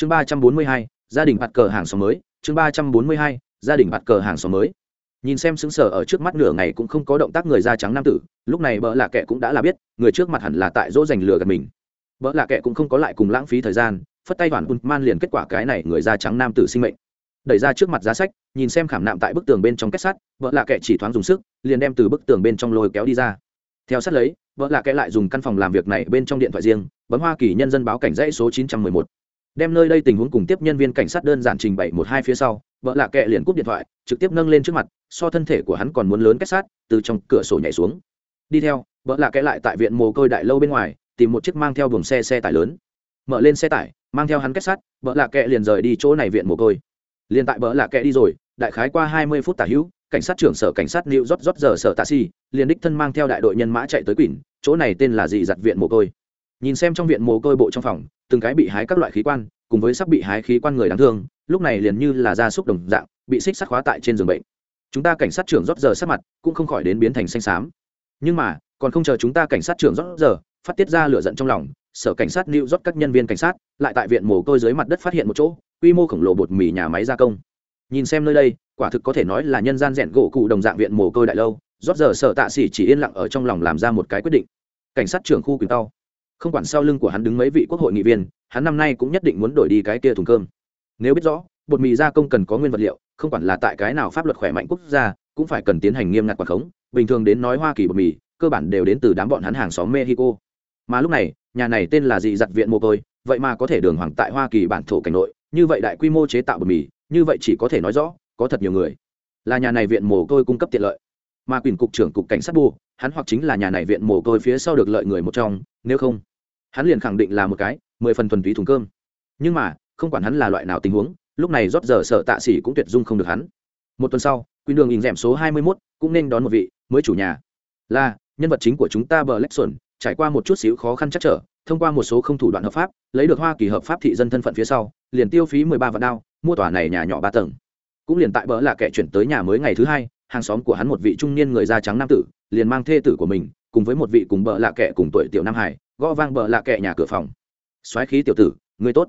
chương ba trăm bốn mươi hai, gia đình bạt cờ hàng xóm mới. Chương ba trăm bốn mươi hai, gia đình bạt cờ hàng xóm mới. Nhìn xem xứng sở ở trước mắt nửa ngày cũng không có động tác người da trắng nam tử, lúc này bỡ lạ kệ cũng đã là biết, người trước mặt hẳn là tại dỗ dành lừa gạt mình. Bỡ lạ kệ cũng không có lại cùng lãng phí thời gian, phất tay đoàn man liền kết quả cái này người da trắng nam tử sinh mệnh. Đẩy ra trước mặt giá sách, nhìn xem khảm nạm tại bức tường bên trong kết sắt vợ lạ kệ chỉ thoáng dùng sức, liền đem từ bức tường bên trong lôi kéo đi ra. Theo sát lấy vợ lạ kệ lại dùng căn phòng làm việc này bên trong điện thoại riêng, bấm hoa kỳ nhân dân báo cảnh dãy số 911 đem nơi đây tình huống cùng tiếp nhân viên cảnh sát đơn giản trình bày một hai phía sau, vợ lạ kệ liền cúp điện thoại, trực tiếp nâng lên trước mặt, so thân thể của hắn còn muốn lớn kết sát, từ trong cửa sổ nhảy xuống. Đi theo, vợ lạ kệ lại tại viện mồ côi đại lâu bên ngoài, tìm một chiếc mang theo buồng xe xe tải lớn. Mở lên xe tải, mang theo hắn kết sát, vợ lạ kệ liền rời đi chỗ này viện mồ côi. Liền tại vợ lạ kệ đi rồi, đại khái qua hai mươi phút tả hữu, cảnh sát trưởng sở cảnh sát new rót rót giờ sở tạ si liền đích thân mang theo đại đội nhân mã chạy tới quỷ, chỗ này tên là gì giặt viện mồ côi nhìn xem trong viện mồ côi bộ trong phòng, từng cái bị hái các loại khí quan, cùng với sắp bị hái khí quan người đáng thương, lúc này liền như là gia súc đồng dạng, bị xích sắt khóa tại trên giường bệnh. Chúng ta cảnh sát trưởng rót giờ sát mặt cũng không khỏi đến biến thành xanh xám. Nhưng mà, còn không chờ chúng ta cảnh sát trưởng rót giờ, phát tiết ra lửa giận trong lòng, sở cảnh sát lưu rót các nhân viên cảnh sát lại tại viện mồ côi dưới mặt đất phát hiện một chỗ, quy mô khổng lồ bột mì nhà máy gia công. Nhìn xem nơi đây, quả thực có thể nói là nhân gian rèn gỗ cụ đồng dạng viện mồ côi đại lâu, rót giờ sở tạ xỉ chỉ yên lặng ở trong lòng làm ra một cái quyết định. Cảnh sát trưởng khu quỳnh tao không quản sau lưng của hắn đứng mấy vị quốc hội nghị viên, hắn năm nay cũng nhất định muốn đổi đi cái kia thùng cơm. Nếu biết rõ, bột mì gia công cần có nguyên vật liệu, không quản là tại cái nào pháp luật khỏe mạnh quốc gia, cũng phải cần tiến hành nghiêm ngặt quản khống. Bình thường đến nói hoa kỳ bột mì, cơ bản đều đến từ đám bọn hắn hàng xóm mexico. Mà lúc này, nhà này tên là dị giặt viện mồ côi, vậy mà có thể đường hoàng tại hoa kỳ bản thổ cảnh nội, như vậy đại quy mô chế tạo bột mì, như vậy chỉ có thể nói rõ, có thật nhiều người. Là nhà này viện mồ côi cung cấp tiện lợi mà quyền cục trưởng cục cảnh sát bù, hắn hoặc chính là nhà này viện mồ côi phía sau được lợi người một trong nếu không hắn liền khẳng định là một cái mười phần thuần túy thùng cơm. Nhưng mà không quản hắn là loại nào tình huống lúc này rót giờ sợ tạ xỉ cũng tuyệt dung không được hắn. Một tuần sau Quy đường in rèm số hai mươi 21, cũng nên đón một vị mới chủ nhà. Là nhân vật chính của chúng ta bờ lách xuẩn trải qua một chút xíu khó khăn chắc trở thông qua một số không thủ đoạn hợp pháp lấy được hoa kỳ hợp pháp thị dân thân phận phía sau liền tiêu phí mười ba vạn đao mua tòa này nhà nhỏ ba tầng. Cũng liền tại bỡ là kẻ chuyển tới nhà mới ngày thứ hai hàng xóm của hắn một vị trung niên người da trắng nam tử, liền mang thê tử của mình, cùng với một vị cùng bợ lạ kệ cùng tuổi tiểu nam hải, gõ vang bợ lạ kệ nhà cửa phòng. Soái khí tiểu tử, ngươi tốt.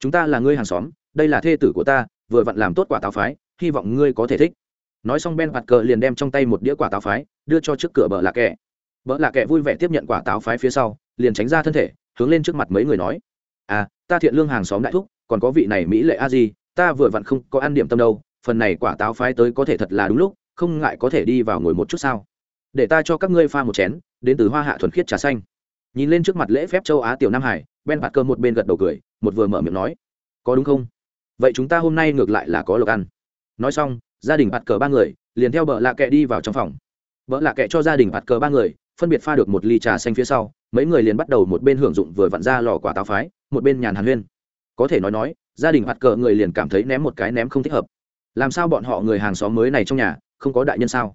Chúng ta là ngươi hàng xóm, đây là thê tử của ta, vừa vặn làm tốt quả táo phái, hy vọng ngươi có thể thích. Nói xong ben bạt cờ liền đem trong tay một đĩa quả táo phái, đưa cho trước cửa bợ lạ kệ bợ lạ kệ vui vẻ tiếp nhận quả táo phái phía sau, liền tránh ra thân thể, hướng lên trước mặt mấy người nói à ta thiện lương hàng xóm đại thúc, còn có vị này mỹ lệ a di, ta vừa vặn không có ăn điểm tâm đâu, phần này quả táo phái tới có thể thật là đúng lúc không ngại có thể đi vào ngồi một chút sao? Để ta cho các ngươi pha một chén, đến từ hoa hạ thuần khiết trà xanh. Nhìn lên trước mặt lễ phép châu á tiểu nam hải, ben bạt cơ một bên gật đầu cười, một vừa mở miệng nói, có đúng không? Vậy chúng ta hôm nay ngược lại là có lộc ăn. Nói xong, gia đình bạt cờ ba người liền theo vợ lạ kệ đi vào trong phòng. Vợ lạ kệ cho gia đình bạt cờ ba người phân biệt pha được một ly trà xanh phía sau, mấy người liền bắt đầu một bên hưởng dụng vừa vặn ra lò quả táo phái, một bên nhàn hàn huyên. Có thể nói nói, gia đình bạt cờ người liền cảm thấy ném một cái ném không thích hợp. Làm sao bọn họ người hàng xóm mới này trong nhà không có đại nhân sao?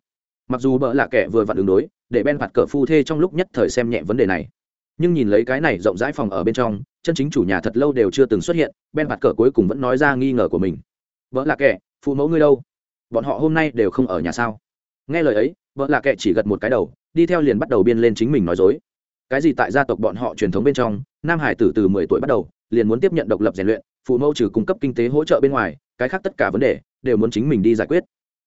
Mặc dù bợ lạ kẻ vừa vặn đường đối, để ben phạt cờ phu thê trong lúc nhất thời xem nhẹ vấn đề này. Nhưng nhìn lấy cái này rộng rãi phòng ở bên trong, chân chính chủ nhà thật lâu đều chưa từng xuất hiện, ben phạt cờ cuối cùng vẫn nói ra nghi ngờ của mình. Vợ lạ kẻ, phụ mẫu ngươi đâu? Bọn họ hôm nay đều không ở nhà sao? Nghe lời ấy vợ lạ kẻ chỉ gật một cái đầu, đi theo liền bắt đầu biên lên chính mình nói dối. Cái gì tại gia tộc bọn họ truyền thống bên trong, nam hải tử từ mười tuổi bắt đầu, liền muốn tiếp nhận độc lập rèn luyện, phụ mẫu trừ cung cấp kinh tế hỗ trợ bên ngoài, cái khác tất cả vấn đề, đều muốn chính mình đi giải quyết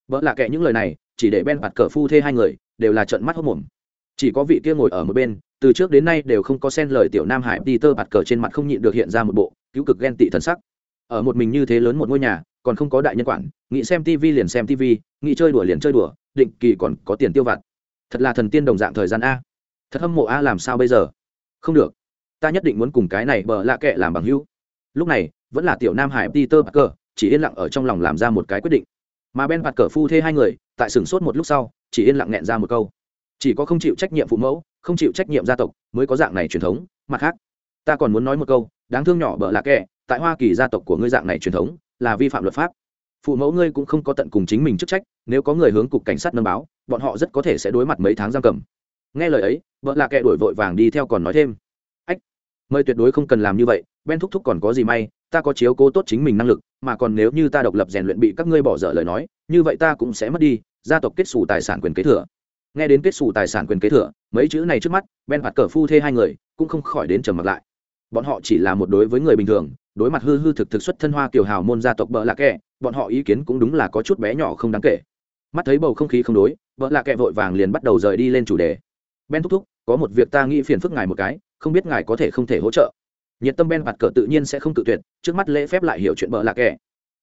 vợ lạ kệ những lời này, chỉ để ben bạt cờ phu thê hai người, đều là trận mắt hốc mồm. Chỉ có vị kia ngồi ở một bên, từ trước đến nay đều không có xen lời tiểu nam hải peter bạt cờ trên mặt không nhịn được hiện ra một bộ cứu cực ghen tị thần sắc. Ở một mình như thế lớn một ngôi nhà, còn không có đại nhân quản, nghĩ xem tv liền xem tv nghĩ chơi đùa liền chơi đùa, định kỳ còn có tiền tiêu vặt. Thật là thần tiên đồng dạng thời gian a. Thật hâm mộ a làm sao bây giờ? Không được. Ta nhất định muốn cùng cái này bờ lạ kệ làm bằng hữu. Lúc này, vẫn là tiểu nam hải peter bạt cờ, chỉ yên lặng ở trong lòng làm ra một cái quyết định mà ben bạt cờ phu thê hai người, tại sửng sốt một lúc sau, chỉ yên lặng nghẹn ra một câu. Chỉ có không chịu trách nhiệm phụ mẫu, không chịu trách nhiệm gia tộc mới có dạng này truyền thống, mặt khác, ta còn muốn nói một câu, đáng thương nhỏ bợ lạc kệ tại hoa kỳ gia tộc của ngươi dạng này truyền thống, là vi phạm luật pháp. Phụ mẫu ngươi cũng không có tận cùng chính mình chức trách, nếu có người hướng cục cảnh sát nâng báo, bọn họ rất có thể sẽ đối mặt mấy tháng giam cầm. Nghe lời ấy vợ là kệ đổi vội vàng đi theo còn nói thêm. Ách, mời tuyệt đối không cần làm như vậy, ben thúc thúc còn có gì may ta có chiếu cố tốt chính mình năng lực, mà còn nếu như ta độc lập rèn luyện bị các ngươi bỏ dở lời nói, như vậy ta cũng sẽ mất đi, gia tộc kết xù tài sản quyền kế thừa. Nghe đến kết xù tài sản quyền kế thừa, mấy chữ này trước mắt, ben phạt cờ phu thê hai người cũng không khỏi đến trầm mặt lại. Bọn họ chỉ là một đối với người bình thường, đối mặt hư hư thực thực xuất thân hoa kiểu hào môn gia tộc bợ lạ kẹ, bọn họ ý kiến cũng đúng là có chút bé nhỏ không đáng kể. Mắt thấy bầu không khí không đối vợ lạ kẹ vội vàng liền bắt đầu rời đi lên chủ đề. Ben thúc thúc, có một việc ta nghĩ phiền phức ngài một cái, không biết ngài có thể không thể hỗ trợ nhiệt tâm ben bạt cờ tự nhiên sẽ không tự tuyệt, trước mắt lễ phép lại hiểu chuyện bợ lạ kệ.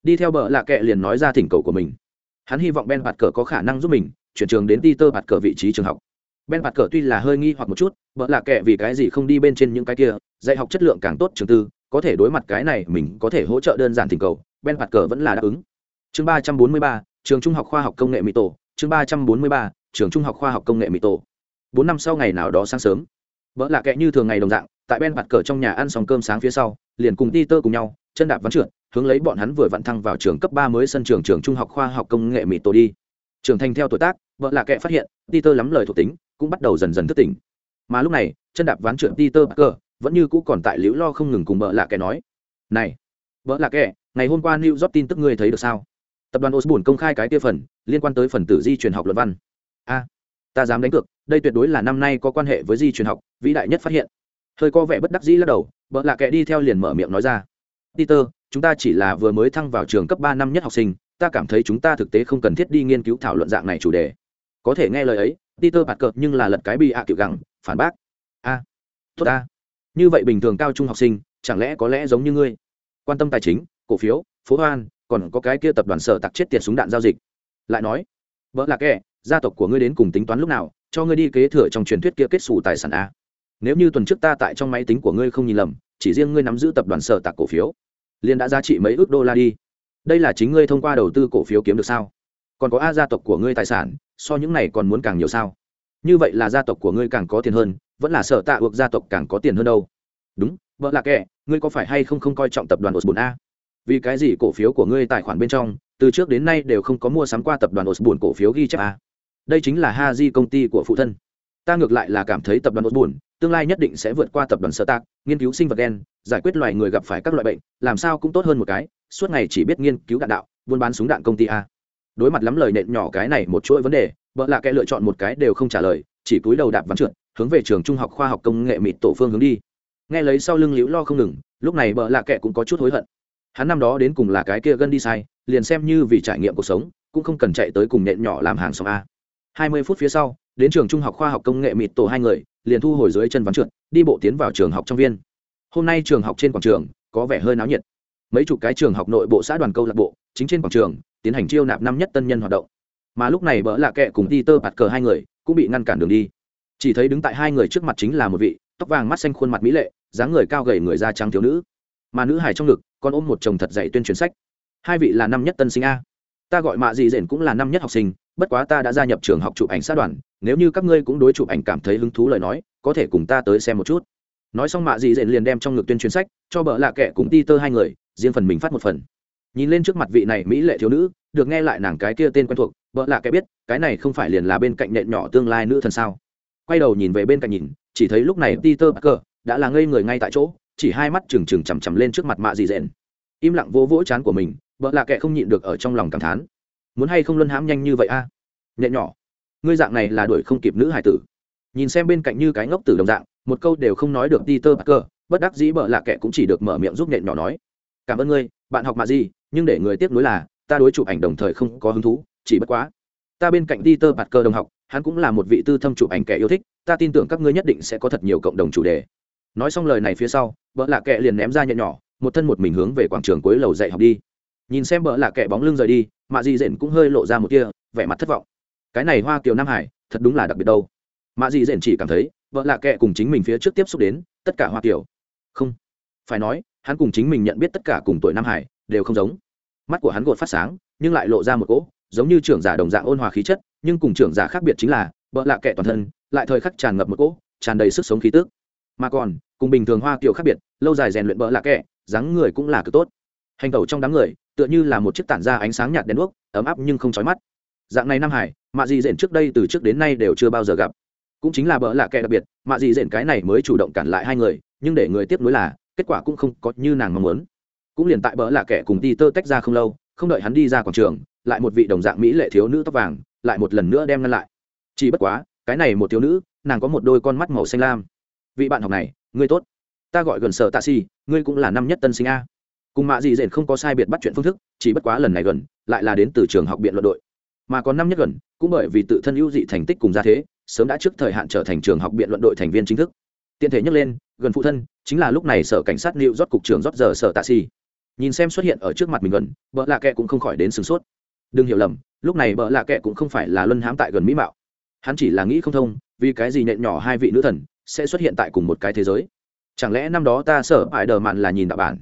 đi theo bợ lạ kệ liền nói ra thỉnh cầu của mình. Hắn hy vọng ben bạt cờ có khả năng giúp mình, chuyển trường đến peter bạt cờ vị trí trường học. Ben bạt cờ tuy là hơi nghi hoặc một chút, bợ lạ kệ vì cái gì không đi bên trên những cái kia, dạy học chất lượng càng tốt trường tư, có thể đối mặt cái này mình có thể hỗ trợ đơn giản thỉnh cầu, ben bạt cờ vẫn là đáp ứng. Chương ba trăm bốn mươi ba, trường trung học khoa học công nghệ mỹ tổ chương ba trăm bốn mươi ba, trường trung học khoa học công nghệ mỹ tổ bốn năm sau ngày nào đó sáng sớm vợ lạ kệ như thường ngày đồng dạng, tại ben mặt cờ trong nhà ăn xong cơm sáng phía sau, liền cùng ti tơ cùng nhau, chân đạp vắn trượt, hướng lấy bọn hắn vừa vặn thăng vào trường cấp ba mới sân trường trường trung học khoa học công nghệ mỹ tổ đi. Trưởng thành theo tuổi tác vợ lạ kệ phát hiện ti tơ lắm lời thuộc tính, cũng bắt đầu dần dần thức tỉnh. Mà lúc này, chân đạp ván trượt ti tơ cờ vẫn như cũ còn tại liễu lo không ngừng cùng vợ lạ kệ nói, này vợ lạ kệ ngày hôm qua new job tin tức ngươi thấy được sao? Tập đoàn osborne công khai cái kia phần, liên quan tới phần tử di truyền học luận văn. A ta dám đánh cược, đây tuyệt đối là năm nay có quan hệ với di truyền học, vĩ đại nhất phát hiện. Hơi có vẻ bất đắc dĩ lắc đầu vợ lạ kệ đi theo liền mở miệng nói ra. Peter, chúng ta chỉ là vừa mới thăng vào trường cấp ba năm nhất học sinh, ta cảm thấy chúng ta thực tế không cần thiết đi nghiên cứu thảo luận dạng này chủ đề. Có thể nghe lời ấy, peter bạt cợt nhưng là lật cái bị ạ à kiểu gẳng, phản bác. A, tốt a như vậy bình thường cao trung học sinh, chẳng lẽ có lẽ giống như ngươi? Quan tâm tài chính, cổ phiếu, phố hoan, còn có cái kia tập đoàn sở tặc chết tiệt súng đạn giao dịch. Lại nói vợ là kẻ gia tộc của ngươi đến cùng tính toán lúc nào, cho ngươi đi kế thừa trong truyền thuyết kia kết xù tài sản a. Nếu như tuần trước ta tại trong máy tính của ngươi không nhìn lầm, chỉ riêng ngươi nắm giữ tập đoàn sở tạc cổ phiếu, liền đã giá trị mấy ước đô la đi. Đây là chính ngươi thông qua đầu tư cổ phiếu kiếm được sao? Còn có a gia tộc của ngươi tài sản, so những này còn muốn càng nhiều sao? Như vậy là gia tộc của ngươi càng có tiền hơn, vẫn là sở tạ ước gia tộc càng có tiền hơn đâu? Đúng, vợ là kẻ, ngươi có phải hay không không coi trọng tập đoàn osborne a? Vì cái gì cổ phiếu của ngươi tài khoản bên trong, từ trước đến nay đều không có mua sắm qua tập đoàn osborne cổ phiếu ghi chép a? Đây chính là ha di công ty của phụ thân. Ta ngược lại là cảm thấy tập đoàn osborne tương lai nhất định sẽ vượt qua tập đoàn sở tạc nghiên cứu sinh vật gen, giải quyết loài người gặp phải các loại bệnh, làm sao cũng tốt hơn một cái, suốt ngày chỉ biết nghiên cứu đạn đạo, buôn bán súng đạn công ty a. Đối mặt lắm lời nện nhỏ cái này một chuỗi vấn đề, vợ lạ kẻ lựa chọn một cái đều không trả lời, chỉ cúi đầu đạp vắn trượt, hướng về trường trung học khoa học công nghệ mịt tổ phương hướng đi. Nghe lấy sau lưng liễu lo không ngừng, lúc này bợ lạ kẻ cũng có chút hối hận. Hắn năm đó đến cùng là cái kia gân đi sai, liền xem như vì trải nghiệm cuộc sống, cũng không cần chạy tới cùng nện nhỏ làm hàng xong a hai mươi phút phía sau, đến trường trung học khoa học công nghệ mịt tổ hai người, liền thu hồi dưới chân ván trượt, đi bộ tiến vào trường học trong viên. Hôm nay trường học trên quảng trường, có vẻ hơi náo nhiệt. Mấy chục cái trường học nội bộ xã đoàn câu lạc bộ, chính trên quảng trường, tiến hành chiêu nạp năm nhất tân nhân hoạt động. Mà lúc này bỡ lạ kệ cùng đi tơ bạt cờ hai người, cũng bị ngăn cản đường đi. Chỉ thấy đứng tại hai người trước mặt chính là một vị, tóc vàng mắt xanh khuôn mặt mỹ lệ, dáng người cao gầy người da trắng thiếu nữ. Mà nữ hải trong ngực, còn ôm một chồng thật dày tuyên truyền sách. Hai vị là năm nhất tân sinh a ta gọi mạ dị dện cũng là năm nhất học sinh, bất quá ta đã gia nhập trường học chụp ảnh sát đoàn, nếu như các ngươi cũng đối chụp ảnh cảm thấy hứng thú lời nói, có thể cùng ta tới xem một chút. Nói xong mạ dị dện liền đem trong ngực tuyên truyền sách, cho bợ lạ kệ cùng ti tơ hai người, riêng phần mình phát một phần. Nhìn lên trước mặt vị này mỹ lệ thiếu nữ, được nghe lại nàng cái kia tên quen thuộc, bợ lạ kệ biết, cái này không phải liền là bên cạnh nện nhỏ tương lai nữ thần sao. Quay đầu nhìn về bên cạnh nhìn, chỉ thấy lúc này ti tơ bắc cờ đã là ngây người ngay tại chỗ, chỉ hai mắt trừng trừng chằm chằm lên trước mặt mạ dị dện. Im lặng vỗ vỗ chán của mình vợ lạ kệ không nhịn được ở trong lòng cảm thán. Muốn hay không luân hãm nhanh như vậy a? À? nhẹ nhỏ. Ngươi dạng này là đuổi không kịp nữ hải tử. Nhìn xem bên cạnh như cái ngốc tử đồng dạng, một câu đều không nói được peter parker, bất đắc dĩ bợ lạ kệ cũng chỉ được mở miệng giúp nhện nhỏ nói. Cảm ơn ngươi, bạn học mạ gì, nhưng để người tiếp nối là, ta đối chụp ảnh đồng thời không có hứng thú, chỉ bất quá. Ta bên cạnh peter parker đồng học, hắn cũng là một vị tư thâm chụp ảnh kẻ yêu thích, ta tin tưởng các ngươi nhất định sẽ có thật nhiều cộng đồng chủ đề. Nói xong lời này phía sau vợ lạ kệ liền ném ra nhện nhỏ, một thân một mình hướng về quảng trường cuối lầu dạy học đi nhìn xem vợ lạ kệ bóng lưng rời đi, mạ dị dện cũng hơi lộ ra một kia vẻ mặt thất vọng. Cái này hoa kiều nam hải, thật đúng là đặc biệt đâu. Mạ dị dện chỉ cảm thấy vợ lạ kệ cùng chính mình phía trước tiếp xúc đến, tất cả hoa kiều. Không. Phải nói, hắn cùng chính mình nhận biết tất cả cùng tuổi nam hải, đều không giống. Mắt của hắn gột phát sáng, nhưng lại lộ ra một cỗ, giống như trưởng giả đồng dạng ôn hòa khí chất, nhưng cùng trưởng giả khác biệt chính là vợ lạ kệ toàn thân, lại thời khắc tràn ngập một cỗ, tràn đầy sức sống khí tước mà còn, cùng bình thường hoa kiều khác biệt, lâu dài rèn luyện vợ lạ kệ dáng người cũng là cực tốt. Hành tẩu trong đám người tựa như là một chiếc tản ra ánh sáng nhạt đèn đuốc, ấm áp nhưng không chói mắt. Dạng này nam hải, mạ dị dện trước đây từ trước đến nay đều chưa bao giờ gặp. Cũng chính là bỡ lạ kệ đặc biệt, mạ dị dện cái này mới chủ động cản lại hai người, nhưng để người tiếp nối là, kết quả cũng không có như nàng mong muốn. Cũng liền tại bỡ lạ kệ cùng đi tơ tách ra không lâu, không đợi hắn đi ra quảng trường, lại một vị đồng dạng mỹ lệ thiếu nữ tóc vàng, lại một lần nữa đem ngăn lại. Chỉ bất quá, cái này một thiếu nữ, nàng có một đôi con mắt màu xanh lam. Vị bạn học này, ngươi tốt. Ta gọi gần sợ tạ si, ngươi cũng là năm nhất tân sinh a cùng mạ dị dện không có sai biệt bắt chuyện phương thức, chỉ bất quá lần này gần, lại là đến từ trường học biện luận đội. Mà còn năm nhất gần, cũng bởi vì tự thân ưu dị thành tích cùng gia thế, sớm đã trước thời hạn trở thành trường học biện luận đội thành viên chính thức. Tiện thể nhắc lên, gần phụ thân, chính là lúc này sở cảnh sát liệu rót cục trưởng rót giờ sở tạ xì. Nhìn xem xuất hiện ở trước mặt mình gần vợ lạ kệ cũng không khỏi đến sửng sốt. Đừng hiểu lầm, lúc này vợ lạ kệ cũng không phải là luân hãm tại gần mỹ mạo. Hắn chỉ là nghĩ không thông, vì cái gì nện nhỏ hai vị nữ thần sẽ xuất hiện tại cùng một cái thế giới? Chẳng lẽ năm đó ta sở ải đờ mạn là nhìn đạo bản?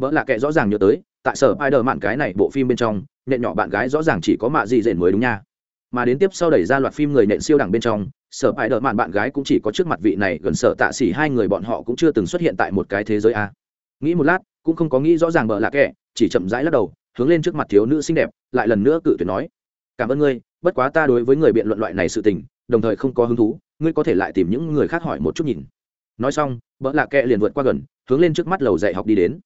Vợ lạ kệ rõ ràng nhớ tới, tại sở ai đờ mạn cái này bộ phim bên trong nệ nhỏ bạn gái rõ ràng chỉ có mạ gì dện mới đúng nha. Mà đến tiếp sau đẩy ra loạt phim người nện siêu đẳng bên trong, sở ai đờ mạn bạn gái cũng chỉ có trước mặt vị này gần sở tạ xỉ hai người bọn họ cũng chưa từng xuất hiện tại một cái thế giới a. Nghĩ một lát, cũng không có nghĩ rõ ràng vợ lạ kệ chỉ chậm rãi lắc đầu, hướng lên trước mặt thiếu nữ xinh đẹp, lại lần nữa cự tuyệt nói, cảm ơn ngươi, bất quá ta đối với người biện luận loại này sự tình, đồng thời không có hứng thú, ngươi có thể lại tìm những người khác hỏi một chút nhìn. Nói xong vợ lạ kệ liền vượt qua gần, hướng lên trước mắt lầu dạy học đi đến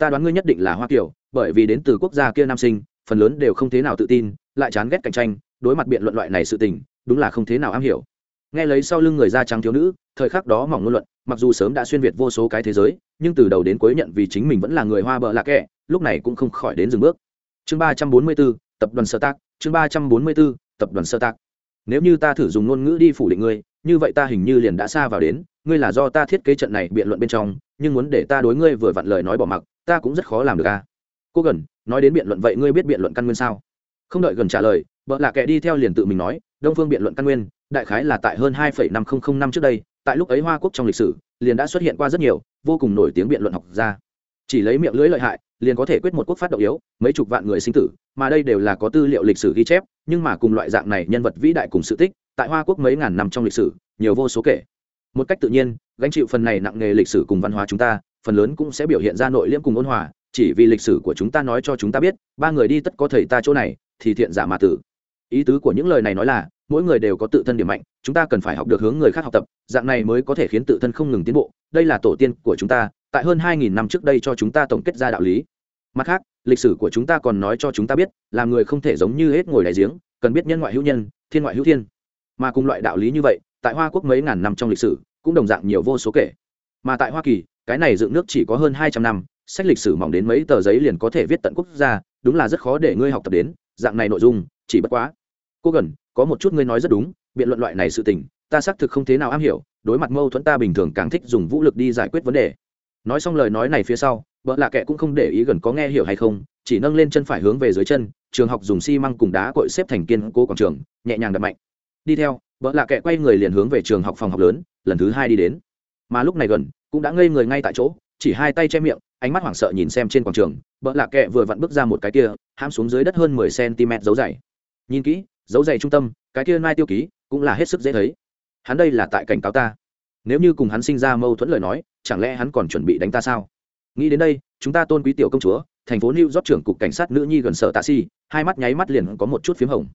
ta đoán ngươi nhất định là hoa kiều bởi vì đến từ quốc gia kia nam sinh, phần lớn đều không thế nào tự tin, lại chán ghét cạnh tranh, đối mặt biện luận loại này sự tình, đúng là không thế nào am hiểu. Nghe lấy sau lưng người da trắng thiếu nữ, thời khắc đó mỏng ngôn luận, mặc dù sớm đã xuyên việt vô số cái thế giới, nhưng từ đầu đến cuối nhận vì chính mình vẫn là người hoa bợ lạ kẹ, lúc này cũng không khỏi đến dừng bước. Chương ba trăm bốn mươi bốn tập đoàn sơ tác, chương ba trăm bốn mươi bốn tập đoàn sơ tác. Nếu như ta thử dùng ngôn ngữ đi phủ định ngươi, như vậy ta hình như liền đã xa vào đến ngươi là do ta thiết kế trận này biện luận bên trong, nhưng muốn để ta đối ngươi vừa vặn lời nói bỏ mặc, ta cũng rất khó làm được a à? cô gần, nói đến biện luận vậy ngươi biết biện luận căn nguyên sao? Không đợi gần trả lời vợ là kẻ đi theo liền tự mình nói, đông phương biện luận căn nguyên, đại khái là tại hơn hai năm nghìn năm trước đây, tại lúc ấy hoa quốc trong lịch sử, liền đã xuất hiện qua rất nhiều, vô cùng nổi tiếng biện luận học ra chỉ lấy miệng lưỡi lợi hại, liền có thể quyết một quốc phát động yếu, mấy chục vạn người sinh tử, mà đây đều là có tư liệu lịch sử ghi chép, nhưng mà cùng loại dạng này nhân vật vĩ đại cùng sự tích, tại hoa quốc mấy ngàn năm trong lịch sử, nhiều vô số kể một cách tự nhiên, gánh chịu phần này nặng nghề lịch sử cùng văn hóa chúng ta, phần lớn cũng sẽ biểu hiện ra nội liễm cùng ôn hòa, chỉ vì lịch sử của chúng ta nói cho chúng ta biết, ba người đi tất có thầy ta chỗ này, thì thiện giả mà tử. Ý tứ của những lời này nói là, mỗi người đều có tự thân điểm mạnh, chúng ta cần phải học được hướng người khác học tập, dạng này mới có thể khiến tự thân không ngừng tiến bộ, đây là tổ tiên của chúng ta, tại hơn hai nghìn năm trước đây cho chúng ta tổng kết ra đạo lý. Mặt khác, lịch sử của chúng ta còn nói cho chúng ta biết, là người không thể giống như hết ngồi đại giếng, cần biết nhân ngoại hữu nhân, thiên ngoại hữu thiên. Mà cùng loại đạo lý như vậy tại hoa quốc mấy ngàn năm trong lịch sử, cũng đồng dạng nhiều vô số kể. Mà tại hoa kỳ, cái này dựng nước chỉ có hơn hai trăm năm, sách lịch sử mỏng đến mấy tờ giấy liền có thể viết tận quốc gia, đúng là rất khó để ngươi học tập đến, dạng này nội dung, chỉ bất quá. Cô gần, có một chút ngươi nói rất đúng, biện luận loại này sự tình, ta xác thực không thế nào am hiểu, đối mặt mâu thuẫn ta bình thường càng thích dùng vũ lực đi giải quyết vấn đề. Nói xong lời nói này phía sau, vợ lạ kệ cũng không để ý gần có nghe hiểu hay không, chỉ nâng lên chân phải hướng về dưới chân, trường học dùng xi măng cùng đá cội xếp thành kiên cố quảng trường, nhẹ nhàng đập mạnh. Đi theo vợ lạ kệ quay người liền hướng về trường học phòng học lớn, lần thứ hai đi đến. Mà lúc này gần, cũng đã ngây người ngay tại chỗ, chỉ hai tay che miệng, ánh mắt hoảng sợ nhìn xem trên quảng trường vợ lạ kệ vừa vặn bước ra một cái kia, hãm xuống dưới đất hơn mười cm dấu dày. Nhìn kỹ, dấu dày trung tâm, cái kia mai tiêu ký, cũng là hết sức dễ thấy. Hắn đây là tại cảnh cáo ta. Nếu như cùng hắn sinh ra mâu thuẫn lời nói, chẳng lẽ hắn còn chuẩn bị đánh ta sao? Nghĩ đến đây, chúng ta tôn quý tiểu công chúa, thành phố new york trưởng cục cảnh sát nữ nhi gần sở tạ si, hai mắt nháy mắt liền có một chút p h í m hồng.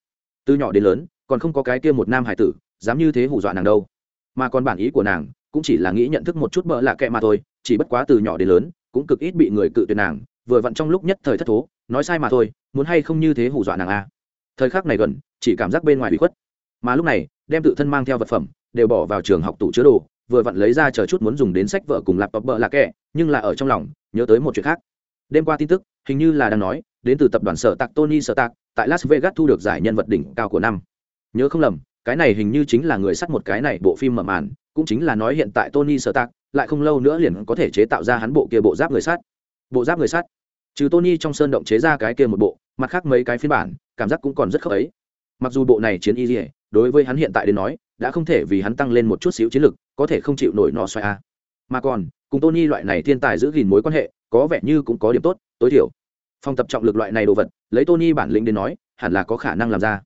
Từ nhỏ đến lớn còn không có cái kia một nam hải tử, dám như thế hù dọa nàng đâu. Mà còn bản ý của nàng, cũng chỉ là nghĩ nhận thức một chút bợ lạ kệ mà thôi, chỉ bất quá từ nhỏ đến lớn, cũng cực ít bị người cự tuyệt nàng, vừa vặn trong lúc nhất thời thất thố, nói sai mà thôi, muốn hay không như thế hù dọa nàng a. À. thời khắc này gần, chỉ cảm giác bên ngoài bị khuất. Mà lúc này, đem tự thân mang theo vật phẩm, đều bỏ vào trường học tủ chứa đồ, vừa vặn lấy ra chờ chút muốn dùng đến sách vợ cùng lạp bợ lạ kệ nhưng là ở trong lòng, nhớ tới một chuyện khác. Đêm qua tin tức, hình như là đang nói, đến từ tập đoàn sở tạc tony sở tạc, tại las vegas thu được giải nhân vật đỉnh cao của năm nhớ không lầm, cái này hình như chính là người sắt một cái này bộ phim mở màn, cũng chính là nói hiện tại tony sở tạc lại không lâu nữa liền có thể chế tạo ra hắn bộ kia bộ giáp người sắt. Bộ giáp người sắt? Trừ tony trong sơn động chế ra cái kia một bộ, mặt khác mấy cái phiên bản, cảm giác cũng còn rất khớp ấy. Mặc dù bộ này chiến y dỉa đối với hắn hiện tại đến nói, đã không thể vì hắn tăng lên một chút xíu chiến lực, có thể không chịu nổi nó xoay a. Mà còn, cùng tony loại này thiên tài giữ gìn mối quan hệ, có vẻ như cũng có điểm tốt, tối thiểu. Phong tập trọng lực loại này đồ vật, lấy tony bản lĩnh đến nói, hẳn là có khả năng làm ra.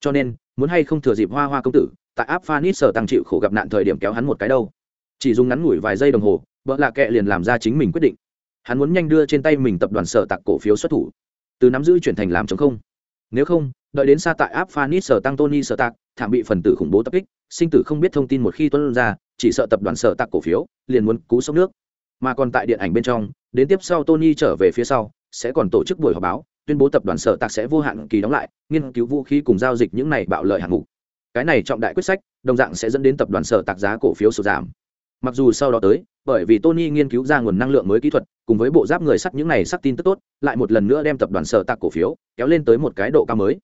Cho nên muốn hay không thừa dịp hoa hoa công tử, tại áp phanit sở tăng chịu khổ gặp nạn thời điểm kéo hắn một cái đâu. Chỉ dùng ngắn ngủi vài giây đồng hồ, vợ lạ kệ liền làm ra chính mình quyết định. Hắn muốn nhanh đưa trên tay mình tập đoàn sở tặc cổ phiếu xuất thủ. Từ nắm giữ chuyển thành làm chống không. Nếu không, đợi đến xa tại áp phanit sở tăng tony sở tạc, thảm bị phần tử khủng bố tập kích, sinh tử không biết thông tin một khi tuân ra, chỉ sợ tập đoàn sở tặc cổ phiếu liền muốn cú sốc nước. Mà còn tại điện ảnh bên trong, đến tiếp sau tony trở về phía sau, sẽ còn tổ chức buổi họp báo tuyên bố tập đoàn sở tạc sẽ vô hạn kỳ đóng lại, nghiên cứu vũ khí cùng giao dịch những này bạo lợi hạng mục. Cái này trọng đại quyết sách, đồng dạng sẽ dẫn đến tập đoàn sở tạc giá cổ phiếu sụt giảm. Mặc dù sau đó tới, bởi vì tony nghiên cứu ra nguồn năng lượng mới kỹ thuật, cùng với bộ giáp người sắt những này sắc tin tức tốt, lại một lần nữa đem tập đoàn sở tạc cổ phiếu kéo lên tới một cái độ cao mới.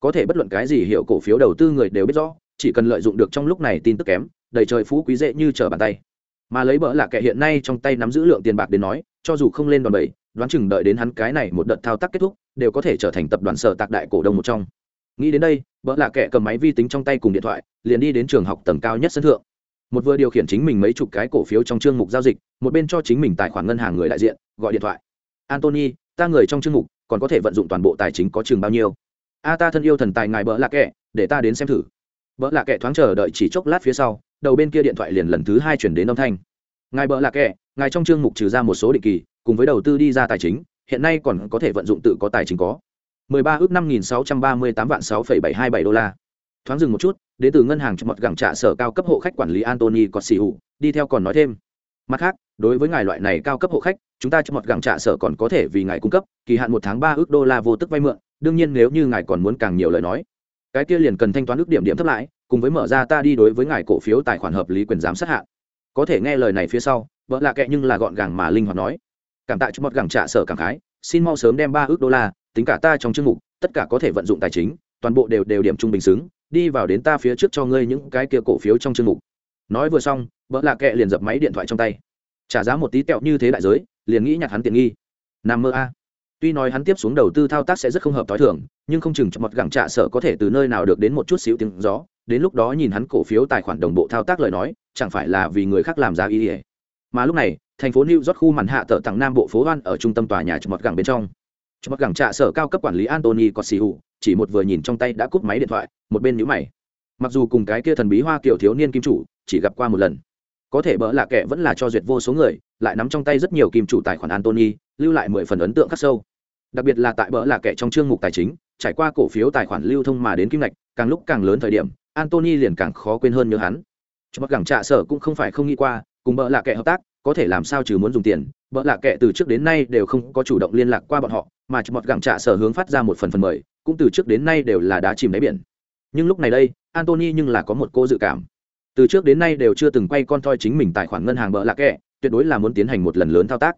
Có thể bất luận cái gì hiệu cổ phiếu đầu tư người đều biết rõ, chỉ cần lợi dụng được trong lúc này tin tức kém, đầy trời phú quý dễ như trở bàn tay. Mà lấy bỡ là kẻ hiện nay trong tay nắm giữ lượng tiền bạc đến nói, cho dù không lên đòn bẩy đoán chừng đợi đến hắn cái này một đợt thao tác kết thúc, đều có thể trở thành tập đoàn sở tạc đại cổ đông một trong. Nghĩ đến đây, bỡ là kẻ cầm máy vi tính trong tay cùng điện thoại, liền đi đến trường học tầng cao nhất sân thượng. Một vừa điều khiển chính mình mấy chục cái cổ phiếu trong chương mục giao dịch, một bên cho chính mình tài khoản ngân hàng người đại diện, gọi điện thoại. Antony ta người trong chương mục, còn có thể vận dụng toàn bộ tài chính có chừng bao nhiêu? A, ta thân yêu thần tài ngài bỡ là kẻ, để ta đến xem thử. Bỡ là kẻ thoáng chờ đợi chỉ chốc lát phía sau, đầu bên kia điện thoại liền lần thứ hai chuyển đến âm thanh. Ngài bỡ là kẻ, ngài trong chương mục trừ ra một số định kỳ cùng với đầu tư đi ra tài chính hiện nay còn có thể vận dụng tự có tài chính có 13 ước 5638 vạn 6,727 đô la. Thoáng dừng một chút, đến từ ngân hàng cho một gẳng trả sở cao cấp hộ khách quản lý Anthony Cossiu, đi theo còn nói thêm. Mặt khác, đối với ngài loại này cao cấp hộ khách, chúng ta cho một gẳng trả sở còn có thể vì ngài cung cấp, kỳ hạn một tháng 3 ước đô la vô tức vay mượn, đương nhiên nếu như ngài còn muốn càng nhiều lời nói, cái kia liền cần thanh toán ước điểm điểm thấp lại, cùng với mở ra ta đi đối với ngài cổ phiếu tài khoản hợp lý quyền giám sát hạn. Có thể nghe lời này phía sau, vợ lạ kệ nhưng là gọn gàng mà linh hoạt nói. Cảm tạ cho một gẳng trả sở cảm khái, xin mau sớm đem ba ước đô la, tính cả ta trong chương mục tất cả có thể vận dụng tài chính toàn bộ đều đều điểm trung bình xứng đi vào đến ta phía trước cho ngươi những cái kia cổ phiếu trong chương mục. Nói vừa xong vợ lạ kệ liền dập máy điện thoại trong tay. Trả giá một tí tẹo như thế đại giới liền nghĩ nhặt hắn tiện nghi. Nằm mơ a. Tuy nói hắn tiếp xuống đầu tư thao tác sẽ rất không hợp t h i thường nhưng không chừng cho một gẳng trạ sở có thể từ nơi nào được đến một chút xíu tiếng gió đến lúc đó nhìn hắn cổ phiếu tài khoản đồng bộ thao tác lời nói chẳng phải là vì người khác làm ra ý ỉa mà lúc này thành phố new york khu mặn hạ tờ tặng nam bộ phố hoan ở trung tâm tòa nhà cho mật gẳng bên trong. Cho mật gẳng trạ sở cao cấp quản lý Anthony cossiu chỉ một vừa nhìn trong tay đã cúp máy điện thoại, một bên nhíu mày. Mặc dù cùng cái kia thần bí hoa kiểu thiếu niên kim chủ chỉ gặp qua một lần, có thể bỡ là kẻ vẫn là cho duyệt vô số người, lại nắm trong tay rất nhiều kim chủ tài khoản Anthony, lưu lại mười phần ấn tượng khắc sâu. Đặc biệt là tại bỡ là kẻ trong chương mục tài chính, trải qua cổ phiếu tài khoản lưu thông mà đến kim ngạch, càng lúc càng lớn thời điểm, Anthony liền càng khó quên hơn nhớ hắn. Cho mật gẳng trạ sở cũng không phải không nghĩ qua, cùng bỡ là kẻ hợp tác có thể làm sao trừ muốn dùng tiền, vợ lạ kệ từ trước đến nay đều không có chủ động liên lạc qua bọn họ, mà mọt gặng trạ sở hướng phát ra một phần phần mời, cũng từ trước đến nay đều là đá chìm đáy biển. Nhưng lúc này đây antony nhưng là có một cô dự cảm. Từ trước đến nay đều chưa từng quay con toi chính mình tài khoản ngân hàng bợ lạ kệ, tuyệt đối là muốn tiến hành một lần lớn thao tác.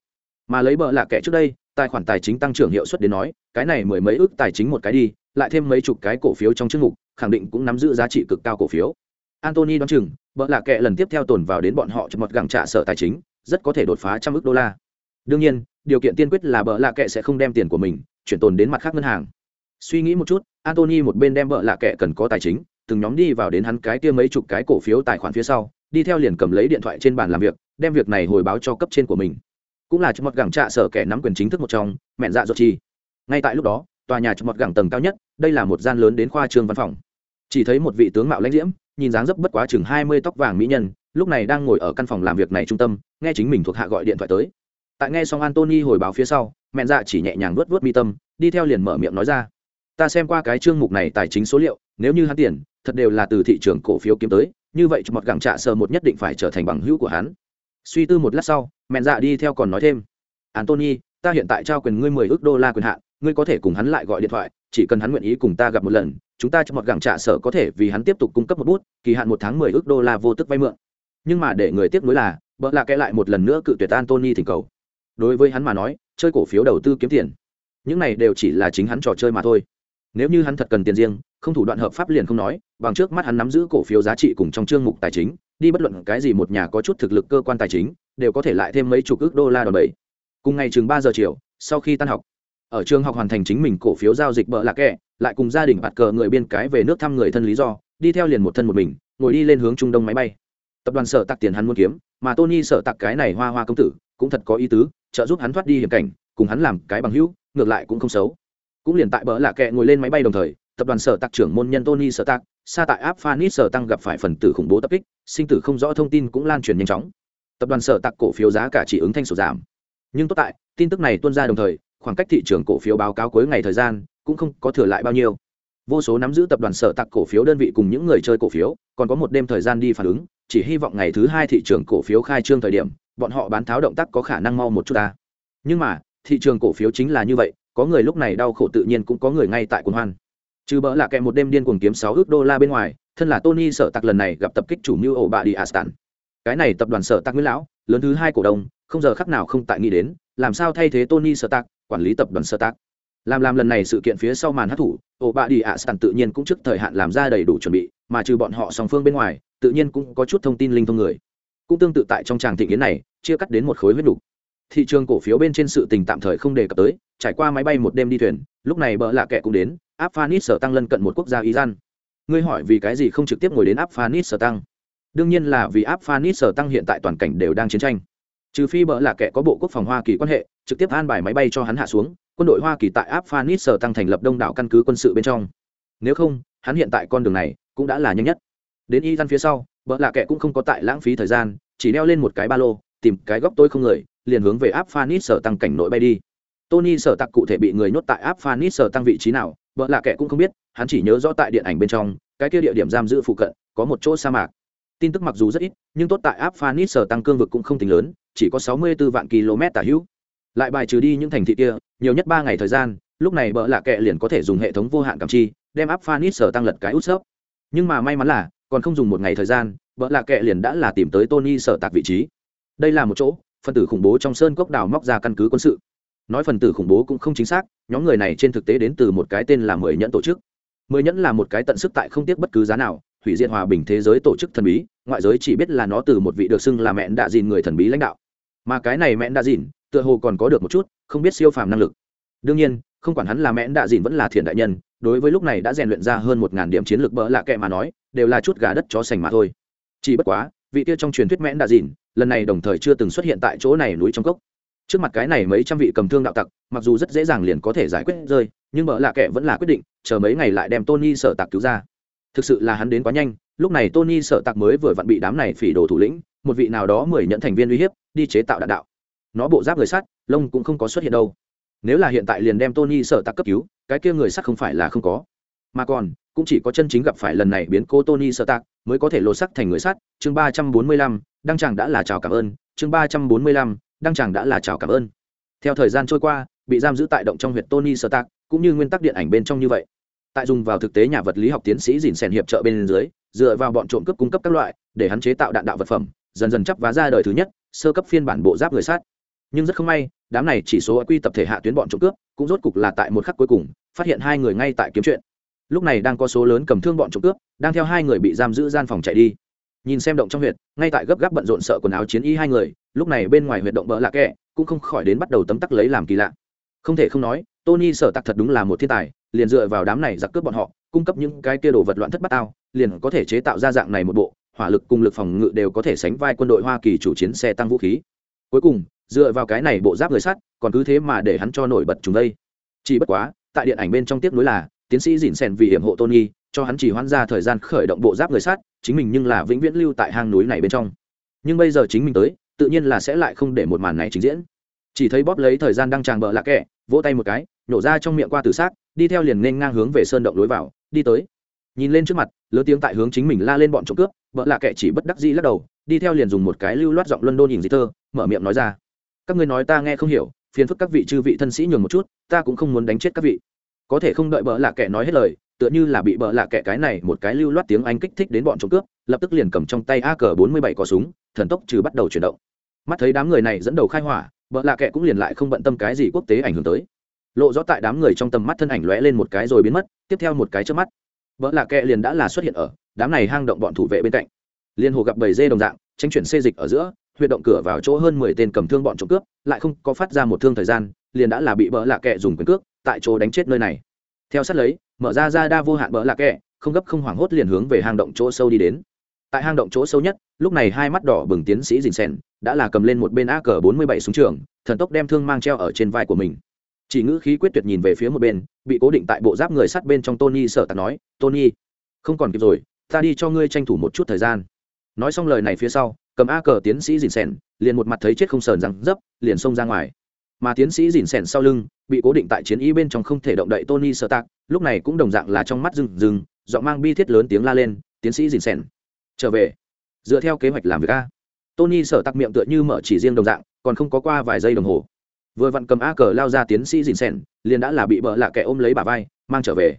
Mà lấy bợ lạ kệ trước đây, tài khoản tài chính tăng trưởng hiệu suất đến nói, cái này mười mấy ước tài chính một cái đi, lại thêm mấy chục cái cổ phiếu trong chức mục, khẳng định cũng nắm giữ giá trị cực cao cổ phiếu. Antony đoán chừng bợ lạ kệ lần tiếp theo tồn vào đến bọn họ cho một gặng trả sở tài chính rất có thể đột phá trăm ước đô la. Đương nhiên, điều kiện tiên quyết là bợ lạ kệ sẽ không đem tiền của mình chuyển tồn đến mặt khác ngân hàng. Suy nghĩ một chút antony một bên đem bợ lạ kệ cần có tài chính, từng nhóm đi vào đến hắn cái kia mấy chục cái cổ phiếu tài khoản phía sau, đi theo liền cầm lấy điện thoại trên bàn làm việc, đem việc này hồi báo cho cấp trên của mình. Cũng là cho mặt gẳng trạ sở kẻ nắm quyền chính thức một trong, mẹn dạ dột chi. Ngay tại lúc đó, tòa nhà cho mặt gẳng tầng cao nhất, đây là một gian lớn đến khoa trường văn phòng. Chỉ thấy một vị tướng mạo lãnh diễm, nhìn dáng dấp bất quá chừng hai mươi tóc vàng mỹ nhân lúc này đang ngồi ở căn phòng làm việc này trung tâm, nghe chính mình thuộc hạ gọi điện thoại tới. Tại nghe xong antony hồi báo phía sau mẹn dạ chỉ nhẹ nhàng vớt vớt mi tâm, đi theo liền mở miệng nói ra. Ta xem qua cái chương mục này tài chính số liệu, nếu như hắn tiền, thật đều là từ thị trường cổ phiếu kiếm tới, như vậy cho một gẳng trạ sờ một nhất định phải trở thành bằng hữu của hắn. Suy tư một lát sau mẹn dạ đi theo còn nói thêm. Antony, ta hiện tại trao quyền ngươi mười ước đô la quyền hạn, ngươi có thể cùng hắn lại gọi điện thoại, chỉ cần hắn nguyện ý cùng ta gặp một lần, chúng ta cho một gẳng trạ sở có thể vì hắn tiếp tục cung cấp một bút, kỳ hạn một tháng mười ước đô la vô tức vay mượn nhưng mà để người tiếp nối là, bợ lạ kẽ lại một lần nữa cự tuyệt antony thỉnh cầu. Đối với hắn mà nói, chơi cổ phiếu đầu tư kiếm tiền, những này đều chỉ là chính hắn trò chơi mà thôi. Nếu như hắn thật cần tiền riêng, không thủ đoạn hợp pháp liền không nói, bằng trước mắt hắn nắm giữ cổ phiếu giá trị cùng trong chương mục tài chính, đi bất luận cái gì một nhà có chút thực lực cơ quan tài chính, đều có thể lại thêm mấy chục ước đô la đòn bẩy. Cùng ngày chừng ba giờ chiều, sau khi tan học, ở trường học hoàn thành chính mình cổ phiếu giao dịch bợ lạc kẹ lại cùng gia đình bạt cờ người biên cái về nước thăm người thân lý do, đi theo liền một thân một mình, ngồi đi lên hướng trung đông máy bay tập đoàn sở tặc tiền hắn muốn kiếm, mà tony sở tặc cái này hoa hoa công tử, cũng thật có ý tứ, trợ giúp hắn thoát đi hiểm cảnh, cùng hắn làm cái bằng hữu, ngược lại cũng không xấu. Cũng liền tại bỡ lạ kệ ngồi lên máy bay đồng thời, tập đoàn sở tạc trưởng môn nhân tony sở tạc xa tại áp phanit sở tăng gặp phải phần tử khủng bố tập kích, sinh tử không rõ thông tin cũng lan truyền nhanh chóng. Tập đoàn sở tạc cổ phiếu giá cả chỉ ứng thanh sổ giảm. Nhưng tốt tại, tin tức này tuôn ra đồng thời, khoảng cách thị trường cổ phiếu báo cáo cuối ngày thời gian cũng không có thừa lại bao nhiêu. Vô số nắm giữ tập đoàn sở tạc cổ phiếu đơn vị cùng những người chơi cổ phiếu, còn có một đêm thời gian đi phản ứng chỉ hy vọng ngày thứ hai thị trường cổ phiếu khai trương thời điểm, bọn họ bán tháo động tác có khả năng mau một chút ta. Nhưng mà, thị trường cổ phiếu chính là như vậy, có người lúc này đau khổ tự nhiên cũng có người ngay tại cuồng hoan. Trừ bỡ là kẻ một đêm điên cuồng kiếm sáu ước đô la bên ngoài, thân là tony sở tặc lần này gặp tập kích chủ mưu ổ bạ đi astan cái này tập đoàn sở tặc nguyễn lão, lớn thứ hai cổ đông, không giờ khắc nào không tại nghĩ đến, làm sao thay thế tony sở tặc quản lý tập đoàn sở tặc làm làm lần này sự kiện phía sau màn hát thủ ổ bạ đi ạ sàn tự nhiên cũng trước thời hạn làm ra đầy đủ chuẩn bị, mà trừ bọn họ song phương bên ngoài, tự nhiên cũng có chút thông tin linh thông người. Cũng tương tự tại trong tràng thị kiến này, chia cắt đến một khối huyết đủ thị trường cổ phiếu bên trên sự tình tạm thời không đề cập tới, trải qua máy bay một đêm đi thuyền, lúc này bỡ lạ kẻ cũng đến áp phanit sở tăng lân cận một quốc gia iran. Ngươi hỏi vì cái gì không trực tiếp ngồi đến áp phanit sở tăng? Đương nhiên là vì áp phanit sở tăng hiện tại toàn cảnh đều đang chiến tranh. Trừ phi bỡ lạ kẻ có bộ quốc phòng hoa kỳ quan hệ, trực tiếp an bài máy bay cho hắn hạ xuống quân đội hoa kỳ tại Afghanistan sở tăng thành lập đông đảo căn cứ quân sự bên trong. Nếu không, hắn hiện tại con đường này cũng đã là nhanh nhất. Đến y gian phía sau bỡ lạ kệ cũng không có tại lãng phí thời gian, chỉ đeo lên một cái ba lô, tìm cái góc tôi không người, liền hướng về Afghanistan sở tăng cảnh nội bay đi. Tony sở tặc cụ thể bị người nhốt tại Afghanistan sở tăng vị trí nào vợ lạ kệ cũng không biết, hắn chỉ nhớ rõ tại điện ảnh bên trong, cái kia địa điểm giam giữ phụ cận, có một chỗ sa mạc. Tin tức mặc dù rất ít, nhưng tốt tại Afghanistan sở tăng cương vực cũng không tính lớn, chỉ có 64 vạn km tả hữu lại bài trừ đi những thành thị kia, nhiều nhất ba ngày thời gian, lúc này bợ lạ kệ liền có thể dùng hệ thống vô hạn cảm chi, đem áp phanit sở tăng lật cái út sấp nhưng mà may mắn là, còn không dùng một ngày thời gian, bợ lạ kệ liền đã là tìm tới tony sở tạc vị trí. Đây là một chỗ, phần tử khủng bố trong sơn cốc đào móc ra căn cứ quân sự. Nói phần tử khủng bố cũng không chính xác, nhóm người này trên thực tế đến từ một cái tên là mười nhẫn tổ chức. Mười nhẫn là một cái tận sức tại không tiếc bất cứ giá nào, hủy diệt hòa bình thế giới tổ chức thần bí, ngoại giới chỉ biết là nó từ một vị được xưng là mẹn đạ dìn người thần bí lãnh đạo. Mà cái này mẹn đạ dìn tựa hồ còn có được một chút, không biết siêu phàm năng lực. Đương nhiên, không quản hắn là mẹn đạ dìn vẫn là thiện đại nhân, đối với lúc này đã rèn luyện ra hơn một ngàn điểm chiến lược bỡ lạ kệ mà nói, đều là chút gà đất chó sành mà thôi. Chỉ bất quá, vị kia trong truyền thuyết mẽn đạ dìn, lần này đồng thời chưa từng xuất hiện tại chỗ này núi trong cốc. Trước mặt cái này mấy trăm vị cầm thương đạo tặc, mặc dù rất dễ dàng liền có thể giải quyết rơi, nhưng bỡ lạ kệ vẫn là quyết định, chờ mấy ngày lại đem tony sợ tặc cứu ra. Thực sự là hắn đến quá nhanh, lúc này tony sợ tặc mới vừa vặn bị đám này phỉ đồ thủ lĩnh, một vị nào đó mười nhận thành viên uy hiếp, đi chế tạo đạn đạo nó bộ giáp người sắt, lông cũng không có xuất hiện đâu. Nếu là hiện tại liền đem tony sợ tặc cấp cứu, cái kia người sắt không phải là không có. Mà còn, cũng chỉ có chân chính gặp phải lần này biến cô tony sợ tặc mới có thể lột sắc thành người sắt. Chương ba trăm bốn mươi lăm, đăng chàng đã là chào cảm ơn. Chương ba trăm bốn mươi lăm, đăng chàng đã là chào cảm ơn. Theo thời gian trôi qua, bị giam giữ tại động trong huyện tony sợ tặc cũng như nguyên tắc điện ảnh bên trong như vậy. Tại dùng vào thực tế nhà vật lý học tiến sĩ dìn sèn hiệp trợ bên dưới, dựa vào bọn trộm cướp cung cấp các loại, để hắn chế tạo đạn đạo vật phẩm, dần dần chấp vá ra đời thứ nhất, sơ cấp phiên bản bộ giáp người sát nhưng rất không may, đám này chỉ số quy tập thể hạ tuyến bọn trộm cướp, cũng rốt cục là tại một khắc cuối cùng, phát hiện hai người ngay tại kiếm chuyện. Lúc này đang có số lớn cầm thương bọn trộm cướp, đang theo hai người bị giam giữ gian phòng chạy đi. Nhìn xem động trong huyệt, ngay tại gấp gáp bận rộn sợ quần áo chiến y hai người, lúc này bên ngoài huyệt động bỡ lạ kẹ, cũng không khỏi đến bắt đầu tấm tắc lấy làm kỳ lạ. Không thể không nói, tony sở tặc thật đúng là một thiên tài, liền dựa vào đám này giặc cướp bọn họ, cung cấp những cái kia đồ vật loạn thất bát ao liền có thể chế tạo ra dạng này một bộ, hỏa lực cùng lực phòng ngự đều có thể sánh vai quân đội hoa kỳ chủ chiến xe tăng vũ khí cuối cùng, dựa vào cái này bộ giáp người sắt, còn cứ thế mà để hắn cho nổi bật chúng đây. Chỉ bất quá, tại điện ảnh bên trong tiếp nối là, tiến sĩ dỉn xèn vì hiểm hộ tony, cho hắn chỉ hoãn ra thời gian khởi động bộ giáp người sát chính mình nhưng là vĩnh viễn lưu tại hang núi này bên trong. Nhưng bây giờ chính mình tới, tự nhiên là sẽ lại không để một màn này trình diễn. Chỉ thấy bóp lấy thời gian đang tràng bợ lạc kẻ vỗ tay một cái, nhổ ra trong miệng qua tử xác, đi theo liền nên ngang hướng về sơn động lối vào, đi tới. Nhìn lên trước mặt, lớn tiếng tại hướng chính mình la lên bọn trộm cướp vợ lạ kệ chỉ bất đắc dĩ lắc đầu, đi theo liền dùng một cái lưu loát giọng luân đôn nhìn dĩ thơ mở miệng nói ra. Các ngươi nói ta nghe không hiểu, phiền phức các vị chư vị thân sĩ nhường một chút, ta cũng không muốn đánh chết các vị. Có thể không đợi bợ lạ kệ nói hết lời, tựa như là bị bợ lạ kệ cái này một cái lưu loát tiếng anh kích thích đến bọn trộm cướp, lập tức liền cầm trong tay a cờ bốn mươi bảy có súng, thần tốc trừ bắt đầu chuyển động. Mắt thấy đám người này dẫn đầu khai hỏa, bợ lạ kệ cũng liền lại không bận tâm cái gì quốc tế ảnh hưởng tới. Lộ rõ tại đám người trong tầm mắt thân ảnh lóe lên một cái rồi biến mất, tiếp theo một cái trước mắt, bợ lạ kệ liền đã là xuất hiện ở đám này hang động bọn thủ vệ bên cạnh. Liên hồ gặp bầy dê đồng dạng, tranh chuyển xê dịch ở giữa huyệt động cửa vào chỗ hơn mười tên cầm thương bọn trộm cướp, lại không có phát ra một thương thời gian, liền đã là bị bỡ lạ kẹ dùng quyền cước, tại chỗ đánh chết nơi này. Theo sát lấy, mở ra ra đa vô hạn bỡ lạ kẹ, không gấp không hoảng hốt liền hướng về hang động chỗ sâu đi đến. Tại hang động chỗ sâu nhất, lúc này hai mắt đỏ bừng tiến sĩ dình sen đã là cầm lên một bên a cờ bốn mươi bảy súng trường, thần tốc đem thương mang treo ở trên vai của mình. Chỉ ngữ khí quyết tuyệt nhìn về phía một bên, bị cố định tại bộ giáp người sắt bên trong tony sợ tạt nói, tony, không còn kịp rồi, ta đi cho ngươi tranh thủ một chút thời gian. Nói xong lời này phía sau cầm a cờ tiến sĩ dìn sen liền một mặt thấy chết không sờn răng dấp, liền xông ra ngoài. Mà tiến sĩ dìn sèn sau lưng, bị cố định tại chiến y bên trong không thể động đậy tony sợ tạc lúc này cũng đồng dạng là trong mắt rừng rừng dọn mang bi thiết lớn tiếng la lên, tiến sĩ dìn sèn, trở về. Dựa theo kế hoạch làm việc a. Tony sợ tặc miệng tựa như mở chỉ riêng đồng dạng, còn không có qua vài giây đồng hồ. Vừa vặn cầm a cờ lao ra tiến sĩ dìn sèn, liền đã là bị bợ lạ kẻ ôm lấy bà vai, mang trở về.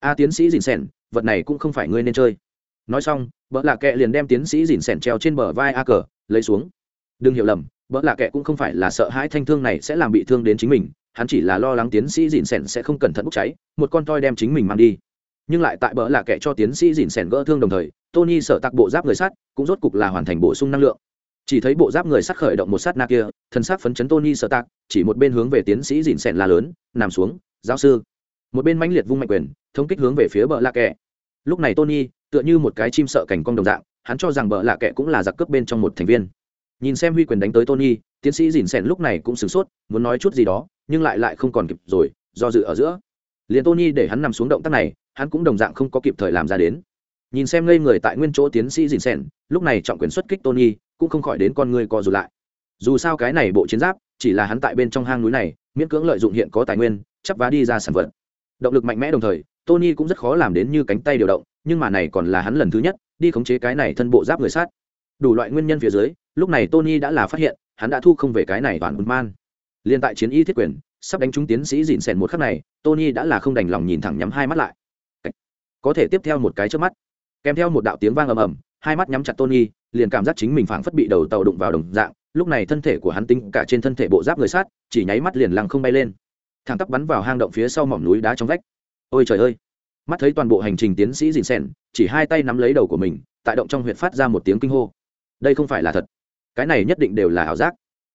A tiến sĩ dìn sèn, vật này cũng không phải ngươi nên chơi. Nói xong vợ lạ kệ liền đem tiến sĩ dìn sèn treo trên bờ vai a cờ, lấy xuống. Đừng hiểu lầm vợ lạ kệ cũng không phải là sợ hãi thanh thương này sẽ làm bị thương đến chính mình, hắn chỉ là lo lắng tiến sĩ dìn sèn sẽ không cẩn thận bốc cháy, một con toi đem chính mình mang đi. Nhưng lại tại bỡ lạ kệ cho tiến sĩ dìn sèn gỡ thương đồng thời, tony sợ tặc bộ giáp người sắt cũng rốt cục là hoàn thành bổ sung năng lượng. Chỉ thấy bộ giáp người sắt khởi động một sát na kia, thân xác phấn chấn tony sợ tặc chỉ một bên hướng về tiến sĩ dìn sèn la lớn, nằm xuống, giáo sư. Một bên mãnh liệt vung mạnh quyền thống kích hướng về phía bờ lạ kệ lúc này tony tựa như một cái chim sợ cảnh cong đồng dạng, hắn cho rằng bợ lạ kệ cũng là giặc cướp bên trong một thành viên. Nhìn xem huy quyền đánh tới tony, tiến sĩ dìn sèn lúc này cũng sửng sốt, muốn nói chút gì đó, nhưng lại lại không còn kịp rồi, do dự ở giữa. Liền tony để hắn nằm xuống động tác này, hắn cũng đồng dạng không có kịp thời làm ra đến. Nhìn xem ngây người tại nguyên chỗ tiến sĩ dìn sèn, lúc này trọng quyền xuất kích tony, cũng không khỏi đến con người co rụt lại. Dù sao cái này bộ chiến giáp, chỉ là hắn tại bên trong hang núi này, miễn cưỡng lợi dụng hiện có tài nguyên, chắp vá đi ra sản vật. Động lực mạnh mẽ đồng thời, tony cũng rất khó làm đến như cánh tay điều động nhưng mà này còn là hắn lần thứ nhất đi khống chế cái này thân bộ giáp người sát. Đủ loại nguyên nhân phía dưới, lúc này tony đã là phát hiện, hắn đã thu không về cái này toàn bùn man. Liên tại chiến y thiết quyền, sắp đánh trúng tiến sĩ dịn sèn một khắc này, tony đã là không đành lòng nhìn thẳng nhắm hai mắt lại. Có thể tiếp theo một cái trước mắt. Kèm theo một đạo tiếng vang ầm ầm, hai mắt nhắm chặt tony, liền cảm giác chính mình phảng phất bị đầu tàu đụng vào đồng dạng, lúc này thân thể của hắn tính cả trên thân thể bộ giáp người sát, chỉ nháy mắt liền lăng không bay lên. Thẳng tắp bắn vào hang động phía sau mỏm núi đá trong vách. Ôi trời ơi! Mắt thấy toàn bộ hành trình tiến sĩ dìn sèn, chỉ hai tay nắm lấy đầu của mình, tại động trong huyện phát ra một tiếng kinh hô. Đây không phải là thật. Cái này nhất định đều là ảo giác.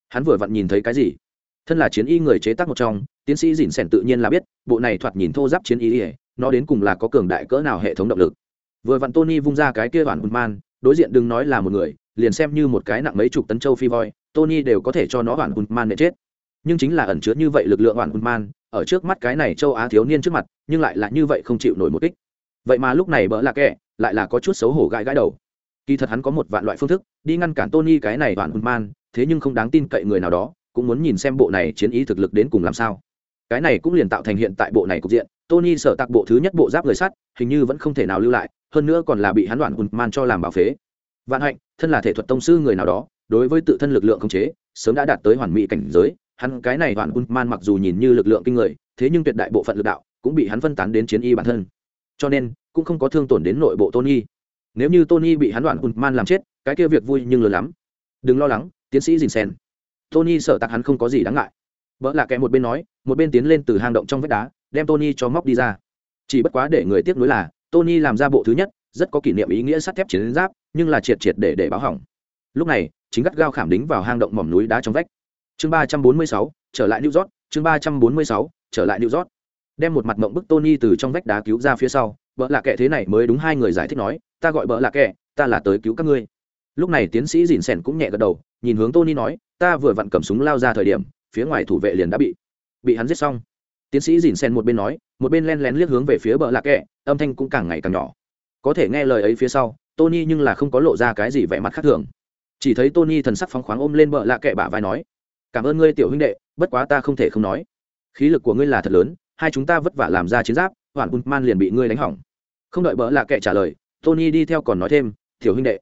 Hắn vừa vặn nhìn thấy cái gì? Thân là chiến y người chế tác một trong, tiến sĩ dìn sèn tự nhiên là biết, bộ này thoạt nhìn thô giáp chiến y ỉa nó đến cùng là có cường đại cỡ nào hệ thống động lực. Vừa vặn tony vung ra cái kia bản man, đối diện đừng nói là một người, liền xem như một cái nặng mấy chục tấn châu phi voi, tony đều có thể cho nó bản man để chết. Nhưng chính là ẩn chứa như vậy lực lượng bản man ở trước mắt cái này châu á thiếu niên trước mặt, nhưng lại là như vậy không chịu nổi một kích. Vậy mà lúc này bỡ lạc kẹ, lại là có chút xấu hổ gãi gãi đầu. Kỳ thật hắn có một vạn loại phương thức, đi ngăn cản tony cái này toàn man, thế nhưng không đáng tin cậy người nào đó, cũng muốn nhìn xem bộ này chiến ý thực lực đến cùng làm sao. Cái này cũng liền tạo thành hiện tại bộ này cục diện, tony sở tạc bộ thứ nhất bộ giáp người sắt, hình như vẫn không thể nào lưu lại, hơn nữa còn là bị hắn đoạn man cho làm bảo phế. Vạn hạnh, thân là thể thuật tông sư người nào đó, đối với tự thân lực lượng khống chế, sớm đã đạt tới hoàn mỹ cảnh giới hắn cái này đoạn man mặc dù nhìn như lực lượng kinh người, thế nhưng tuyệt đại bộ phận lực đạo cũng bị hắn phân tán đến chiến y bản thân. Cho nên, cũng không có thương tổn đến nội bộ tony. Nếu như tony bị hắn đoạn man làm chết, cái kia việc vui nhưng lớn lắm. Đừng lo lắng, tiến sĩ dình sen. Tony sợ tặc hắn không có gì đáng ngại. Bỡ là kẻ một bên nói, một bên tiến lên từ hang động trong vách đá, đem tony cho móc đi ra. Chỉ bất quá để người tiếc nuối là, tony làm ra bộ thứ nhất, rất có kỷ niệm ý nghĩa sắt thép chiến giáp, nhưng là triệt triệt để để báo hỏng. Lúc này, chính gắt gao khảm đính vào hang động mỏm núi đá trong vách chương ba trăm bốn mươi sáu, trở lại new york, chương ba trăm bốn mươi sáu, trở lại new york. Đem một mặt mộng bức tony từ trong vách đá cứu ra phía sau vợ là kệ thế này mới đúng hai người giải thích nói, ta gọi vợ là kệ ta là tới cứu các ngươi. Lúc này tiến sĩ dìn sèn cũng nhẹ gật đầu, nhìn hướng tony nói, ta vừa vặn cầm súng lao ra thời điểm, phía ngoài thủ vệ liền đã bị bị hắn giết xong. Tiến sĩ dìn sen một bên nói, một bên len lén liếc hướng về phía bờ lạc kẹ, âm thanh cũng càng ngày càng nhỏ. Có thể nghe lời ấy phía sau, tony nhưng là không có lộ ra cái gì vẻ mặt khác thường. Chỉ thấy tony thần sắc phóng khoáng ôm lên bờ lạc kẹ bả vai nói cảm ơn ngươi tiểu huynh đệ, bất quá ta không thể không nói. Khí lực của ngươi là thật lớn, hai chúng ta vất vả làm ra chiến giáp hoàn man liền bị ngươi đánh hỏng. Không đợi bỡ là kệ trả lời, tony đi theo còn nói thêm, tiểu huynh đệ,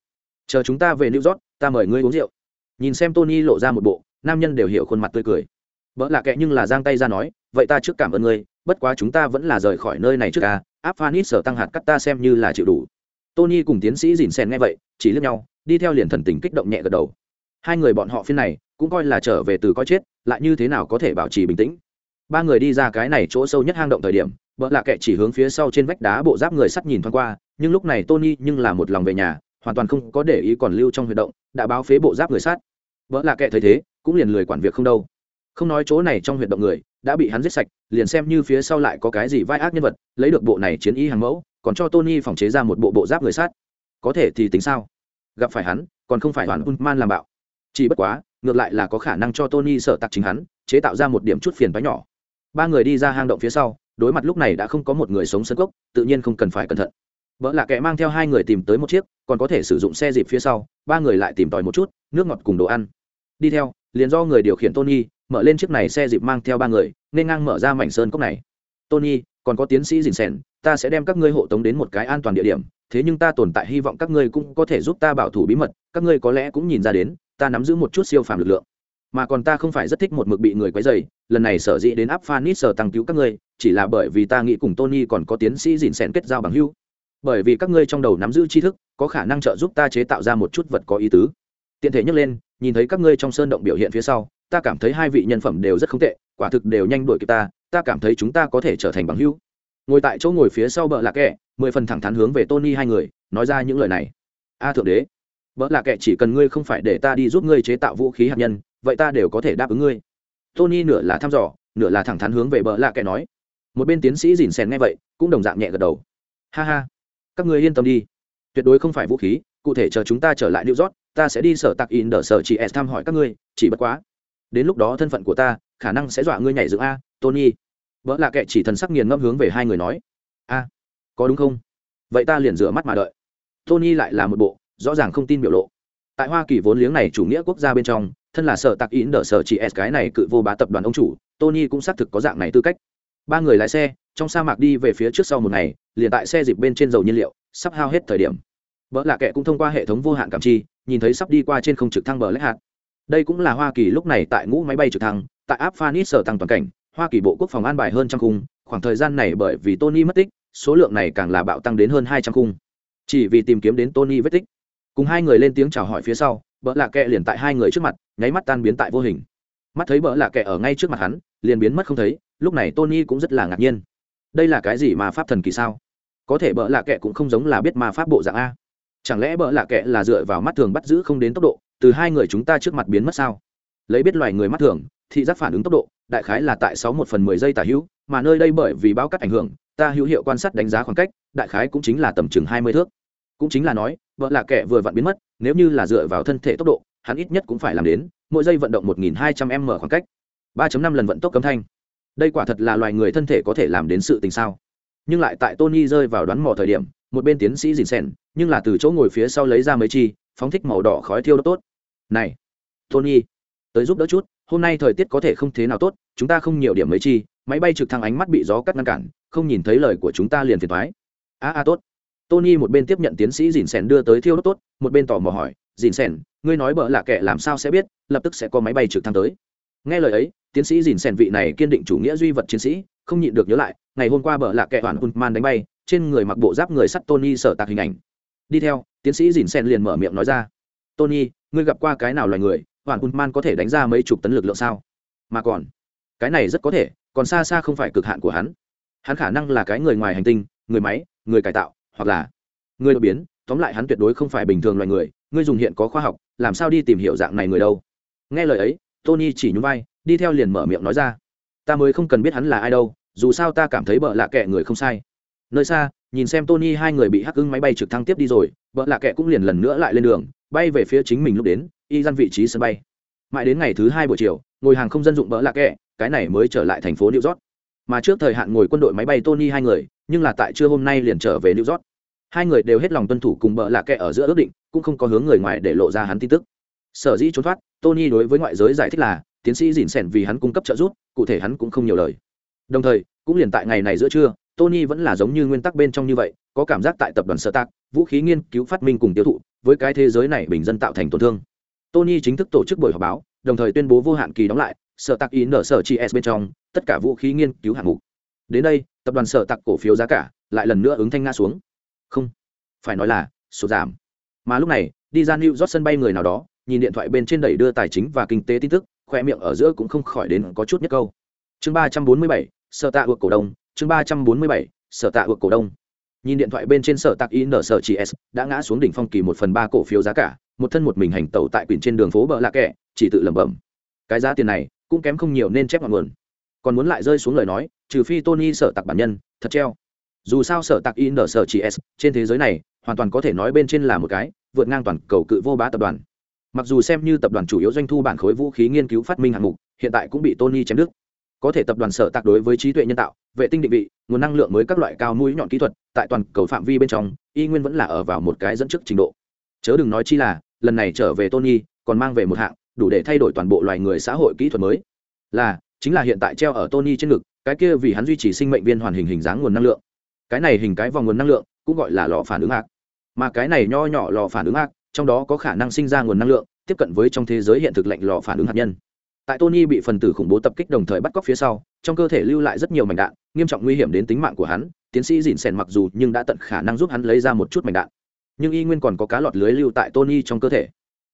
chờ chúng ta về new york, ta mời ngươi uống rượu. Nhìn xem tony lộ ra một bộ, nam nhân đều hiểu khuôn mặt tươi cười. Vợ lạ kệ nhưng là giang tay ra nói, vậy ta trước cảm ơn ngươi, bất quá chúng ta vẫn là rời khỏi nơi này trước à, ca áp phanit sở tăng hạt cắt ta xem như là chịu đủ. Tony cùng tiến sĩ dìn xèn nghe vậy, chỉ lướt nhau, đi theo liền thần tình kích động nhẹ gật đầu. Hai người bọn họ phiên này cũng coi là trở về từ coi chết, lại như thế nào có thể bảo trì bình tĩnh. Ba người đi ra cái này chỗ sâu nhất hang động thời điểm vợ lạ kệ chỉ hướng phía sau trên vách đá bộ giáp người sắt nhìn thoáng qua, nhưng lúc này tony nhưng là một lòng về nhà, hoàn toàn không có để ý còn lưu trong huy động, đã báo phế bộ giáp người sắt. Vợ lạ kệ thấy thế, cũng liền lười quản việc không đâu. Không nói chỗ này trong huy động người, đã bị hắn giết sạch, liền xem như phía sau lại có cái gì vai ác nhân vật, lấy được bộ này chiến y hàng mẫu, còn cho tony phòng chế ra một bộ bộ giáp người sát có thể thì tính sao? Gặp phải hắn, còn không phải hoàn man làm bạo. Chỉ bất quá ngược lại là có khả năng cho tony sợ tặc chính hắn, chế tạo ra một điểm chút phiền bá nhỏ. Ba người đi ra hang động phía sau, đối mặt lúc này đã không có một người sống sân cốc tự nhiên không cần phải cẩn thận. Vợ là kẻ mang theo hai người tìm tới một chiếc, còn có thể sử dụng xe dịp phía sau, ba người lại tìm tòi một chút, nước ngọt cùng đồ ăn. Đi theo, liền do người điều khiển tony, mở lên chiếc này xe dịp mang theo ba người, nên ngang mở ra mảnh sơn cốc này. Tony, còn có tiến sĩ dình sèn, ta sẽ đem các ngươi hộ tống đến một cái an toàn địa điểm, thế nhưng ta tồn tại hy vọng các ngươi cũng có thể giúp ta bảo thủ bí mật, các ngươi có lẽ cũng nhìn ra đến ta nắm giữ một chút siêu phàm lực lượng. Mà còn ta không phải rất thích một mực bị người quấy dày lần này sở dĩ đến áp phanit sở tăng cứu các ngươi, chỉ là bởi vì ta nghĩ cùng tony còn có tiến sĩ dìn xen kết giao bằng hưu bởi vì các ngươi trong đầu nắm giữ tri thức, có khả năng trợ giúp ta chế tạo ra một chút vật có ý tứ. Tiện thể nhắc lên, nhìn thấy các ngươi trong sơn động biểu hiện phía sau, ta cảm thấy hai vị nhân phẩm đều rất không tệ, quả thực đều nhanh đuổi kịp ta ta cảm thấy chúng ta có thể trở thành bằng hữu. Ngồi tại chỗ ngồi phía sau bờ lạc kẹ mười phần thẳng thắn hướng về tony hai người, nói ra những lời này. A thượng đế vợ là kẻ chỉ cần ngươi không phải để ta đi giúp ngươi chế tạo vũ khí hạt nhân, vậy ta đều có thể đáp ứng ngươi. Tony nửa là thăm dò, nửa là thẳng thắn hướng về vợ là kẻ nói. Một bên tiến sĩ dìn xèn nghe vậy, cũng đồng dạng nhẹ gật đầu. Ha ha, các ngươi yên tâm đi. Tuyệt đối không phải vũ khí, cụ thể chờ chúng ta trở lại new york, ta sẽ đi sở tạc in đỡ sở chị s thăm hỏi các ngươi, chỉ bất quá. Đến lúc đó thân phận của ta, khả năng sẽ dọa ngươi nhảy dựng a, tony. Vợ là kệ chỉ thần sắc nghiền ngâm hướng về hai người nói. A, có đúng không? Vậy ta liền rửa mắt mà đợi. Tony lại là một bộ rõ ràng không tin biểu lộ. Tại hoa kỳ vốn liếng này chủ nghĩa quốc gia bên trong, thân là sở tạc ý đỡ sở chị s, cái này cự vô bá tập đoàn ông chủ, tony cũng xác thực có dạng này tư cách. Ba người lái xe, trong sa mạc đi về phía trước sau một ngày, liền tại xe dịp bên trên dầu nhiên liệu, sắp hao hết thời điểm. Vợ lạ kệ cũng thông qua hệ thống vô hạn cảm chi, nhìn thấy sắp đi qua trên không trực thăng bờ lách hạt. Đây cũng là hoa kỳ lúc này tại ngũ máy bay trực thăng, tại áp phanis sở tăng toàn cảnh, hoa kỳ bộ quốc phòng an bài hơn trăm khung, khoảng thời gian này bởi vì tony mất tích, số lượng này càng là bạo tăng đến hơn hai trăm khung. Chỉ vì tìm kiếm đến tony vết tích cùng hai người lên tiếng chào hỏi phía sau, bỡ lạ kệ liền tại hai người trước mặt, nháy mắt tan biến tại vô hình. Mắt thấy bỡ lạ kệ ở ngay trước mặt hắn, liền biến mất không thấy, lúc này tony cũng rất là ngạc nhiên. Đây là cái gì mà pháp thần kỳ sao? Có thể bỡ lạ kệ cũng không giống là biết ma pháp bộ dạng a. Chẳng lẽ bỡ lạ kệ là dựa vào mắt thường bắt giữ không đến tốc độ, từ hai người chúng ta trước mặt biến mất sao? Lấy biết loài người mắt thường, thị giác phản ứng tốc độ, đại khái là tại sáu một phần mười giây tả hữu, mà nơi đây bởi vì bao cắt ảnh hưởng, ta hữu hiệu quan sát đánh giá khoảng cách, đại khái cũng chính là tầm chừng hai mươi thước. Cũng chính là nói vợ là kẻ vừa vặn biến mất, nếu như là dựa vào thân thể tốc độ, hắn ít nhất cũng phải làm đến, mỗi giây vận động một nghìn hai trăm m khoảng cách. ba năm lần vận tốc cấm thanh. Đây quả thật là loài người thân thể có thể làm đến sự tình sao. Nhưng lại tại tony rơi vào đoán mò thời điểm, một bên tiến sĩ dìn xèn nhưng là từ chỗ ngồi phía sau lấy ra mấy chi, phóng thích màu đỏ khói thiêu đốt tốt. Này, tony, tới giúp đỡ chút, hôm nay thời tiết có thể không thế nào tốt, chúng ta không nhiều điểm mấy chi, máy bay trực thăng ánh mắt bị gió cắt ngăn cản, không nhìn thấy lời của chúng ta liền phiền thoái a a, tốt tony một bên tiếp nhận tiến sĩ dìn xèn đưa tới thiêu đốt tốt, một bên tò mò hỏi, dìn xèn ngươi nói bợ là kẻ làm sao sẽ biết, lập tức sẽ có máy bay trực thăng tới. Nghe lời ấy, tiến sĩ dìn xèn vị này kiên định chủ nghĩa duy vật chiến sĩ, không nhịn được nhớ lại, ngày hôm qua bợ là kẻ hoàn man đánh bay, trên người mặc bộ giáp người sắt tony sở tạc hình ảnh. Đi theo, tiến sĩ dìn xèn liền mở miệng nói ra, tony, ngươi gặp qua cái nào loài người, hoàn man có thể đánh ra mấy chục tấn lực lượng sao? Mà còn, cái này rất có thể, còn xa xa không phải cực hạn của hắn. Hắn khả năng là cái người ngoài hành tinh, người máy, người cải tạo hoặc là người đột biến, tóm lại hắn tuyệt đối không phải bình thường loài người, ngươi dùng hiện có khoa học, làm sao đi tìm hiểu dạng này người đâu? Nghe lời ấy, tony chỉ nhún vai, đi theo liền mở miệng nói ra. Ta mới không cần biết hắn là ai đâu, dù sao ta cảm thấy bợ lạ kệ người không sai. Nơi xa, nhìn xem tony hai người bị hắc ưng máy bay trực thăng tiếp đi rồi, bợ lạ kệ cũng liền lần nữa lại lên đường, bay về phía chính mình lúc đến, y dăn vị trí sân bay. Mãi đến ngày thứ hai buổi chiều, ngồi hàng không dân dụng bỡ lạ kệ cái này mới trở lại thành phố new york mà trước thời hạn ngồi quân đội máy bay tony hai người, nhưng là tại trưa hôm nay liền trở về new york. Hai người đều hết lòng tuân thủ cùng bợ lạ kệ ở giữa ước định, cũng không có hướng người ngoài để lộ ra hắn tin tức. Sở dĩ trốn thoát, tony đối với ngoại giới giải thích là, tiến sĩ dìn xẻn vì hắn cung cấp trợ giúp, cụ thể hắn cũng không nhiều lời. Đồng thời, cũng liền tại ngày này giữa trưa, tony vẫn là giống như nguyên tắc bên trong như vậy, có cảm giác tại tập đoàn sơ tác vũ khí nghiên cứu phát minh cùng tiêu thụ, với cái thế giới này bình dân tạo thành tổn thương. Tony chính thức tổ chức buổi họp báo, đồng thời tuyên bố vô hạn kỳ đóng lại sở tạc ý nở sở chi s bên trong, tất cả vũ khí nghiên cứu hạng mục. Đến đây, tập đoàn sở tạc cổ phiếu giá cả lại lần nữa ứng thanh nga xuống. Không, phải nói là, sụt giảm. Mà lúc này, đi ra new york sân bay người nào đó, nhìn điện thoại bên trên đẩy đưa tài chính và kinh tế tin tức, khoe miệng ở giữa cũng không khỏi đến có chút nhất câu. Chương ba trăm bốn mươi bảy, sở tạ ước cổ đông. Chương ba trăm bốn mươi bảy, sở tạ ước cổ đông. Nhìn điện thoại bên trên sở tạc in sở chỉ s, đã ngã xuống đỉnh phong kỳ một phần ba cổ phiếu giá cả, một thân một mình hành tẩu tại quyển trên đường phố bờ lạ kẹ, chỉ tự lẩm bẩm. Cái giá tiền này cũng kém không nhiều nên chép ngọn nguồn. Còn muốn lại rơi xuống lời nói, trừ phi tony sở tạc bản nhân, thật treo. Dù sao sở tạc in sở chỉ s trên thế giới này, hoàn toàn có thể nói bên trên là một cái, vượt ngang toàn cầu cự vô bá tập đoàn. Mặc dù xem như tập đoàn chủ yếu doanh thu bản khối vũ khí nghiên cứu phát minh hạng mục, hiện tại cũng bị tony chém đứt. Có thể tập đoàn sở tạc đối với trí tuệ nhân tạo, vệ tinh định vị, nguồn năng lượng mới các loại cao mũi nhọn kỹ thuật, tại toàn cầu phạm vi bên trong, y nguyên vẫn là ở vào một cái dẫn trước trình độ. Chớ đừng nói chi là, lần này trở về tony, còn mang về một hạng đủ để thay đổi toàn bộ loài người xã hội kỹ thuật mới. Là, chính là hiện tại treo ở tony trên ngực, cái kia vì hắn duy trì sinh mệnh viên hoàn hình hình dáng nguồn năng lượng. Cái này hình cái vòng nguồn năng lượng, cũng gọi là lò phản ứng ác mà cái này nho nhỏ lò phản ứng ác trong đó có khả năng sinh ra nguồn năng lượng, tiếp cận với trong thế giới hiện thực lệnh lò phản ứng hạt nhân. Tại tony bị phần tử khủng bố tập kích đồng thời bắt cóc phía sau, trong cơ thể lưu lại rất nhiều mảnh đạn, nghiêm trọng nguy hiểm đến tính mạng của hắn, tiến sĩ dịn sèn mặc dù nhưng đã tận khả năng giúp hắn lấy ra một chút mảnh đạn. Nhưng y nguyên còn có cá lọt lưới lưu tại tony trong cơ thể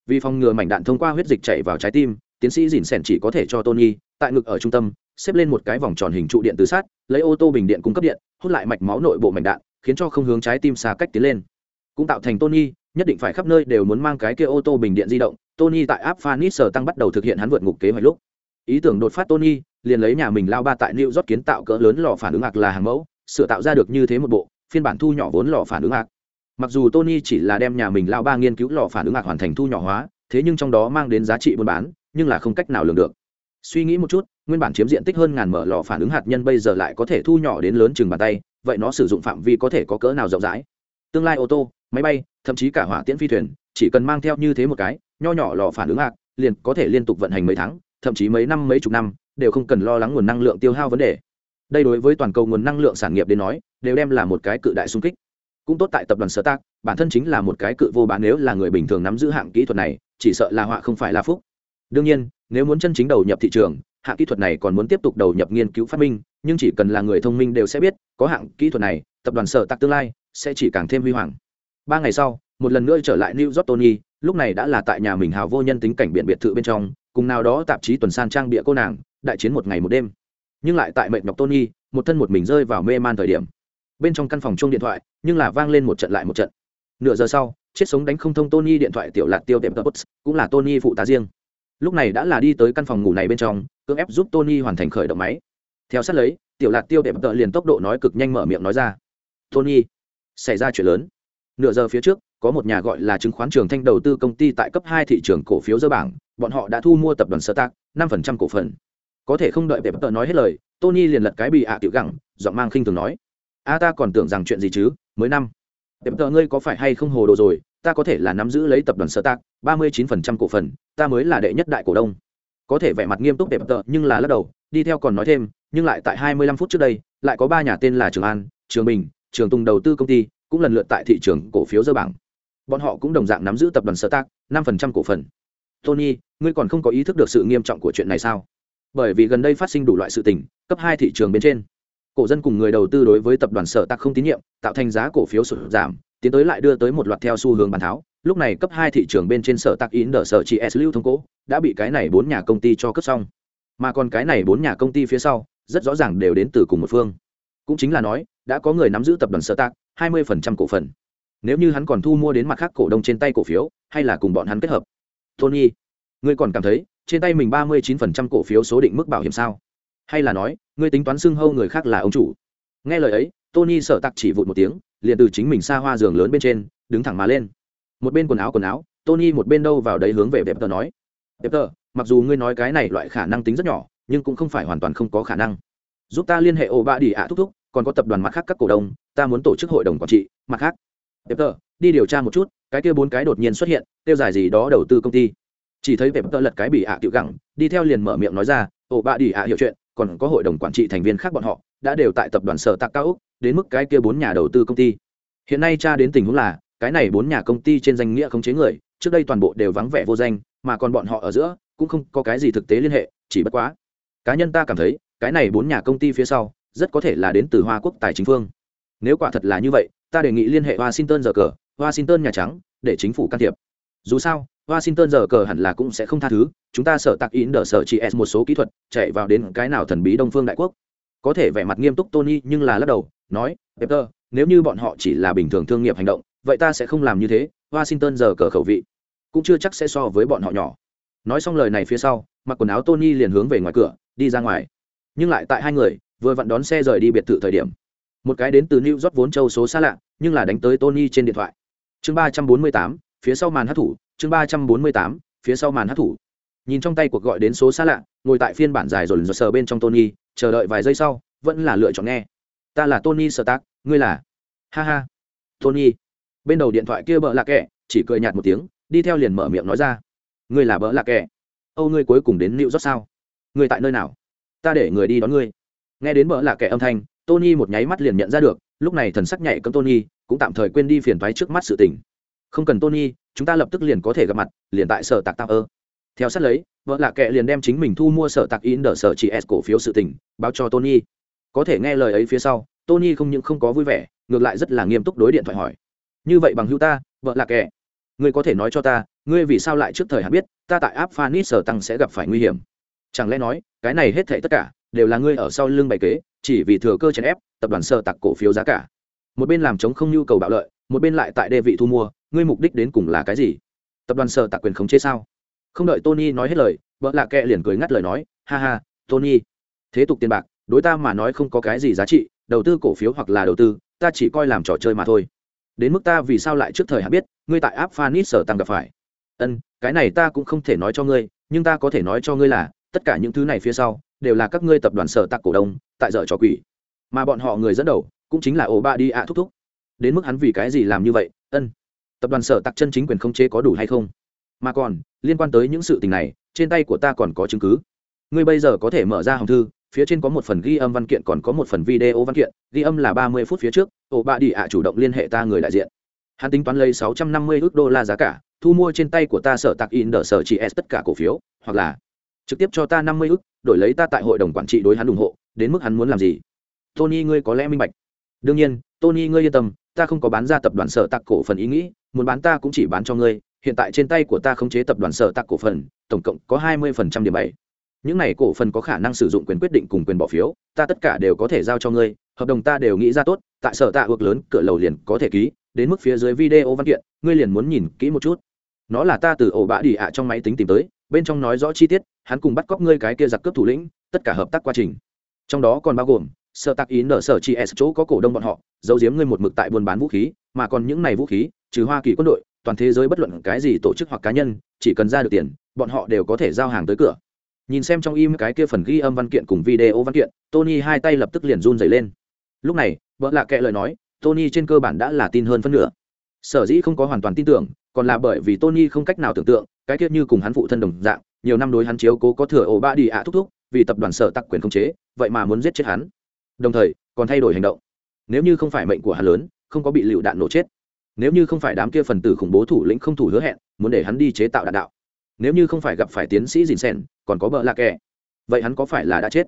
vì phòng ngừa mảnh đạn thông qua huyết dịch chạy vào trái tim, tiến sĩ dìn sẻn chỉ có thể cho tony, tại ngực ở trung tâm, xếp lên một cái vòng tròn hình trụ điện từ sát, lấy ô tô bình điện cung cấp điện, hút lại mạch máu nội bộ mảnh đạn, khiến cho không hướng trái tim xa cách tiến lên. Cũng tạo thành tony, nhất định phải khắp nơi đều muốn mang cái kia ô tô bình điện di động, tony tại áp phanis sở tăng bắt đầu thực hiện hắn vượt ngục kế hoạch lúc. Ý tưởng đột phát tony, liền lấy nhà mình lao ba tại new york kiến tạo cỡ lớn lò phản ứng ạc là hàng mẫu, sửa tạo ra được như thế một bộ, phiên bản thu nhỏ vốn lò phản ứng ạc mặc dù tony chỉ là đem nhà mình lao ba nghiên cứu lò phản ứng ạc hoàn thành thu nhỏ hóa, thế nhưng trong đó mang đến giá trị buôn bán, nhưng là không cách nào lường được. Suy nghĩ một chút, nguyên bản chiếm diện tích hơn ngàn mở lò phản ứng hạt nhân bây giờ lại có thể thu nhỏ đến lớn chừng bàn tay, vậy nó sử dụng phạm vi có thể có cỡ nào rộng rãi? Tương lai ô tô, máy bay, thậm chí cả hỏa tiễn phi thuyền, chỉ cần mang theo như thế một cái, nho nhỏ lò phản ứng hạt, liền có thể liên tục vận hành mấy tháng, thậm chí mấy năm, mấy chục năm, đều không cần lo lắng nguồn năng lượng tiêu hao vấn đề. Đây đối với toàn cầu nguồn năng lượng sản nghiệp đến nói, đều đem là một cái cự đại sung kích cũng tốt tại tập đoàn sơ tác bản thân chính là một cái cự vô bán nếu là người bình thường nắm giữ hạng kỹ thuật này, chỉ sợ là họa không phải là phúc. Đương nhiên, nếu muốn chân chính đầu nhập thị trường, hạng kỹ thuật này còn muốn tiếp tục đầu nhập nghiên cứu phát minh, nhưng chỉ cần là người thông minh đều sẽ biết, có hạng kỹ thuật này, tập đoàn sở tạc tương lai sẽ chỉ càng thêm huy hoàng. Ba ngày sau, một lần nữa trở lại new york tony, lúc này đã là tại nhà mình hào vô nhân tính cảnh biện biệt thự bên trong, cùng nào đó tạp chí tuần san trang bịa cô nàng, đại chiến một ngày một đêm. Nhưng lại tại mệnh nhọc tony, một thân một mình rơi vào mê man thời điểm bên trong căn phòng chung điện thoại, nhưng là vang lên một trận lại một trận. Nửa giờ sau, chết sống đánh không thông tony điện thoại tiểu lạc tiêu tiệm tập cũng là tony phụ tá riêng. Lúc này đã là đi tới căn phòng ngủ này bên trong, cưỡng ép giúp tony hoàn thành khởi động máy. Theo sát lấy, tiểu lạc tiêu tiệm tợ liền tốc độ nói cực nhanh mở miệng nói ra. Tony, xảy ra chuyện lớn. Nửa giờ phía trước, có một nhà gọi là chứng khoán trường thanh đầu tư công ty tại cấp hai thị trường cổ phiếu dơ bảng, bọn họ đã thu mua tập đoàn sơ tác năm phần trăm cổ phần. Có thể không đợi tiệm tợ nói hết lời, tony liền lật cái bị ạ tiểu gẳng, giọng mang khinh thường nói a ta còn tưởng rằng chuyện gì chứ mới năm. Tiệm tợ ngươi có phải hay không hồ đồ rồi ta có thể là nắm giữ lấy tập đoàn sơ tạc, ba mươi chín phần trăm cổ phần ta mới là đệ nhất đại cổ đông. Có thể vẻ mặt nghiêm túc tiệm tợ nhưng là lắc đầu đi theo còn nói thêm nhưng lại tại hai mươi lăm phút trước đây lại có ba nhà tên là trường an trường bình trường tùng đầu tư công ty cũng lần lượt tại thị trường cổ phiếu dơ bảng. Bọn họ cũng đồng dạng nắm giữ tập đoàn sơ tác năm phần trăm cổ phần. Tony ngươi còn không có ý thức được sự nghiêm trọng của chuyện này sao? Bởi vì gần đây phát sinh đủ loại sự tình cấp hai thị trường bên trên cổ dân cùng người đầu tư đối với tập đoàn sở tạc không tín nhiệm, tạo thành giá cổ phiếu sụt giảm, tiến tới lại đưa tới một loạt theo xu hướng bàn tháo. Lúc này cấp hai thị trường bên trên sở tạc in đờ sở chị s lưu thông cố, đã bị cái này bốn nhà công ty cho cấp xong. Mà còn cái này bốn nhà công ty phía sau, rất rõ ràng đều đến từ cùng một phương. Cũng chính là nói, đã có người nắm giữ tập đoàn sở tạc, hai mươi phần trăm cổ phần. Nếu như hắn còn thu mua đến mặt khác cổ đông trên tay cổ phiếu, hay là cùng bọn hắn kết hợp. Tony, ngươi còn cảm thấy, trên tay mình ba mươi chín phần trăm cổ phiếu số định mức bảo hiểm sao? Hay là nói, ngươi tính toán xưng hâu người khác là ông chủ. Nghe lời ấy, tony sợ tặc chỉ vụt một tiếng, liền từ chính mình xa hoa giường lớn bên trên, đứng thẳng mà lên. Một bên quần áo quần áo, tony một bên đâu vào đấy hướng về đẹp tờ nói. Đẹp tờ mặc dù ngươi nói cái này loại khả năng tính rất nhỏ, nhưng cũng không phải hoàn toàn không có khả năng. Giúp ta liên hệ ổ ba đi ạ thúc thúc, còn có tập đoàn mặt khác các cổ đông, ta muốn tổ chức hội đồng quản trị, mặt khác. Đẹp tờ đi điều tra một chút, cái kia bốn cái đột nhiên xuất hiện, tiêu giải gì đó đầu tư công ty. Chỉ thấy vẹp tờ lật cái bị ạ tiểu gẳng, đi theo liền mở miệng nói ra, ổ ba đi ạ hiểu chuyện còn có hội đồng quản trị thành viên khác bọn họ, đã đều tại tập đoàn sở tạc cao úc, đến mức cái kia bốn nhà đầu tư công ty. Hiện nay cha đến tình huống là, cái này bốn nhà công ty trên danh nghĩa không chế người, trước đây toàn bộ đều vắng vẻ vô danh, mà còn bọn họ ở giữa, cũng không có cái gì thực tế liên hệ, chỉ bất quá. Cá nhân ta cảm thấy, cái này bốn nhà công ty phía sau, rất có thể là đến từ hoa quốc tài chính phương. Nếu quả thật là như vậy, ta đề nghị liên hệ washington giờ cờ, washington nhà trắng, để chính phủ can thiệp. Dù sao washington giờ cờ hẳn là cũng sẽ không tha thứ, chúng ta sợ tạc in đỡ sợ chị s một số kỹ thuật, chạy vào đến cái nào thần bí đông phương đại quốc. Có thể vẻ mặt nghiêm túc tony nhưng là lắc đầu, nói peter nếu như bọn họ chỉ là bình thường thương nghiệp hành động, vậy ta sẽ không làm như thế, washington giờ cờ khẩu vị cũng chưa chắc sẽ so với bọn họ nhỏ. Nói xong lời này phía sau, mặc quần áo tony liền hướng về ngoài cửa, đi ra ngoài. Nhưng lại tại hai người, vừa vặn đón xe rời đi biệt thự thời điểm. Một cái đến từ new york vốn châu số xa lạ, nhưng là đánh tới tony trên điện thoại. Chương ba trăm bốn mươi tám phía sau màn hát thủ, chương ba trăm bốn mươi tám, phía sau màn hát thủ. Nhìn trong tay cuộc gọi đến số xa lạ, ngồi tại phiên bản dài rồi lần sờ bên trong tony, chờ đợi vài giây sau, vẫn là lựa chọn nghe. Ta là tony sơ tác ngươi là? Ha ha. Tony. Bên đầu điện thoại kia bợ lạc kẹ, chỉ cười nhạt một tiếng, đi theo liền mở miệng nói ra. Ngươi là bợ lạc kẹ. Âu, ngươi cuối cùng đến liệu rót sao? Ngươi tại nơi nào? Ta để người đi đón ngươi. Nghe đến bợ lạc kẹ âm thanh, tony một nháy mắt liền nhận ra được, lúc này thần sắc nhạy cấm tony, cũng tạm thời quên đi phiền thoái trước mắt sự tình không cần tony chúng ta lập tức liền có thể gặp mặt liền tại sở tạc tạo ơ theo sát lấy vợ lạ kệ liền đem chính mình thu mua sở tạc in đỡ sở chị s cổ phiếu sự tình báo cho tony. Có thể nghe lời ấy phía sau tony không những không có vui vẻ ngược lại rất là nghiêm túc đối điện thoại hỏi. Như vậy bằng hữu ta vợ lạ kệ, ngươi có thể nói cho ta ngươi vì sao lại trước thời hạn biết ta tại áp phanis sở tăng sẽ gặp phải nguy hiểm. Chẳng lẽ nói cái này hết thể tất cả đều là ngươi ở sau lưng bày kế chỉ vì thừa cơ chèn ép tập đoàn sở tặc cổ phiếu giá cả. Một bên làm chống không nhu cầu bạo lợi một bên lại tại đề vị thu mua ngươi mục đích đến cùng là cái gì? Tập đoàn sợ tạc quyền khống chế sao? Không đợi tony nói hết lời, vợ lạ kệ liền cười ngắt lời nói, ha ha, tony, thế tục tiền bạc, đối ta mà nói không có cái gì giá trị, đầu tư cổ phiếu hoặc là đầu tư, ta chỉ coi làm trò chơi mà thôi. Đến mức ta vì sao lại trước thời hạn biết, ngươi tại áp phanit sở tăng gặp phải? Ân, cái này ta cũng không thể nói cho ngươi, nhưng ta có thể nói cho ngươi là, tất cả những thứ này phía sau, đều là các ngươi tập đoàn sở tạc cổ đông, tại dở trò quỷ. Mà bọn họ người dẫn đầu, cũng chính là ổ ba đi ạ thúc thúc. Đến mức hắn vì cái gì làm như vậy, ân tập đoàn sở tặc chân chính quyền không chế có đủ hay không? Mà còn, liên quan tới những sự tình này, trên tay của ta còn có chứng cứ. Ngươi bây giờ có thể mở ra hòm thư, phía trên có một phần ghi âm văn kiện, còn có một phần video văn kiện, ghi âm là ba mươi phút phía trước, ổ bạ đi ạ chủ động liên hệ ta người đại diện. Hắn tính toán lấy sáu trăm năm mươi ước đô la giá cả, thu mua trên tay của ta sở tạc in đỡ sở chị s tất cả cổ phiếu, hoặc là trực tiếp cho ta năm mươi ước, đổi lấy ta tại hội đồng quản trị đối hắn ủng hộ, đến mức hắn muốn làm gì? Tony, ngươi có lẽ minh bạch. Đương nhiên, tony, ngươi yên tâm ta không có bán ra tập đoàn sở tạc cổ phần ý nghĩ, muốn bán ta cũng chỉ bán cho ngươi, hiện tại trên tay của ta không chế tập đoàn sở tạc cổ phần, tổng cộng có hai mươi phần trăm điểm bảy. Những này cổ phần có khả năng sử dụng quyền quyết định cùng quyền bỏ phiếu, ta tất cả đều có thể giao cho ngươi, hợp đồng ta đều nghĩ ra tốt, tại sở tạ ước lớn cửa lầu liền có thể ký, đến mức phía dưới video văn kiện, ngươi liền muốn nhìn kỹ một chút. Nó là ta từ ổ bã đi ạ trong máy tính tìm tới, bên trong nói rõ chi tiết, hắn cùng bắt cóc ngươi cái kia giặc cướp thủ lĩnh, tất cả hợp tác quá trình. Trong đó còn bao gồm sở tạc ý nở sở chi s chỗ có cổ đông bọn họ, giấu giếm ngươi một mực tại buôn bán vũ khí, mà còn những này vũ khí, trừ hoa kỳ quân đội, toàn thế giới bất luận cái gì tổ chức hoặc cá nhân, chỉ cần ra được tiền, bọn họ đều có thể giao hàng tới cửa. Nhìn xem trong im cái kia phần ghi âm văn kiện cùng video văn kiện, tony hai tay lập tức liền run dày lên. Lúc này, vợ lạ kệ lời nói, tony trên cơ bản đã là tin hơn phân nửa. Sở dĩ không có hoàn toàn tin tưởng, còn là bởi vì tony không cách nào tưởng tượng, cái kia như cùng hắn phụ thân đồng dạng, nhiều năm đối hắn chiếu cố có thừa ổ ba đi ạ thúc thúc, vì tập đoàn sở tặc quyền không chế, vậy mà muốn giết chết hắn đồng thời còn thay đổi hành động. Nếu như không phải mệnh của hắn lớn, không có bị lựu đạn nổ chết. Nếu như không phải đám kia phần tử khủng bố thủ lĩnh không thủ hứa hẹn, muốn để hắn đi chế tạo đạn đạo. Nếu như không phải gặp phải tiến sĩ dìn sen, còn có bợ lạ kẻ. Vậy hắn có phải là đã chết?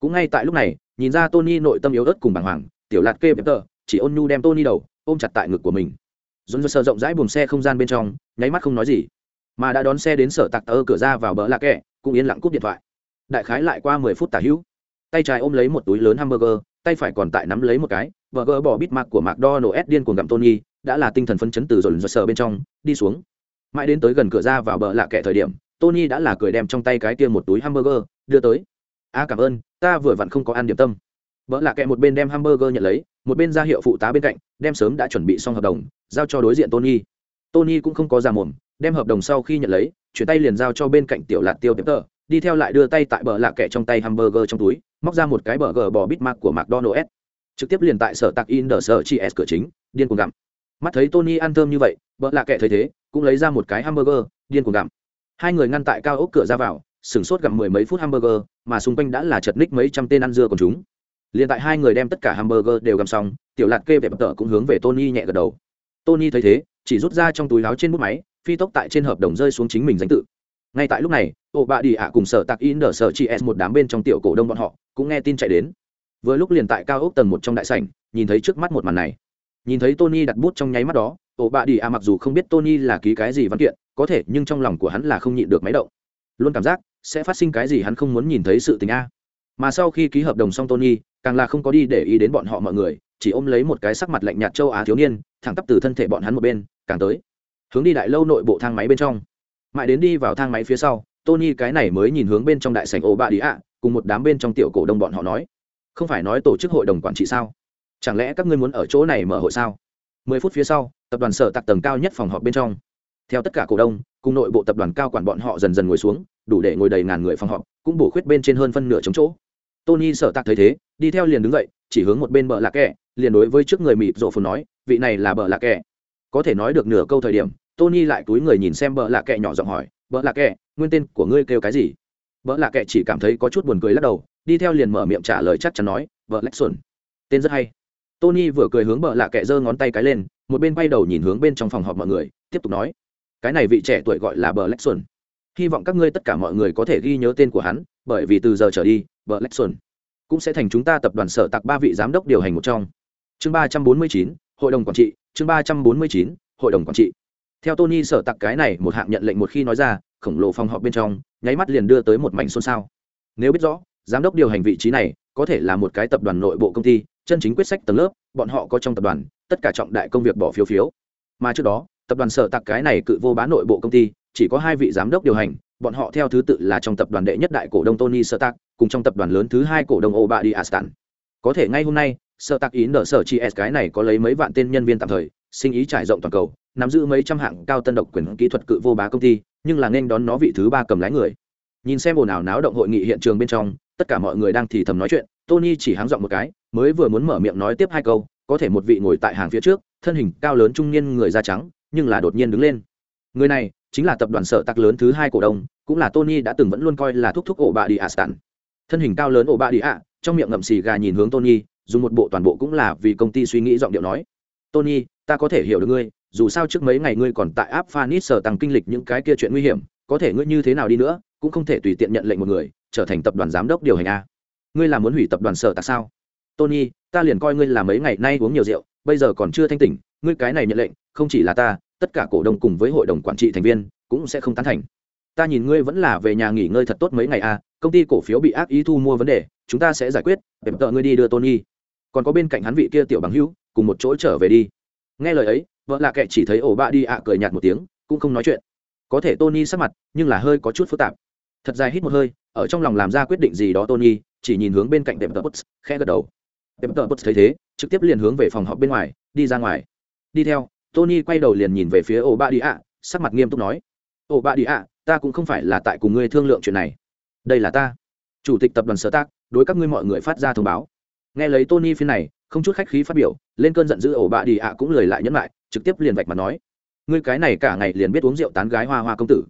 Cũng ngay tại lúc này, nhìn ra tony nội tâm yếu ớt cùng bàng hoàng, tiểu lạt kê bếp tờ chỉ ôn nhu đem tony đầu, ôm chặt tại ngực của mình. Dồn dơ sờ rộng rãi buồng xe không gian bên trong, nháy mắt không nói gì. Mà đã đón xe đến sở tạc tờ cửa ra vào bờ lạ kẹ cũng yên lặng cúp điện thoại. Đại khái lại qua mười phút tả hữu tay trái ôm lấy một túi lớn hamburger, tay phải còn tại nắm lấy một cái vợ gỡ bỏ bít mạc của mạc đo nổ ép điên cuồng gặm tony, đã là tinh thần phấn chấn từ dồn dồn sờ bên trong, đi xuống. Mãi đến tới gần cửa ra vào bờ lạ kẹ thời điểm, tony đã là cười đem trong tay cái kia một túi hamburger đưa tới. A, cảm ơn, ta vừa vặn không có ăn điểm tâm. Vợ lạ kẹ một bên đem hamburger nhận lấy, một bên ra hiệu phụ tá bên cạnh, đem sớm đã chuẩn bị xong hợp đồng, giao cho đối diện tony. Tony cũng không có ra mồm, đem hợp đồng sau khi nhận lấy, chuyển tay liền giao cho bên cạnh tiểu lạt tiêu tiếp tờ, đi theo lại đưa tay tại bờ lạ kẹ trong tay hamburger trong túi móc ra một cái bờ gờ bò bít mạc của mcdonald's. Trực tiếp liền tại sở tạc in đờ sở chi s cửa chính, điên cuồng gặm. Mắt thấy tony ăn thơm như vậy vợ lạ kệ thấy thế, cũng lấy ra một cái hamburger, điên cuồng gặm. Hai người ngăn tại cao ốc cửa ra vào, sửng sốt gặm mười mấy phút hamburger, mà xung quanh đã là chật ních mấy trăm tên ăn dưa còn chúng. Liền tại hai người đem tất cả hamburger đều gặm xong, tiểu lạt kê vẻ bập tợ cũng hướng về tony nhẹ gật đầu. Tony thấy thế, chỉ rút ra trong túi láo trên bút máy, phi tốc tại trên hợp đồng rơi xuống chính mình danh tự. Ngay tại lúc này ổ bạ đi ạ cùng sở tạc in đờ sở chị s một đám bên trong tiểu cổ đông bọn họ cũng nghe tin chạy đến. Vừa lúc liền tại cao ốc tầng một trong đại sảnh, nhìn thấy trước mắt một màn này. Nhìn thấy tony đặt bút trong nháy mắt đó, ổ bạ đi à mặc dù không biết tony là ký cái gì văn kiện, có thể nhưng trong lòng của hắn là không nhịn được máy động. Luôn cảm giác, sẽ phát sinh cái gì hắn không muốn nhìn thấy sự tình a. Mà sau khi ký hợp đồng xong tony, càng là không có đi để ý đến bọn họ mọi người, chỉ ôm lấy một cái sắc mặt lạnh nhạt châu á thiếu niên, thẳng tắp từ thân thể bọn hắn một bên, càng tới. Hướng đi đại lâu nội bộ thang máy bên trong. Mãi đến đi vào thang máy phía sau, tony cái này mới nhìn hướng bên trong đại sảnh ổ bạ đi ạ cùng một đám bên trong tiểu cổ đông bọn họ nói, không phải nói tổ chức hội đồng quản trị sao? Chẳng lẽ các ngươi muốn ở chỗ này mở hội sao? Mười phút phía sau, tập đoàn sở tạc tầng cao nhất phòng họp bên trong. Theo tất cả cổ đông, cùng nội bộ tập đoàn cao quản bọn họ dần dần ngồi xuống, đủ để ngồi đầy ngàn người phòng họp, cũng bổ khuyết bên trên hơn phân nửa chống chỗ. Tony sở tạc thấy thế, đi theo liền đứng dậy, chỉ hướng một bên bờ lạc kẹ liền đối với trước người mịt rộ phù nói, vị này là bờ lạc kẹ có thể nói được nửa câu thời điểm, tony lại túi người nhìn xem bờ lạc kẹ nhỏ giọng hỏi, bờ lạc kẹ nguyên tên của ngươi kêu cái gì? Vợ lạ kệ chỉ cảm thấy có chút buồn cười lắc đầu, đi theo liền mở miệng trả lời chắc chắn nói, vợ lách xuân tên rất hay. Tony vừa cười hướng vợ lạ kệ giơ ngón tay cái lên, một bên bay đầu nhìn hướng bên trong phòng họp mọi người, tiếp tục nói, cái này vị trẻ tuổi gọi là bờ lách xuân hy vọng các ngươi tất cả mọi người có thể ghi nhớ tên của hắn, bởi vì từ giờ trở đi bờ lách xuân cũng sẽ thành chúng ta tập đoàn sở tặc ba vị giám đốc điều hành một trong. Chương ba trăm bốn mươi chín, hội đồng quản trị, chương ba trăm bốn mươi chín, hội đồng quản trị. Theo tony sở tặc cái này, một hạng nhận lệnh một khi nói ra khổng lồ phòng họp bên trong, nháy mắt liền đưa tới một mảnh xôn xao. Nếu biết rõ, giám đốc điều hành vị trí này, có thể là một cái tập đoàn nội bộ công ty, chân chính quyết sách tầng lớp, bọn họ có trong tập đoàn, tất cả trọng đại công việc bỏ phiếu phiếu. Mà trước đó, tập đoàn sở tạc cái này cự vô bá nội bộ công ty, chỉ có hai vị giám đốc điều hành, bọn họ theo thứ tự là trong tập đoàn đệ nhất đại cổ đông tony sở tạc, cùng trong tập đoàn lớn thứ hai cổ đông obadi astan có thể ngay hôm nay, sở tạc ý nở sở chi s cái này có lấy mấy vạn tên nhân viên tạm thời, sinh ý trải rộng toàn cầu, nắm giữ mấy trăm hạng cao tân độc quyền kỹ thuật cự vô bá công ty nhưng là nên đón nó vị thứ ba cầm lái người. Nhìn xem ồn ào náo động hội nghị hiện trường bên trong, tất cả mọi người đang thì thầm nói chuyện, tony chỉ háng dọn một cái, mới vừa muốn mở miệng nói tiếp hai câu, có thể một vị ngồi tại hàng phía trước, thân hình cao lớn trung niên người da trắng, nhưng là đột nhiên đứng lên. Người này chính là tập đoàn sở tắc lớn thứ hai cổ đông, cũng là tony đã từng vẫn luôn coi là thúc thúc ổ bạ đi astan thân hình cao lớn ổ bạ đi ạ, trong miệng ngậm xì gà nhìn hướng tony, dùng một bộ toàn bộ cũng là vì công ty suy nghĩ giọng điệu nói, tony, ta có thể hiểu được ngươi dù sao trước mấy ngày ngươi còn tại áp phanit sở tăng kinh lịch những cái kia chuyện nguy hiểm, có thể ngươi như thế nào đi nữa, cũng không thể tùy tiện nhận lệnh một người, trở thành tập đoàn giám đốc điều hành a. Ngươi là muốn hủy tập đoàn sở tạc sao? Tony, ta liền coi ngươi là mấy ngày nay uống nhiều rượu, bây giờ còn chưa thanh tỉnh, ngươi cái này nhận lệnh, không chỉ là ta, tất cả cổ đông cùng với hội đồng quản trị thành viên, cũng sẽ không tán thành. Ta nhìn ngươi vẫn là về nhà nghỉ ngơi thật tốt mấy ngày à công ty cổ phiếu bị ác ý thu mua vấn đề, chúng ta sẽ giải quyết để tợ ngươi đi đưa tony. Còn có bên cạnh hắn vị kia tiểu bằng hữu, cùng một chỗ trở về đi nghe lời ấy, vợ lạ kệ chỉ thấy ổ bạ đi ạ cười nhạt một tiếng, cũng không nói chuyện. Có thể tony sắc mặt, nhưng là hơi có chút phức tạp. Thật dài hít một hơi, ở trong lòng làm ra quyết định gì đó tony, chỉ nhìn hướng bên cạnh tệm tờ bút, khẽ gật đầu. Tệm tờ bút thấy thế, trực tiếp liền hướng về phòng họp bên ngoài, đi ra ngoài. Đi theo, tony quay đầu liền nhìn về phía ổ bạ đi ạ, sắc mặt nghiêm túc nói. Ổ bạ đi ạ, ta cũng không phải là tại cùng ngươi thương lượng chuyện này. Đây là ta. Chủ tịch tập đoàn sở tác, đối các ngươi mọi người phát ra thông báo. Nghe lấy tony phiên này không chút khách khí phát biểu, lên cơn giận dữ ổ bạ đi ạ cũng lời lại nhẫn lại, trực tiếp liền vạch mặt nói, ngươi cái này cả ngày liền biết uống rượu tán gái hoa hoa công tử.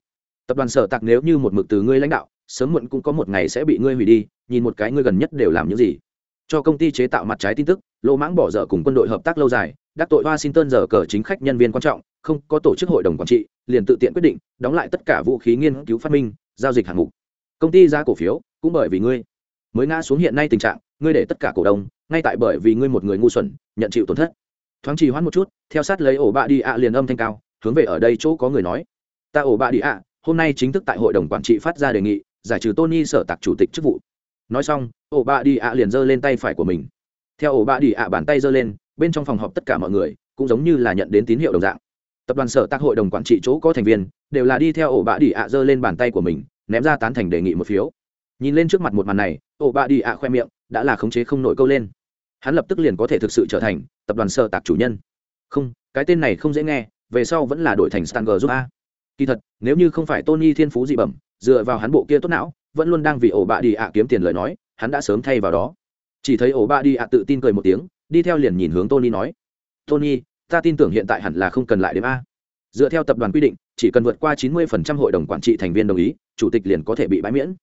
Tập đoàn sở tạc nếu như một mực từ ngươi lãnh đạo, sớm muộn cũng có một ngày sẽ bị ngươi hủy đi, nhìn một cái ngươi gần nhất đều làm những gì. Cho công ty chế tạo mặt trái tin tức lỗ mãng bỏ dở cùng quân đội hợp tác lâu dài, đắc tội washington giờ cờ chính khách nhân viên quan trọng, không có tổ chức hội đồng quản trị, liền tự tiện quyết định, đóng lại tất cả vũ khí nghiên cứu phát minh, giao dịch hạng mục. Công ty ra cổ phiếu cũng bởi vì ngươi mới ngã xuống hiện nay tình trạng, ngươi để tất cả cổ đông ngay tại bởi vì ngươi một người ngu xuẩn, nhận chịu tổn thất. Thoáng trì hoãn một chút, theo sát lấy ổ bạ đi ạ liền âm thanh cao, hướng về ở đây chỗ có người nói. Ta ổ bạ đi ạ, hôm nay chính thức tại hội đồng quản trị phát ra đề nghị, giải trừ tony sở tạc chủ tịch chức vụ. Nói xong, ổ bạ đi ạ liền giơ lên tay phải của mình. Theo ổ bạ đi ạ bàn tay giơ lên, bên trong phòng họp tất cả mọi người cũng giống như là nhận đến tín hiệu đồng dạng. Tập đoàn sở tác hội đồng quản trị chỗ có thành viên đều là đi theo ổ bạ đi ạ giơ lên bàn tay của mình, ném ra tán thành đề nghị một phiếu. Nhìn lên trước mặt một màn này, ổ bạ đi ạ khoe miệng đã là khống chế không nổi câu lên. Hắn lập tức liền có thể thực sự trở thành tập đoàn sơ tạc chủ nhân. Không, cái tên này không dễ nghe, về sau vẫn là đổi thành stanger giúp a. Kỳ thật, nếu như không phải tony thiên phú dị bẩm, dựa vào hắn bộ kia tốt não, vẫn luôn đang vì ổ bạ đi ạ kiếm tiền lời nói, hắn đã sớm thay vào đó. Chỉ thấy ổ bạ đi ạ tự tin cười một tiếng, đi theo liền nhìn hướng tony nói, tony, ta tin tưởng hiện tại hẳn là không cần lại đếm a. Dựa theo tập đoàn quy định, chỉ cần vượt qua 90% hội đồng quản trị thành viên đồng ý, chủ tịch liền có thể bị bãi miễn.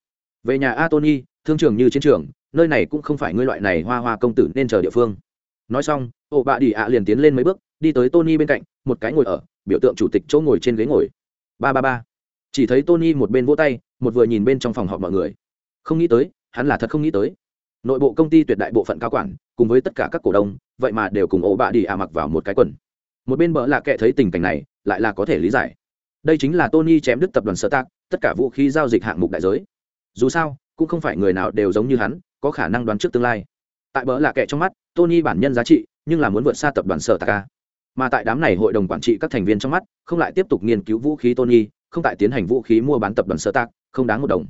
Về nhà a tony, thương trường như chiến trường nơi này cũng không phải ngươi loại này hoa hoa công tử nên chờ địa phương. Nói xong, ổ bạ đi ạ liền tiến lên mấy bước, đi tới tony bên cạnh, một cái ngồi ở, biểu tượng chủ tịch chỗ ngồi trên ghế ngồi. Ba ba ba. Chỉ thấy tony một bên vỗ tay, một vừa nhìn bên trong phòng họp mọi người. Không nghĩ tới, hắn là thật không nghĩ tới. Nội bộ công ty tuyệt đại bộ phận cao quản, cùng với tất cả các cổ đông, vậy mà đều cùng ổ bạ đi ạ mặc vào một cái quần. Một bên bỡ là kệ thấy tình cảnh này, lại là có thể lý giải. Đây chính là tony chém đứt tập đoàn sơ tác tất cả vũ khí giao dịch hạng mục đại giới. Dù sao, cũng không phải người nào đều giống như hắn có khả năng đoán trước tương lai. Tại bỡ là kẻ trong mắt, tony bản nhân giá trị, nhưng là muốn vượt xa tập đoàn sở taka. Mà tại đám này hội đồng quản trị các thành viên trong mắt, không lại tiếp tục nghiên cứu vũ khí tony, không tại tiến hành vũ khí mua bán tập đoàn sở tạc không đáng một đồng.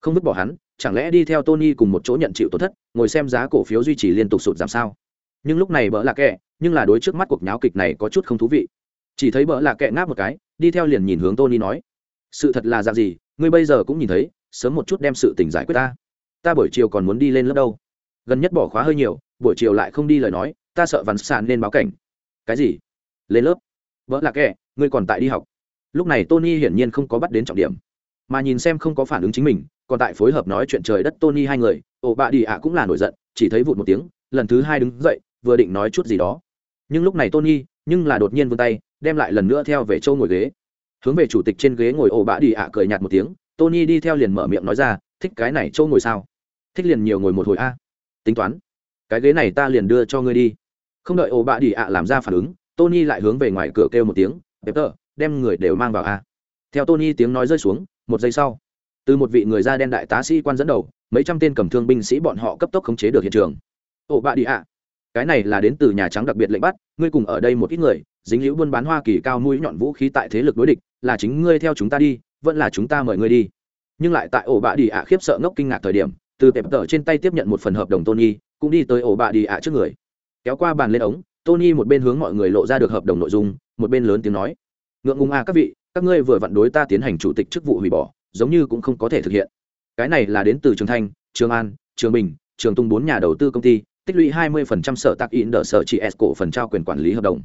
Không vứt bỏ hắn, chẳng lẽ đi theo tony cùng một chỗ nhận chịu tổn thất, ngồi xem giá cổ phiếu duy trì liên tục sụt giảm sao? Nhưng lúc này bỡ là kẻ, nhưng là đối trước mắt cuộc nháo kịch này có chút không thú vị. Chỉ thấy bỡ là kẻ ngáp một cái, đi theo liền nhìn hướng tony nói, sự thật là dạng gì? Ngươi bây giờ cũng nhìn thấy, sớm một chút đem sự tình giải quyết ta ta buổi chiều còn muốn đi lên lớp đâu. Gần nhất bỏ khóa hơi nhiều, buổi chiều lại không đi lời nói, ta sợ vắn sàn nên báo cảnh. Cái gì? Lên lớp. Vỡ là kệ ngươi còn tại đi học. Lúc này tony hiển nhiên không có bắt đến trọng điểm. Mà nhìn xem không có phản ứng chính mình, còn tại phối hợp nói chuyện trời đất tony hai người ổ bạ đi ạ cũng là nổi giận, chỉ thấy vụt một tiếng, lần thứ hai đứng dậy, vừa định nói chút gì đó. Nhưng lúc này tony, nhưng là đột nhiên vươn tay, đem lại lần nữa theo về châu ngồi ghế. Hướng về chủ tịch trên ghế ngồi ổ bạ đi ạ cười nhạt một tiếng, tony đi theo liền mở miệng nói ra, thích cái này châu ngồi sao? Thích liền nhiều ngồi một hồi a. Tính toán. Cái ghế này ta liền đưa cho ngươi đi. Không đợi ổ bạ đi ạ làm ra phản ứng, tony lại hướng về ngoài cửa kêu một tiếng, peter, đem người đều mang vào a. Theo tony tiếng nói rơi xuống, một giây sau, từ một vị người da đen đại tá sĩ quan dẫn đầu, mấy trăm tên cầm thương binh sĩ bọn họ cấp tốc khống chế được hiện trường. Ổ bạ đi ạ, cái này là đến từ nhà trắng đặc biệt lệnh bắt, ngươi cùng ở đây một ít người, dính hữu buôn bán hoa kỳ cao mũi nhọn vũ khí tại thế lực đối địch, là chính ngươi theo chúng ta đi, vẫn là chúng ta mời ngươi đi. Nhưng lại tại ổ bạ đi ạ khiếp sợ ngốc kinh ngạc thời điểm từ tệp tờ trên tay tiếp nhận một phần hợp đồng tony, cũng đi tới ổ bạ đi ạ trước người. Kéo qua bàn lên ống, tony một bên hướng mọi người lộ ra được hợp đồng nội dung, một bên lớn tiếng nói. Ngượng ngùng à các vị, các ngươi vừa vặn đối ta tiến hành chủ tịch chức vụ hủy bỏ, giống như cũng không có thể thực hiện. Cái này là đến từ trường thanh, trường an, trường bình, trường tung bốn nhà đầu tư công ty, tích lũy 20% sở tác in đỡ sở chỉ s cổ phần trao quyền quản lý hợp đồng.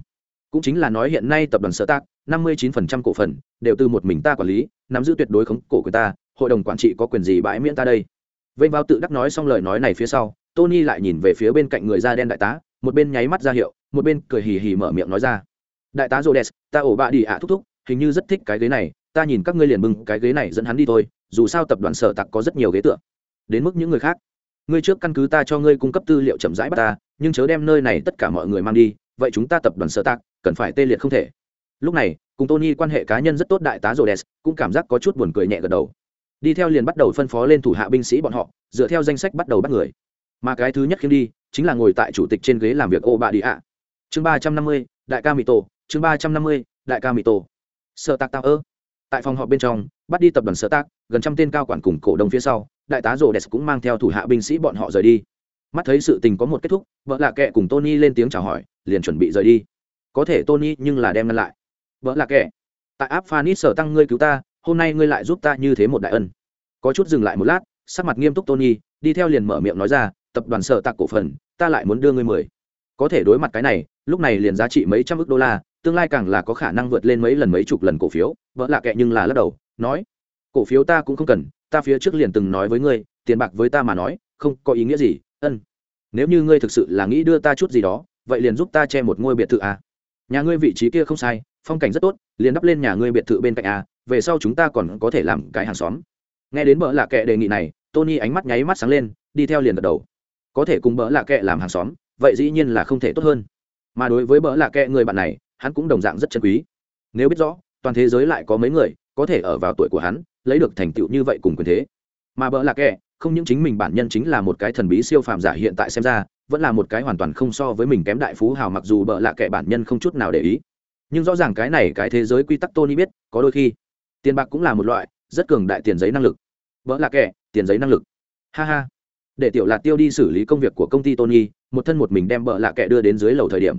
Cũng chính là nói hiện nay tập đoàn sở tác 59% cổ phần, đều từ một mình ta quản lý, nắm giữ tuyệt đối khống cổ của ta, hội đồng quản trị có quyền gì bãi miễn ta đây? Vênh vào tự đắc nói xong lời nói này phía sau, tony lại nhìn về phía bên cạnh người da đen đại tá, một bên nháy mắt ra hiệu, một bên cười hì hì mở miệng nói ra. Đại tá jodes ta ổ bạ đi ạ thúc thúc, hình như rất thích cái ghế này, ta nhìn các ngươi liền bưng cái ghế này dẫn hắn đi thôi, dù sao tập đoàn sở tặc có rất nhiều ghế tựa. Đến mức những người khác, ngươi trước căn cứ ta cho ngươi cung cấp tư liệu chậm rãi bắt ta, nhưng chớ đem nơi này tất cả mọi người mang đi, vậy chúng ta tập đoàn sở tặc cần phải tê liệt không thể. Lúc này, cùng tony quan hệ cá nhân rất tốt đại tá jodes cũng cảm giác có chút buồn cười nhẹ gật đầu đi theo liền bắt đầu phân phó lên thủ hạ binh sĩ bọn họ, dựa theo danh sách bắt đầu bắt người. Mà cái thứ nhất khiêm đi, chính là ngồi tại chủ tịch trên ghế làm việc ô bà đi ạ. Chương ba trăm năm mươi, đại ca mỹ tổ, chương ba trăm năm mươi, đại ca mỹ tổ. Sợ tạc tạo ơ. Tại phòng họp bên trong, bắt đi tập đoàn sợ tạc, gần trăm tên cao quản cùng cổ đông phía sau, đại tá rồ đès cũng mang theo thủ hạ binh sĩ bọn họ rời đi. Mắt thấy sự tình có một kết thúc, vợ lạ kệ cùng tony lên tiếng chào hỏi, liền chuẩn bị rời đi. Có thể tony nhưng là đem ngăn lại. Vợ lạ kệ tại áp phanit sở tăng ngươi cứu ta hôm nay ngươi lại giúp ta như thế một đại ân. Có chút dừng lại một lát sắc mặt nghiêm túc tony đi theo liền mở miệng nói ra tập đoàn sở tạc cổ phần ta lại muốn đưa ngươi mười. Có thể đối mặt cái này lúc này liền giá trị mấy trăm ước đô la tương lai càng là có khả năng vượt lên mấy lần mấy chục lần cổ phiếu vợ lạ kệ nhưng là lắc đầu nói cổ phiếu ta cũng không cần ta phía trước liền từng nói với ngươi tiền bạc với ta mà nói không có ý nghĩa gì ân. Nếu như ngươi thực sự là nghĩ đưa ta chút gì đó vậy liền giúp ta che một ngôi biệt thự à. nhà ngươi vị trí kia không sai phong cảnh rất tốt liền đắp lên nhà ngươi biệt thự bên cạnh à, về sau chúng ta còn có thể làm cái hàng xóm. Nghe đến bỡ lạ kệ đề nghị này, tony ánh mắt nháy mắt sáng lên, đi theo liền gật đầu. Có thể cùng bỡ lạ kệ làm hàng xóm, vậy dĩ nhiên là không thể tốt hơn. Mà đối với bỡ lạ kệ người bạn này, hắn cũng đồng dạng rất chân quý. Nếu biết rõ, toàn thế giới lại có mấy người, có thể ở vào tuổi của hắn, lấy được thành tựu như vậy cùng quyền thế. Mà bỡ lạ kệ, không những chính mình bản nhân chính là một cái thần bí siêu phàm giả hiện tại xem ra, vẫn là một cái hoàn toàn không so với mình kém đại phú hào mặc dù bỡ lạ kệ bản nhân không chút nào để ý. Nhưng rõ ràng cái này cái thế giới quy tắc tony biết, có đôi khi tiền bạc cũng là một loại, rất cường đại tiền giấy năng lực. Vỡ là kẻ, tiền giấy năng lực. Ha ha. Để tiểu lạc tiêu đi xử lý công việc của công ty tony, một thân một mình đem bợ lạ kẻ đưa đến dưới lầu thời điểm.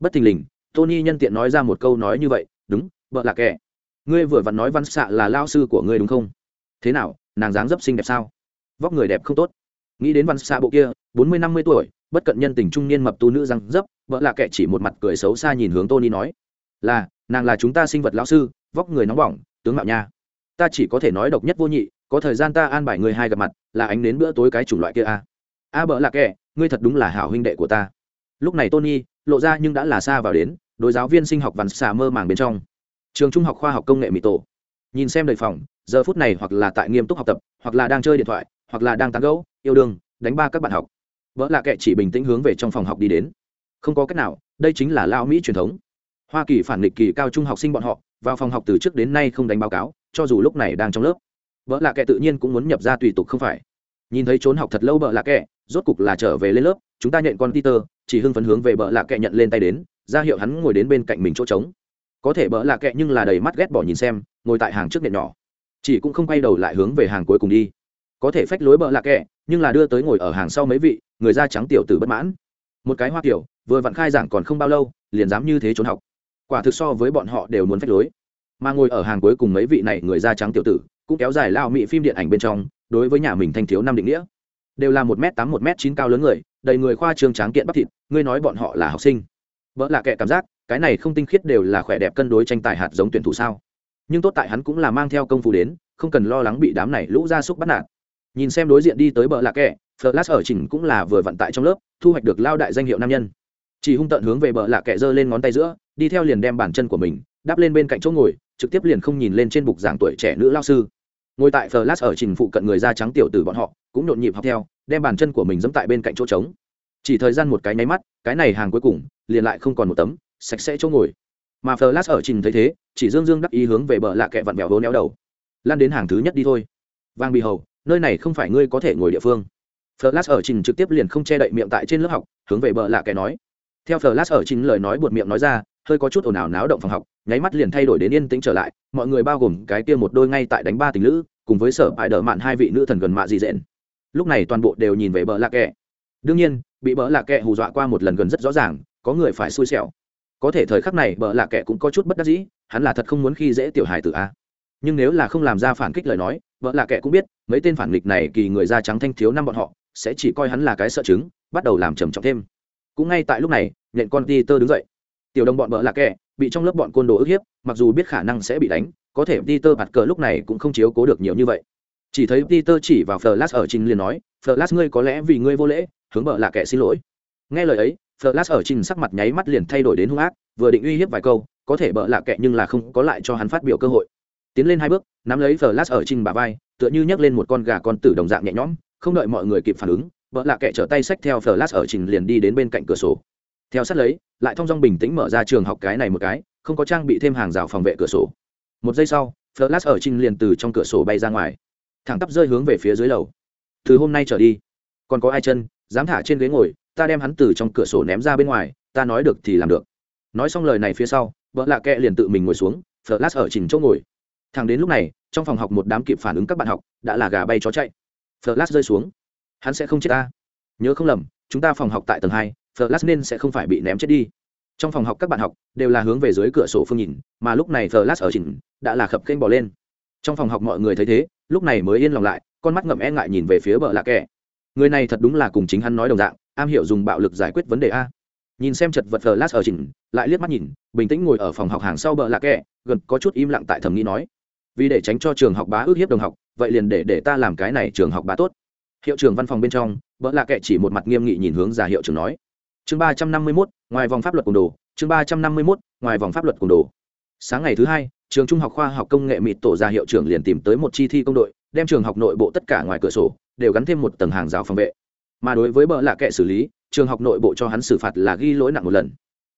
Bất thình lình, tony nhân tiện nói ra một câu nói như vậy, đúng bợ lạ kẻ. Ngươi vừa vặn nói văn xạ là lao sư của ngươi đúng không? Thế nào, nàng dáng dấp xinh đẹp sao? Vóc người đẹp không tốt. Nghĩ đến văn xạ bộ kia, bốn mươi, năm mươi tuổi, bất cận nhân tình trung niên mập tu nữ răng dấp vợ lạ kệ chỉ một mặt cười xấu xa nhìn hướng tony nói, là, nàng là chúng ta sinh vật lão sư, vóc người nóng bỏng tướng mạo nha. Ta chỉ có thể nói độc nhất vô nhị, có thời gian ta an bài người hai gặp mặt, là ánh đến bữa tối cái chủng loại kia a. À. a bỡ là kẻ, ngươi thật đúng là hảo huynh đệ của ta. Lúc này tony, lộ ra nhưng đã là xa vào đến, đối giáo viên sinh học vằn xà mơ màng bên trong. Trường trung học khoa học công nghệ mỹ tổ. Nhìn xem đời phòng, giờ phút này hoặc là tại nghiêm túc học tập, hoặc là đang chơi điện thoại, hoặc là đang tán gẫu, yêu đương, đánh ba các bạn học. Vợ là kệ chỉ bình tĩnh hướng về trong phòng học đi đến. Không có cách nào, đây chính là lao mỹ truyền thống. Hoa kỳ phản nghịch kỳ cao trung học sinh bọn họ vào phòng học từ trước đến nay không đánh báo cáo, cho dù lúc này đang trong lớp. Vợ lạ kệ tự nhiên cũng muốn nhập ra tùy tục không phải. Nhìn thấy trốn học thật lâu vợ lạ kệ rốt cục là trở về lên lớp, chúng ta nhận con peter, chỉ hưng phấn hướng về vợ lạ kệ nhận lên tay đến, ra hiệu hắn ngồi đến bên cạnh mình chỗ trống. Có thể vợ lạ kệ nhưng là đầy mắt ghét bỏ nhìn xem, ngồi tại hàng trước nệm nhỏ. Chỉ cũng không quay đầu lại hướng về hàng cuối cùng đi. Có thể phách lối bợ lạ kệ nhưng là đưa tới ngồi ở hàng sau mấy vị, người da trắng tiểu tử bất mãn. Một cái hoa kiểu, vừa vặn khai giảng còn không bao lâu, liền dám như thế trốn học quả thực so với bọn họ đều muốn phách lối. Mà ngồi ở hàng cuối cùng mấy vị này người da trắng tiểu tử, cũng kéo dài lao mị phim điện ảnh bên trong, đối với nhà mình thanh thiếu năm định nghĩa. Đều là một m tám, một m chín cao lớn người, đầy người khoa trương tráng kiện bắp thịt, ngươi nói bọn họ là học sinh. Vợ là kệ cảm giác, cái này không tinh khiết đều là khỏe đẹp cân đối tranh tài hạt giống tuyển thủ sao. Nhưng tốt tại hắn cũng là mang theo công phu đến, không cần lo lắng bị đám này lũ ra súc bắt nạt. Nhìn xem đối diện đi tới bờ lạ kệ flash ở chỉnh cũng là vừa vận tại trong lớp, thu hoạch được lao đại danh hiệu nam nhân. Chỉ hung tận hướng về bờ lạ kệ giơ lên ngón tay giữa đi theo liền đem bàn chân của mình, đáp lên bên cạnh chỗ ngồi, trực tiếp liền không nhìn lên trên bục giảng tuổi trẻ nữ lao sư. Ngồi tại flash ở trình phụ cận người da trắng tiểu tử bọn họ, cũng nhộn nhịp học theo, đem bàn chân của mình dẫm tại bên cạnh chỗ trống. Chỉ thời gian một cái nháy mắt, cái này hàng cuối cùng, liền lại không còn một tấm, sạch sẽ chỗ ngồi. Mà flash ở trình thấy thế, chỉ dương dương đắc ý hướng về bờ lạ kẹ vặn vẹo hố néo đầu. Lan đến hàng thứ nhất đi thôi. Vang bị hầu, nơi này không phải ngươi có thể ngồi địa phương. Flash ở trình trực tiếp liền không che đậy miệng tại trên lớp học, hướng về bờ lạ kẹ nói. Theo flash ở trình lời nói buột miệng nói ra hơi có chút ồn ào náo động phòng học, nháy mắt liền thay đổi đến yên tĩnh trở lại, mọi người bao gồm cái kia một đôi ngay tại đánh ba tình lữ, cùng với sở bại đỡ mạn hai vị nữ thần gần mạ dị dện. Lúc này toàn bộ đều nhìn về bờ lạ kẹ. Đương nhiên, bị bờ lạ kẹ hù dọa qua một lần gần rất rõ ràng, có người phải xui xẻo. Có thể thời khắc này bờ lạ kẹ cũng có chút bất đắc dĩ, hắn là thật không muốn khi dễ tiểu hài tử a. Nhưng nếu là không làm ra phản kích lời nói vợ lạ kệ cũng biết, mấy tên phản nghịch này kỳ người da trắng thanh thiếu năm bọn họ, sẽ chỉ coi hắn là cái sợ chứng, bắt đầu làm trầm trọng thêm. Cũng ngay tại lúc này, nhện con ti tơ đứng dậy tiểu đồng bọn bợ là kệ bị trong lớp bọn côn đồ ức hiếp, mặc dù biết khả năng sẽ bị đánh, có thể peter bạt cờ lúc này cũng không chiếu cố được nhiều như vậy. Chỉ thấy peter chỉ vào flash ở trình liền nói, flash ngươi có lẽ vì ngươi vô lễ, hướng bợ là kệ xin lỗi. Nghe lời ấy, flash ở trình sắc mặt nháy mắt liền thay đổi đến hung ác, vừa định uy hiếp vài câu, có thể bợ là kệ nhưng là không có lại cho hắn phát biểu cơ hội. Tiến lên hai bước, nắm lấy flash ở trình bà vai, tựa như nhấc lên một con gà con tử đồng dạng nhẹ nhõm, không đợi mọi người kịp phản ứng vợ lạ kệ trở tay xách theo flash ở trình liền đi đến bên cạnh cửa sổ theo sát lấy, lại thông dong bình tĩnh mở ra trường học cái này một cái, không có trang bị thêm hàng rào phòng vệ cửa sổ. Một giây sau, flash ở trinh liền từ trong cửa sổ bay ra ngoài. Thẳng tắp rơi hướng về phía dưới lầu. Từ hôm nay trở đi, còn có ai chân, dám thả trên ghế ngồi, ta đem hắn từ trong cửa sổ ném ra bên ngoài, ta nói được thì làm được. Nói xong lời này phía sau, vợ lạ kệ liền tự mình ngồi xuống, flash ở trình chỗ ngồi. Thằng đến lúc này, trong phòng học một đám kịp phản ứng các bạn học, đã là gà bay chó chạy. Flash rơi xuống. Hắn sẽ không chết ta. Nhớ không lầm, chúng ta phòng học tại tầng hai flash nên sẽ không phải bị ném chết đi. Trong phòng học các bạn học đều là hướng về dưới cửa sổ phương nhìn, mà lúc này flash ở chỉnh đã là khập kênh bỏ lên. Trong phòng học mọi người thấy thế, lúc này mới yên lòng lại, con mắt ngậm e ngại nhìn về phía bờ lạ kẻ. Người này thật đúng là cùng chính hắn nói đồng dạng, am hiểu dùng bạo lực giải quyết vấn đề a. Nhìn xem chật vật flash ở chỉnh, lại liếc mắt nhìn, bình tĩnh ngồi ở phòng học hàng sau bờ lạ kẻ, gần có chút im lặng tại thầm nghĩ nói. Vì để tránh cho trường học bá ước hiếp đồng học, vậy liền để để ta làm cái này trường học bá tốt. Hiệu trưởng văn phòng bên trong vợ lạ kệ chỉ một mặt nghiêm nghị nhìn hướng ra hiệu trưởng nói chương ba trăm năm mươi mốt, ngoài vòng pháp luật cùng đồ. Chương ba trăm năm mươi mốt, ngoài vòng pháp luật cùng đồ. Sáng ngày thứ hai, trường trung học khoa học công nghệ mịt tổ ra hiệu trưởng liền tìm tới một chi thi công đội, đem trường học nội bộ tất cả ngoài cửa sổ, đều gắn thêm một tầng hàng rào phòng vệ. Mà đối với bợ lạ kệ xử lý, trường học nội bộ cho hắn xử phạt là ghi lỗi nặng một lần.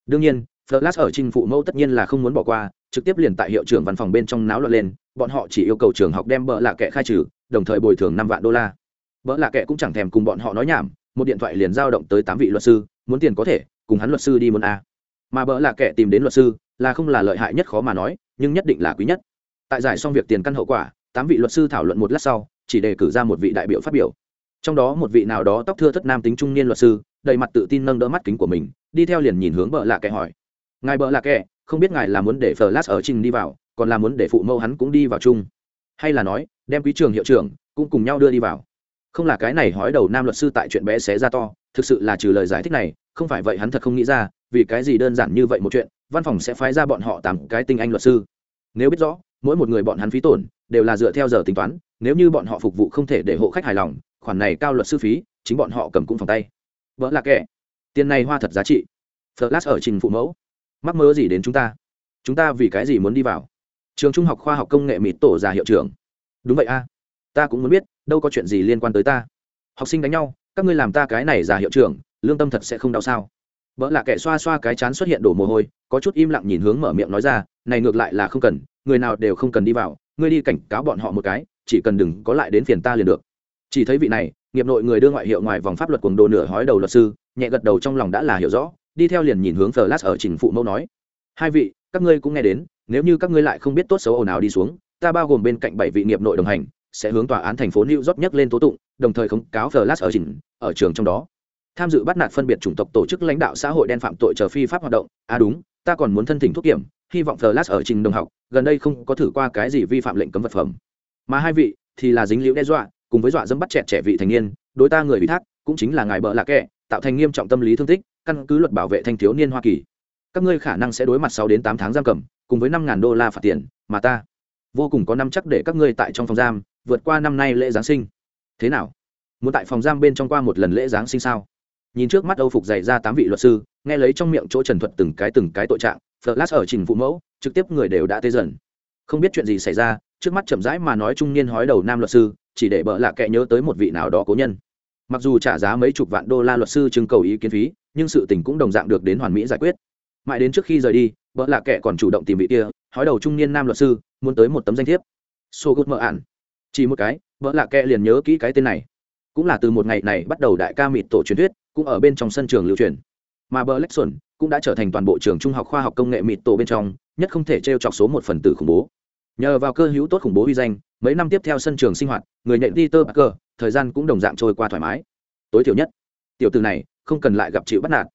Đương nhiên, flash ở trình phụ mẫu tất nhiên là không muốn bỏ qua, trực tiếp liền tại hiệu trưởng văn phòng bên trong náo loạn lên, bọn họ chỉ yêu cầu trường học đem bợ lạ kệ khai trừ, đồng thời bồi thường năm vạn đô la. Bợ lạ kệ cũng chẳng thèm cùng bọn họ nói nhảm một điện thoại liền giao động tới tám vị luật sư, muốn tiền có thể, cùng hắn luật sư đi muốn a. Mà bợ là kẻ tìm đến luật sư, là không là lợi hại nhất khó mà nói, nhưng nhất định là quý nhất. Tại giải xong việc tiền căn hậu quả, tám vị luật sư thảo luận một lát sau, chỉ đề cử ra một vị đại biểu phát biểu. Trong đó một vị nào đó tóc thưa thất nam tính trung niên luật sư, đầy mặt tự tin nâng đỡ mắt kính của mình, đi theo liền nhìn hướng bợ lạ kệ hỏi. Ngài bợ lạ kệ không biết ngài là muốn để flash ở trình đi vào, còn là muốn để phụ mẫu hắn cũng đi vào chung? Hay là nói, đem quý trường hiệu trưởng cũng cùng nhau đưa đi vào không là cái này hói đầu nam luật sư tại chuyện bé xé ra to, thực sự là trừ lời giải thích này, không phải vậy hắn thật không nghĩ ra, vì cái gì đơn giản như vậy một chuyện, văn phòng sẽ phái ra bọn họ tám cái tinh anh luật sư. Nếu biết rõ, mỗi một người bọn hắn phí tổn, đều là dựa theo giờ tính toán, nếu như bọn họ phục vụ không thể để hộ khách hài lòng, khoản này cao luật sư phí, chính bọn họ cầm cũng phòng tay. Vợ là kẻ. Tiền này hoa thật giá trị. Flash ở trình phụ mẫu. Mắc mơ gì đến chúng ta? Chúng ta vì cái gì muốn đi vào? Trường trung học khoa học công nghệ mịt tổ già hiệu trưởng. Đúng vậy a. Ta cũng muốn biết đâu có chuyện gì liên quan tới ta. Học sinh đánh nhau, các ngươi làm ta cái này già hiệu trưởng, lương tâm thật sẽ không đau sao? Vợ là kẻ xoa xoa cái chán xuất hiện đổ mồ hôi, có chút im lặng nhìn hướng mở miệng nói ra, này ngược lại là không cần, người nào đều không cần đi vào, ngươi đi cảnh cáo bọn họ một cái, chỉ cần đừng có lại đến phiền ta liền được. Chỉ thấy vị này, nghiệp nội người đưa ngoại hiệu ngoài vòng pháp luật cuồng đồ nửa hói đầu luật sư, nhẹ gật đầu trong lòng đã là hiểu rõ, đi theo liền nhìn hướng Flash ở trình phụ mẫu nói. Hai vị, các ngươi cũng nghe đến, nếu như các ngươi lại không biết tốt xấu ồn nào đi xuống, ta bao gồm bên cạnh bảy vị nghiệp nội đồng hành sẽ hướng tòa án thành phố New York nhắc lên tố tụng, đồng thời khống cáo Flash ở trình ở trường trong đó. Tham dự bắt nạt phân biệt chủng tộc tổ chức lãnh đạo xã hội đen phạm tội chờ phi pháp hoạt động. À đúng, ta còn muốn thân thỉnh thuốc kiểm, hy vọng Flash ở trình đồng học, gần đây không có thử qua cái gì vi phạm lệnh cấm vật phẩm. Mà hai vị, thì là dính liễu đe dọa, cùng với dọa dẫm bắt trẻ trẻ vị thành niên, đối ta người bị thác, cũng chính là ngài bợ là kẻ, tạo thành nghiêm trọng tâm lý thương tích, căn cứ luật bảo vệ thanh thiếu niên hoa kỳ. Các ngươi khả năng sẽ đối mặt sáu đến tám tháng giam cầm, cùng với năm ngàn đô la phạt tiền, mà ta vô cùng có năm chắc để các ngươi tại trong phòng giam vượt qua năm nay lễ giáng sinh. Thế nào? Muốn tại phòng giam bên trong qua một lần lễ giáng sinh sao? Nhìn trước mắt âu phục dày ra tám vị luật sư, nghe lấy trong miệng chỗ trần thuật từng cái từng cái tội trạng, flash ở trình phụ mẫu, trực tiếp người đều đã tê dần. Không biết chuyện gì xảy ra, trước mắt chậm rãi mà nói trung niên hói đầu nam luật sư, chỉ để bợ lạ kệ nhớ tới một vị nào đó cố nhân. Mặc dù trả giá mấy chục vạn đô la luật sư trưng cầu ý kiến phí, nhưng sự tình cũng đồng dạng được đến hoàn mỹ giải quyết. Mãi đến trước khi rời đi vợ lạ kệ còn chủ động tìm vị kia, hói đầu trung niên nam luật sư, muốn tới một tấm danh thiếp. So good mơ ản chỉ một cái vợ lạ kệ liền nhớ kỹ cái tên này. Cũng là từ một ngày này bắt đầu đại ca mịt tổ truyền thuyết, cũng ở bên trong sân trường lưu truyền. Mà bờ lách xuẩn cũng đã trở thành toàn bộ trường trung học khoa học công nghệ mịt tổ bên trong, nhất không thể t r e o chọc số một phần tử khủng bố. Nhờ vào cơ hữu tốt khủng bố uy danh, mấy năm tiếp theo sân trường sinh hoạt, người nhện đi tơ bạc cơ thời gian cũng đồng dạng trôi qua thoải mái. Tối thiểu nhất, tiểu từ này không cần lại gặp chịu bắt nạt.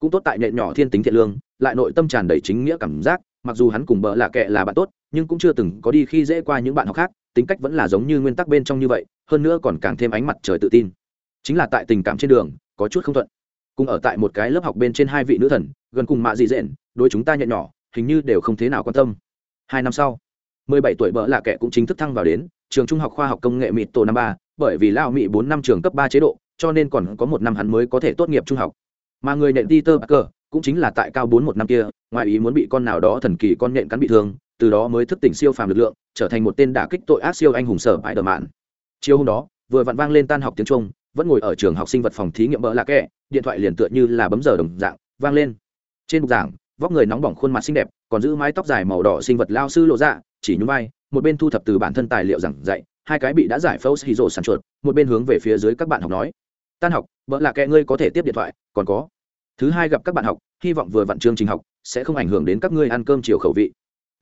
Cũng tốt tại nhện nhỏ thiên tính thiện lương, lại nội tâm tràn đầy chính nghĩa cảm giác, mặc dù hắn cùng bợ lạ kệ là bạn tốt, nhưng cũng chưa từng có đi khi dễ qua những bạn học khác tính cách vẫn là giống như nguyên tắc bên trong như vậy, hơn nữa còn càng thêm ánh mặt trời tự tin. Chính là tại tình cảm trên đường, có chút không thuận. Cùng ở tại một cái lớp học bên trên hai vị nữ thần, gần cùng mạ dị dện đôi chúng ta nhận nhỏ, hình như đều không thế nào quan tâm. Hai năm sau, mười bảy tuổi bỡ lạ kẻ cũng chính thức thăng vào đến trường trung học khoa học công nghệ mịt tổ năm ba, bởi vì lao mỹ bốn năm trường cấp ba chế độ, cho nên còn có một năm hắn mới có thể tốt nghiệp trung học. Mà người nện peter parker cũng chính là tại cao bốn một năm kia, ngoài ý muốn bị con nào đó thần kỳ con nhện cắn bị thương từ đó mới thức tỉnh siêu phàm lực lượng, trở thành một tên đả kích tội ác siêu anh hùng sở bãi đờ mạn. Chiều hôm đó, vừa vặn vang lên tan học tiếng trung, vẫn ngồi ở trường học sinh vật phòng thí nghiệm bỡ lạ kẹ, điện thoại liền tựa như là bấm giờ đồng dạng, vang lên. Trên bục giảng, vóc người nóng bỏng khuôn mặt xinh đẹp, còn giữ mái tóc dài màu đỏ sinh vật lao sư lộ ra, chỉ nhún vai, một bên thu thập từ bản thân tài liệu giảng dạy, hai cái bị đã giải phẫu xì rổ sản chuột, một bên hướng về phía dưới các bạn học nói. Tan học bỡ là kệ ngươi có thể tiếp điện thoại, còn có. Thứ hai gặp các bạn học, hy vọng vừa vặn chương trình học sẽ không ảnh hưởng đến các ngươi ăn cơm chiều khẩu vị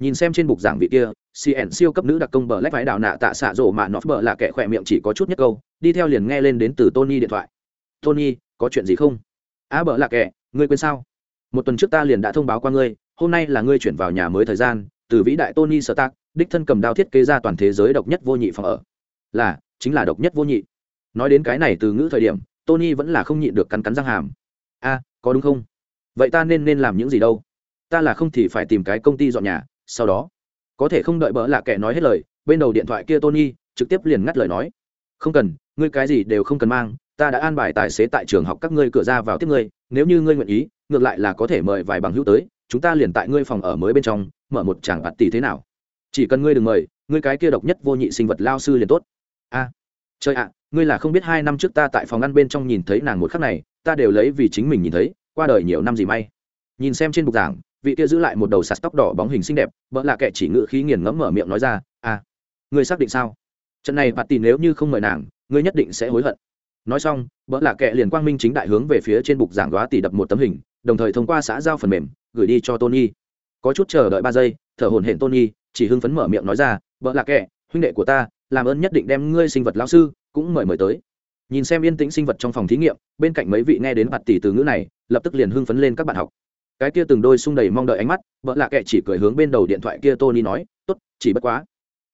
nhìn xem trên bục giảng vị kia cn siêu cấp nữ đặc công bờ lách vái đào nạ tạ xạ rổ mà nó bờ là kẻ khỏe miệng chỉ có chút nhất câu đi theo liền nghe lên đến từ tony điện thoại. Tony có chuyện gì không? Á à, bờ là kẻ ngươi quên sao? Một tuần trước ta liền đã thông báo qua ngươi hôm nay là ngươi chuyển vào nhà mới thời gian từ vĩ đại tony sơ tác đích thân cầm đao thiết kế ra toàn thế giới độc nhất vô nhị phòng ở. Là chính là độc nhất vô nhị. Nói đến cái này từ ngữ thời điểm tony vẫn là không nhịn được cắn cắn răng hàm. A có đúng không? Vậy ta nên nên làm những gì đâu? Ta là không thì phải tìm cái công ty dọn nhà sau đó có thể không đợi bỡ lạ kẻ nói hết lời bên đầu điện thoại kia tony trực tiếp liền ngắt lời nói. Không cần ngươi cái gì đều không cần mang ta đã an bài tài xế tại trường học các ngươi cửa ra vào tiếp ngươi nếu như ngươi nguyện ý ngược lại là có thể mời vài bằng hữu tới chúng ta liền tại ngươi phòng ở mới bên trong mở một tràng bạt tỷ thế nào. Chỉ cần ngươi đừng mời ngươi cái kia độc nhất vô nhị sinh vật lao sư liền tốt. A à, trời ạ ngươi là không biết hai năm trước ta tại phòng ăn bên trong nhìn thấy nàng một khắc này ta đều lấy vì chính mình nhìn thấy qua đời nhiều năm gì may. Nhìn xem trên bục giảng vị kia giữ lại một đầu sạt tóc đỏ bóng hình xinh đẹp, vợ là kẻ chỉ ngự khí nghiền ngẫm mở miệng nói ra à ngươi xác định sao? Trận này bạt tỷ nếu như không mời nàng, ngươi nhất định sẽ hối hận. Nói xong, vợ là kẻ liền quang minh chính đại hướng về phía trên bục giảng đoá tỷ đập một tấm hình, đồng thời thông qua xã giao phần mềm, gửi đi cho tony. Có chút chờ đợi ba giây, thở hồn hển tony, chỉ hưng phấn mở miệng nói ra, vợ là kẻ, huynh đệ của ta, làm ơn nhất định đem ngươi sinh vật lão sư cũng mời mời tới. Nhìn xem yên tĩnh sinh vật trong phòng thí nghiệm, bên cạnh mấy vị nghe đến bạt tỷ từ ngữ này, lập tức liền hưng phấn lên các bạn học cái kia từng đôi sung đầy mong đợi ánh mắt, vợ lạ kệ chỉ cười hướng bên đầu điện thoại kia tony nói, tốt, chỉ bất quá,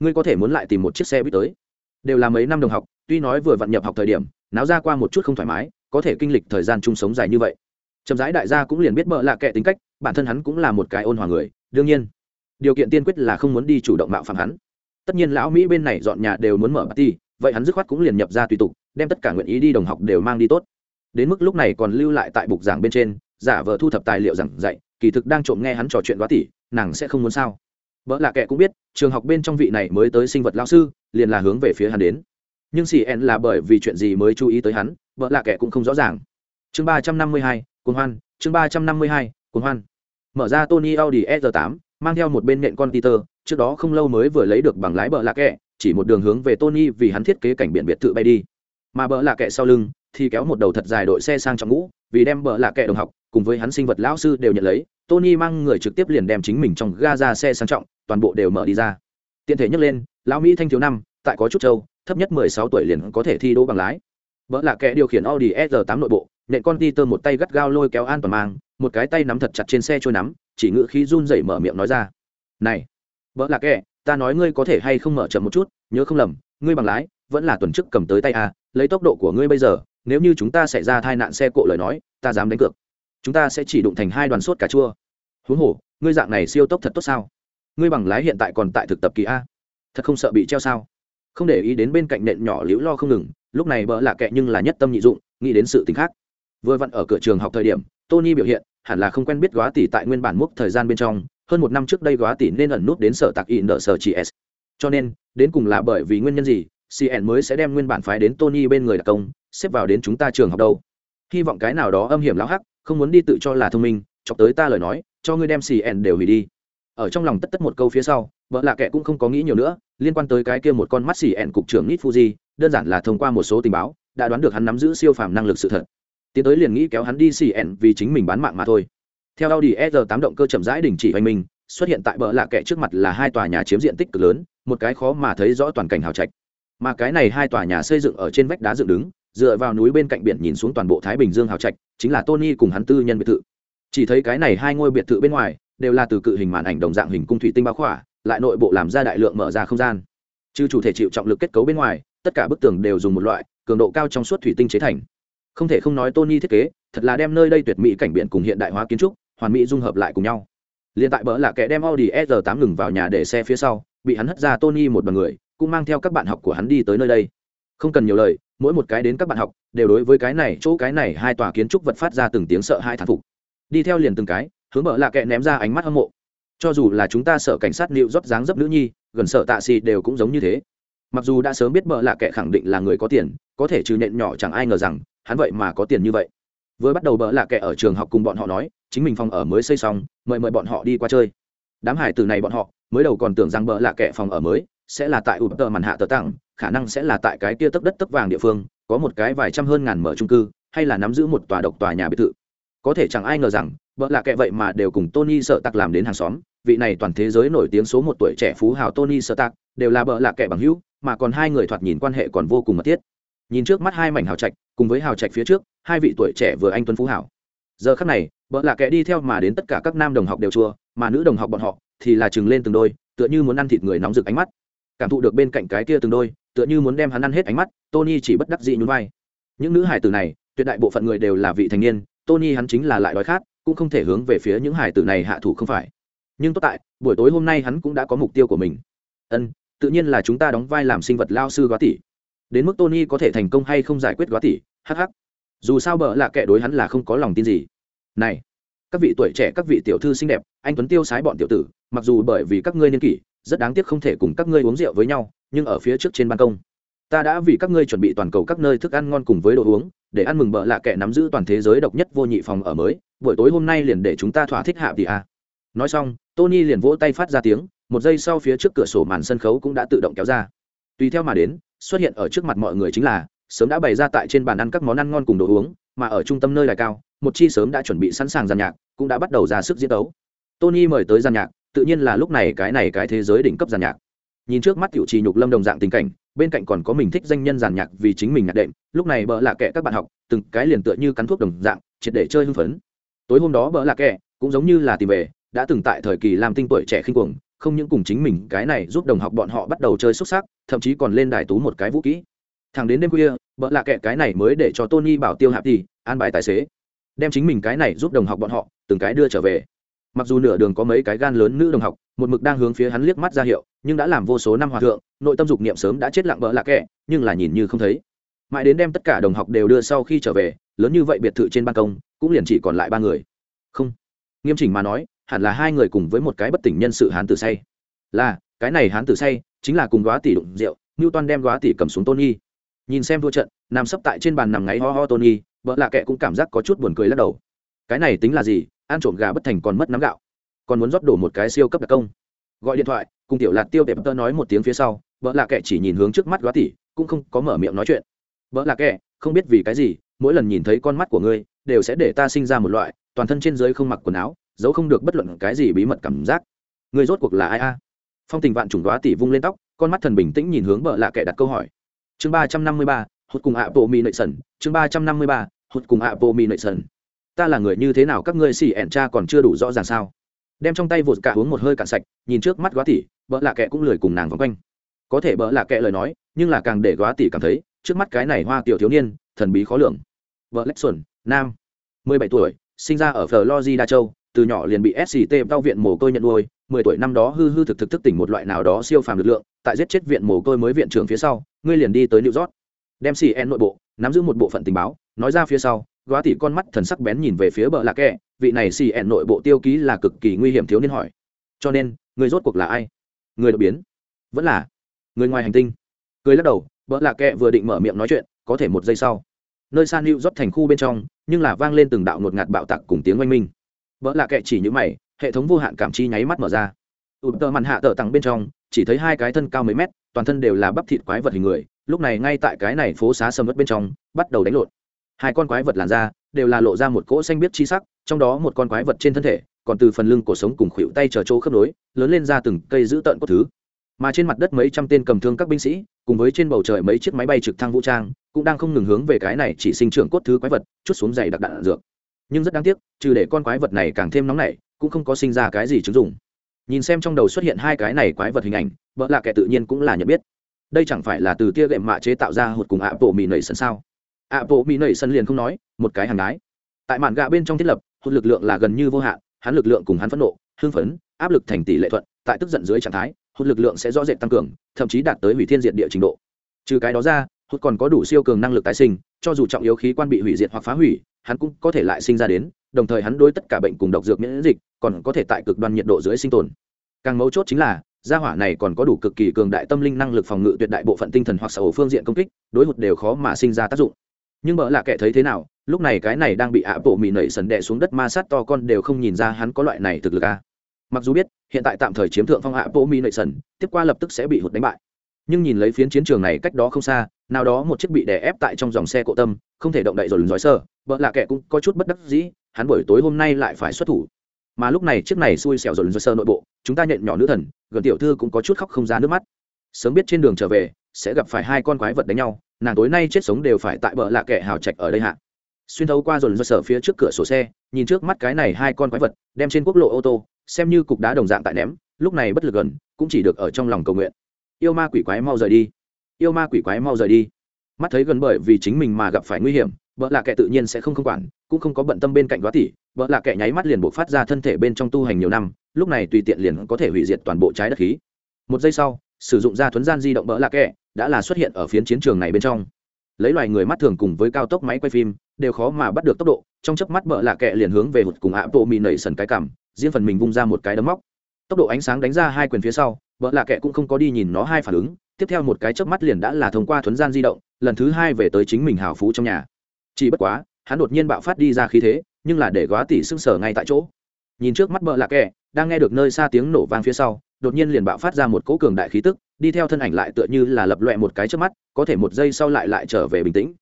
ngươi có thể muốn lại tìm một chiếc xe buýt tới. Đều là mấy năm đồng học, tuy nói vừa vặn nhập học thời điểm, náo ra qua một chút không thoải mái, có thể kinh lịch thời gian chung sống dài như vậy. Chậm rãi đại gia cũng liền biết vợ lạ kệ tính cách, bản thân hắn cũng là một cái ôn hòa người, đương nhiên, điều kiện tiên quyết là không muốn đi chủ động mạo phạm hắn. Tất nhiên lão mỹ bên này dọn nhà đều muốn mở party, vậy hắn dứt khoát cũng liền nhập ra tùy tục, đem tất cả nguyện ý đi đồng học đều mang đi tốt. Đến mức lúc này còn lưu lại tại bục giảng bên trên giả vờ thu thập tài liệu giảng dạy, kỳ thực đang trộm nghe hắn trò chuyện quá tỉ, nàng sẽ không muốn sao? Vợ lạ kệ cũng biết, trường học bên trong vị này mới tới sinh vật lao sư, liền là hướng về phía hắn đến. Nhưng cn là bởi vì chuyện gì mới chú ý tới hắn, vợ lạ kệ cũng không rõ ràng. Chương ba trăm năm mươi hai, cuồng hoan, chương ba trăm năm mươi hai, cuồng hoan. Mở ra tony audi e r 8 mang theo một bên nện con peter, trước đó không lâu mới vừa lấy được bằng lái bờ lạ kệ chỉ một đường hướng về tony vì hắn thiết kế cảnh biển biệt thự bay đi. Mà bờ lạ kệ sau lưng thì kéo một đầu thật dài đội xe sang trọng ngũ, vì đem bờ lạ kệ đồng học cùng với hắn sinh vật lão sư đều nhận lấy, tony mang người trực tiếp liền đem chính mình trong ga ra xe sang trọng, toàn bộ đều mở đi ra. Tiện thể nhắc lên, lão mỹ thanh thiếu năm, tại có chút châu thấp nhất mười sáu tuổi liền có thể thi đỗ bằng lái. Vợ là kẻ điều khiển audi s 8 nội bộ, nện con ti tơ một tay gắt gao lôi kéo an toàn mang, một cái tay nắm thật chặt trên xe trôi nắm, chỉ ngự khí run rẩy mở miệng nói ra. Này vợ là kẻ, ta nói ngươi có thể hay không mở chậm một chút, nhớ không lầm, ngươi bằng lái, vẫn là tuần trước cầm tới tay à lấy tốc độ của ngươi bây giờ, nếu như chúng ta xảy ra tai nạn xe cộ lời nói, ta dám đánh cược chúng ta sẽ chỉ đụng thành hai đoàn sốt cà chua. Huống hồ, ngươi dạng này siêu tốc thật tốt sao? Ngươi bằng lái hiện tại còn tại thực tập kỳ a. Thật không sợ bị treo sao? Không để ý đến bên cạnh nện nhỏ liễu lo không ngừng, lúc này bỡ lạ kệ nhưng là nhất tâm nhị dụng, nghĩ đến sự t khác. Vừa vặn ở cửa trường học thời điểm, tony biểu hiện, hẳn là không quen biết góa tỷ tại nguyên bản múc thời gian bên trong, hơn một năm trước đây góa tỷ nên ẩn nút đến sở tạc in nợ sở chị s. Cho nên, đến cùng là bởi vì nguyên nhân gì cn mới sẽ đem nguyên bản phái đến tony bên người đặc công, xếp vào đến chúng ta trường học đâu? Hy vọng cái nào đó âm hiểm lão hắc không muốn đi tự cho là thông minh, chọc tới ta lời nói, cho ngươi đem xì ẻn đều hủy đi. Ở trong lòng tất tất một câu phía sau, vợ lạ kệ cũng không có nghĩ nhiều nữa, liên quan tới cái kia một con mắt xì ẻn cục trưởng nít fuji đơn giản là thông qua một số tình báo, đã đoán được hắn nắm giữ siêu phàm năng lực sự thật. Tiến tới liền nghĩ kéo hắn đi xì ẻn vì chính mình bán mạng mà thôi. Theo Audi r 8 động cơ chậm rãi đình chỉ hoành minh xuất hiện tại bờ lạ kệ trước mặt là hai tòa nhà chiếm diện tích cực lớn, một cái khó mà thấy rõ toàn cảnh hào trạch. Mà cái này hai tòa nhà xây dựng ở trên vách đá dựng đứng, dựa vào núi bên cạnh biển nhìn xuống toàn bộ thái bình dương hào trạch chính là tony cùng hắn tư nhân biệt thự. Chỉ thấy cái này hai ngôi biệt thự bên ngoài đều là từ cự hình màn ảnh đồng dạng hình cung thủy tinh bao khỏa, lại nội bộ làm ra đại lượng mở ra không gian. Trừ chủ thể chịu trọng lực kết cấu bên ngoài, tất cả bức tường đều dùng một loại cường độ cao trong suốt thủy tinh chế thành. Không thể không nói tony thiết kế, thật là đem nơi đây tuyệt mỹ cảnh biển cùng hiện đại hóa kiến trúc, hoàn mỹ dung hợp lại cùng nhau. Liền tại bỡ là kẻ đem audi s 8 ngừng vào nhà để xe phía sau, bị hắn hất ra tony một bằng người, cũng mang theo các bạn học của hắn đi tới nơi đây. Không cần nhiều lời, mỗi một cái đến các bạn học đều đối với cái này, chỗ cái này hai tòa kiến trúc vật phát ra từng tiếng sợ hai thán phục. Đi theo liền từng cái, hướng mở lạ kệ ném ra ánh mắt hâm mộ. Cho dù là chúng ta sợ cảnh sát liệu rót dáng dấp nữ nhi, gần sợ tạ xì đều cũng giống như thế. Mặc dù đã sớm biết mở lạ kệ khẳng định là người có tiền, có thể trừ nhện nhỏ chẳng ai ngờ rằng, hắn vậy mà có tiền như vậy. Vừa bắt đầu bỡ lạ kệ ở trường học cùng bọn họ nói, chính mình phòng ở mới xây xong, mời mời bọn họ đi qua chơi. Đám hải từ này bọn họ, mới đầu còn tưởng rằng bỡ lạ kệ phòng ở mới, sẽ là tại ụp tờ màn hạ tờ tặng, khả năng sẽ là tại cái kia tấp đất tấp vàng địa phương có một cái vài trăm hơn ngàn mở trung cư, hay là nắm giữ một tòa độc tòa nhà biệt thự. Có thể chẳng ai ngờ rằng vợ lạ kệ vậy mà đều cùng tony sợ tặc làm đến hàng xóm. Vị này toàn thế giới nổi tiếng số một tuổi trẻ phú hào tony sợ tặc đều là vợ lạ kệ bằng hữu, mà còn hai người thoạt nhìn quan hệ còn vô cùng mật thiết. Nhìn trước mắt hai mảnh hào trạch, cùng với hào trạch phía trước, hai vị tuổi trẻ vừa anh tuấn phú hảo giờ khắc này vợ lạ kệ đi theo mà đến tất cả các nam đồng học đều chua, mà nữ đồng học bọn họ thì là chừng lên từng đôi, tựa như muốn ăn thịt người nóng rực ánh mắt cảm thụ được bên cạnh cái kia từng đôi, tựa như muốn đem hắn ăn hết ánh mắt, tony chỉ bất đắc dị nhún vai. Những nữ hải tử này, tuyệt đại bộ phận người đều là vị thành niên, tony hắn chính là lại đói khát, cũng không thể hướng về phía những hải tử này hạ thủ không phải. Nhưng tốt tại, buổi tối hôm nay hắn cũng đã có mục tiêu của mình. Ân, tự nhiên là chúng ta đóng vai làm sinh vật lao sư góa tỷ. Đến mức tony có thể thành công hay không giải quyết góa tỷ hh dù sao bợ là kẻ đối hắn là không có lòng tin gì. Này, các vị tuổi trẻ, các vị tiểu thư xinh đẹp, anh tuấn tiêu sái bọn tiểu tử, mặc dù bởi vì các ngươi niên kỷ rất đáng tiếc không thể cùng các ngươi uống rượu với nhau, nhưng ở phía trước trên ban công, ta đã vì các ngươi chuẩn bị toàn cầu các nơi thức ăn ngon cùng với đồ uống, để ăn mừng bợ lạ kẻ nắm giữ toàn thế giới độc nhất vô nhị phòng ở mới, buổi tối hôm nay liền để chúng ta thỏa thích hạ thì a à. nói xong, tony liền vỗ tay phát ra tiếng, một giây sau phía trước cửa sổ màn sân khấu cũng đã tự động kéo ra tùy theo mà đến, xuất hiện ở trước mặt mọi người chính là, sớm đã bày ra tại trên bàn ăn các món ăn ngon cùng đồ uống, mà ở trung tâm nơi đài cao, một chi sớm đã chuẩn bị sẵn sàng giàn nhạc, cũng đã bắt đầu ra sức diễn đấu tony mời tới giàn nhạc tự nhiên là lúc này cái này cái thế giới đỉnh cấp giàn nhạc. Nhìn trước mắt cựu trì nhục lâm đồng dạng tình cảnh, bên cạnh còn có mình thích danh nhân giàn nhạc vì chính mình nhạc đệm, lúc này bỡ lạ kệ các bạn học, từng cái liền tựa như cắn thuốc đồng dạng, triệt để chơi hưng phấn. Tối hôm đó bỡ lạ kệ cũng giống như là tìm về, đã từng tại thời kỳ làm tinh tuổi trẻ khinh cuồng, không những cùng chính mình, cái này giúp đồng học bọn họ bắt đầu chơi xuất sắc, thậm chí còn lên đài tú một cái vũ kỹ. Thằng đến đêm khuya, bỡ lạ kệ cái này mới để cho tony bảo tiêu hạp thì, an bài tài xế. Đem chính mình cái này giúp đồng học bọn họ, từng cái đưa trở về mặc dù nửa đường có mấy cái gan lớn nữ đồng học, một mực đang hướng phía hắn liếc mắt ra hiệu, nhưng đã làm vô số năm hòa thượng, nội tâm dục niệm sớm đã chết lặng bỡ lạ kệ nhưng là nhìn như không thấy. Mãi đến đem tất cả đồng học đều đưa sau khi trở về, lớn như vậy biệt thự trên ban công, cũng liền chỉ còn lại ba người. Không. Nghiêm chỉnh mà nói, hẳn là hai người cùng với một cái bất tỉnh nhân sự hán tử say. Là, cái này hán tử say, chính là cùng góa tỷ đụng rượu như toan đem góa tỷ cầm xuống tony. Nhìn xem thua trận, nằm sấp tại trên bàn nằm ngáy ho ho tony vợ lạ kệ cũng cảm giác có chút buồn cười lắc đầu. Cái này tính là gì? Ăn trộm gà bất thành còn mất nắm gạo. Còn muốn rót đổ một cái siêu cấp đặc công. Gọi điện thoại, cùng tiểu lạt tiêu tệp tơ nói một tiếng phía sau, vợ lạ kệ chỉ nhìn hướng trước mắt góa tỷ, cũng không có mở miệng nói chuyện. Vợ lạ kệ, không biết vì cái gì, mỗi lần nhìn thấy con mắt của ngươi, đều sẽ để ta sinh ra một loại, toàn thân trên dưới không mặc quần áo, giấu không được bất luận cái gì bí mật cảm giác. Ngươi rốt cuộc là ai a? Phong tình vạn chủng đoá tỷ vung lên tóc, con mắt thần bình tĩnh nhìn hướng vợ lạ kệ đặt câu hỏi. Chương ba trăm năm mươi ba, hụt cùng ạ bộ mi nội sần, chương ba trăm năm mươi ba, hụt cùng ạ bộ mi nội sần ta là người như thế nào các ngươi xỉ ẻn cha còn chưa đủ rõ ràng sao? Đem trong tay vụt cả uống một hơi cạn sạch, nhìn trước mắt góa tỷ bỡ lạ kệ cũng lười cùng nàng vòng quanh. Có thể bỡ lạ kệ lời nói, nhưng là càng để góa tỷ cảm thấy, trước mắt cái này hoa tiểu thiếu niên, thần bí khó lường. Vợ lách xuân nam, mười bảy tuổi, sinh ra ở florida châu, từ nhỏ liền bị sct đau viện mồ côi nhận nuôi, mười tuổi năm đó hư hư thực thực thức tỉnh một loại nào đó siêu phàm lực lượng, tại giết chết viện mồ côi mới viện trưởng phía sau, ngươi liền đi tới new york. Đem cn nội bộ, nắm giữ một bộ phận tình báo, nói ra phía sau góa tỷ con mắt thần sắc bén nhìn về phía bờ lạc kẹ, vị này xì ẹn nội bộ tiêu ký là cực kỳ nguy hiểm thiếu niên hỏi. Cho nên, người rốt cuộc là ai? Người đột biến? Vẫn là người ngoài hành tinh. Cười lắc đầu, bờ lạc kẹ vừa định mở miệng nói chuyện, có thể một giây sau. Nơi san hữu dốc thành khu bên trong, nhưng là vang lên từng đạo ngột ngạt bạo tạc cùng tiếng oanh minh. Vợ lạ kệ chỉ những mày, hệ thống vô hạn cảm chi nháy mắt mở ra. Ụt tờ mặn hạ tờ tặng bên trong, chỉ thấy hai cái thân cao mấy mét, toàn thân đều là bắp thịt quái vật hình người, lúc này ngay tại cái này phố xá sầm ớt bên trong, bắt đầu đánh lộn hai con quái vật làn ra đều là lộ ra một cỗ xanh biết chi sắc, trong đó một con quái vật trên thân thể, còn từ phần lưng cổ sống cùng khuỷu tay chờ chỗ khớp nối, lớn lên ra từng cây giữ tợn cốt thứ. Mà trên mặt đất mấy trăm tên cầm thương các binh sĩ, cùng với trên bầu trời mấy chiếc máy bay trực thăng vũ trang, cũng đang không ngừng hướng về cái này chỉ sinh trưởng cốt thứ quái vật, chút xuống dày đặc đạn dược. Nhưng rất đáng tiếc, trừ để con quái vật này càng thêm nóng nảy, cũng không có sinh ra cái gì chứng dụng. Nhìn xem trong đầu xuất hiện hai cái này quái vật hình ảnh, vợ là kẻ tự nhiên cũng là nhận biết. Đây chẳng phải là từ tia gệm mạ chế tạo ra hột cùng ạ bộ mì nảy sân sao? Ạ bộ mỹ nẩy sân liền không nói, một cái hàng gái. tại màn gạ bên trong thiết lập, hụt lực lượng là gần như vô hạn, hắn lực lượng cùng hắn phẫn nộ, hưng phấn, áp lực thành tỷ lệ thuận, tại tức giận dưới trạng thái, hụt lực lượng sẽ rõ rệt tăng cường, thậm chí đạt tới hủy thiên diệt địa trình độ. Trừ cái đó ra, hụt còn có đủ siêu cường năng lực tái sinh, cho dù trọng yếu khí quan bị hủy diệt hoặc phá hủy, hắn cũng có thể lại sinh ra đến, đồng thời hắn đối tất cả bệnh cùng độc dược miễn dịch, còn có thể tại cực đoan nhiệt độ dưới sinh tồn. Càng mấu chốt chính là, gia hỏa này còn có đủ cực kỳ cường đại tâm linh năng lực phòng ngự tuyệt đại bộ phận tinh thần hoặc sở hữu phương diện công kích, đối hụt đều khó mà sinh ra tác dụng nhưng bỡ là kẻ thấy thế nào, lúc này cái này đang bị ạ bộ mì nẩy sần đè xuống đất ma sát to con đều không nhìn ra hắn có loại này thực lực a mặc dù biết, hiện tại tạm thời chiếm thượng phong ạ bộ mì nẩy sần, tiếp qua lập tức sẽ bị hụt đánh bại. Nhưng nhìn lấy phiến chiến trường này cách đó không xa, nào đó một chiếc bị đè ép tại trong dòng xe cộ tâm, không thể động đậy rồi lùn giói sơ vợ lạ kẻ cũng có chút bất đắc dĩ, hắn buổi tối hôm nay lại phải xuất thủ. Mà lúc này chiếc này xui xẻo rồi lùn giói sơ nội bộ, chúng ta nhận nhỏ nữ thần, gần tiểu thư cũng có chút khóc không ra nước mắt. Sớm biết trên đường trở về sẽ gặp phải hai con quái vật đánh nhau, nàng tối nay chết sống đều phải tại bờ lạ kẻ hào trạch ở đây hạ. Xuyên thấu qua dồn dơ sở phía trước cửa sổ xe, nhìn trước mắt cái này hai con quái vật, đem trên quốc lộ ô tô, xem như cục đá đồng dạng tại ném, lúc này bất lực gần, cũng chỉ được ở trong lòng cầu nguyện. Yêu ma quỷ quái mau rời đi. Yêu ma quỷ quái mau rời đi. Mắt thấy gần bởi vì chính mình mà gặp phải nguy hiểm vợ lạ kệ tự nhiên sẽ không không quản, cũng không có bận tâm bên cạnh đoá tỉ vợ lạ kệ nháy mắt liền buộc phát ra thân thể bên trong tu hành nhiều năm, lúc này tùy tiện liền có thể hủy diệt toàn bộ trái đất khí. Một giây sau sử dụng ra thuấn gian di động bỡ lạ kẹ, đã là xuất hiện ở phiến chiến trường này bên trong. Lấy loài người mắt thường cùng với cao tốc máy quay phim, đều khó mà bắt được tốc độ, trong chớp mắt bỡ lạ kẹ liền hướng về hụt cùng ạ bộ mì nảy sần cái cảm, riêng phần mình vung ra một cái đấm móc. Tốc độ ánh sáng đánh ra hai quyền phía sau, bỡ lạ kẹ cũng không có đi nhìn nó hai phản ứng, tiếp theo một cái chớp mắt liền đã là thông qua thuấn gian di động, lần thứ hai về tới chính mình hào phú trong nhà. Chỉ bất quá, hắn đột nhiên bạo phát đi ra khí thế, nhưng là để góa tỷ sưng sở ngay tại chỗ. Nhìn trước mắt bợ lạ kẹ, đang nghe được nơi xa tiếng nổ vang phía sau đột nhiên liền bạo phát ra một cỗ cường đại khí tức, đi theo thân ảnh lại tựa như là lập loẹ một cái trước mắt, có thể một giây sau lại lại trở về bình tĩnh.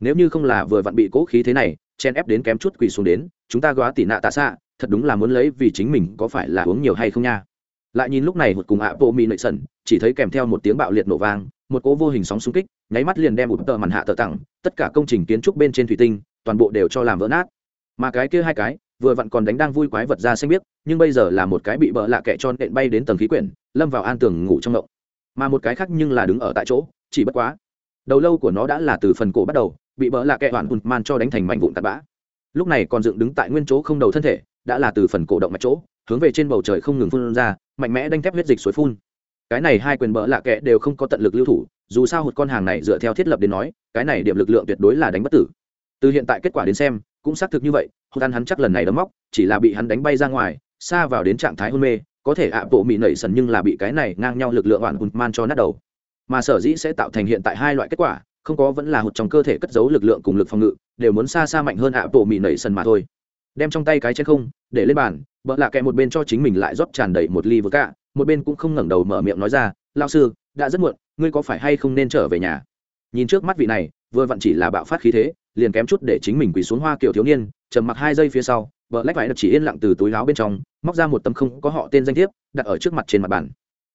Nếu như không là vừa vặn bị cỗ khí thế này chen ép đến kém chút quỳ xuống đến, chúng ta góa tỉ nạ tạ xạ, thật đúng là muốn lấy vì chính mình có phải là uống nhiều hay không nha. Lại nhìn lúc này một cùng ạ bộ mỹ nội sần, chỉ thấy kèm theo một tiếng bạo liệt nổ vang, một cỗ vô hình sóng xung kích, nháy mắt liền đem một tờ màn hạ tờ tặng, tất cả công trình kiến trúc bên trên thủy tinh, toàn bộ đều cho làm vỡ nát. Mà cái kia hai cái vừa vặn còn đánh đang vui quái vật ra xanh biết nhưng bây giờ là một cái bị bỡ lạ kẻ cho nện bay đến tầng khí quyển, lâm vào an tường ngủ trong động mà một cái khác nhưng là đứng ở tại chỗ, chỉ bất quá. Đầu lâu của nó đã là từ phần cổ bắt đầu, bị bỡ lạ kẻ hoàn hùn man cho đánh thành mảnh vụn tạt bã. Lúc này còn dựng đứng tại nguyên chỗ không đầu thân thể, đã là từ phần cổ động mạch chỗ, hướng về trên bầu trời không ngừng phun ra, mạnh mẽ đanh thép huyết dịch suối phun. Cái này hai quyền bỡ lạ kẻ đều không có tận lực lưu thủ, dù sao hụt con hàng này dựa theo thiết lập đến nói, cái này điểm lực lượng tuyệt đối là đánh bất tử. Từ hiện tại kết quả đến xem, cũng xác thực như vậy hút ăn hắn chắc lần này đấm móc, chỉ là bị hắn đánh bay ra ngoài, xa vào đến trạng thái hôn mê, có thể ạ, bộ mị nảy sần nhưng là bị cái này ngang nhau lực lượng oản hụt man cho nát đầu. Mà sở dĩ sẽ tạo thành hiện tại hai loại kết quả, không có vẫn là hụt trong cơ thể cất giấu lực lượng cùng lực phòng ngự, đều muốn xa xa mạnh hơn ạ, bộ mị nảy sần mà thôi. Đem trong tay cái trên không, để lên bàn vợ lạ kẹ một bên cho chính mình lại rót tràn đầy một ly vừa cả một bên cũng không ngẩng đầu mở miệng nói ra lao sư, đã rất muộn, ngươi có phải hay không nên trở về nhà? Nhìn trước mắt vị này, vừa vặn chỉ là bạo phát khí thế liền kém chút để chính mình quỳ xuống hoa kiểu thiếu niên, trầm mặc hai giây phía sau vợ lách vải chỉ yên lặng từ túi láo bên trong, móc ra một tấm không có họ tên danh thiếp, đặt ở trước mặt trên mặt bàn.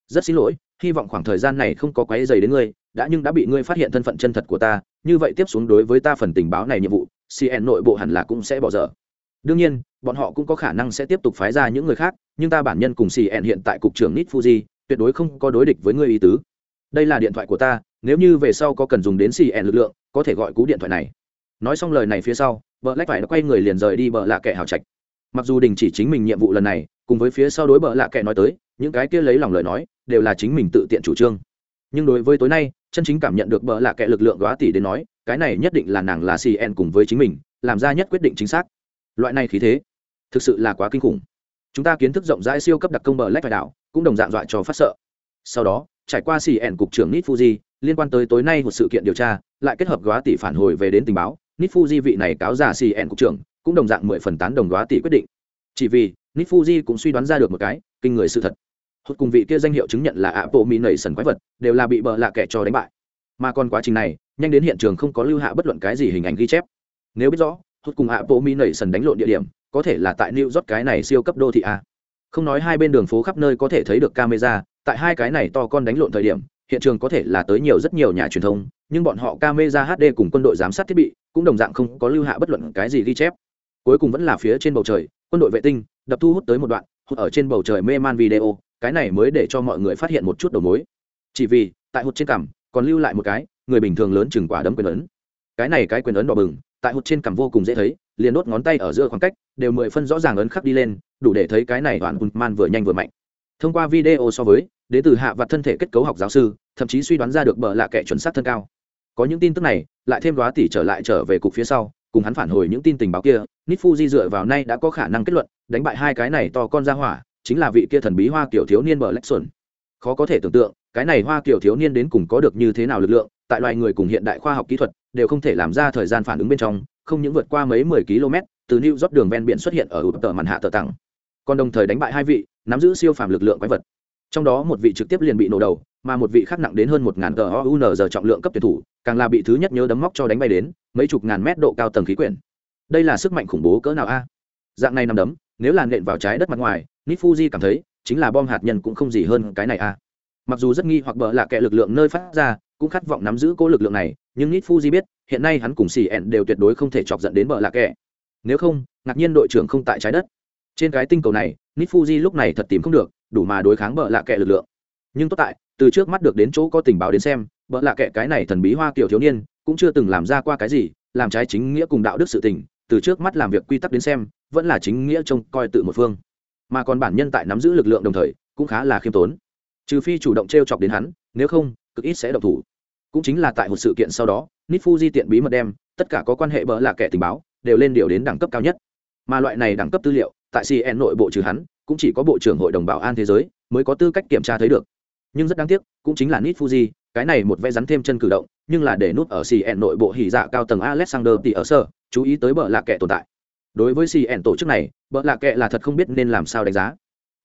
Rất xin lỗi, hy vọng khoảng thời gian này không có quấy dày đến ngươi, đã nhưng đã bị ngươi phát hiện thân phận chân thật của ta, như vậy tiếp xuống đối với ta phần tình báo này nhiệm vụ cn nội bộ hẳn là cũng sẽ bỏ dở. Đương nhiên, bọn họ cũng có khả năng sẽ tiếp tục phái ra những người khác, nhưng ta bản nhân cùng cn hiện tại cục trưởng nít fuji, tuyệt đối không có đối địch với ngươi ý tứ. Đây là điện thoại của ta, nếu như về sau có cần dùng đến cn lực lượng, có thể gọi cú điện thoại này nói xong lời này phía sau vợ lách phải đã quay người liền rời đi bờ lạ kệ hào trạch. Mặc dù đình chỉ chính mình nhiệm vụ lần này, cùng với phía sau đối bờ lạ kệ nói tới, những cái kia lấy lòng lời nói, đều là chính mình tự tiện chủ trương. Nhưng đối với tối nay, chân chính cảm nhận được bờ lạ kệ lực lượng góa tỷ đến nói, cái này nhất định là nàng là cn cùng với chính mình, làm ra nhất quyết định chính xác. Loại này khí thế, thực sự là quá kinh khủng. Chúng ta kiến thức rộng rãi siêu cấp đặc công bờ lách phải đảo cũng đồng dạng dọa cho phát sợ. Sau đó, trải qua cn cục trưởng nít fuji liên quan tới tối nay một sự kiện điều tra, lại kết hợp góa tỷ phản hồi về đến tình báo nít fuji vị này cáo giả xì ẻn cục trưởng, cũng đồng dạng mười phần tán đồng đoá tỷ quyết định. Chỉ vì nít fuji cũng suy đoán ra được một cái, kinh người sự thật. Hốt cùng vị kia danh hiệu chứng nhận là ạ bộ mỹ nảy sần quái vật, đều là bị bờ lạ kẻ cho đánh bại. Mà còn quá trình này, nhanh đến hiện trường không có lưu hạ bất luận cái gì hình ảnh ghi chép. Nếu biết rõ hốt cùng ạ bộ mỹ nảy sần đánh lộn địa điểm, có thể là tại new york cái này siêu cấp đô thị a. Không nói hai bên đường phố khắp nơi có thể thấy được camera, tại hai cái này to con đánh lộn thời điểm hiện trường có thể là tới nhiều rất nhiều nhà truyền thông, nhưng bọn họ camera hd cùng quân đội giám sát thiết bị cũng đồng dạng không có lưu hạ bất luận cái gì ghi chép. Cuối cùng vẫn là phía trên bầu trời, quân đội vệ tinh đập thu hút tới một đoạn hút ở trên bầu trời mê man video, cái này mới để cho mọi người phát hiện một chút đầu mối. Chỉ vì, tại hụt trên cằm, còn lưu lại một cái, người bình thường lớn chừng quả đấm quyền ấn. Cái này cái quyền ấn đỏ bừng, tại hụt trên cằm vô cùng dễ thấy, liền đốt ngón tay ở giữa khoảng cách, đều mười phân rõ ràng ấn khắc đi lên, đủ để thấy cái này đoạn hụt man vừa nhanh vừa mạnh. Thông qua video so với, đến từ hạ vặt thân thể kết cấu học giáo sư thậm chí suy đoán ra được bờ lạ kẻ chuẩn xác thân cao. Có những tin tức này, lại thêm đoá tỷ trở lại trở về cục phía sau, cùng hắn phản hồi những tin tình báo kia nít fuji dựa vào nay đã có khả năng kết luận, đánh bại hai cái này to con ra hỏa, chính là vị kia thần bí hoa kiểu thiếu niên bờ lách xuân khó có thể tưởng tượng, cái này hoa kiểu thiếu niên đến cùng có được như thế nào lực lượng, tại loài người cùng hiện đại khoa học kỹ thuật, đều không thể làm ra thời gian phản ứng bên trong, không những vượt qua mấy mười km, từ new york đường ven biển xuất hiện ở ụt tờ màn hạ tờ tặng. Còn đồng thời đánh bại hai vị, nắm giữ siêu phàm lực lượng quái vật trong đó một vị trực tiếp liền bị nổ đầu, mà một vị khác nặng đến hơn một ngàn tờ oun giờ trọng lượng cấp tuyển thủ, càng là bị thứ nhất nhớ đấm móc cho đánh bay đến, mấy chục ngàn mét độ cao tầng khí quyển. Đây là sức mạnh khủng bố cỡ nào a? Dạng này nằm đấm, nếu là nện vào trái đất mặt ngoài, nifuji cảm thấy chính là bom hạt nhân cũng không gì hơn cái này a. Mặc dù rất nghi hoặc bỡ là kẻ lực lượng nơi phát ra, cũng khát vọng nắm giữ cố lực lượng này, nhưng nifuji biết, hiện nay hắn cùng xì ẹn đều tuyệt đối không thể chọc giận đến bỡ là kẻ. Nếu không, ngạc nhiên đội trưởng không tại trái đất. Trên cái tinh cầu này, nifuji lúc này thật tìm không được đủ mà đối kháng bỡ lạ kệ lực lượng. Nhưng tốt tại, từ trước mắt được đến chỗ có tình báo đến xem bỡ lạ kệ cái này thần bí hoa kiểu thiếu niên cũng chưa từng làm ra qua cái gì, làm trái chính nghĩa cùng đạo đức sự tình, từ trước mắt làm việc quy tắc đến xem, vẫn là chính nghĩa trông coi tự một phương. Mà còn bản nhân tại nắm giữ lực lượng đồng thời, cũng khá là khiêm tốn. Trừ phi chủ động t r e o chọc đến hắn, nếu không, cực ít sẽ độc thủ. Cũng chính là tại một sự kiện sau đó nít fuji tiện bí mật đem, tất cả có quan hệ bỡ lạ kệ tình báo, đều lên điều đến đẳng cấp cao nhất. Mà loại này đẳng cấp tư liệu, tại cn nội bộ trừ hắn cũng chỉ có bộ trưởng hội đồng bảo an thế giới mới có tư cách kiểm tra thấy được. Nhưng rất đáng tiếc, cũng chính là nít fuji, cái này một vẽ rắn thêm chân cử động, nhưng là để nút ở cn nội bộ hỉ dạ cao tầng alexander tỷ ở sơ, chú ý tới bợ lạ kệ tồn tại. Đối với cn tổ chức này, bợ lạ kệ là thật không biết nên làm sao đánh giá.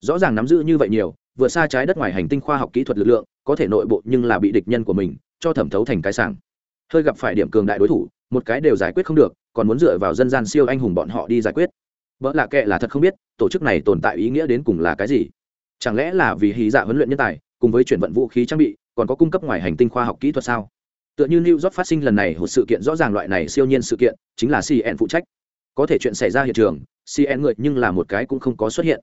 Rõ ràng nắm giữ như vậy nhiều, vượt xa trái đất ngoài hành tinh khoa học kỹ thuật lực lượng, có thể nội bộ nhưng là bị địch nhân của mình cho thẩm thấu thành cái sảng. Hơi gặp phải điểm cường đại đối thủ, một cái đều giải quyết không được, còn muốn dựa vào dân gian siêu anh hùng bọn họ đi giải quyết vợ lạ kệ là thật không biết, tổ chức này tồn tại ý nghĩa đến cùng là cái gì. Chẳng lẽ là vì hí dạ huấn luyện nhân tài, cùng với chuyển vận vũ khí trang bị, còn có cung cấp ngoài hành tinh khoa học kỹ thuật sao? Tựa như new york phát sinh lần này một sự kiện rõ ràng loại này siêu nhiên sự kiện, chính là cn phụ trách. Có thể chuyện xảy ra hiện trường cn người nhưng là một cái cũng không có xuất hiện.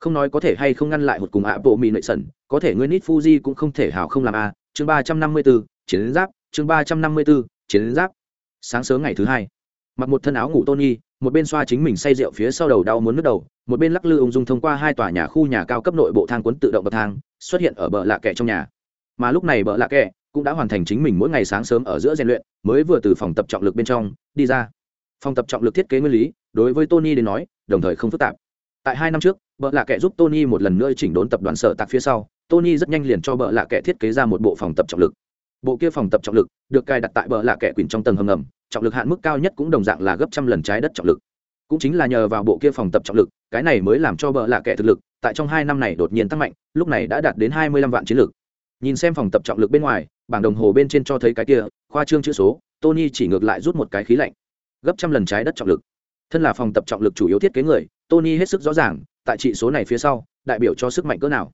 Không nói có thể hay không ngăn lại một cùng ạ bộ mì nội sẩn, có thể ngươi nít fuji cũng không thể hào không làm a, chương ba trăm năm mươi bốn chiến giáp, chương ba trăm năm mươi bốn chiến giáp. Sáng sớm ngày thứ hai mặc một thân áo ngủ tony một bên xoa chính mình say rượu phía sau đầu đau muốn nước đầu, một bên lắc lư ung dung thông qua hai tòa nhà khu nhà cao cấp nội bộ thang cuốn tự động bậc thang, xuất hiện ở bờ lạ kẹ trong nhà. Mà lúc này bờ lạ kẹ cũng đã hoàn thành chính mình mỗi ngày sáng sớm ở giữa rèn luyện, mới vừa từ phòng tập trọng lực bên trong đi ra. Phòng tập trọng lực thiết kế nguyên lý, đối với tony đến nói, đồng thời không phức tạp. Tại hai năm trước, bờ lạ kệ giúp tony một lần nữa chỉnh đốn tập đoàn sở tạc phía sau, tony rất nhanh liền cho bờ lạ kệ thiết kế ra một bộ phòng tập trọng lực. Bộ kia phòng tập trọng lực được cài đặt tại bờ lạ kẻ quỳnh trong tầng hầm ngầm trọng lực hạn mức cao nhất cũng đồng dạng là gấp trăm lần trái đất trọng lực. Cũng chính là nhờ vào bộ kia phòng tập trọng lực, cái này mới làm cho bờ lạ kẻ thực lực tại trong hai năm này đột nhiên tăng mạnh, lúc này đã đạt đến hai mươi lăm vạn chiến lực. Nhìn xem phòng tập trọng lực bên ngoài, bảng đồng hồ bên trên cho thấy cái kia, khoa trương chữ số, tony chỉ ngược lại rút một cái khí lạnh. Gấp trăm lần trái đất trọng lực. Thân là phòng tập trọng lực chủ yếu thiết kế người, tony hết sức rõ ràng, tại trị số này phía sau, đại biểu cho sức mạnh cỡ nào.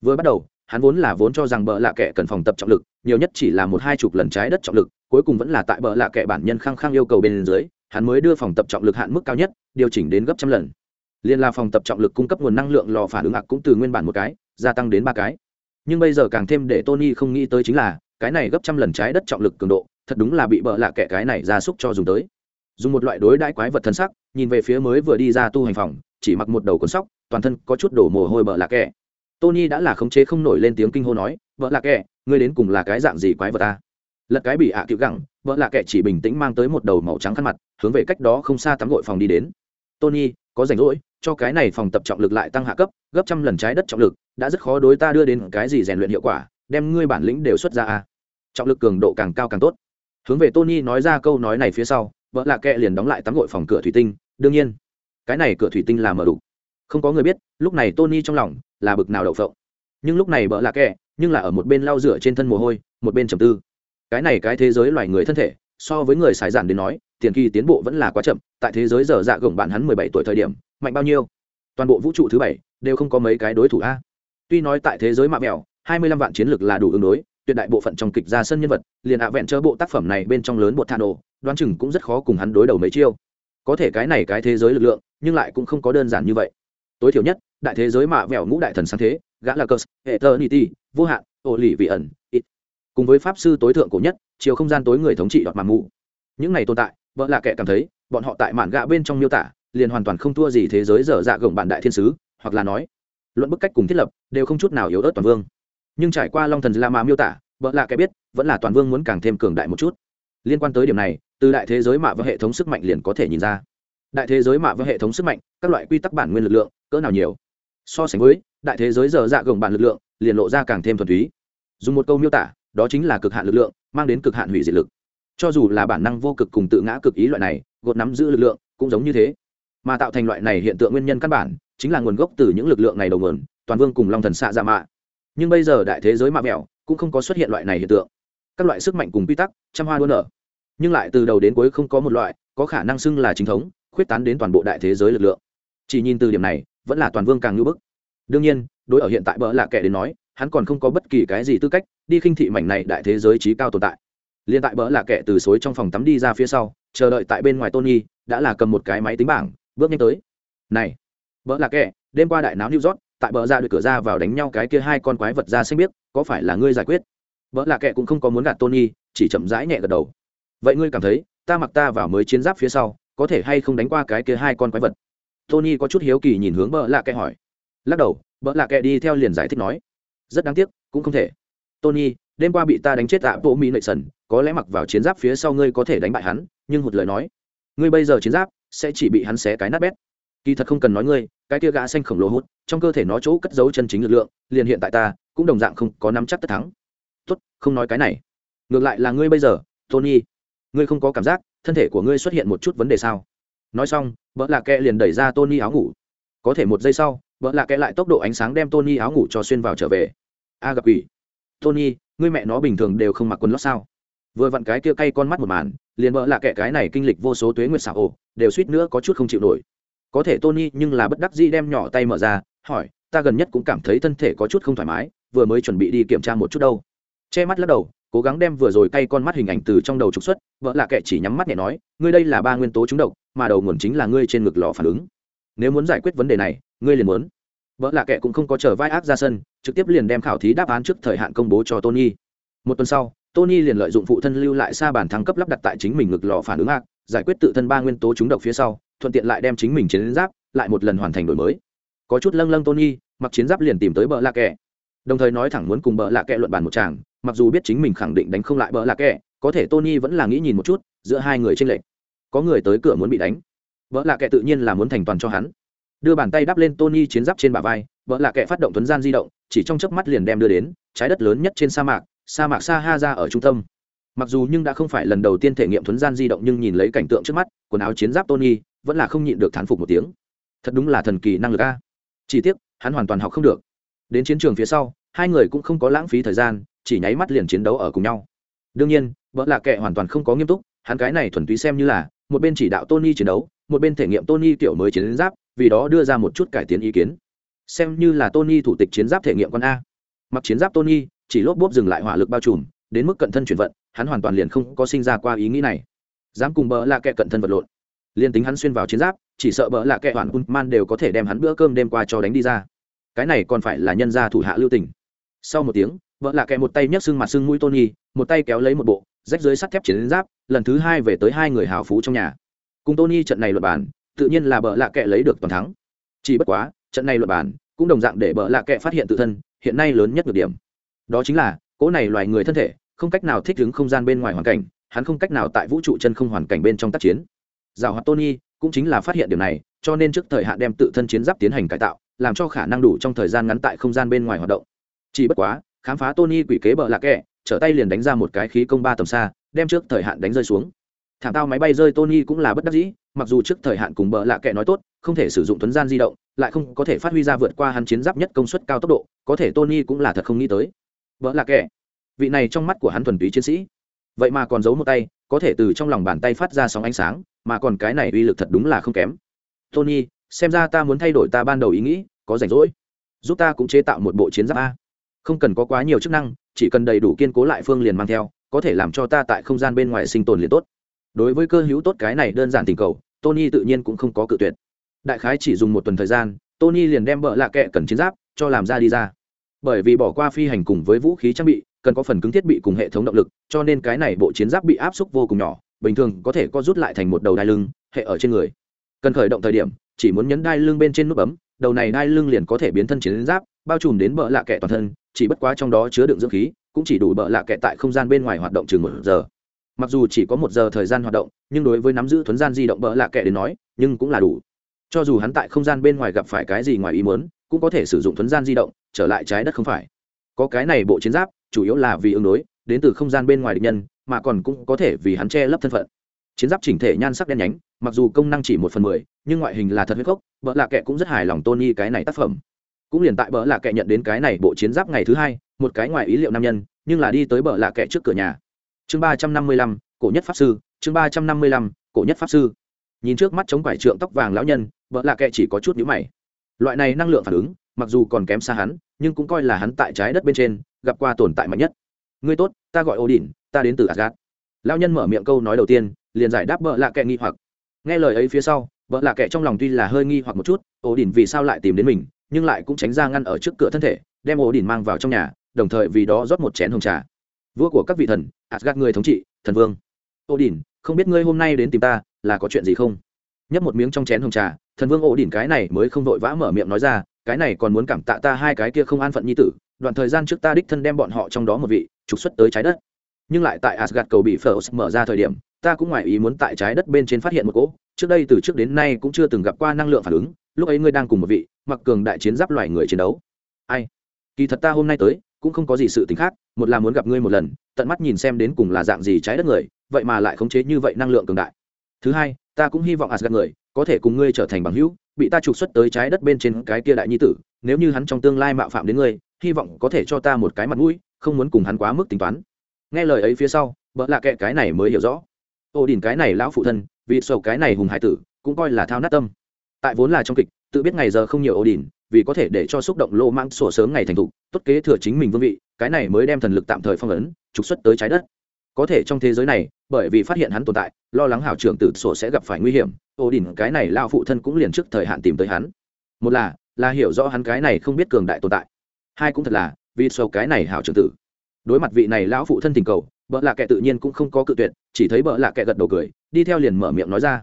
Vừa bắt đầu hắn vốn là vốn cho rằng bờ lạ kệ cần phòng tập trọng lực, nhiều nhất chỉ là một hai chục lần trái đất trọng lực, cuối cùng vẫn là tại bờ lạ kệ bản nhân khăng khăng yêu cầu bên dưới, hắn mới đưa phòng tập trọng lực hạn mức cao nhất, điều chỉnh đến gấp trăm lần. Liên là phòng tập trọng lực cung cấp nguồn năng lượng lò phản ứng ạc cũng từ nguyên bản một cái, gia tăng đến ba cái. Nhưng bây giờ càng thêm để tony không nghĩ tới chính là, cái này gấp trăm lần trái đất trọng lực cường độ, thật đúng là bị bợ lạ kệ cái này ra súc cho dùng tới. Dùng một loại đối đãi quái vật thân sắc, nhìn về phía mới vừa đi ra tu hành phòng, chỉ mặc một đầu cuốn sóc, toàn thân có chút đổ mồ hôi bợ lạ kệ tony đã là khống chế không nổi lên tiếng kinh hô nói, vợ lạ kệ ngươi đến cùng là cái dạng gì quái vật ta? Lật cái bị ạ à cựu gẳng, vợ lạ kệ chỉ bình tĩnh mang tới một đầu màu trắng khăn mặt, hướng về cách đó không xa tắm gội phòng đi đến. Tony, có rảnh rỗi, cho cái này phòng tập trọng lực lại tăng hạ cấp, gấp trăm lần trái đất trọng lực, đã rất khó đối ta đưa đến cái gì rèn luyện hiệu quả, đem ngươi bản lĩnh đều xuất ra a. Trọng lực cường độ càng cao càng tốt. Hướng về tony nói ra câu nói này phía sau, vợ lạ kệ liền đóng lại tắm gội phòng cửa thủy tinh, đương nhiên, cái này cửa thủy tinh là mở đủ không có người biết, lúc này tony trong lòng là bực nào đậu phộng. Nhưng lúc này vợ lạ kệ nhưng là ở một bên lau rửa trên thân mồ hôi, một bên trầm tư. Cái này cái thế giới loài người thân thể, so với người xài giản đến nói, tiền kỳ tiến bộ vẫn là quá chậm, tại thế giới giờ dạ gồng bạn hắn mười bảy tuổi thời điểm, mạnh bao nhiêu? Toàn bộ vũ trụ thứ bảy đều không có mấy cái đối thủ a. Tuy nói tại thế giới mạ mẹo, hai mươi lăm vạn chiến lược là đủ ứng đối, tuyệt đại bộ phận trong kịch ra sân nhân vật, liền ạ vẹn chớ bộ tác phẩm này bên trong lớn bột thà nổ, đoán chừng cũng rất khó cùng hắn đối đầu mấy chiêu. Có thể cái này cái thế giới lực lượng, nhưng lại cũng không có đơn giản như vậy tối thiểu nhất, đại thế giới mạ vẹo ngũ đại thần sáng thế gã là cờ hệ tơ niti vô hạn ổ lì vị ẩn ít cùng với pháp sư tối thượng cổ nhất, chiều không gian tối người thống trị đọt màn mù. Những này tồn tại, vợ là kẻ cảm thấy, bọn họ tại mạn gạ bên trong miêu tả, liền hoàn toàn không thua gì thế giới dở dạ gồng bản đại thiên sứ, hoặc là nói, luận bức cách cùng thiết lập, đều không chút nào yếu ớt toàn vương. Nhưng trải qua long thần la mã miêu tả, vợ là kẻ biết, vẫn là toàn vương muốn càng thêm cường đại một chút. Liên quan tới điểm này, từ đại thế giới mạ và hệ thống sức mạnh liền có thể nhìn ra đại thế giới mạ với hệ thống sức mạnh, các loại quy tắc bản nguyên lực lượng, cỡ nào nhiều? So sánh với, đại thế giới giờ dạ gồng bản lực lượng, liền lộ ra càng thêm thuần túy. Dùng một câu miêu tả, đó chính là cực hạn lực lượng, mang đến cực hạn hủy diệt lực. Cho dù là bản năng vô cực cùng tự ngã cực ý loại này, gột nắm giữ lực lượng, cũng giống như thế. Mà tạo thành loại này hiện tượng nguyên nhân căn bản, chính là nguồn gốc từ những lực lượng này đầu nguồn, toàn vương cùng long thần xạ dạ mạ. Nhưng bây giờ đại thế giới mạ mẹo, cũng không có xuất hiện loại này hiện tượng. Các loại sức mạnh cùng quy tắc, trăm hoa đua nở. Nhưng lại từ đầu đến cuối không có một loại, có khả năng xưng là chính thống khuyết tán đến toàn bộ đại thế giới lực lượng. Chỉ nhìn từ điểm này, vẫn là toàn vương càng ngưỡng bức. Đương nhiên, đối ở hiện tại bỡ là kẻ đến nói, hắn còn không có bất kỳ cái gì tư cách đi khinh thị mảnh này đại thế giới trí cao tồn tại. Liên tại bỡ là kẻ từ suối trong phòng tắm đi ra phía sau, chờ đợi tại bên ngoài tony, đã là cầm một cái máy tính bảng, bước nhanh tới. Này bỡ là kẻ, đêm qua đại náo new york, tại bờ ra được cửa ra vào đánh nhau cái kia hai con quái vật ra xanh biết có phải là ngươi giải quyết? Bỡ là kẻ cũng không có muốn gạt tony, chỉ chậm rãi nhẹ gật đầu. Vậy ngươi cảm thấy, ta mặc ta vào mới chiến giáp phía sau có thể hay không đánh qua cái kia hai con quái vật? Tony có chút hiếu kỳ nhìn hướng bỡ lạ kệ hỏi. Lắc đầu bỡ lạ kệ đi theo liền giải thích nói. Rất đáng tiếc, cũng không thể. Tony, đêm qua bị ta đánh chết tạ bộ mỹ nội sần, có lẽ mặc vào chiến giáp phía sau ngươi có thể đánh bại hắn, nhưng hụt lời nói. Ngươi bây giờ chiến giáp, sẽ chỉ bị hắn xé cái nát bét. Kỳ thật không cần nói ngươi, cái kia gã xanh khổng lồ hút, trong cơ thể nó chỗ cất giấu chân chính lực lượng, liền hiện tại ta, cũng đồng dạng không có nắm chắc tất thắng. Tốt, không nói cái này. Ngược lại là ngươi bây giờ, tony, ngươi không có cảm giác thân thể của ngươi xuất hiện một chút vấn đề sao? Nói xong, vợ lạ kệ liền đẩy ra tony áo ngủ. Có thể một giây sau, vợ lạ kệ lại tốc độ ánh sáng đem tony áo ngủ cho xuyên vào trở về. A gặp quỷ. Tony, ngươi mẹ nó bình thường đều không mặc quần lót sao? Vừa vặn cái kia cay con mắt một màn, liền vợ lạ kệ cái này kinh lịch vô số tuế nguyệt xảo ổ, đều suýt nữa có chút không chịu nổi. Có thể tony nhưng là bất đắc dĩ đem nhỏ tay mở ra, hỏi, ta gần nhất cũng cảm thấy thân thể có chút không thoải mái, vừa mới chuẩn bị đi kiểm tra một chút đâu. Che mắt lắc đầu cố gắng đem vừa rồi cay con mắt hình ảnh từ trong đầu trục xuất, vợ lạ kệ chỉ nhắm mắt nhẹ nói, ngươi đây là ba nguyên tố trúng độc, mà đầu nguồn chính là ngươi trên ngực lò phản ứng. Nếu muốn giải quyết vấn đề này, ngươi liền muốn. Vợ lạ kệ cũng không có chờ vai ác ra sân, trực tiếp liền đem khảo thí đáp án trước thời hạn công bố cho tony. Một tuần sau, tony liền lợi dụng phụ thân lưu lại xa bản thăng cấp lắp đặt tại chính mình ngực lò phản ứng ác, giải quyết tự thân ba nguyên tố trúng độc phía sau, thuận tiện lại đem chính mình chiến giáp lại một lần hoàn thành đổi mới. Có chút lâng lâng tony, mặc chiến giáp liền tìm tới bờ lạ kệ. Đồng thời nói thẳng muốn cùng bờ lạ kệ luận bàn một chàng mặc dù biết chính mình khẳng định đánh không lại bờ lạc kẹ có thể tony vẫn là nghĩ nhìn một chút, giữa hai người tranh lệch. Có người tới cửa muốn bị đánh. Vợ lạ kệ tự nhiên là muốn thành toàn cho hắn. Đưa bàn tay đắp lên tony chiến giáp trên bả vai vợ lạ kệ phát động tuấn gian di động, chỉ trong chớp mắt liền đem đưa đến, trái đất lớn nhất trên sa mạc sa mạc sa ha ra ở trung tâm. Mặc dù nhưng đã không phải lần đầu tiên thể nghiệm thuấn gian di động nhưng nhìn lấy cảnh tượng trước mắt, quần áo chiến giáp tony vẫn là không nhịn được thán phục một tiếng. Thật đúng là thần kỳ năng lực a. Chỉ tiếc, hắn hoàn toàn học không được. Đến chiến trường phía sau, hai người cũng không có lãng phí thời gian chỉ nháy mắt liền chiến đấu ở cùng nhau. Đương nhiên, vợ lạ kệ hoàn toàn không có nghiêm túc, hắn cái này thuần túy xem như là một bên chỉ đạo tony chiến đấu, một bên thể nghiệm tony kiểu mới chiến giáp, vì đó đưa ra một chút cải tiến ý kiến. Xem như là tony thủ tịch chiến giáp thể nghiệm con a. Mặc chiến giáp tony, chỉ lốp bốp dừng lại hỏa lực bao trùm, đến mức cận thân chuyển vận, hắn hoàn toàn liền không có sinh ra qua ý nghĩ này. Dám cùng bỡ lạ kệ cận thân vật lộn. Liền tính hắn xuyên vào chiến giáp, chỉ sợ bỡ lạ kệ hoàn man đều có thể đem hắn bữa cơm đêm qua cho đánh đi ra. Cái này còn phải là nhân gia thủ hạ lưu tình. Sau một tiếng vợ là kẻ một tay nhấc xương mặt xương mũi tony, một tay kéo lấy một bộ, rách dưới sắt thép chiến giáp, lần thứ hai về tới hai người hào phú trong nhà. Cùng tony trận này luật bản tự nhiên là bợ lạ kẹ lấy được toàn thắng. Chỉ bất quá, trận này luật bản cũng đồng dạng để bợ lạ kẹ phát hiện tự thân, hiện nay lớn nhất nhược điểm. Đó chính là, cỗ này loài người thân thể, không cách nào thích ứng không gian bên ngoài hoàn cảnh, hắn không cách nào tại vũ trụ chân không hoàn cảnh bên trong tác chiến. Giảo hoạt tony cũng chính là phát hiện điều này, cho nên trước thời hạn đem tự thân chiến giáp tiến hành cải tạo, làm cho khả năng đủ trong thời gian ngắn tại không gian bên ngoài hoạt động. Chỉ bất quá khám phá tony quỷ kế bợ lạc kẹ, trở tay liền đánh ra một cái khí công ba tầm xa, đem trước thời hạn đánh rơi xuống. Thảm tao máy bay rơi tony cũng là bất đắc dĩ, mặc dù trước thời hạn cùng bợ lạ kệ nói tốt, không thể sử dụng tuấn gian di động, lại không có thể phát huy ra vượt qua hắn chiến giáp nhất công suất cao tốc độ, có thể tony cũng là thật không nghĩ tới. Bợ lạ kệ vị này trong mắt của hắn thuần túy chiến sĩ. Vậy mà còn giấu một tay, có thể từ trong lòng bàn tay phát ra sóng ánh sáng, mà còn cái này uy lực thật đúng là không kém. Tony, xem ra ta muốn thay đổi ta ban đầu ý nghĩ, có rảnh rỗi. Giúp ta cũng chế tạo một bộ chiến giáp a không cần có quá nhiều chức năng, chỉ cần đầy đủ kiên cố lại phương liền mang theo, có thể làm cho ta tại không gian bên ngoài sinh tồn liền tốt. Đối với cơ hữu tốt cái này đơn giản tình cầu, tony tự nhiên cũng không có cự tuyệt. Đại khái chỉ dùng một tuần thời gian, tony liền đem bợ lạ kệ cần chiến giáp cho làm ra đi ra. Bởi vì bỏ qua phi hành cùng với vũ khí trang bị, cần có phần cứng thiết bị cùng hệ thống động lực, cho nên cái này bộ chiến giáp bị áp suất vô cùng nhỏ, bình thường có thể co rút lại thành một đầu đai lưng, hệ ở trên người. Cần khởi động thời điểm, chỉ muốn nhấn đai lưng bên trên nút bấm đầu này đai lưng liền có thể biến thân chiến giáp, bao trùm đến bợ lạ kệ toàn thân, chỉ bất quá trong đó chứa đựng dưỡng khí, cũng chỉ đủ bợ lạ kệ tại không gian bên ngoài hoạt động chừng một giờ. Mặc dù chỉ có một giờ thời gian hoạt động, nhưng đối với nắm giữ thuấn gian di động bợ lạ kệ đến nói, nhưng cũng là đủ. Cho dù hắn tại không gian bên ngoài gặp phải cái gì ngoài ý muốn, cũng có thể sử dụng thuấn gian di động, trở lại trái đất không phải. Có cái này bộ chiến giáp, chủ yếu là vì ứng đối, đến từ không gian bên ngoài địch nhân, mà còn cũng có thể vì hắn che lấp thân phận. Chiến giáp chỉnh thể nhan sắc đen nhánh, mặc dù công năng chỉ một phần mười nhưng ngoại hình là thật huyết cốc vợ lạ kệ cũng rất hài lòng tony cái này tác phẩm. Cũng liền tại bờ lạ kệ nhận đến cái này bộ chiến giáp ngày thứ hai, một cái ngoài ý liệu nam nhân, nhưng là đi tới bờ lạ kệ trước cửa nhà. Chương ba trăm năm mươi lăm, cổ nhất pháp sư, chương ba trăm năm mươi lăm, cổ nhất pháp sư. Nhìn trước mắt chống quải trượng tóc vàng lão nhân vợ lạ kệ chỉ có chút nhữ mày. Loại này năng lượng phản ứng, mặc dù còn kém xa hắn, nhưng cũng coi là hắn tại trái đất bên trên, gặp qua tồn tại mạnh nhất. Ngươi tốt, ta gọi ô đình ta đến từ asgad lão nhân mở miệng câu nói đầu tiên, liền giải đáp bợ lạ kệ nghi hoặc. Nghe lời ấy phía sau vợ lạ kệ trong lòng tuy là hơi nghi hoặc một chút ổ đỉnh vì sao lại tìm đến mình, nhưng lại cũng tránh ra ngăn ở trước cửa thân thể, đem ổ đỉnh mang vào trong nhà, đồng thời vì đó rót một chén hồng trà. Vua của các vị thần asgad người thống trị, thần vương. Ổ đỉnh không biết ngươi hôm nay đến tìm ta, là có chuyện gì không? Nhấp một miếng trong chén hồng trà, thần vương ổ đỉnh cái này mới không vội vã mở miệng nói ra, cái này còn muốn cảm tạ ta hai cái kia không an phận nhi tử, đoạn thời gian trước ta đích thân đem bọn họ trong đó một vị, trục xuất tới trái đất. Nhưng lại tại asgad cầu bị phở mở ra thời điểm, ta cũng ngoài ý muốn tại trái đất bên trên phát hiện một cỗ trước đây từ trước đến nay cũng chưa từng gặp qua năng lượng phản ứng, lúc ấy ngươi đang cùng một vị, mặc cường đại chiến giáp loài người chiến đấu. Ai? Kỳ thật ta hôm nay tới, cũng không có gì sự tính khác, một là muốn gặp ngươi một lần, tận mắt nhìn xem đến cùng là dạng gì trái đất người, vậy mà lại khống chế như vậy năng lượng cường đại. Thứ hai, ta cũng hy vọng asgad người, có thể cùng ngươi trở thành bằng hữu, bị ta trục xuất tới trái đất bên trên cái kia đại nhi tử, nếu như hắn trong tương lai mạo phạm đến ngươi, hy vọng có thể cho ta một cái mặt mũi, không muốn cùng hắn quá mức tính toán. Nghe lời ấy phía sau, bợ lạ kệ cái này mới hiểu rõ. Ô đình cái này lão phụ thân vì sầu cái này hùng hải tử, cũng coi là thao nát tâm. Tại vốn là trong kịch, tự biết ngày giờ không nhiều ổ đỉnh vì có thể để cho xúc động lô mang sổ sớm ngày thành thục, tốt kế thừa chính mình vương vị, cái này mới đem thần lực tạm thời phong ấn, trục xuất tới trái đất. Có thể trong thế giới này, bởi vì phát hiện hắn tồn tại, lo lắng hảo trưởng tử sổ sẽ gặp phải nguy hiểm ổ đỉnh cái này lao phụ thân cũng liền trước thời hạn tìm tới hắn. Một là là hiểu rõ hắn cái này không biết cường đại tồn tại. Hai cũng thật là, vì sầu cái này hảo trưởng tử đối mặt vị này lão phụ thân tình cầu, bợ lạ kệ tự nhiên cũng không có cự tuyệt, chỉ thấy bợ lạ kệ gật đầu cười, đi theo liền mở miệng nói ra.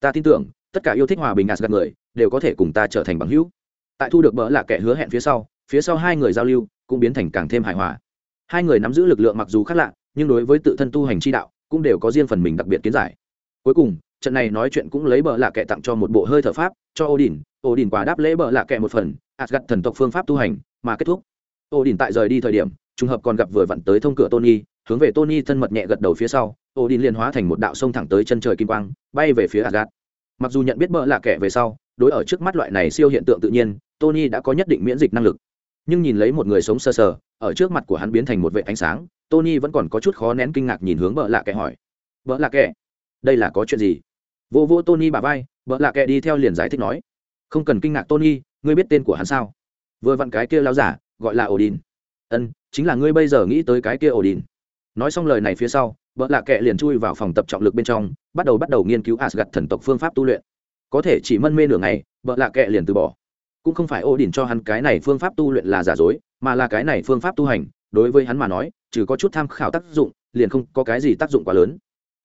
Ta tin tưởng, tất cả yêu thích hòa bình asgad người, đều có thể cùng ta trở thành bằng hữu. Tại thu được bỡ là kẻ hứa hẹn phía sau phía sau hai người giao lưu cũng biến thành càng thêm hài hòa. Hai người nắm giữ lực lượng mặc dù khác lạ, nhưng đối với tự thân tu hành chi đạo cũng đều có riêng phần mình đặc biệt kiến giải. Cuối cùng, trận này nói chuyện cũng lấy bờ lạ kệ tặng cho một bộ hơi thở pháp, cho odin. Odin quả đáp lễ bờ lạ kệ một phần, Asgard thần tộc phương pháp tu hành mà kết thúc. Odin tại rời đi thời điểm trùng hợp còn gặp vừa vặn tới thông cửa tony hướng về tony thân mật nhẹ gật đầu phía sau odin liền hóa thành một đạo sông thẳng tới chân trời kim quang bay về phía asgad mặc dù nhận biết bợ lạ kẻ về sau đối ở trước mắt loại này siêu hiện tượng tự nhiên tony đã có nhất định miễn dịch năng lực. Nhưng nhìn lấy một người sống sơ sờ, sờ ở trước mặt của hắn biến thành một vệ ánh sáng tony vẫn còn có chút khó nén kinh ngạc nhìn hướng bợ lạ kẻ hỏi. Bợ lạ kẻ đây là có chuyện gì? Vô vô tony bà vai bợ lạ kẻ đi theo liền giải thích nói. Không cần kinh ngạc tony ngươi biết tên của hắn sao? Vừa vặn cái kia lão giả gọi là odin. Ân chính là ngươi bây giờ nghĩ tới cái kia odin nói xong lời này phía sau vợ lạ kệ liền chui vào phòng tập trọng lực bên trong, bắt đầu bắt đầu nghiên cứu asgad thần tộc phương pháp tu luyện. Có thể chỉ mân mê nửa ngày vợ lạ kệ liền từ bỏ. Cũng không phải ổ đỉnh cho hắn cái này phương pháp tu luyện là giả dối, mà là cái này phương pháp tu hành, đối với hắn mà nói, trừ có chút tham khảo tác dụng, liền không có cái gì tác dụng quá lớn.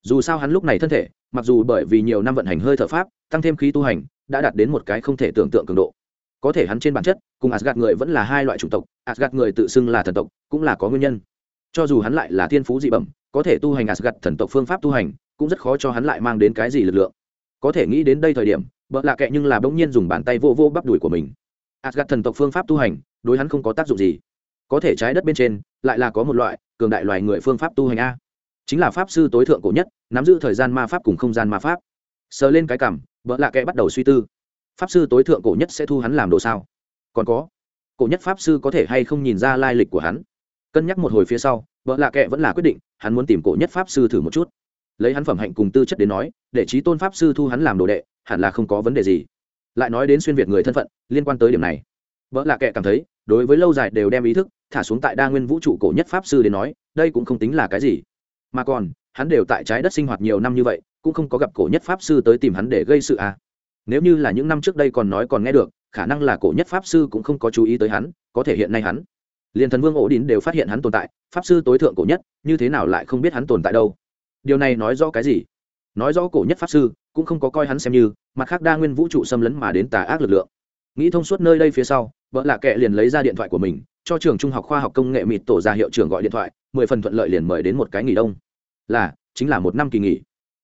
Dù sao hắn lúc này thân thể, mặc dù bởi vì nhiều năm vận hành hơi thở pháp, tăng thêm khí tu hành, đã đạt đến một cái không thể tưởng tượng cường độ có thể hắn trên bản chất, cùng asgad người vẫn là hai loại chủng tộc asgad người tự xưng là thần tộc, cũng là có nguyên nhân. Cho dù hắn lại là thiên phú dị bẩm, có thể tu hành asgad thần tộc phương pháp tu hành, cũng rất khó cho hắn lại mang đến cái gì lực lượng. Có thể nghĩ đến đây thời điểm, bợ lạ kệ nhưng là bỗng nhiên dùng bàn tay vô vô bắp đùi của mình. Asgad thần tộc phương pháp tu hành, đối hắn không có tác dụng gì. Có thể trái đất bên trên, lại là có một loại, cường đại loài người phương pháp tu hành a. Chính là pháp sư tối thượng cổ nhất, nắm giữ thời gian ma pháp cùng không gian ma pháp. Sờ lên cái cảm vợ lạ kệ bắt đầu suy tư pháp sư tối thượng cổ nhất sẽ thu hắn làm đồ sao? Còn có, cổ nhất pháp sư có thể hay không nhìn ra lai lịch của hắn? Cân nhắc một hồi phía sau, vợ lạ kệ vẫn là quyết định, hắn muốn tìm cổ nhất pháp sư thử một chút. Lấy hắn phẩm hạnh cùng tư chất đến nói, để trí tôn pháp sư thu hắn làm đồ đệ, hẳn là không có vấn đề gì. Lại nói đến xuyên việt người thân phận, liên quan tới điểm này, vợ lạ kệ cảm thấy, đối với lâu dài đều đem ý thức thả xuống tại đa nguyên vũ trụ cổ nhất pháp sư đến nói, đây cũng không tính là cái gì. Mà còn, hắn đều tại trái đất sinh hoạt nhiều năm như vậy, cũng không có gặp cổ nhất pháp sư tới tìm hắn để gây sự à nếu như là những năm trước đây còn nói còn nghe được, khả năng là cổ nhất pháp sư cũng không có chú ý tới hắn, có thể hiện nay hắn. Liền thần vương ổ đín đều phát hiện hắn tồn tại, pháp sư tối thượng cổ nhất, như thế nào lại không biết hắn tồn tại đâu? Điều này nói rõ cái gì? Nói rõ cổ nhất pháp sư, cũng không có coi hắn xem như, mặt khác đa nguyên vũ trụ xâm lấn mà đến tà ác lực lượng. Nghĩ thông suốt nơi đây phía sau, vợ lạ kệ liền lấy ra điện thoại của mình, cho trường trung học khoa học công nghệ mịt tổ ra hiệu trưởng gọi điện thoại, mười phần thuận lợi liền mời đến một cái nghỉ đông. Là, chính là một năm kỳ nghỉ.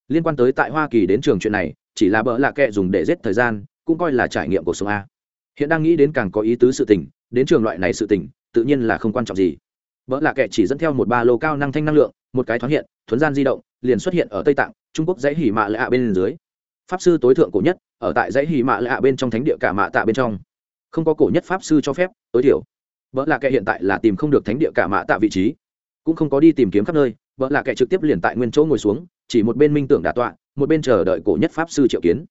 Liên quan tới tại hoa kỳ đến trường chuyện này chỉ là bỡ lạ kệ dùng để giết thời gian, cũng coi là trải nghiệm cuộc sống a. Hiện đang nghĩ đến càng có ý tứ sự tình, đến trường loại này sự tình, tự nhiên là không quan trọng gì. Bỡ lạ kệ chỉ dẫn theo một ba lô cao năng thanh năng lượng, một cái thoáng hiện, thuấn gian di động, liền xuất hiện ở tây tạng, trung quốc dãy hỉ mạ lạ bên dưới. Pháp sư tối thượng cổ nhất, ở tại dãy hỉ mạ lạ bên trong thánh địa cả mạ tạ bên trong. Không có cổ nhất pháp sư cho phép, tối thiểu. Vợ lạ kệ hiện tại là tìm không được thánh địa cả mạ tạ vị trí. Cũng không có đi tìm kiếm khắp nơi vợ lạ kệ trực tiếp liền tại nguyên chỗ ngồi xuống, chỉ một bên minh tưởng đà tọa một bên chờ đợi cổ nhất pháp sư triệu kiến.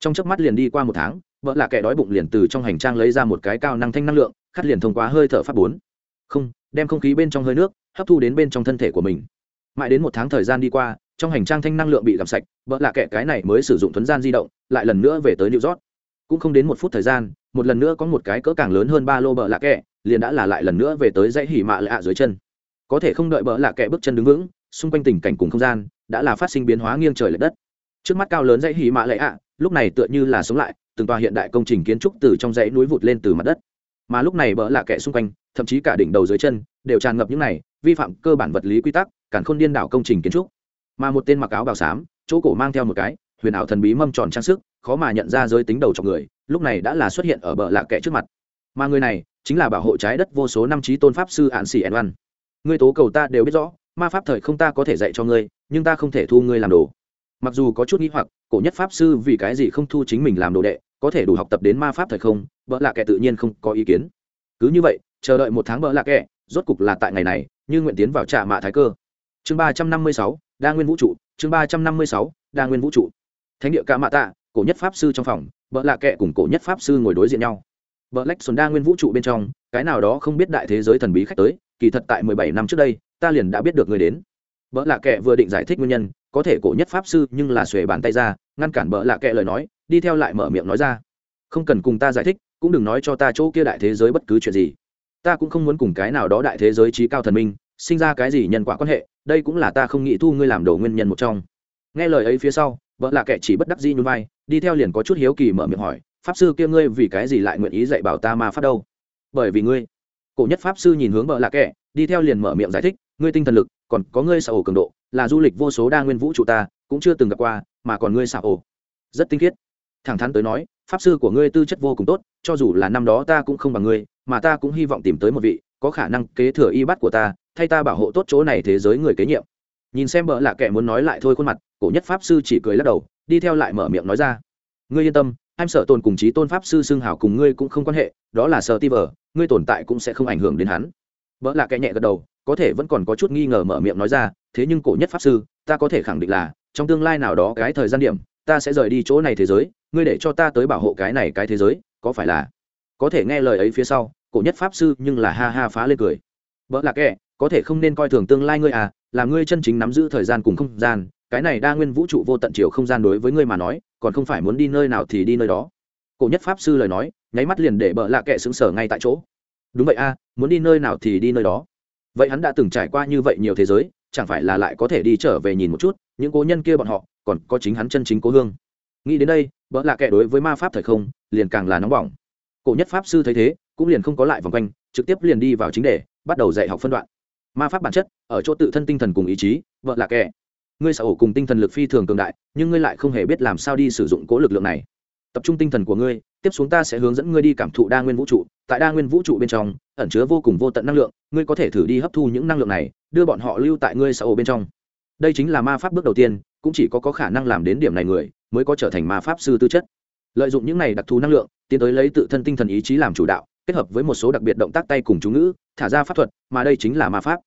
Trong chớp mắt liền đi qua một tháng vợ là kẻ đói bụng liền từ trong hành trang lấy ra một cái cao năng thanh năng lượng khắt liền thông qua hơi thở pháp bốn. Không đem không khí bên trong hơi nước hấp thu đến bên trong thân thể của mình. Mãi đến một tháng thời gian đi qua trong hành trang thanh năng lượng bị làm sạch vợ là kẻ cái này mới sử dụng thuấn gian di động lại lần nữa về tới new york. Cũng không đến một phút thời gian một lần nữa có một cái cỡ càng lớn hơn ba lô bờ lạ kẹ, liền đã là lại lần nữa về tới dãy hỉ mạ lạ dưới chân. Có thể không đợi bờ lạ kẹ bước chân đứng vững xung quanh tình cảnh cùng không gian đã là phát sinh biến hóa nghiêng trời l ệ đất trước mắt cao lớn dãy hỉ mạ lệ ạ, lúc này tựa như là sống lại, từng tòa hiện đại công trình kiến trúc từ trong dãy núi vụt lên từ mặt đất. Mà lúc này bờ lạ kệ xung quanh, thậm chí cả đỉnh đầu dưới chân, đều tràn ngập những này vi phạm cơ bản vật lý quy tắc cản khôn điên đảo công trình kiến trúc. Mà một tên mặc áo bào xám, chỗ cổ mang theo một cái, huyền ảo thần bí mâm tròn trang sức, khó mà nhận ra giới tính đầu trong người, lúc này đã là xuất hiện ở bờ lạ kệ trước mặt. Mà người này, chính là bảo hộ trái đất vô số năm trí tôn pháp sư hạn sĩ ẩn văn. Ngươi tố cầu ta đều biết rõ, ma pháp thời không ta có thể dạy cho ngươi, nhưng ta không thể thu ngươi làm đồ mặc dù có chút nghĩ hoặc, cổ nhất pháp sư vì cái gì không thu chính mình làm đồ đệ, có thể đủ học tập đến ma pháp thời không vợ lạ kệ tự nhiên không có ý kiến. Cứ như vậy, chờ đợi một tháng vợ lạ kệ rốt cục là tại ngày này, như nguyện tiến vào trạ mạ thái cơ. Chương ba trăm năm mươi sáu, đa nguyên vũ trụ, chương ba trăm năm mươi sáu, đa nguyên vũ trụ. Thánh địa ca mạ tạ, cổ nhất pháp sư trong phòng vợ lạ kệ cùng cổ nhất pháp sư ngồi đối diện nhau. Vợ lách xuân đa nguyên vũ trụ bên trong, cái nào đó không biết đại thế giới thần bí khách tới, kỳ thật tại mười bảy năm trước đây, ta liền đã biết được người đến. Vợ lạ kệ vừa định giải thích nguyên nhân có thể cổ nhất pháp sư nhưng là xuề bàn tay ra, ngăn cản vợ lạ kệ lời nói, đi theo lại mở miệng nói ra. Không cần cùng ta giải thích, cũng đừng nói cho ta chỗ kia đại thế giới bất cứ chuyện gì. Ta cũng không muốn cùng cái nào đó đại thế giới trí cao thần minh, sinh ra cái gì nhân quả quan hệ, đây cũng là ta không nghĩ thu ngươi làm đồ nguyên nhân một trong. Nghe lời ấy phía sau vợ lạ kệ chỉ bất đắc dĩ như vai, đi theo liền có chút hiếu kỳ mở miệng hỏi, pháp sư kia ngươi vì cái gì lại nguyện ý dạy bảo ta ma pháp đâu? Bởi vì ngươi. Cổ nhất pháp sư nhìn hướng vợ lạ kệ đi theo liền mở miệng giải thích, ngươi tinh thần lực còn có ngươi xạ ổ cường độ, là du lịch vô số đa nguyên vũ trụ ta, cũng chưa từng gặp qua, mà còn ngươi xạ ổ. Rất tinh khiết. Thẳng thắn tới nói, pháp sư của ngươi tư chất vô cùng tốt, cho dù là năm đó ta cũng không bằng ngươi, mà ta cũng hy vọng tìm tới một vị có khả năng kế thừa y bắt của ta, thay ta bảo hộ tốt chỗ này thế giới người kế nhiệm. Nhìn xem bợ lạ kẻ muốn nói lại thôi khuôn mặt, cổ nhất pháp sư chỉ cười lắc đầu, đi theo lại mở miệng nói ra. Ngươi yên tâm, em sợ tồn cùng chí tôn pháp sư xưng hảo cùng ngươi cũng không quan hệ, đó là sợ ti vờ, ngươi tồn tại cũng sẽ không ảnh hưởng đến hắn. Vợ lạ kẻ nhẹ gật đầu có thể vẫn còn có chút nghi ngờ mở miệng nói ra, thế nhưng cổ nhất pháp sư, ta có thể khẳng định là, trong tương lai nào đó cái thời gian điểm, ta sẽ rời đi chỗ này thế giới, ngươi để cho ta tới bảo hộ cái này cái thế giới, có phải là? Có thể nghe lời ấy phía sau, cổ nhất pháp sư nhưng là ha ha phá lên cười. Vợ lạ kệ có thể không nên coi thường tương lai ngươi à là ngươi chân chính nắm giữ thời gian cùng không gian, cái này đa nguyên vũ trụ vô tận chiều không gian đối với ngươi mà nói, còn không phải muốn đi nơi nào thì đi nơi đó. Cổ nhất pháp sư lời nói, nháy mắt liền để bợ lạ kệ xứng sở ngay tại chỗ. Đúng vậy a muốn đi nơi nào thì đi nơi đó vậy hắn đã từng trải qua như vậy nhiều thế giới, chẳng phải là lại có thể đi trở về nhìn một chút, những cố nhân kia bọn họ, còn có chính hắn chân chính cố hương. Nghĩ đến đây vợ lạ kệ đối với ma pháp thời không, liền càng là nóng bỏng. Cổ nhất pháp sư thấy thế, cũng liền không có lại vòng quanh, trực tiếp liền đi vào chính đề, bắt đầu dạy học phân đoạn. Ma pháp bản chất, ở chỗ tự thân tinh thần cùng ý chí vợ lạ kệ ngươi sở hữu cùng tinh thần lực phi thường cường đại, nhưng ngươi lại không hề biết làm sao đi sử dụng cố lực lượng này tập trung tinh thần của ngươi, tiếp xuống ta sẽ hướng dẫn ngươi đi cảm thụ đa nguyên vũ trụ. Tại đa nguyên vũ trụ bên trong, ẩn chứa vô cùng vô tận năng lượng, ngươi có thể thử đi hấp thu những năng lượng này, đưa bọn họ lưu tại ngươi xã hội bên trong. Đây chính là ma pháp bước đầu tiên, cũng chỉ có có khả năng làm đến điểm này người, mới có trở thành ma pháp sư tư chất. Lợi dụng những này đặc thù năng lượng, tiến tới lấy tự thân tinh thần ý chí làm chủ đạo, kết hợp với một số đặc biệt động tác tay cùng chú ngữ, thả ra pháp thuật, mà đây chính là ma pháp.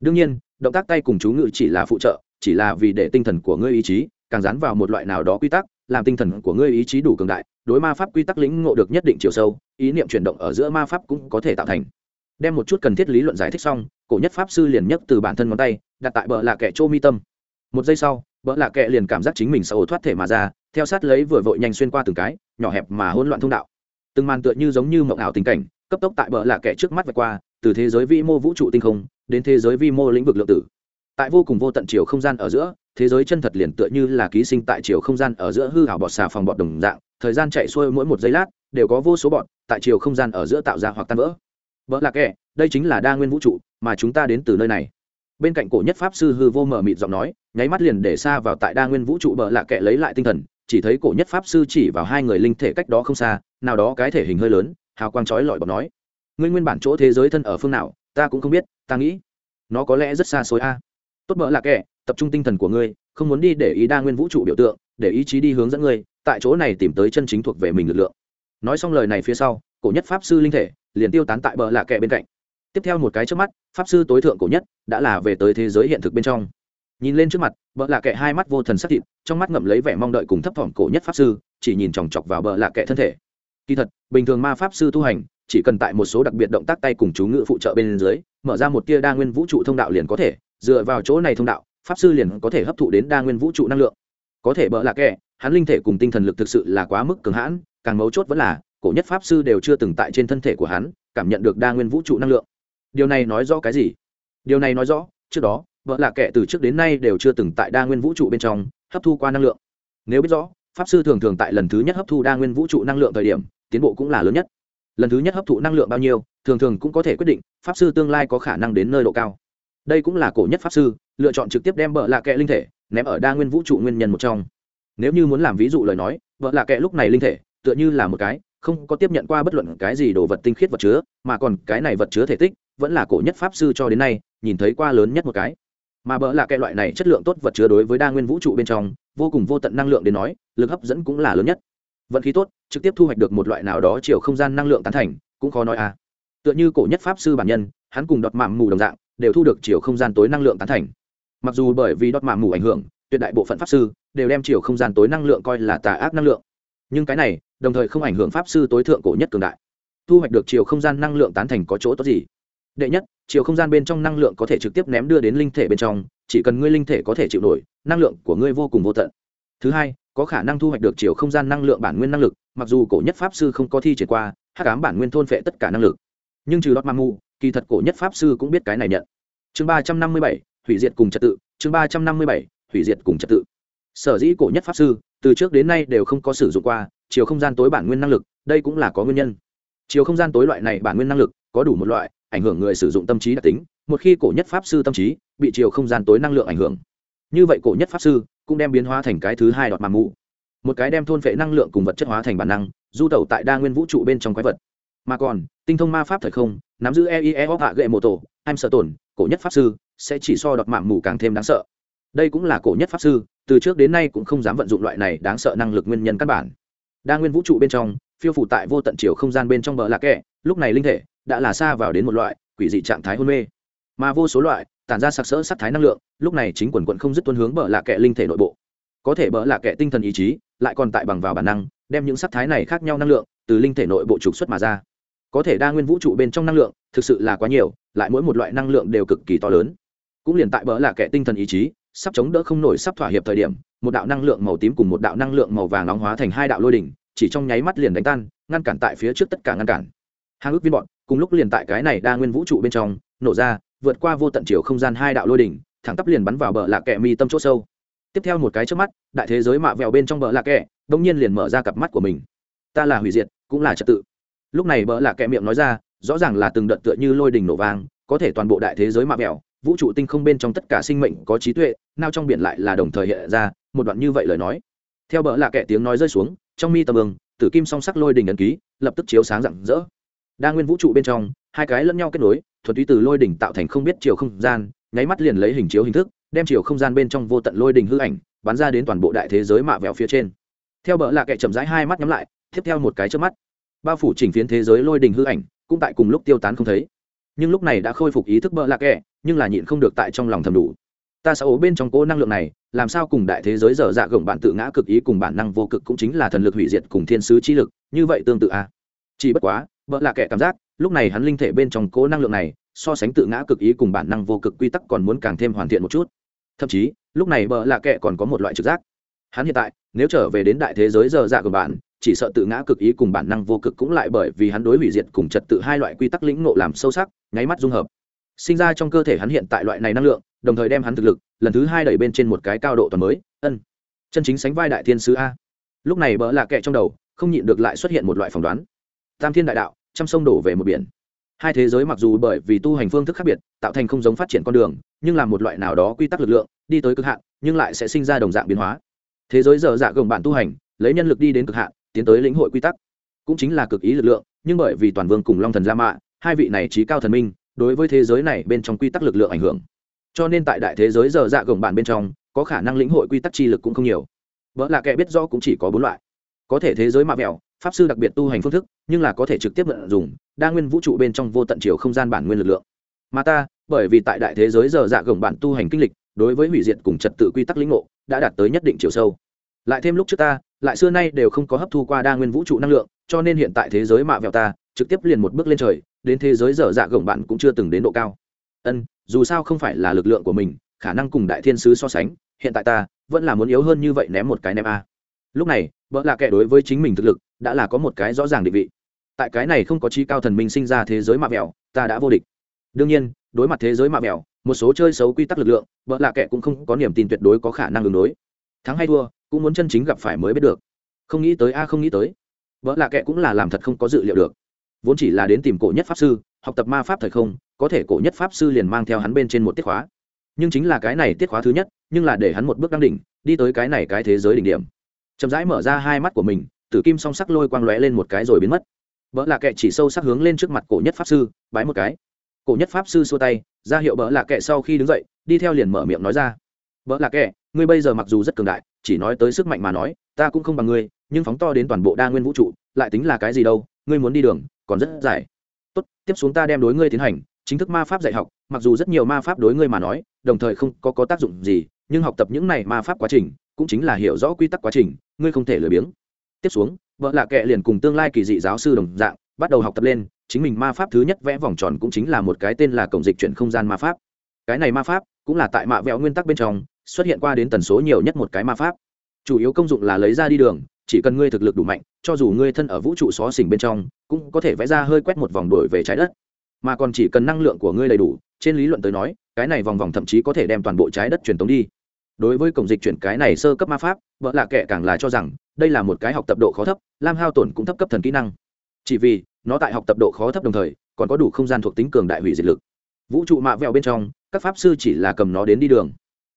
Đương nhiên, động tác tay cùng chú ngữ chỉ là phụ trợ, chỉ là vì để tinh thần của ngươi ý chí càng dán vào một loại nào đó quy tắc làm tinh thần của ngươi ý chí đủ cường đại, đối ma pháp quy tắc lĩnh ngộ được nhất định chiều sâu, ý niệm chuyển động ở giữa ma pháp cũng có thể tạo thành. Đem một chút cần thiết lý luận giải thích xong, cổ nhất pháp sư liền nhấc từ bản thân ngón tay, đặt tại bờ lạ kẻ chô mi tâm. Một giây sau, bờ lạ kẻ liền cảm giác chính mình sợ thoát thể mà ra, theo sát lấy vừa vội nhanh xuyên qua từng cái, nhỏ hẹp mà hỗn loạn thông đạo. Từng màn tựa như giống như mộng ảo tình cảnh, cấp tốc tại bờ lạ kẻ trước mắt vạch qua, từ thế giới vi mô vũ trụ tinh không, đến thế giới vi mô lĩnh vực lượng tử. Tại vô cùng vô tận chiều không gian ở giữa thế giới chân thật liền tựa như là ký sinh tại chiều không gian ở giữa hư hảo bọt xà phòng bọt đồng dạng, thời gian chạy xuôi mỗi một giây lát, đều có vô số bọt tại chiều không gian ở giữa tạo ra hoặc tan vỡ. Vỡ là kẻ, đây chính là đa nguyên vũ trụ, mà chúng ta đến từ nơi này. Bên cạnh cổ nhất pháp sư hư vô mờ mịt giọng nói, nháy mắt liền để xa vào tại đa nguyên vũ trụ bờ lạ kệ lấy lại tinh thần, chỉ thấy cổ nhất pháp sư chỉ vào hai người linh thể cách đó không xa, nào đó cái thể hình hơi lớn, hào quang trói lọi bọt nói. Ngươi nguyên bản chỗ thế giới thân ở phương nào, ta cũng không biết, ta nghĩ, nó có lẽ rất xa xôi a. Tốt bỡ lạ kệ tập trung tinh thần của ngươi, không muốn đi để ý đa nguyên vũ trụ biểu tượng, để ý chí đi hướng dẫn ngươi, tại chỗ này tìm tới chân chính thuộc về mình lực lượng. Nói xong lời này phía sau, cổ nhất pháp sư linh thể liền tiêu tán tại bờ lạ kệ bên cạnh. Tiếp theo một cái trước mắt, pháp sư tối thượng cổ nhất đã là về tới thế giới hiện thực bên trong. Nhìn lên trước mặt, bờ lạ kệ hai mắt vô thần sắc thịt, trong mắt ngậm lấy vẻ mong đợi cùng thấp thỏm cổ nhất pháp sư, chỉ nhìn chòng chọc vào bờ lạ kệ thân thể. Kỳ thật, bình thường ma pháp sư tu hành, chỉ cần tại một số đặc biệt động tác tay cùng chú ngữ phụ trợ bên dưới, mở ra một tia đa nguyên vũ trụ thông đạo liền có thể, dựa vào chỗ này thông đạo pháp sư liền có thể hấp thụ đến đa nguyên vũ trụ năng lượng. Có thể bỡ lạ kệ hắn linh thể cùng tinh thần lực thực sự là quá mức cường hãn, càng mấu chốt vẫn là, cổ nhất pháp sư đều chưa từng tại trên thân thể của hắn, cảm nhận được đa nguyên vũ trụ năng lượng. Điều này nói rõ cái gì? Điều này nói rõ, trước đó vợ lạ kệ từ trước đến nay đều chưa từng tại đa nguyên vũ trụ bên trong, hấp thu qua năng lượng. Nếu biết rõ, pháp sư thường thường tại lần thứ nhất hấp thu đa nguyên vũ trụ năng lượng thời điểm, tiến bộ cũng là lớn nhất. Lần thứ nhất hấp thụ năng lượng bao nhiêu, thường thường cũng có thể quyết định, pháp sư tương lai có khả năng đến nơi độ cao đây cũng là cổ nhất pháp sư, lựa chọn trực tiếp đem vợ lạ kệ linh thể ném ở đa nguyên vũ trụ nguyên nhân một trong. Nếu như muốn làm ví dụ lời nói vợ lạ kệ lúc này linh thể tựa như là một cái, không có tiếp nhận qua bất luận cái gì đồ vật tinh khiết vật chứa, mà còn cái này vật chứa thể tích vẫn là cổ nhất pháp sư cho đến nay, nhìn thấy qua lớn nhất một cái. Mà vợ là kệ loại này chất lượng tốt vật chứa đối với đa nguyên vũ trụ bên trong, vô cùng vô tận năng lượng đến nói, lực hấp dẫn cũng là lớn nhất. Vận khí tốt, trực tiếp thu hoạch được một loại nào đó chiều không gian năng lượng tán thành, cũng khó nói à. Tựa như cổ nhất pháp sư bản nhân, hắn cùng đọt mạng mù đồng dạng đều thu được chiều không gian tối năng lượng tán thành. Mặc dù bởi vì đốt mạ mù ảnh hưởng, tuyệt đại bộ phận pháp sư đều đem chiều không gian tối năng lượng coi là tà ác năng lượng. Nhưng cái này đồng thời không ảnh hưởng pháp sư tối thượng cổ nhất cường đại. Thu hoạch được chiều không gian năng lượng tán thành có chỗ tốt gì? Đệ nhất, chiều không gian bên trong năng lượng có thể trực tiếp ném đưa đến linh thể bên trong, chỉ cần ngươi linh thể có thể chịu nổi, năng lượng của ngươi vô cùng vô tận. Thứ hai, có khả năng thu hoạch được chiều không gian năng lượng bản nguyên năng lực, mặc dù cổ nhất pháp sư không có thi triển qua, hắc ám bản nguyên thôn phệ tất cả năng lực. Nhưng trừ đốt ma mu kỳ thật cổ nhất pháp sư cũng biết cái này nhận. Chương ba trăm năm mươi bảy, hủy diệt cùng trật tự. Chương ba trăm năm mươi bảy, hủy diệt cùng trật tự. Sở dĩ cổ nhất pháp sư, từ trước đến nay đều không có sử dụng qua, chiều không gian tối bản nguyên năng lực, đây cũng là có nguyên nhân. Chiều không gian tối loại này bản nguyên năng lực, có đủ một loại, ảnh hưởng người sử dụng tâm trí đặc tính, một khi cổ nhất pháp sư tâm trí bị chiều không gian tối năng lượng ảnh hưởng. Như vậy cổ nhất pháp sư cũng đem biến hóa thành cái thứ hai đọt màng mụ một cái đem thôn phệ năng lượng cùng vật chất hóa thành bản năng, du tẩu tại đa nguyên vũ trụ bên trong quái vật. Mà còn, tinh thông ma pháp thời không nắm giữ eie hạ gậy mô tổ em sợ tổn cổ nhất pháp sư, sẽ chỉ so đọt mạng mù càng thêm đáng sợ. Đây cũng là cổ nhất pháp sư, từ trước đến nay cũng không dám vận dụng loại này đáng sợ năng lực nguyên nhân căn bản. Đa nguyên vũ trụ bên trong, phiêu phủ tại vô tận chiều không gian bên trong bờ lạc kẹ, lúc này linh thể đã là xa vào đến một loại quỷ dị trạng thái hôn mê. Mà vô số loại tản ra sặc sỡ sắc thái năng lượng, lúc này chính quần quận không dứt tuân hướng bờ lạc kẹ linh thể nội bộ. Có thể bờ lạc kẹ tinh thần ý chí lại còn tại bằng vào bản năng, đem những sắc thái này khác nhau năng lượng từ linh thể nội bộ trục xuất mà ra có thể đa nguyên vũ trụ bên trong năng lượng thực sự là quá nhiều, lại mỗi một loại năng lượng đều cực kỳ to lớn. Cũng liền tại bờ là kẻ tinh thần ý chí, sắp chống đỡ không nổi sắp thỏa hiệp thời điểm, một đạo năng lượng màu tím cùng một đạo năng lượng màu vàng nóng hóa thành hai đạo lôi đỉnh, chỉ trong nháy mắt liền đánh tan, ngăn cản tại phía trước tất cả ngăn cản. Hàng ước viên bọn, cùng lúc liền tại cái này đa nguyên vũ trụ bên trong, nổ ra, vượt qua vô tận chiều không gian hai đạo lôi đỉnh, thẳng tắp liền bắn vào bờ lạc kẹ mi tâm chỗ sâu. Tiếp theo một cái trước mắt, đại thế giới mạ vẹo bên trong bờ lạc kẹ đông nhiên liền mở ra cặp mắt của mình. Ta là hủy diệt, cũng là trật tự lúc này bỡ là kẹ miệng nói ra, rõ ràng là từng đợt tựa như lôi đỉnh nổ vang, có thể toàn bộ đại thế giới mạ vẹo vũ trụ tinh không bên trong tất cả sinh mệnh có trí tuệ nao trong biển lại là đồng thời hiện ra, một đoạn như vậy lời nói. Theo bỡ lạ kệ tiếng nói rơi xuống, trong mi tầm ương, tử kim song sắc lôi đình ấn ký lập tức chiếu sáng rạng rỡ. Đa nguyên vũ trụ bên trong, hai cái lẫn nhau kết nối thuật túy từ lôi đỉnh tạo thành không biết chiều không gian, nháy mắt liền lấy hình chiếu hình thức, đem chiều không gian bên trong vô tận lôi đình hư ảnh, bắn ra đến toàn bộ đại thế giới mạ vẹo phía trên. Theo bỡ lạ kẻ chậm rãi hai mắt nhắm lại, tiếp theo một cái trước mắt bao phủ chỉnh phiến thế giới lôi đình hư ảnh, cũng tại cùng lúc tiêu tán không thấy. Nhưng lúc này đã khôi phục ý thức bỡ lạ kệ nhưng là nhịn không được tại trong lòng thầm đủ. Ta sẽ ố bên trong cố năng lượng này, làm sao cùng đại thế giới dở dạ gồng bạn tự ngã cực ý cùng bản năng vô cực cũng chính là thần lực hủy diệt cùng thiên sứ trí lực, như vậy tương tự a à? chỉ bất quá bỡ lạc kẹ cảm giác, lúc này hắn linh thể bên trong cố năng lượng này, so sánh tự ngã cực ý cùng bản năng vô cực quy tắc còn muốn càng thêm hoàn thiện một chút. Thậm chí, lúc này bợ lạ kệ còn có một loại trực giác. Hắn hiện tại, nếu trở về đến đại thế giới giờ dạ của bạn chỉ sợ tự ngã cực ý cùng bản năng vô cực cũng lại bởi vì hắn đối hủy diệt cùng trật tự hai loại quy tắc lĩnh ngộ làm sâu sắc, nháy mắt dung hợp. Sinh ra trong cơ thể hắn hiện tại loại này năng lượng, đồng thời đem hắn thực lực, lần thứ hai đẩy bên trên một cái cao độ toàn mới, ân. Chân chính sánh vai đại thiên sứ a. Lúc này bỡ là kệ trong đầu, không nhịn được lại xuất hiện một loại phỏng đoán. Tam thiên đại đạo, trăm sông đổ về một biển. Hai thế giới mặc dù bởi vì tu hành phương thức khác biệt, tạo thành không giống phát triển con đường, nhưng là một loại nào đó quy tắc lực lượng, đi tới cực hạn, nhưng lại sẽ sinh ra đồng dạng biến hóa. Thế giới giờ dạ gồng bạn tu hành, lấy nhân lực đi đến cực hạn tiến tới lĩnh hội quy tắc. Cũng chính là cực ý lực lượng, nhưng bởi vì toàn vương cùng long thần la mạ, hai vị này trí cao thần minh, đối với thế giới này bên trong quy tắc lực lượng ảnh hưởng. Cho nên tại đại thế giới giờ dạ gồng bản bên trong, có khả năng lĩnh hội quy tắc chi lực cũng không nhiều. Vợ là kẻ biết rõ cũng chỉ có bốn loại. Có thể thế giới mạ vẹo, pháp sư đặc biệt tu hành phương thức, nhưng là có thể trực tiếp vận dụng, đa nguyên vũ trụ bên trong vô tận chiều không gian bản nguyên lực lượng. Mà ta, bởi vì tại đại thế giới giờ dạ gồng bản tu hành kinh lịch, đối với hủy diệt cùng trật tự quy tắc lĩnh ngộ, đã đạt tới nhất định chiều sâu lại thêm lúc trước ta lại xưa nay đều không có hấp thu qua đa nguyên vũ trụ năng lượng cho nên hiện tại thế giới mạ vẹo ta trực tiếp liền một bước lên trời đến thế giới dở dạ gồng bạn cũng chưa từng đến độ cao. Ân dù sao không phải là lực lượng của mình khả năng cùng đại thiên sứ so sánh hiện tại ta vẫn là muốn yếu hơn như vậy ném một cái ném a. Lúc này vợ là kẻ đối với chính mình thực lực đã là có một cái rõ ràng định vị. Tại cái này không có chi cao thần minh sinh ra thế giới mạ mèo, ta đã vô địch. Đương nhiên đối mặt thế giới mạ mèo, một số chơi xấu quy tắc lực lượng vợ là kẻ cũng không có niềm tin tuyệt đối có khả năng ứng đối thắng hay thua, cũng muốn chân chính gặp phải mới biết được. Không nghĩ tới a, không nghĩ tới. Vợ là kệ cũng là làm thật không có dự liệu được. Vốn chỉ là đến tìm cổ nhất pháp sư, học tập ma pháp thời không, có thể cổ nhất pháp sư liền mang theo hắn bên trên một tiết khóa. Nhưng chính là cái này tiết khóa thứ nhất, nhưng là để hắn một bước đăng đỉnh, đi tới cái này cái thế giới đỉnh điểm. Chậm rãi mở ra hai mắt của mình, tử kim song sắc lôi quang lóe lên một cái rồi biến mất. Vợ lạ kệ chỉ sâu sắc hướng lên trước mặt cổ nhất pháp sư, bái một cái. Cổ nhất pháp sư xua tay, ra hiệu bỡ lạ kệ sau khi đứng dậy, đi theo liền mở miệng nói ra vợ lạ kệ ngươi bây giờ mặc dù rất cường đại chỉ nói tới sức mạnh mà nói ta cũng không bằng ngươi nhưng phóng to đến toàn bộ đa nguyên vũ trụ lại tính là cái gì đâu ngươi muốn đi đường còn rất dài. Tốt tiếp xuống ta đem đối ngươi tiến hành chính thức ma pháp dạy học mặc dù rất nhiều ma pháp đối ngươi mà nói đồng thời không có, có tác dụng gì nhưng học tập những này ma pháp quá trình cũng chính là hiểu rõ quy tắc quá trình ngươi không thể lười biếng. Tiếp xuống vợ lạ kệ liền cùng tương lai kỳ dị giáo sư đồng dạng bắt đầu học tập lên chính mình ma pháp thứ nhất vẽ vòng tròn cũng chính là một cái tên là cổng dịch chuyển không gian ma pháp. Cái này ma pháp cũng là tại mạ vẹo nguyên tắc bên trong, xuất hiện qua đến tần số nhiều nhất một cái ma pháp. Chủ yếu công dụng là lấy ra đi đường, chỉ cần ngươi thực lực đủ mạnh, cho dù ngươi thân ở vũ trụ xó xỉnh bên trong, cũng có thể vẽ ra hơi quét một vòng đổi về trái đất. Mà còn chỉ cần năng lượng của ngươi đầy đủ, trên lý luận tới nói, cái này vòng vòng thậm chí có thể đem toàn bộ trái đất truyền tống đi. Đối với cổng dịch chuyển cái này sơ cấp ma pháp, vợ lạ kệ càng là cho rằng, đây là một cái học tập độ khó thấp, lam hao tổn cũng thấp cấp thần kỹ năng. Chỉ vì, nó tại học tập độ khó thấp đồng thời, còn có đủ không gian thuộc tính cường đại hủy diệt lực. Vũ trụ mạ vẹo bên trong các pháp sư chỉ là cầm nó đến đi đường.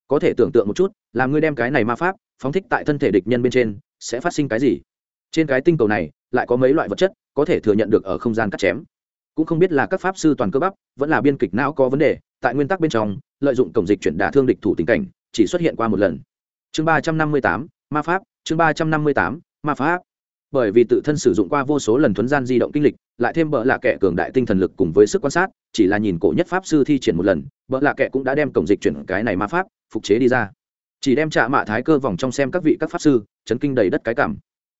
Có thể tưởng tượng một chút, là ngươi đem cái này ma pháp, phóng thích tại thân thể địch nhân bên trên, sẽ phát sinh cái gì? Trên cái tinh cầu này, lại có mấy loại vật chất, có thể thừa nhận được ở không gian cắt chém. Cũng không biết là các pháp sư toàn cơ bắp, vẫn là biên kịch não có vấn đề, tại nguyên tắc bên trong, lợi dụng cổng dịch chuyển đả thương địch thủ tình cảnh, chỉ xuất hiện qua một lần. Chương ba trăm năm mươi tám, ma pháp, chương ba trăm năm mươi tám, ma pháp bởi vì tự thân sử dụng qua vô số lần thuấn gian di động kinh lịch, lại thêm bợ lạ kệ cường đại tinh thần lực cùng với sức quan sát, chỉ là nhìn cổ nhất pháp sư thi triển một lần, bợ lạ kệ cũng đã đem cổng dịch chuyển cái này ma pháp, phục chế đi ra. Chỉ đem trả mạ thái cơ vòng trong xem các vị các pháp sư, chấn kinh đầy đất cái cảm.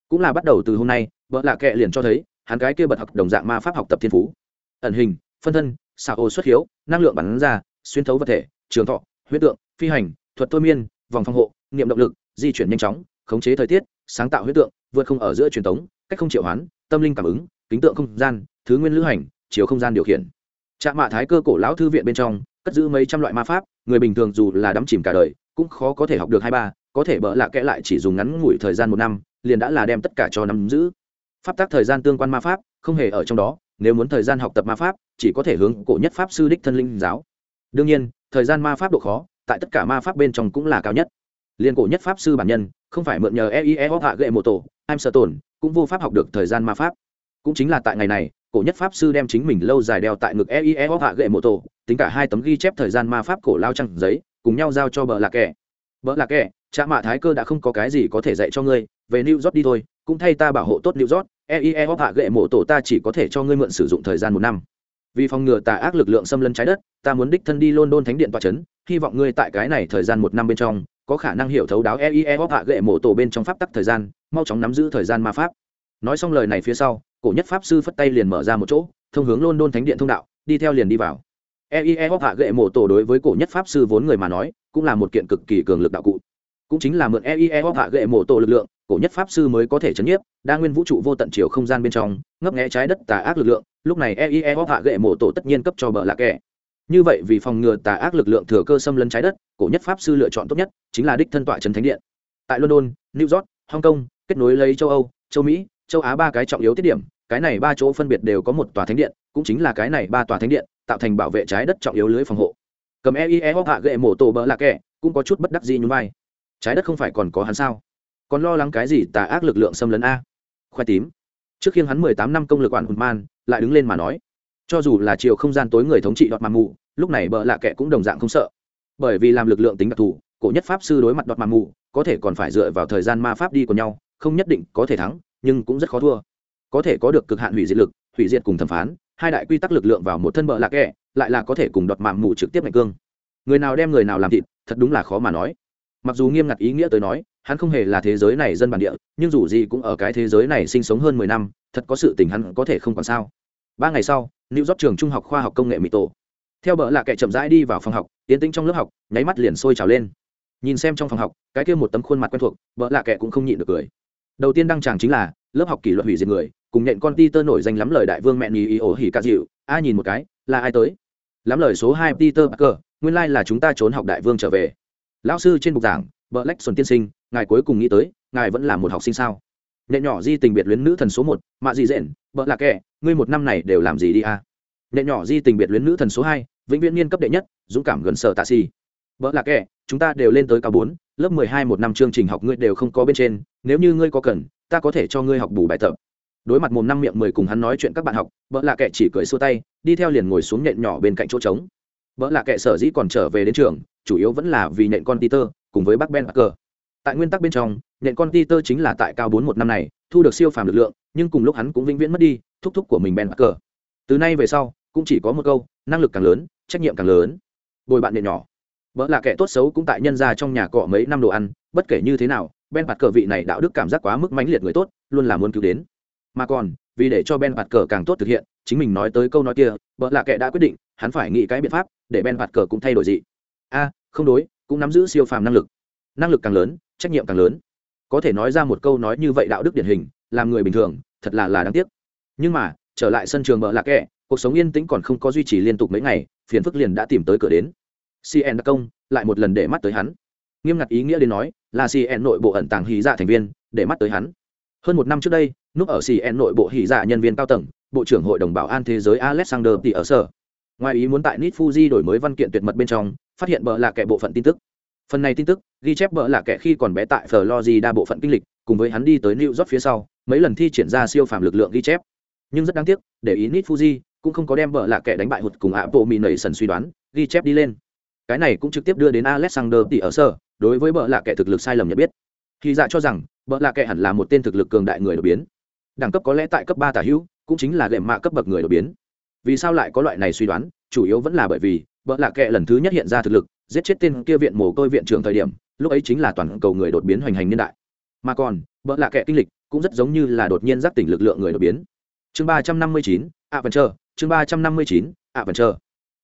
Cũng là bắt đầu từ hôm nay, bợ lạ kệ liền cho thấy, hắn cái kia bật học đồng dạng ma pháp học tập thiên phú. Ẩn hình, phân thân xà ô xuất hiếu, năng lượng bắn ra, xuyên thấu vật thể, trường thọ, huyết tượng, phi hành, thuật thôi miên, vòng phòng hộ, niệm động lực, di chuyển nhanh chóng, khống chế thời tiết, sáng tạo huyết tượng vượt không ở giữa truyền thống, cách không triệu hoán, tâm linh cảm ứng, kính tượng không gian, thứ nguyên lữ hành chiều không gian điều khiển. Trạm mạ thái cơ cổ lão thư viện bên trong, cất giữ mấy trăm loại ma pháp, người bình thường dù là đắm chìm cả đời, cũng khó có thể học được hai ba, có thể bỡ lạ kẽ lại chỉ dùng ngắn ngủi thời gian một năm, liền đã là đem tất cả cho nắm giữ. Pháp tác thời gian tương quan ma pháp, không hề ở trong đó, nếu muốn thời gian học tập ma pháp, chỉ có thể hướng cổ nhất pháp sư đích thân linh giáo. Đương nhiên, thời gian ma pháp độ khó, tại tất cả ma pháp bên trong cũng là cao nhất. Liên cổ nhất pháp sư bản nhân, không phải mượn nhờ eie hạ gậy mô tổ em sợ tổn, cũng vô pháp học được thời gian ma pháp. Cũng chính là tại ngày này, cổ nhất pháp sư đem chính mình lâu dài đeo tại ngực eie hạ gậy mô tổ, tính cả hai tấm ghi chép thời gian ma pháp cổ lao trăng giấy, cùng nhau giao cho bờ lạc kẻ. Bờ lạc kẻ cha mạ thái cơ đã không có cái gì có thể dạy cho ngươi, về new york đi thôi, cũng thay ta bảo hộ tốt new york eie hop hạ gệ mộ tổ ta chỉ có thể cho ngươi mượn sử dụng thời gian một năm. Vì phòng ngừa tà ác lực lượng xâm lấn trái đất, ta muốn đích thân đi london thánh điện tòa c hy vọng ngươi tại cái này thời gian một năm bên trong, có khả năng hiểu thấu đáo eie hop hạ gệ mộ tổ bên trong pháp tắc thời gian mau chóng nắm giữ thời gian ma pháp. Nói xong lời này phía sau, cổ nhất pháp sư phất tay liền mở ra một chỗ, thông hướng london thánh điện thông đạo, đi theo liền đi vào. Eie hop hạ gệ mộ tổ đối với cổ nhất pháp sư vốn người mà nói, cũng là một kiện cực kỳ cường lực đạo cụ. Cũng chính là mượn eie hop hạ gệ mộ tổ lực lượng, cổ nhất pháp sư mới có thể chấn nhiếp, đa nguyên vũ trụ vô tận chiều không gian bên trong, ngấp nghẽ trái đất tà ác lực lượng, lúc này eie hop hạ gệ mộ tổ tất nhiên cấp cho bờ lạ kẻ. Như vậy vì phòng ngừa tà ác lực lượng thừa cơ xâm lấn trái đất, cổ nhất pháp sư lựa chọn tốt nhất chính là đích thân tọa trấn thánh điện. Tại london, new york, hong kong kết nối lấy châu âu, châu mỹ, châu á ba cái trọng yếu tiết điểm. Cái này ba chỗ phân biệt đều có một tòa thánh điện, cũng chính là cái này ba tòa thánh điện, tạo thành bảo vệ trái đất trọng yếu lưới phòng hộ. Cầm eie hop hạ gệ mổ tổ bờ lạ kẻ, cũng có chút bất đắc gì nhún vai. Trái đất không phải còn có hắn sao? Còn lo lắng cái gì tà ác lực lượng xâm lấn a? Khoe tím. Trước khi hắn mười tám năm công lực quản hùn man, lại đứng lên mà nói. Cho dù là chiều không gian tối người thống trị đọt mà mù, lúc này bợ lạ kệ cũng đồng dạng không sợ. Bởi vì làm lực lượng tính đặc thù, cổ nhất pháp sư đối mặt đọt mà mù, có thể còn phải dựa vào thời gian ma pháp đi của nhau không nhất định có thể thắng, nhưng cũng rất khó thua. Có thể có được cực hạn hủy diệt lực, hủy diệt cùng thẩm phán, hai đại quy tắc lực lượng vào một thân bợ lạc kệ lại là có thể cùng đọt mạng mù trực tiếp mạnh cương. Người nào đem người nào làm thịt, thật đúng là khó mà nói. Mặc dù nghiêm ngặt ý nghĩa tới nói, hắn không hề là thế giới này dân bản địa, nhưng dù gì cũng ở cái thế giới này sinh sống hơn mười năm, thật có sự tình hắn có thể không còn sao. Ba ngày sau nữ dót trường trung học khoa học công nghệ mỹ tổ. Theo bỡ là kệ chậm rãi đi vào phòng học tiến tĩnh trong lớp học, nháy mắt liền sôi trào lên. Nhìn xem trong phòng học, cái kia một tấm khuôn mặt quen thuộc bỡ lạ kệ cũng không nhịn được cười đầu tiên đăng tràng chính là, lớp học kỷ luật hủy diệt người, cùng nện con ti tơ nổi danh lắm lời đại vương mẹ nhì ý ổ hỉ cà dịu, ai nhìn một cái, là ai tới? Lắm lời số hai peter parker, nguyên lai là chúng ta trốn học đại vương trở về. Lão sư trên bục giảng vợ lách xuân tiên sinh, ngài cuối cùng nghĩ tới, ngài vẫn là một học sinh sao? Nhện nhỏ di tình biệt luyến nữ thần số một, mạ dị dện vợ là kẻ, ngươi một năm này đều làm gì đi a? À? nhỏ di tình biệt luyến nữ thần số hai, vĩnh viễn niên cấp đệ nhất, dũng cảm gần sợ tạ xì. Vợ là kẻ, chúng ta đều lên tới cao bốn lớp mười hai một năm chương trình học ngươi đều không có bên trên, nếu như ngươi có cần, ta có thể cho ngươi học bù bài tập. Đối mặt mồm năm miệng mười cùng hắn nói chuyện các bạn học vợ là kệ chỉ cười xua tay, đi theo liền ngồi xuống nhện nhỏ bên cạnh chỗ trống. Vợ là kệ sở dĩ còn trở về đến trường, chủ yếu vẫn là vì nhện con peter, cùng với bác ben parker. Tại nguyên tắc bên trong, nhện con peter chính là tại cao bốn một năm này, thu được siêu phàm lực lượng, nhưng cùng lúc hắn cũng vĩnh viễn mất đi, thúc thúc của mình ben parker. Từ nay về sau, cũng chỉ có một câu, năng lực càng lớn, trách nhiệm càng lớn. Bồi bạn nhện nhỏ vợ là kẻ tốt xấu cũng tại nhân ra trong nhà cọ mấy năm đồ ăn, bất kể như thế nào, ben bạt cờ vị này đạo đức cảm giác quá mức mãnh liệt người tốt, luôn là muốn cứu đến. Mà còn, vì để cho ben bạt cờ càng tốt thực hiện, chính mình nói tới câu nói kia vợ là kẻ đã quyết định, hắn phải nghĩ cái biện pháp để ben bạt cờ cũng thay đổi gì a, không đối, cũng nắm giữ siêu phàm năng lực. Năng lực càng lớn, trách nhiệm càng lớn. Có thể nói ra một câu nói như vậy đạo đức điển hình, làm người bình thường, thật là là đáng tiếc. Nhưng mà, trở lại sân trường vợ là kẻ, cuộc sống yên tĩnh còn không có duy trì liên tục mấy ngày, phiền phức liền đã tìm tới cửa đến cn đặc công, lại một lần để mắt tới hắn. Nghiêm ngặt ý nghĩa đến nói, là cn nội bộ ẩn tàng hí dạ thành viên, để mắt tới hắn. Hơn một năm trước đây, núp ở cn nội bộ hí dạ nhân viên cao tầng, bộ trưởng hội đồng bảo an thế giới alexander tỷ ở sở. Ngoài ý muốn tại nit fuji đổi mới văn kiện tuyệt mật bên trong, phát hiện bờ là kẻ bộ phận tin tức. Phần này tin tức, ghi chép bờ là kẻ khi còn bé tại florida bộ phận kinh lịch, cùng với hắn đi tới new york phía sau, mấy lần thi triển ra siêu phàm lực lượng ghi chép. Nhưng rất đáng tiếc, để ý nit fuji cũng không có đem bờ là kẻ đánh bại hụt cùng apple mỹ nảy sần suy đoán, ghi chép đi lên cái này cũng trực tiếp đưa đến alexander tỷ ở sở, đối với bợ lạ kệ thực lực sai lầm nhận biết. Khi dạ cho rằng, bợ lạ kệ hẳn là một tên thực lực cường đại người đột biến. Đẳng cấp có lẽ tại cấp ba tả hữu, cũng chính là gệm mạ cấp bậc người đột biến. Vì sao lại có loại này suy đoán, chủ yếu vẫn là bởi vì, bợ lạ kệ lần thứ nhất hiện ra thực lực, giết chết tên kia viện mồ côi viện trưởng thời điểm, lúc ấy chính là toàn cầu người đột biến hoành hành niên đại. Mà còn, bợ lạ kệ kinh lịch, cũng rất giống như là đột nhiên giác tỉnh lực lượng người đột biến. Chương ba trăm năm mươi chín ạ vẫn chờ chương ba trăm năm mươi chín ạ vẫn chờ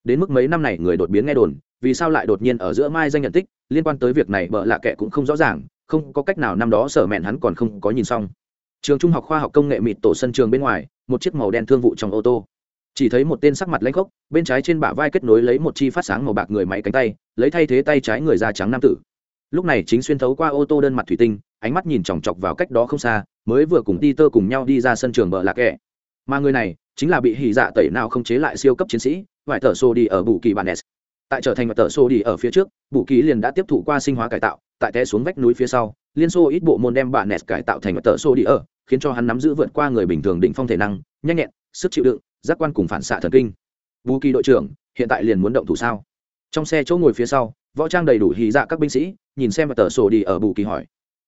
đến mức mấy năm này người đột biến nghe đồn vì sao lại đột nhiên ở giữa mai danh nhận tích, liên quan tới việc này bợ lạ kệ cũng không rõ ràng, không có cách nào năm đó sở mẹn hắn còn không có nhìn xong. Trường trung học khoa học công nghệ mịt tổ sân trường bên ngoài, một chiếc màu đen thương vụ trong ô tô. Chỉ thấy một tên sắc mặt lãnh khốc, bên trái trên bả vai kết nối lấy một chi phát sáng màu bạc người máy cánh tay, lấy thay thế tay trái người da trắng nam tử. Lúc này chính xuyên thấu qua ô tô đơn mặt thủy tinh, ánh mắt nhìn chòng chọc vào cách đó không xa, mới vừa cùng đi tơ cùng nhau đi ra sân trường bờ lạc kẻ mà người này chính là bị hỉ dạ tẩy nào không chế lại siêu cấp chiến sĩ, vải thở xô đi ở bù kỳ bản s tại trở thành mặt tờ xô đi ở phía trước bù ký liền đã tiếp thụ qua sinh hóa cải tạo, tại té xuống vách núi phía sau, liên xô ít bộ môn đem bản s cải tạo thành mặt tờ xô đi ở, khiến cho hắn nắm giữ vượt qua người bình thường định phong thể năng, nhanh nhẹn, sức chịu đựng, giác quan cùng phản xạ thần kinh. Vũ kỳ đội trưởng, hiện tại liền muốn động thủ sao? Trong xe chỗ ngồi phía sau, võ trang đầy đủ hì dạ các binh sĩ, nhìn xem tờ sổ đi ở bù kỳ hỏi.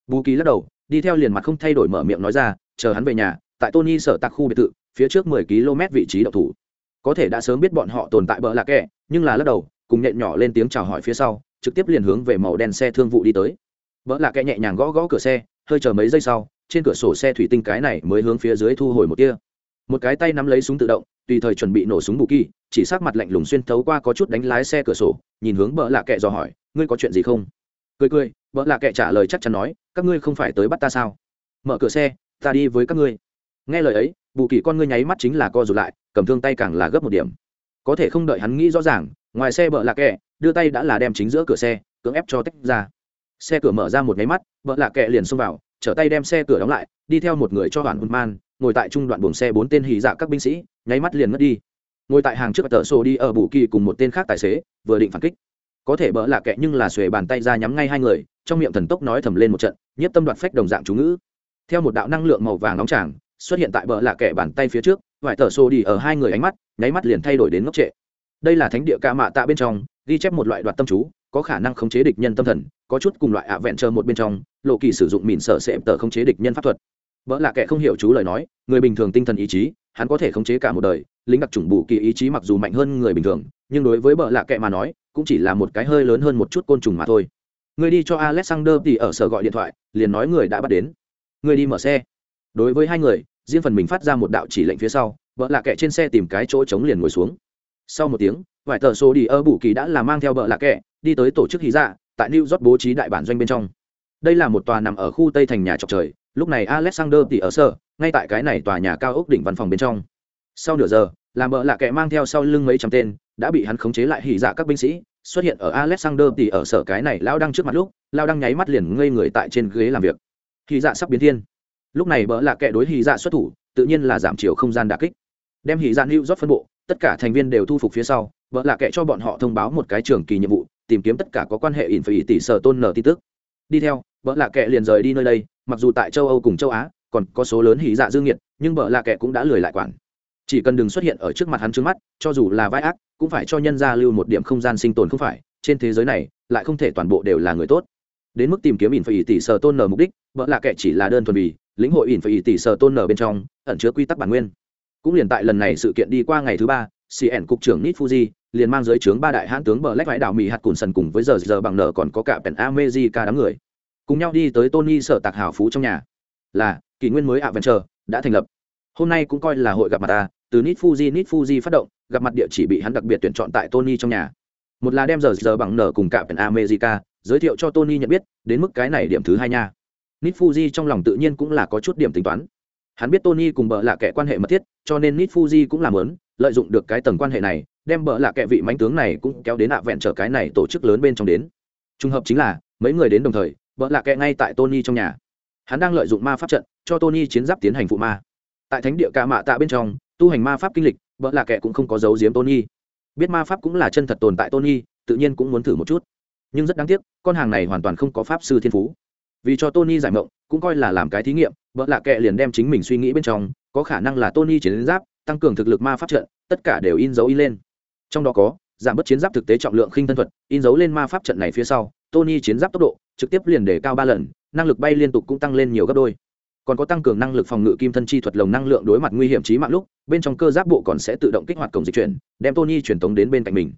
Bù kỳ lắc đầu, đi theo liền mặt không thay đổi mở miệng nói ra, chờ hắn về nhà, tại tony sở tạc khu biệt thự, phía trước mười km vị trí đậu thủ. Có thể đã sớm biết bọn họ tồn tại bờ lạc kẹ, nhưng là lắc đầu cùng nhện nhỏ lên tiếng chào hỏi phía sau, trực tiếp liền hướng về màu đen xe thương vụ đi tới. Vợ lạ kẹ nhẹ nhàng gõ gõ cửa xe, hơi chờ mấy giây sau, trên cửa sổ xe thủy tinh cái này mới hướng phía dưới thu hồi một kia một cái tay nắm lấy súng tự động, tùy thời chuẩn bị nổ súng bù kỳ chỉ sát mặt lạnh lùng xuyên thấu qua có chút đánh lái xe cửa sổ, nhìn hướng vợ lạ kệ dò hỏi, ngươi có chuyện gì không? Cười cười vợ lạ kệ trả lời chắc chắn nói, các ngươi không phải tới bắt ta sao? Mở cửa xe, ta đi với các ngươi. Nghe lời ấy bù kỳ con ngươi nháy mắt chính là co rụt lại, cầm thương tay càng là gấp một điểm. Có thể không đợi hắn nghĩ rõ ràng ngoài xe bỡ lạ kẹ, đưa tay đã là đem chính giữa cửa xe, cưỡng ép cho tách ra. Xe cửa mở ra một nháy mắt bỡ lạ kẹ liền xông vào, trở tay đem xe cửa đóng lại, đi theo một người cho đoàn hùn man, ngồi tại trung đoạn buồng xe bốn tên hì dạ các binh sĩ, nháy mắt liền mất đi. Ngồi tại hàng trước tờ sổ đi ở bù kỳ cùng một tên khác tài xế, vừa định phản kích. Có thể bỡ lạ kệ nhưng là xuề bàn tay ra nhắm ngay hai người, trong miệng thần tốc nói thầm lên một trận, nhất tâm đoạt phách đồng dạng chú ngữ. Theo một đạo năng lượng màu vàng nóng tràng, xuất hiện tại bờ lạ kệ bàn tay phía trước vải tờ xô đi ở hai người ánh mắt, nháy mắt liền thay đổi đến ngốc trệ đây là thánh địa ca mạ tạ bên trong, ghi chép một loại đoạt tâm chú, có khả năng khống chế địch nhân tâm thần, có chút cùng loại ạ vẹn chờ một bên trong, lộ kỳ sử dụng mìn sợ sẽ tờ khống chế địch nhân pháp thuật. Vợ là kẻ không hiểu chú lời nói, người bình thường tinh thần ý chí, hắn có thể khống chế cả một đời, lính đặc trùng bù kỳ ý chí mặc dù mạnh hơn người bình thường, nhưng đối với bợ lạ kệ mà nói, cũng chỉ là một cái hơi lớn hơn một chút côn trùng mà thôi. Người đi cho alexander thì ở sở gọi điện thoại, liền nói người đã bắt đến. Người đi mở xe. Đối với hai người, riêng phần mình phát ra một đạo chỉ lệnh phía sau vợ lạ kệ trên xe tìm cái chỗ trống liền ngồi xuống sau một tiếng, vài tờ số đi ở bù kỳ đã là mang theo bợ lạ kệ đi tới tổ chức hí dạ tại new york bố trí đại bản doanh bên trong. Đây là một tòa nằm ở khu tây thành nhà trọc trời, lúc này alexander thì ở sở, ngay tại cái này tòa nhà cao ốc đỉnh văn phòng bên trong. Sau nửa giờ làm bợ lạ kẻ mang theo sau lưng mấy trăm tên, đã bị hắn khống chế lại hỉ dạ các binh sĩ, xuất hiện ở alexander thì ở sở cái này lao đăng trước mặt lúc, lao đăng nháy mắt liền ngây người tại trên ghế làm việc. Hỉ dạ sắp biến thiên. Lúc này bợ lạ kẻ đối hỉ dạ xuất thủ, tự nhiên là giảm chiều không gian đà kích. Đem hỉ dạ lưu rót phân bộ tất cả thành viên đều thu phục phía sau, vợ lạ Kệ cho bọn họ thông báo một cái trường kỳ nhiệm vụ, tìm kiếm tất cả có quan hệ ỉn phải tỷ sở tôn nở tin tức. Đi theo, vợ lạ Kệ liền rời đi nơi đây, mặc dù tại châu âu cùng châu á, còn có số lớn hỉ dạ dương nhiệt, nhưng vợ lạ Kệ cũng đã lười lại quản. Chỉ cần đừng xuất hiện ở trước mặt hắn trước mắt, cho dù là vai ác, cũng phải cho nhân gia lưu một điểm không gian sinh tồn không phải, trên thế giới này, lại không thể toàn bộ đều là người tốt. Đến mức tìm kiếm ỉn phải tỷ sở tôn nở mục đích, vợ lạ kệ chỉ là đơn thuần vì, lĩnh hội ỉn phải tỷ sở tôn nở bên trong, ẩn chứa quy tắc bản nguyên cũng liền tại lần này sự kiện đi qua ngày thứ ba cn cục trưởng nít fuji liền mang giới trướng ba đại hãn tướng bờ lách vãi đảo mỹ hạt cùn sần cùng với giờ giờ bằng nở còn có cả pèn amejica đám người. Cùng nhau đi tới tony sở tạc hảo phú trong nhà. Là, kỷ nguyên mới adventure đã thành lập. Hôm nay cũng coi là hội gặp mặt ta, từ nit fuji nit fuji phát động, gặp mặt địa chỉ bị hắn đặc biệt tuyển chọn tại tony trong nhà. Một là đem giờ giờ bằng nở cùng cả pèn america giới thiệu cho tony nhận biết, đến mức cái này điểm thứ hai nha. Nit fuji trong lòng tự nhiên cũng là có chút điểm tính toán hắn biết tony cùng bợ là kẻ quan hệ mật thiết, cho nên nít fuji cũng làm lớn, lợi dụng được cái tầng quan hệ này, đem bợ là kẻ vị mánh tướng này cũng kéo đến ạ vẹn trở cái này tổ chức lớn bên trong đến. Trùng hợp chính là, mấy người đến đồng thời, bợ là kẻ ngay tại tony trong nhà. Hắn đang lợi dụng ma pháp trận, cho tony chiến giáp tiến hành phụ ma. Tại thánh địa ca mạ tạ bên trong, tu hành ma pháp kinh lịch vợ là kẻ cũng không có giấu giếm tony. Biết ma pháp cũng là chân thật tồn tại tony, tự nhiên cũng muốn thử một chút. Nhưng rất đáng tiếc, con hàng này hoàn toàn không có pháp sư thiên phú vì cho tony giải mộng, cũng coi là làm cái thí nghiệm, vợ lạ kệ liền đem chính mình suy nghĩ bên trong, có khả năng là tony chiến giáp, tăng cường thực lực ma pháp trận, tất cả đều in dấu in lên. Trong đó có, giảm bớt chiến giáp thực tế trọng lượng khinh thân thuật, in dấu lên ma pháp trận này phía sau, tony chiến giáp tốc độ, trực tiếp liền để cao ba lần, năng lực bay liên tục cũng tăng lên nhiều gấp đôi. Còn có tăng cường năng lực phòng ngự kim thân chi thuật lồng năng lượng đối mặt nguy hiểm trí mạng lúc, bên trong cơ giáp bộ còn sẽ tự động kích hoạt cổng dịch chuyển, đem tony truyền tống đến bên cạnh mình.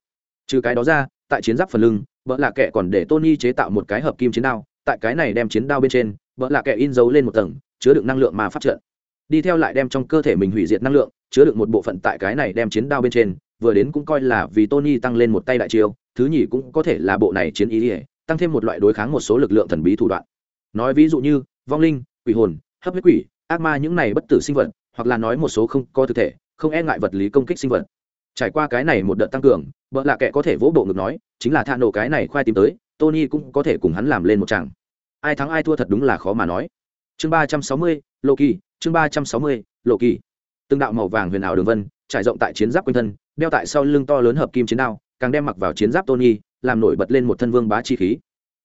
Trừ cái đó ra, tại chiến giáp phần lưng, vợ lạ kệ còn để tony chế tạo một cái hợp kim chiến đao tại cái này đem chiến đao bên trên, vợ lạ kẻ in dấu lên một tầng, chứa đựng năng lượng mà phát trận đi theo lại đem trong cơ thể mình hủy diệt năng lượng, chứa đựng một bộ phận tại cái này đem chiến đao bên trên, vừa đến cũng coi là vì tony tăng lên một tay đại chiêu, thứ nhì cũng có thể là bộ này chiến ý ỉa tăng thêm một loại đối kháng một số lực lượng thần bí thủ đoạn. Nói ví dụ như, vong linh, quỷ hồn, hấp huyết quỷ, ác ma những này bất tử sinh vật, hoặc là nói một số không có thực thể, không e ngại vật lý công kích sinh vật. Trải qua cái này một đợt tăng cường, vợ lạ kệ có thể vỗ bộ ngực nói, chính là tha nổ cái này khoai tìm tới tony cũng có thể cùng hắn làm lên một chàng ai thắng ai thua thật đúng là khó mà nói. Chương ba trăm sáu mươi chương ba trăm sáu mươi từng đạo màu vàng huyền ảo đường vân trải rộng tại chiến giáp quanh thân đeo tại sau lưng to lớn hợp kim chiến đao càng đem mặc vào chiến giáp tony làm nổi bật lên một thân vương bá chi khí.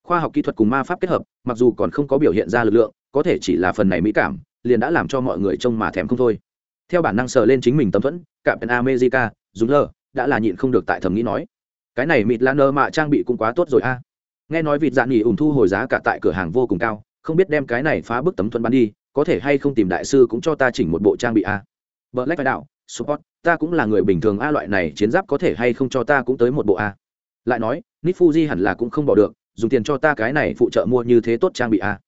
Khoa học kỹ thuật cùng ma pháp kết hợp mặc dù còn không có biểu hiện ra lực lượng có thể chỉ là phần này mỹ cảm liền đã làm cho mọi người trông mà thèm không thôi. Theo bản năng sờ lên chính mình tâm thuẫn Captain america Dũng Lơ, đã là nhịn không được tại thầm nghĩ nói cái này mịt lan nơ mạ trang bị cũng quá tốt rồi a nghe nói vịt dạn nghỉ ủng thu hồi giá cả tại cửa hàng vô cùng cao, không biết đem cái này phá bức tấm thuẫn bán đi, có thể hay không tìm đại sư cũng cho ta chỉnh một bộ trang bị a. Vợ lách phải đạo, support, ta cũng là người bình thường a, loại này chiến giáp có thể hay không cho ta cũng tới một bộ a. Lại nói nít fuji hẳn là cũng không bỏ được, dùng tiền cho ta cái này phụ trợ mua như thế tốt trang bị a.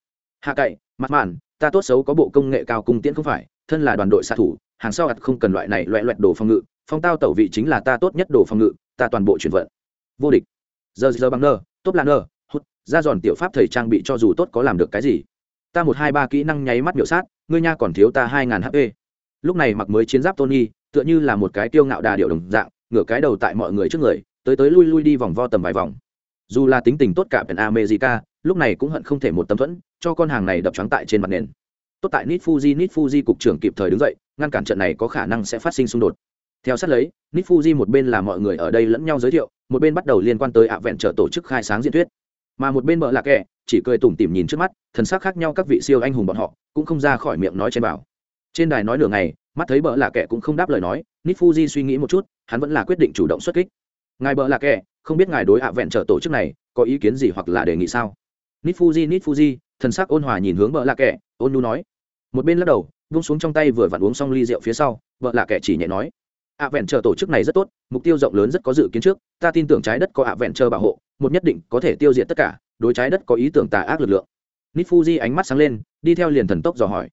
Hạ cậy mặt mạn, ta tốt xấu có bộ công nghệ cao cung tiễn không phải, thân là đoàn đội xạ thủ, hàng sau ạt không cần loại này loẹ loẹt đồ phòng ngự, phong tao tẩu vị chính là ta tốt nhất đồ phòng ngự, ta toàn bộ chuyển vận. Vô địch. Giờ giờ bằng nơ tốt lan nơ hút, ra giòn tiểu pháp thầy trang bị cho dù tốt có làm được cái gì. Ta một hai ba kỹ năng nháy mắt biểu sát, ngươi nha còn thiếu ta hai ngàn hp lúc này mặc mới chiến giáp tony, tựa như là một cái tiêu ngạo đà điệu đồng dạng, ngửa cái đầu tại mọi người trước người, tới tới lui lui đi vòng vo tầm vài vòng. Dù là tính tình tốt cả pèn america, lúc này cũng hận không thể một tấm thuẫn, cho con hàng này đập trắng tại trên mặt nền. Tốt tại nit fuji nit fuji cục trưởng kịp thời đứng dậy, ngăn cản trận này có khả năng sẽ phát sinh xung đột. Theo sát lấy nit fuji một bên là mọi người ở đây lẫn nhau giới thiệu một bên bắt đầu liên quan tới ạ vẹn trở tổ chức khai sáng diễn thuyết. Mà một bên mợ lạc kệ chỉ cười tủm tỉm nhìn trước mắt thần sắc khác nhau các vị siêu anh hùng bọn họ cũng không ra khỏi miệng nói trên bảo. Trên đài nói nửa ngày mắt thấy bợ lạc kệ cũng không đáp lời nói nít fuji suy nghĩ một chút hắn vẫn là quyết định chủ động xuất kích. Ngài bợ lạc kệ, không biết ngài đối ạ vẹn trở tổ chức này có ý kiến gì hoặc là đề nghị sao? Nít fuji nít fuji thần sắc ôn hòa nhìn hướng bợ lạc kệ, ôn nu nói. Một bên lắc đầu vung xuống trong tay vừa vặn uống xong ly rượu phía sau vợ lạ kệ chỉ nhẹ nói ạ vẹn chờ tổ chức này rất tốt mục tiêu rộng lớn rất có dự kiến trước ta tin tưởng trái đất có ạ vẹn chờ bảo hộ một nhất định có thể tiêu diệt tất cả đối trái đất có ý tưởng tà ác lực lượng. Nít fuji ánh mắt sáng lên đi theo liền thần tốc dò hỏi.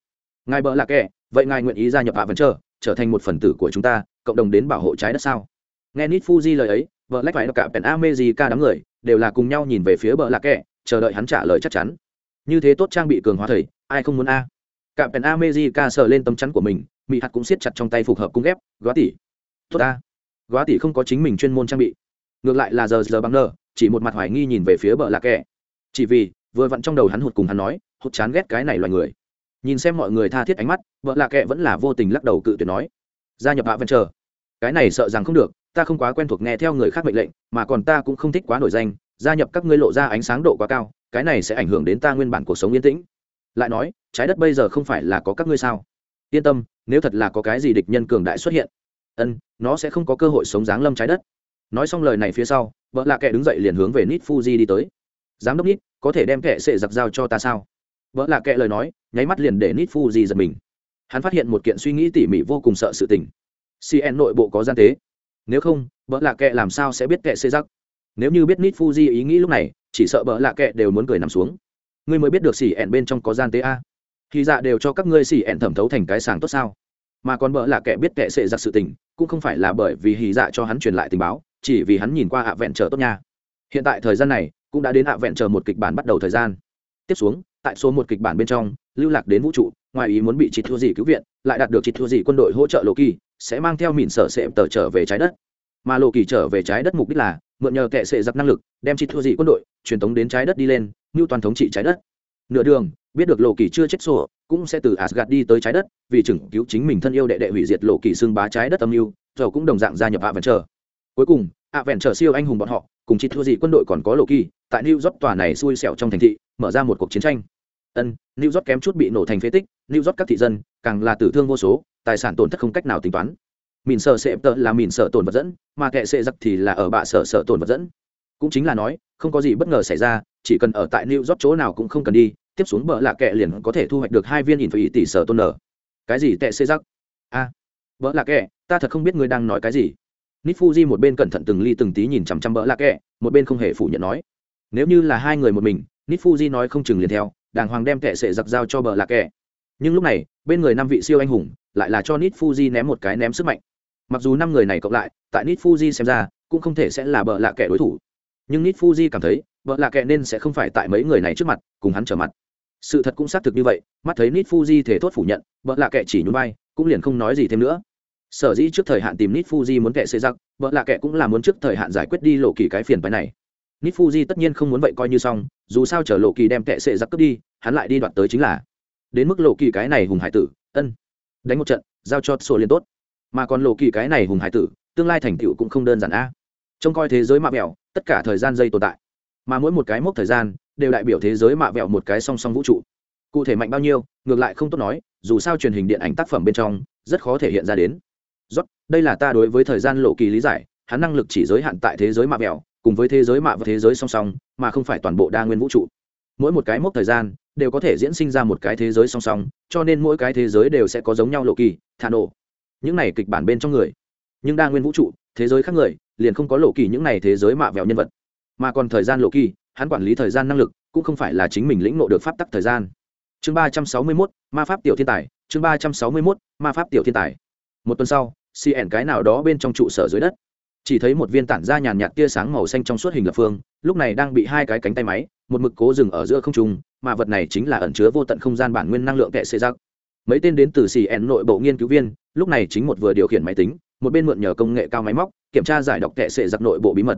Ngài bợ lạc kẻ vậy ngài nguyện ý gia nhập ạ vẹn chờ trở thành một phần tử của chúng ta cộng đồng đến bảo hộ trái đất sao? Nghe nít fuji lời ấy vợ lách phải cả pèn amejica đám người đều là cùng nhau nhìn về phía bợ lạc kẹ, chờ đợi hắn trả lời chắc chắn. Như thế tốt trang bị cường hóa thầy ai không muốn a? Cả pèn amejica sờ lên tấm chắn của mình mỹ hạt cũng siết chặt trong tay phục hợp cung ghép góa tỉ tốt ta. Góa tỷ không có chính mình chuyên môn trang bị. Ngược lại là giờ giờ bằng nơ chỉ một mặt hoài nghi nhìn về phía bờ lạc kẻ chỉ vì, vừa vặn trong đầu hắn hụt cùng hắn nói, hụt chán ghét cái này loài người. Nhìn xem mọi người tha thiết ánh mắt vợ lạ kệ vẫn là vô tình lắc đầu cự tuyệt nói, gia nhập hạ vẫn chờ cái này sợ rằng không được, ta không quá quen thuộc nghe theo người khác mệnh lệnh, mà còn ta cũng không thích quá nổi danh, gia nhập các ngươi lộ ra ánh sáng độ quá cao, cái này sẽ ảnh hưởng đến ta nguyên bản cuộc sống yên tĩnh. Lại nói, trái đất bây giờ không phải là có các ngươi sao? Yên tâm, nếu thật là có cái gì địch nhân cường đại xuất hiện ân, nó sẽ không có cơ hội sống dáng lâm trái đất. Nói xong lời này phía sau, vợ lạ kệ đứng dậy liền hướng về nít fuji đi tới. Giám đốc nít có thể đem kệ sệ giặc dao cho ta sao? Vợ lạ kệ lời nói, nháy mắt liền để nít fuji giật mình. Hắn phát hiện một kiện suy nghĩ tỉ mỉ vô cùng sợ sự tình. Cn nội bộ có gian tế. Nếu không, vợ lạ kệ làm sao sẽ biết kệ sệ giặc? Nếu như biết nít fuji ý nghĩ lúc này, chỉ sợ vợ lạ kệ đều muốn cười nằm xuống. Ngươi mới biết được xỉ bên trong có gian tế a. Thì dạ đều cho các ngươi xỉ ẹn thẩm thấu thành cái sàng tốt sao? Mà còn bỡ là kẻ biết kệ sệ giặc sự tình cũng không phải là bởi vì hì dạ cho hắn truyền lại tình báo, chỉ vì hắn nhìn qua ạ vẹn chờ tốt nha. Hiện tại thời gian này, cũng đã đến ạ vẹn chờ một kịch bản bắt đầu thời gian. Tiếp xuống, tại số một kịch bản bên trong, lưu lạc đến vũ trụ, ngoài ý muốn bị chị thua gì cứu viện, lại đạt được chị thua gì quân đội hỗ trợ lộ kỳ sẽ mang theo mìn sở sệ tờ trở về trái đất. Mà lộ kỳ trở về trái đất mục đích là, mượn nhờ kệ sệ giặc năng lực, đem chị thua gì quân đội truyền tống đến trái đất đi lên như toàn thống trị trái đất. Nửa đường biết được lộ kỳ chưa chết sổ, cũng sẽ từ asgad đi tới trái đất, vì chừng cứu chính mình thân yêu đệ đệ hủy diệt lộ kỳ xương bá trái đất âm mưu, giờ cũng đồng dạng gia nhập ạ vẹn trở cuối cùng ạ vẹn trở siêu anh hùng bọn họ, cùng chị thua gì quân đội còn có lộ kỳ, tại new york tòa này xui xẻo trong thành thị, mở ra một cuộc chiến tranh. Ân, new york kém chút bị nổ thành phế tích, new york các thị dân, càng là tử thương vô số, tài sản tổn thất không cách nào tính toán. Mìn sợ sệ tợ là mìn sợ tổn vật dẫn, mà kệ sệ giặc thì là ở bạ sợ sợ tổn vật dẫn. Cũng chính là nói, không có gì bất ngờ xảy ra, chỉ cần ở tại new york chỗ nào cũng không cần đi tiếp xuống bờ lạ kệ liền có thể thu hoạch được hai viên nhìn phải tỷ sở tôn nở cái gì tệ xê giắc a. À, bờ lạ kệ ta thật không biết ngươi đang nói cái gì. Nít fuji một bên cẩn thận từng ly từng tí nhìn chằm chằm bờ lạ kệ một bên không hề phủ nhận nói. Nếu như là hai người một mình nít fuji nói không chừng liền theo đàng hoàng đem tệ xệ giặc giao cho bờ lạ kệ nhưng lúc này bên người năm vị siêu anh hùng lại là cho nít fuji ném một cái ném sức mạnh. Mặc dù năm người này cộng lại tại nít fuji xem ra cũng không thể sẽ là bờ lạ kệ đối thủ. Nhưng nít fuji cảm thấy bờ lạ kệ nên sẽ không phải tại mấy người này trước mặt cùng hắn trở mặt sự thật cũng xác thực như vậy, mắt thấy nít fuji thể thốt phủ nhận vợ lạ kệ chỉ nhún vai, cũng liền không nói gì thêm nữa. Sở dĩ trước thời hạn tìm nít fuji muốn kệ xây giặc vợ lạ kệ cũng là muốn trước thời hạn giải quyết đi lộ kỳ cái phiền phái này. Nít fuji tất nhiên không muốn vậy coi như xong, dù sao chở lộ kỳ đem kệ xây giặc cướp đi, hắn lại đi đoạt tới chính là. Đến mức lộ kỳ cái này hùng hải tử, ân, đánh một trận, giao cho sổ liên tốt. Mà còn lộ kỳ cái này hùng hải tử, tương lai thành tựu cũng không đơn giản a. Trông coi thế giới mạ mẹo, tất cả thời gian dây tồn tại. Mà mỗi một cái mốc thời gian đều đại biểu thế giới mạ vẹo một cái song song vũ trụ. Cụ thể mạnh bao nhiêu, ngược lại không tốt nói, dù sao truyền hình điện ảnh tác phẩm bên trong, rất khó thể hiện ra đến. Rót đây là ta đối với thời gian lộ kỳ lý giải, hắn năng lực chỉ giới hạn tại thế giới mạ vẹo, cùng với thế giới mạ và thế giới song song, mà không phải toàn bộ đa nguyên vũ trụ. Mỗi một cái mốc thời gian, đều có thể diễn sinh ra một cái thế giới song song, cho nên mỗi cái thế giới đều sẽ có giống nhau lộ kỳ, thả nổ. Những này kịch bản bên trong người. Nhưng đa nguyên vũ trụ, thế giới khác người, liền không có lộ kỳ những này thế giới mạ vẹo nhân vật. Mà còn thời gian lộ kỳ hắn quản lý thời gian năng lực, cũng không phải là chính mình lĩnh ngộ được pháp tắc thời gian. Chương ba trăm sáu mươi mốt, ma pháp tiểu thiên tài. Chương ba trăm sáu mươi mốt, ma pháp tiểu thiên tài. Một tuần sau cn cái nào đó bên trong trụ sở dưới đất. Chỉ thấy một viên tản ra nhàn nhạt tia sáng màu xanh trong suốt hình lập phương, lúc này đang bị hai cái cánh tay máy, một mực cố dừng ở giữa không trung, mà vật này chính là ẩn chứa vô tận không gian bản nguyên năng lượng kệ xê giặc mấy tên đến từ cn nội bộ nghiên cứu viên, lúc này chính một vừa điều khiển máy tính, một bên mượn nhờ công nghệ cao máy móc, kiểm tra giải đọc kệ xệ giặc nội bộ bí mật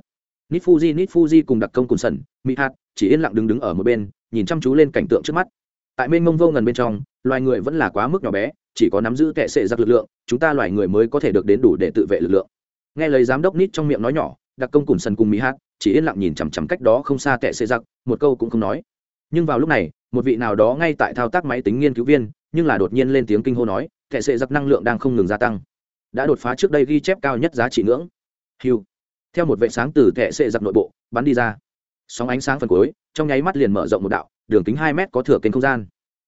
nít fuji nít fuji cùng đặc công cùng sần mỹ hạt chỉ yên lặng đứng đứng ở một bên, nhìn chăm chú lên cảnh tượng trước mắt. Tại mênh mông vô ngần bên trong, loài người vẫn là quá mức nhỏ bé, chỉ có nắm giữ kệ sệ giặc lực lượng, chúng ta loài người mới có thể được đến đủ để tự vệ lực lượng. Nghe lời giám đốc nít trong miệng nói nhỏ, đặc công cùng sần cùng mỹ hát chỉ yên lặng nhìn chằm chằm cách đó không xa kệ sệ giặc, một câu cũng không nói. Nhưng vào lúc này, một vị nào đó ngay tại thao tác máy tính nghiên cứu viên, nhưng là đột nhiên lên tiếng kinh hô nói kệ sệ giặc năng lượng đang không ngừng gia tăng. Đã đột phá trước đây ghi chép cao nhất giá trị ngưỡng. Hiu theo một vệ sáng từ kệ sệ giặc nội bộ, bắn đi ra. Sóng ánh sáng phần cuối, trong nháy mắt liền mở rộng một đạo, đường kính hai mét có thửa kênh không gian.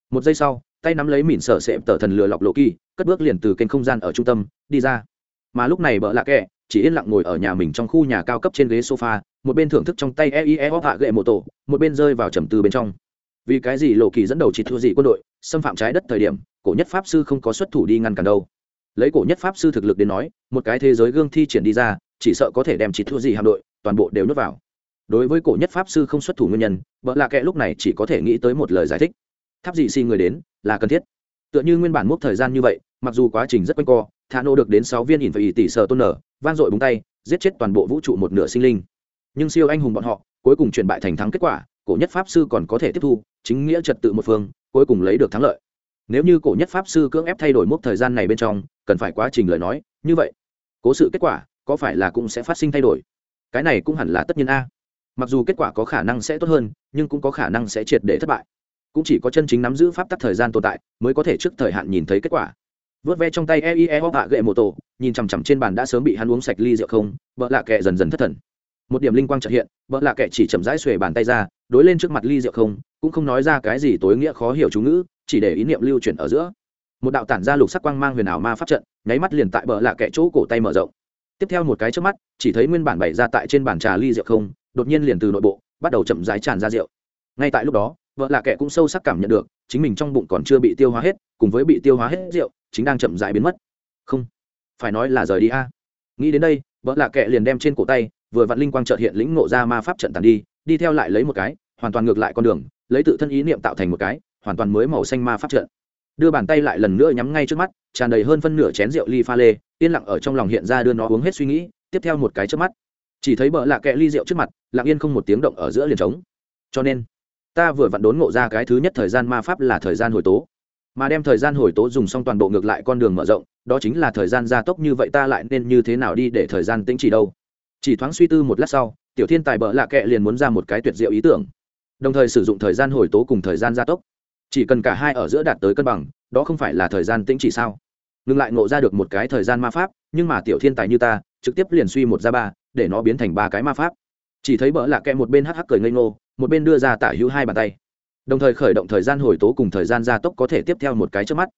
Một giây sau, tay nắm lấy mỉn sở sệ tờ thần lừa lọc lộ kỳ, cất bước liền từ kênh không gian ở trung tâm, đi ra. Mà lúc này bợ lạ kẹ chỉ yên lặng ngồi ở nhà mình trong khu nhà cao cấp trên ghế sofa, một bên thưởng thức trong tay eie hóp hạ gậy mô tổ, một bên rơi vào trầm tư bên trong. Vì cái gì lộ kỳ dẫn đầu chỉ thua gì quân đội, xâm phạm trái đất thời điểm, cổ nhất pháp sư không có xuất thủ đi ngăn cản đâu. Lấy cổ nhất pháp sư thực lực đến nói, một cái thế giới gương thi triển đi ra chỉ sợ có thể đem chỉ thua gì hạm đội, toàn bộ đều nuốt vào. Đối với cổ nhất pháp sư không xuất thủ nguyên nhân, vợ lạ kệ lúc này chỉ có thể nghĩ tới một lời giải thích. Tháp dị xì người đến, là cần thiết. Tựa như nguyên bản mốc thời gian như vậy, mặc dù quá trình rất quanh co thả nô được đến sáu viên ỉn phải tỷ sở tôn nở van dội búng tay, giết chết toàn bộ vũ trụ một nửa sinh linh. Nhưng siêu anh hùng bọn họ, cuối cùng chuyển bại thành thắng kết quả, cổ nhất pháp sư còn có thể tiếp thu, chính nghĩa trật tự một phương, cuối cùng lấy được thắng lợi. Nếu như cổ nhất pháp sư cưỡng ép thay đổi mốc thời gian này bên trong, cần phải quá trình lời nói, như vậy, cố sự kết quả có phải là cũng sẽ phát sinh thay đổi? Cái này cũng hẳn là tất nhiên a. Mặc dù kết quả có khả năng sẽ tốt hơn, nhưng cũng có khả năng sẽ triệt để thất bại. Cũng chỉ có chân chính nắm giữ pháp tắc thời gian tồn tại mới có thể trước thời hạn nhìn thấy kết quả. Vớt ve trong tay eie hóc hạ gậy mô tô nhìn chằm chằm trên bàn đã sớm bị hắn uống sạch ly rượu không, vợ lạ kệ dần dần thất thần. Một điểm linh quang trợ hiện, vợ lạ kệ chỉ chậm rãi xuề bàn tay ra, đối lên trước mặt ly rượu không, cũng không nói ra cái gì tối nghĩa khó hiểu chú ngữ, chỉ để ý niệm lưu chuyển ở giữa. Một đạo tản ra lục sắc quang mang huyền ảo ma pháp trận, nháy mắt liền tại bờ lạ kệ chỗ cổ tay mở rộng tiếp theo một cái trước mắt, chỉ thấy nguyên bản bày ra tại trên bàn trà ly rượu không, đột nhiên liền từ nội bộ, bắt đầu chậm rãi tràn ra rượu. Ngay tại lúc đó, vợ lạ kệ cũng sâu sắc cảm nhận được, chính mình trong bụng còn chưa bị tiêu hóa hết, cùng với bị tiêu hóa hết rượu, chính đang chậm rãi biến mất. Không, phải nói là rời đi a. Nghĩ đến đây, vợ lạ kệ liền đem trên cổ tay, vừa vặn linh quang trợt hiện lĩnh ngộ ra ma pháp trận tàn đi đi theo lại lấy một cái, hoàn toàn ngược lại con đường, lấy tự thân ý niệm tạo thành một cái, hoàn toàn mới màu xanh ma pháp trận đưa bàn tay lại lần nữa nhắm ngay trước mắt, tràn đầy hơn phân nửa chén rượu ly pha lê, yên lặng ở trong lòng hiện ra đưa nó uống hết suy nghĩ, tiếp theo một cái trước mắt. Chỉ thấy bợ lạ kệ ly rượu trước mặt, lặng yên không một tiếng động ở giữa liền trống. Cho nên, ta vừa vặn đốn ngộ ra cái thứ nhất thời gian ma pháp là thời gian hồi tố. Mà đem thời gian hồi tố dùng xong toàn bộ ngược lại con đường mở rộng, đó chính là thời gian gia tốc như vậy ta lại nên như thế nào đi để thời gian tĩnh chỉ đâu? Chỉ thoáng suy tư một lát sau, tiểu thiên tài bợ lạ kệ liền muốn ra một cái tuyệt diệu ý tưởng. Đồng thời sử dụng thời gian hồi tố cùng thời gian gia tốc chỉ cần cả hai ở giữa đạt tới cân bằng, đó không phải là thời gian tĩnh chỉ sao? Ngừng lại ngộ ra được một cái thời gian ma pháp, nhưng mà tiểu thiên tài như ta, trực tiếp liền suy một ra ba, để nó biến thành ba cái ma pháp. Chỉ thấy bỡ lạ kẹ một bên hắc hắc cười ngây ngô, một bên đưa ra tả hữu hai bàn tay. Đồng thời khởi động thời gian hồi tố cùng thời gian gia tốc có thể tiếp theo một cái trước mắt.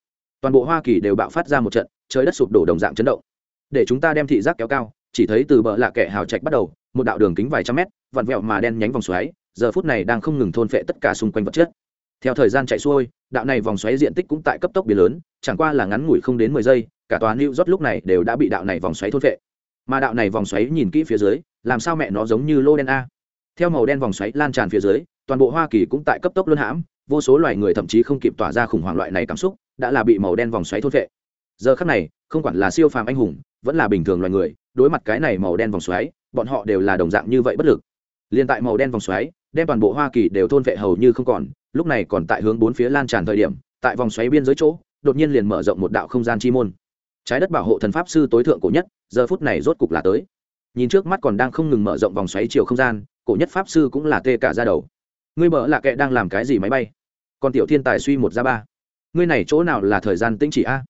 Toàn bộ hoa kỳ đều bạo phát ra một trận, trời đất sụp đổ đồng dạng chấn động. Để chúng ta đem thị giác kéo cao, chỉ thấy từ bờ lạ kẻ hào trạch bắt đầu, một đạo đường kính vài trăm mét, vặn vẹo mà đen nhánh vòng xoáy, giờ phút này đang không ngừng thôn phệ tất cả xung quanh vật chất theo thời gian chạy xuôi, đạo này vòng xoáy diện tích cũng tại cấp tốc biến lớn, chẳng qua là ngắn ngủi không đến mười giây, cả tòa new rót lúc này đều đã bị đạo này vòng xoáy thôn vệ. mà đạo này vòng xoáy nhìn kỹ phía dưới, làm sao mẹ nó giống như lô đen a? Theo màu đen vòng xoáy lan tràn phía dưới, toàn bộ hoa kỳ cũng tại cấp tốc luân hãm, vô số loài người thậm chí không kịp tỏa ra khủng hoảng loại này cảm xúc, đã là bị màu đen vòng xoáy thôn vệ giờ khắc này, không quản là siêu phàm anh hùng, vẫn là bình thường loài người, đối mặt cái này màu đen vòng xoáy, bọn họ đều là đồng dạng như vậy bất lực. Liên tại màu đen vòng xoáy, đem toàn bộ hoa kỳ đều thôn vệ hầu như không còn lúc này còn tại hướng bốn phía lan tràn thời điểm, tại vòng xoáy biên giới chỗ, đột nhiên liền mở rộng một đạo không gian chi môn. Trái đất bảo hộ thần pháp sư tối thượng cổ nhất, giờ phút này rốt cục là tới. Nhìn trước mắt còn đang không ngừng mở rộng vòng xoáy chiều không gian, cổ nhất pháp sư cũng là tê cả ra đầu. Ngươi mở là kệ đang làm cái gì máy bay? Còn tiểu thiên tài suy một ra ba. Ngươi này chỗ nào là thời gian tĩnh chỉ a?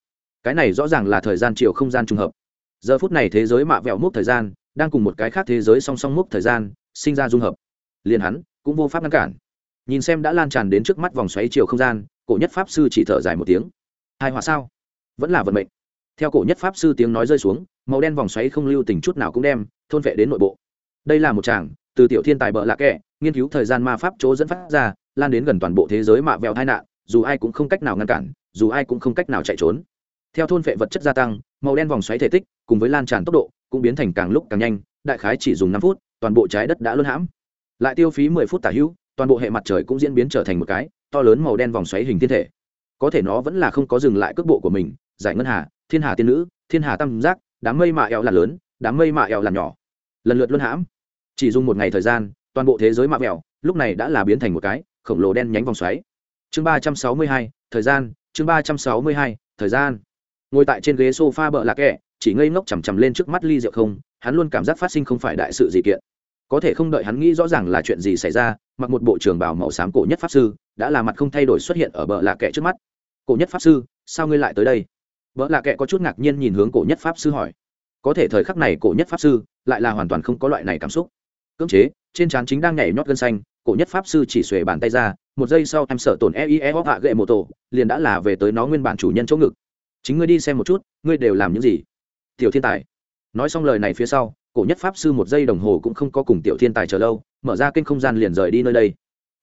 Cái này rõ ràng là thời gian chiều không gian trùng hợp. Giờ phút này thế giới mạ vẹo mốc thời gian, đang cùng một cái khác thế giới song song mốc thời gian, sinh ra dung hợp. Liền hắn cũng vô pháp ngăn cản nhìn xem đã lan tràn đến trước mắt vòng xoáy chiều không gian, cổ nhất pháp sư chỉ thở dài một tiếng. Hai họa sao? Vẫn là vận mệnh. Theo cổ nhất pháp sư tiếng nói rơi xuống, màu đen vòng xoáy không lưu tình chút nào cũng đem thôn vệ đến nội bộ. Đây là một chàng từ tiểu thiên tài bợ lạ kệ nghiên cứu thời gian ma pháp chỗ dẫn phát ra, lan đến gần toàn bộ thế giới mạ vẹo tai nạn, dù ai cũng không cách nào ngăn cản, dù ai cũng không cách nào chạy trốn. Theo thôn vệ vật chất gia tăng, màu đen vòng xoáy thể tích cùng với lan tràn tốc độ cũng biến thành càng lúc càng nhanh, đại khái chỉ dùng năm phút, toàn bộ trái đất đã luân hãm. Lại tiêu phí mười phút tả hữu toàn bộ hệ mặt trời cũng diễn biến trở thành một cái to lớn màu đen vòng xoáy hình thiên thể. Có thể nó vẫn là không có dừng lại cước bộ của mình, giải ngân hà, thiên hà tiên nữ, thiên hà tam giác, đám mây mạ eo là lớn, đám mây mạ eo là nhỏ. Lần lượt luân hãm. Chỉ dùng một ngày thời gian, toàn bộ thế giới mạ vẹo, lúc này đã là biến thành một cái khổng lồ đen nhánh vòng xoáy. Chương ba trăm sáu mươi hai, thời gian, chương ba trăm sáu mươi hai, thời gian. Ngồi tại trên ghế s o f a bợ lạc kẹ, chỉ ngây ngốc chằm chằm lên trước mắt ly rượu không, hắn luôn cảm giác phát sinh không phải đại sự gì kiện có thể không đợi hắn nghĩ rõ ràng là chuyện gì xảy ra, mặc một bộ trường bào màu xám cổ nhất pháp sư, đã là mặt không thay đổi xuất hiện ở bờ lạ kệ trước mắt. Cổ nhất pháp sư, sao ngươi lại tới đây? Bờ lạ kệ có chút ngạc nhiên nhìn hướng cổ nhất pháp sư hỏi. Có thể thời khắc này cổ nhất pháp sư lại là hoàn toàn không có loại này cảm xúc. Cưỡng chế, trên trán chính đang nhảy nhót gân xanh, cổ nhất pháp sư chỉ xuề bàn tay ra, một giây sau em sợ tổn e i e hóc hạ gậy mô tổ, liền đã là về tới nó nguyên bản chủ nhân chỗ ngực. Chính ngươi đi xem một chút, ngươi đều làm những gì? Tiểu thiên tài, nói xong lời này phía sau cổ nhất pháp sư một giây đồng hồ cũng không có cùng tiểu thiên tài chờ lâu, mở ra kênh không gian liền rời đi nơi đây.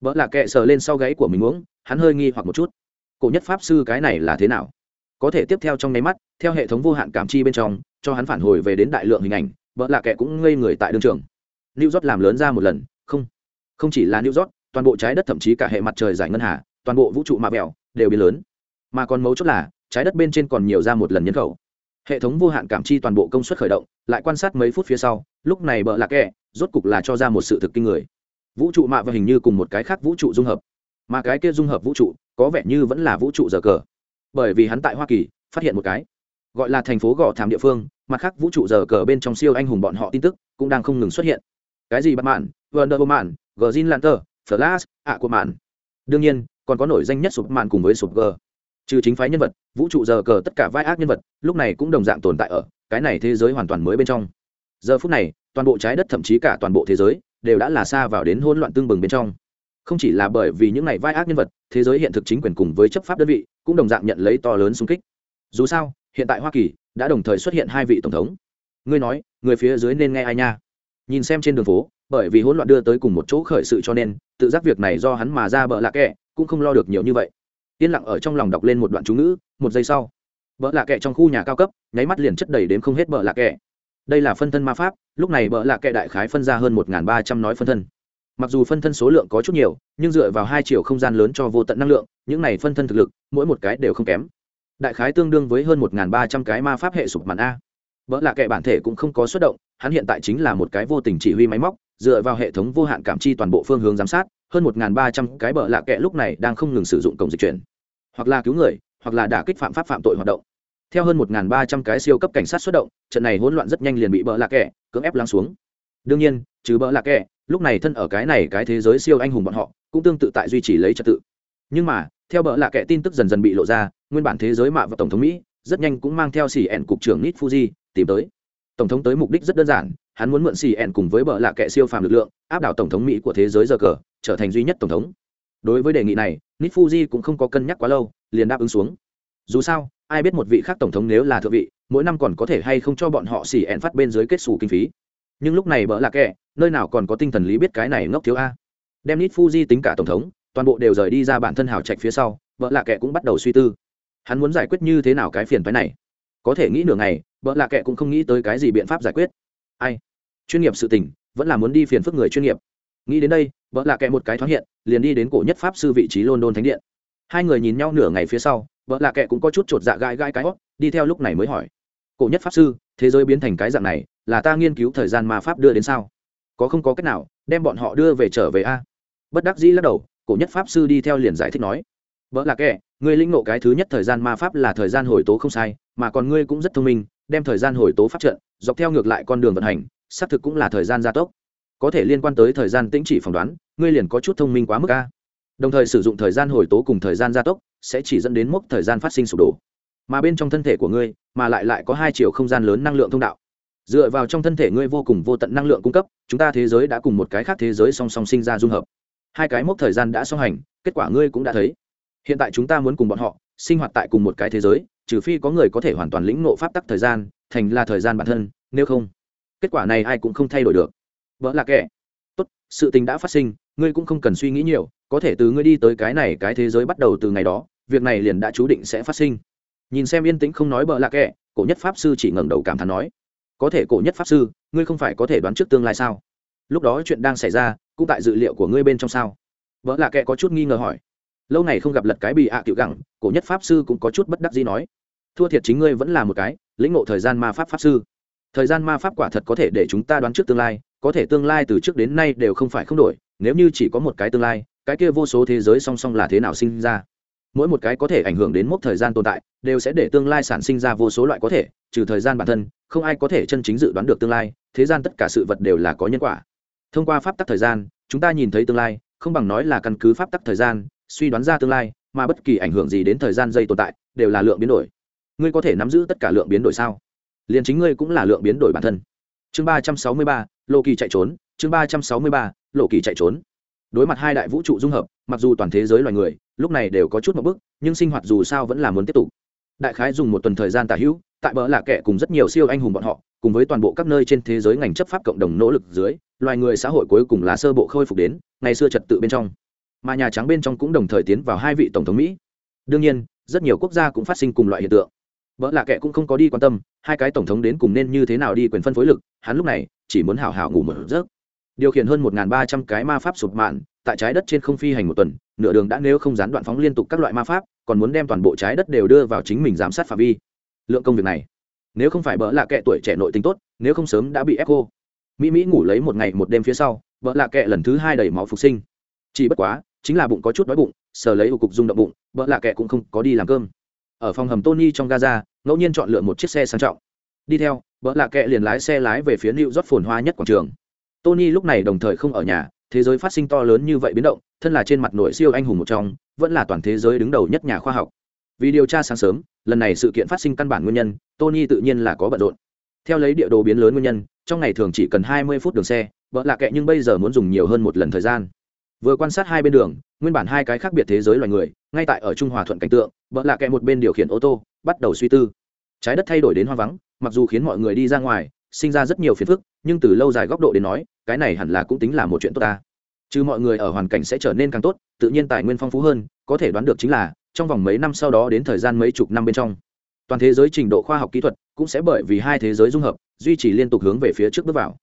Vợ là kệ sờ lên sau gáy của mình uống, hắn hơi nghi hoặc một chút. Cổ nhất pháp sư cái này là thế nào? Có thể tiếp theo trong nháy mắt, theo hệ thống vô hạn cảm chi bên trong, cho hắn phản hồi về đến đại lượng hình ảnh vợ là kệ cũng ngây người tại đương trường. New york làm lớn ra một lần, không không chỉ là new york, toàn bộ trái đất thậm chí cả hệ mặt trời giải ngân hà, toàn bộ vũ trụ mạ mẹo đều biến lớn. Mà còn mấu chốt là, trái đất bên trên còn nhiều ra một lần nhân khẩu hệ thống vô hạn cảm chi toàn bộ công suất khởi động, lại quan sát mấy phút phía sau, lúc này bợ lạc kẹ, rốt cục là cho ra một sự thực kinh người. Vũ trụ mạ và hình như cùng một cái khác vũ trụ dung hợp. Mà cái kia dung hợp vũ trụ, có vẻ như vẫn là vũ trụ giờ cờ. Bởi vì hắn tại hoa kỳ, phát hiện một cái, gọi là thành phố gò thảm địa phương, mặt khác vũ trụ giờ cờ bên trong siêu anh hùng bọn họ tin tức, cũng đang không ngừng xuất hiện. Cái gì bắt mạn wonder woman zin lanter flash ạ của mạn đương nhiên, còn có nổi danh nhất sụp mạn cùng với sụp g trừ chính phái nhân vật, vũ trụ giờ cờ tất cả vai ác nhân vật, lúc này cũng đồng dạng tồn tại ở cái này thế giới hoàn toàn mới bên trong. Giờ phút này, toàn bộ trái đất thậm chí cả toàn bộ thế giới đều đã là xa vào đến hỗn loạn tương bừng bên trong. Không chỉ là bởi vì những này vai ác nhân vật, thế giới hiện thực chính quyền cùng với chấp pháp đơn vị cũng đồng dạng nhận lấy to lớn xung kích. Dù sao, hiện tại hoa kỳ đã đồng thời xuất hiện hai vị tổng thống. Ngươi nói, người phía dưới nên nghe ai nha? Nhìn xem trên đường phố, bởi vì hỗn loạn đưa tới cùng một chỗ khởi sự cho nên, tự giác việc này do hắn mà ra bợ lạ kẹ, cũng không lo được nhiều như vậy yên lặng ở trong lòng đọc lên một đoạn chú ngữ, một giây sau vợ lạ kệ trong khu nhà cao cấp, nháy mắt liền chất đầy đến không hết vợ lạ kệ đây là phân thân ma pháp, lúc này vợ lạ kệ đại khái phân ra hơn một ba trăm nói phân thân. Mặc dù phân thân số lượng có chút nhiều, nhưng dựa vào hai chiều không gian lớn cho vô tận năng lượng, những này phân thân thực lực, mỗi một cái đều không kém. Đại khái tương đương với hơn một ba trăm cái ma pháp hệ sụp màn a. Vợ lạ kệ bản thể cũng không có xuất động, hắn hiện tại chính là một cái vô tình chỉ huy máy móc, dựa vào hệ thống vô hạn cảm chi toàn bộ phương hướng giám sát hơn một ba trăm cái bờ lạ kệ lúc này đang không ngừng sử dụng cổng dịch chuyển. Hoặc là cứu người, hoặc là đả kích phạm pháp phạm tội hoạt động. Theo hơn một ba trăm cái siêu cấp cảnh sát xuất động, trận này hỗn loạn rất nhanh liền bị bờ lạ kệ cưỡng ép lắng xuống. Đương nhiên, trừ bờ lạ kệ lúc này thân ở cái này cái thế giới siêu anh hùng bọn họ, cũng tương tự tại duy trì lấy trật tự. Nhưng mà, theo bờ lạ kệ tin tức dần dần bị lộ ra, nguyên bản thế giới mạ và tổng thống mỹ, rất nhanh cũng mang theo xỉ ẹn cục trưởng nít fuji tìm tới. Tổng thống tới mục đích rất đơn giản, hắn muốn mượn xỉ ẹn cùng với bờ lạ kệ siêu phàm lực lượng, áp đảo tổng thống mỹ của thế giới giờ cờ trở thành duy nhất tổng thống. Đối với đề nghị này nít fuji cũng không có cân nhắc quá lâu, liền đáp ứng xuống. Dù sao, ai biết một vị khác tổng thống nếu là thượng vị, mỗi năm còn có thể hay không cho bọn họ xỉ ẹn phát bên dưới kết xù kinh phí. Nhưng lúc này bỡ là kệ nơi nào còn có tinh thần lý biết cái này ngốc thiếu a. Đem nít fuji tính cả tổng thống, toàn bộ đều rời đi ra bản thân hào trạch phía sau vợ là kệ cũng bắt đầu suy tư. Hắn muốn giải quyết như thế nào cái phiền phái này? Có thể nghĩ nửa ngày vợ là kệ cũng không nghĩ tới cái gì biện pháp giải quyết. Ai? Chuyên nghiệp sự tình, vẫn là muốn đi phiền phức người chuyên nghiệp nghĩ đến đây, vợ lạ kệ một cái thoáng hiện, liền đi đến cổ nhất pháp sư vị trí london thánh điện. Hai người nhìn nhau nửa ngày phía sau, vợ lạ kệ cũng có chút chột dạ gai gai cái hót, đi theo lúc này mới hỏi. Cổ nhất pháp sư, thế giới biến thành cái dạng này, là ta nghiên cứu thời gian mà pháp đưa đến sao? Có không có cách nào, đem bọn họ đưa về trở về a? Bất đắc dĩ lắc đầu, cổ nhất pháp sư đi theo liền giải thích nói. Vợ là kệ người linh ngộ cái thứ nhất thời gian ma pháp là thời gian hồi tố không sai, mà còn ngươi cũng rất thông minh, đem thời gian hồi tố pháp trận, dọc theo ngược lại con đường vận hành, xác thực cũng là thời gian gia tốc có thể liên quan tới thời gian tĩnh chỉ phỏng đoán, ngươi liền có chút thông minh quá mức a. Đồng thời sử dụng thời gian hồi tố cùng thời gian gia tốc, sẽ chỉ dẫn đến mốc thời gian phát sinh sụp đổ. Mà bên trong thân thể của ngươi, mà lại lại có hai chiều không gian lớn năng lượng thông đạo. Dựa vào trong thân thể ngươi vô cùng vô tận năng lượng cung cấp, chúng ta thế giới đã cùng một cái khác thế giới song song sinh ra dung hợp. Hai cái mốc thời gian đã song hành, kết quả ngươi cũng đã thấy. Hiện tại chúng ta muốn cùng bọn họ sinh hoạt tại cùng một cái thế giới, trừ phi có người có thể hoàn toàn lĩnh nộ pháp tắc thời gian, thành là thời gian bản thân, nếu không, kết quả này ai cũng không thay đổi được vợ là kẻ. Tốt, sự tình đã phát sinh, ngươi cũng không cần suy nghĩ nhiều, có thể từ ngươi đi tới cái này cái thế giới bắt đầu từ ngày đó, việc này liền đã chú định sẽ phát sinh. Nhìn xem yên tĩnh không nói bợ lạ kệ cổ nhất pháp sư chỉ ngẩng đầu cảm thán nói. Có thể cổ nhất pháp sư, ngươi không phải có thể đoán trước tương lai sao? Lúc đó chuyện đang xảy ra, cũng tại dự liệu của ngươi bên trong sao? Vợ lạ kệ có chút nghi ngờ hỏi. Lâu này không gặp lật cái bị ạ à cựu gẳng, cổ nhất pháp sư cũng có chút bất đắc gì nói. Thua thiệt chính ngươi vẫn là một cái, lĩnh ngộ thời gian ma pháp pháp sư. Thời gian ma pháp quả thật có thể để chúng ta đoán trước tương lai có thể tương lai từ trước đến nay đều không phải không đổi, nếu như chỉ có một cái tương lai, cái kia vô số thế giới song song là thế nào sinh ra? Mỗi một cái có thể ảnh hưởng đến mốc thời gian tồn tại, đều sẽ để tương lai sản sinh ra vô số loại có thể, trừ thời gian bản thân, không ai có thể chân chính dự đoán được tương lai, thế gian tất cả sự vật đều là có nhân quả. Thông qua pháp tắc thời gian, chúng ta nhìn thấy tương lai, không bằng nói là căn cứ pháp tắc thời gian, suy đoán ra tương lai, mà bất kỳ ảnh hưởng gì đến thời gian dây tồn tại, đều là lượng biến đổi. Ngươi có thể nắm giữ tất cả lượng biến đổi sao? Liền chính ngươi cũng là lượng biến đổi bản thân. Chương ba trăm sáu mươi ba lộ kỳ chạy trốn, chương ba trăm sáu mươi ba, lộ kỳ chạy trốn. Đối mặt hai đại vũ trụ dung hợp, mặc dù toàn thế giới loài người, lúc này đều có chút một bức nhưng sinh hoạt dù sao vẫn là muốn tiếp tục. Đại khái dùng một tuần thời gian tả hữu, tại bờ là kẻ cùng rất nhiều siêu anh hùng bọn họ, cùng với toàn bộ các nơi trên thế giới ngành chấp pháp cộng đồng nỗ lực dưới, loài người xã hội cuối cùng là sơ bộ khôi phục đến, ngày xưa trật tự bên trong. Mà nhà trắng bên trong cũng đồng thời tiến vào hai vị tổng thống mỹ. Đương nhiên, rất nhiều quốc gia cũng phát sinh cùng loại hiện tượng vợ lạ kệ cũng không có đi quan tâm, hai cái tổng thống đến cùng nên như thế nào đi quyền phân phối lực, hắn lúc này chỉ muốn hào hào ngủ một giấc. Điều khiển hơn một ba trăm cái ma pháp sụp mạn, tại trái đất trên không phi hành một tuần, nửa đường đã nếu không gián đoạn phóng liên tục các loại ma pháp, còn muốn đem toàn bộ trái đất đều đưa vào chính mình giám sát phạm vi. Lượng công việc này, nếu không phải bỡ lạ kệ tuổi trẻ nội tính tốt, nếu không sớm đã bị ép cô mỹ mỹ ngủ lấy một ngày một đêm phía sau, vợ lạ kệ lần thứ hai đầy máu phục sinh. Chỉ bất quá, chính là bụng có chút đói bụng, sờ lấy ủ cục rung động bụng, vợ lạ kệ cũng không có đi làm cơm. Ở phòng hầm tony trong gaza ngẫu nhiên chọn lựa một chiếc xe sang trọng. Đi theo, vợ lạ kệ liền lái xe lái về phía new rót phồn hoa nhất quảng trường. Tony lúc này đồng thời không ở nhà, thế giới phát sinh to lớn như vậy biến động, thân là trên mặt nội siêu anh hùng một trong, vẫn là toàn thế giới đứng đầu nhất nhà khoa học. Vì điều tra sáng sớm, lần này sự kiện phát sinh căn bản nguyên nhân, tony tự nhiên là có bận rộn. Theo lấy địa đồ biến lớn nguyên nhân, trong ngày thường chỉ cần hai mươi phút đường xe, vợ lạ kệ nhưng bây giờ muốn dùng nhiều hơn một lần thời gian. Vừa quan sát hai bên đường, nguyên bản hai cái khác biệt thế giới loài người, ngay tại ở trung hòa thuận cảnh tượng, vợ lạ kệ một bên điều khiển ô tô bắt đầu suy tư. Trái đất thay đổi đến hoang vắng, mặc dù khiến mọi người đi ra ngoài, sinh ra rất nhiều phiền phức, nhưng từ lâu dài góc độ đến nói, cái này hẳn là cũng tính là một chuyện tốt ta. Chứ mọi người ở hoàn cảnh sẽ trở nên càng tốt, tự nhiên tài nguyên phong phú hơn, có thể đoán được chính là, trong vòng mấy năm sau đó đến thời gian mấy chục năm bên trong, toàn thế giới trình độ khoa học kỹ thuật cũng sẽ bởi vì hai thế giới dung hợp, duy trì liên tục hướng về phía trước bước vào.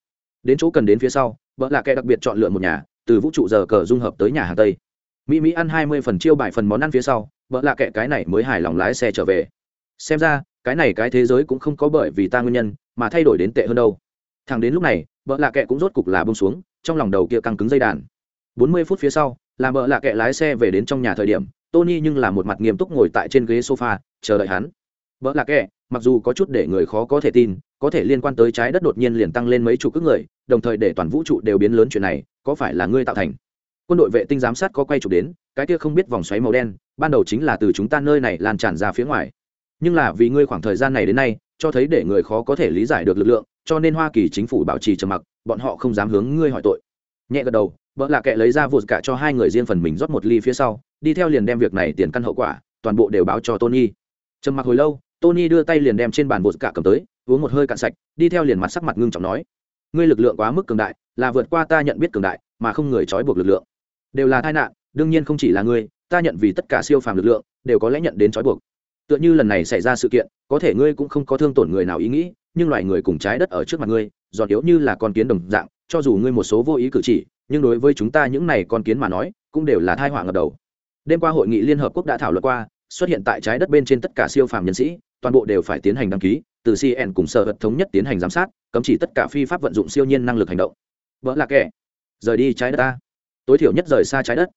Đến chỗ cần đến phía sau, vợ là kẻ đặc biệt chọn lựa một nhà, từ vũ trụ giờ cờ dung hợp tới nhà hàng tây. Mỹ mỹ ăn hai mươi phần chiêu bài phần món ăn phía sau, vợ là kẻ cái này mới hài lòng lái xe trở về xem ra, cái này cái thế giới cũng không có bởi vì ta nguyên nhân, mà thay đổi đến tệ hơn đâu. Thằng đến lúc này, vợ lạ kệ cũng rốt cục là bông xuống, trong lòng đầu kia căng cứng dây đàn. Bốn mươi phút phía sau, làm vợ lạ kệ lái xe về đến trong nhà thời điểm, tony nhưng là một mặt nghiêm túc ngồi tại trên ghế sofa, chờ đợi hắn. Vợ lạ kệ, mặc dù có chút để người khó có thể tin, có thể liên quan tới trái đất đột nhiên liền tăng lên mấy chục cước người, đồng thời để toàn vũ trụ đều biến lớn chuyện này, có phải là ngươi tạo thành? Quân đội vệ tinh giám sát có quay chụp đến, cái kia không biết vòng xoáy màu đen, ban đầu chính là từ chúng ta nơi này lan tràn ra phía ngoài nhưng là vì ngươi khoảng thời gian này đến nay, cho thấy để người khó có thể lý giải được lực lượng, cho nên hoa kỳ chính phủ bảo trì trầm mặc, bọn họ không dám hướng ngươi hỏi tội. Nhẹ gật đầu, vợ lạ kệ lấy ra vụt cả cho hai người riêng phần mình rót một ly phía sau, đi theo liền đem việc này tiền căn hậu quả, toàn bộ đều báo cho tony. Trầm mặc hồi lâu, tony đưa tay liền đem trên bàn vụt cả cầm tới, uống một hơi cạn sạch, đi theo liền mặt sắc mặt ngưng trọng nói, ngươi lực lượng quá mức cường đại, là vượt qua ta nhận biết cường đại, mà không người trói buộc lực lượng. Đều là tai nạn, đương nhiên không chỉ là ngươi, ta nhận vì tất cả siêu phàm lực lượng, đều có lẽ nhận đến trói buộc tựa như lần này xảy ra sự kiện, có thể ngươi cũng không có thương tổn người nào ý nghĩ, nhưng loài người cùng trái đất ở trước mặt ngươi giọt yếu như là con kiến đồng dạng, cho dù ngươi một số vô ý cử chỉ, nhưng đối với chúng ta những này con kiến mà nói, cũng đều là thai họa ngập đầu. Đêm qua hội nghị liên hợp quốc đã thảo luận qua, xuất hiện tại trái đất bên trên tất cả siêu phàm nhân sĩ, toàn bộ đều phải tiến hành đăng ký, từ cn cùng sở vật thống nhất tiến hành giám sát, cấm chỉ tất cả phi pháp vận dụng siêu nhiên năng lực hành động. Vỡ là kẻ, rời đi trái đất ta. Tối thiểu nhất rời xa trái đất.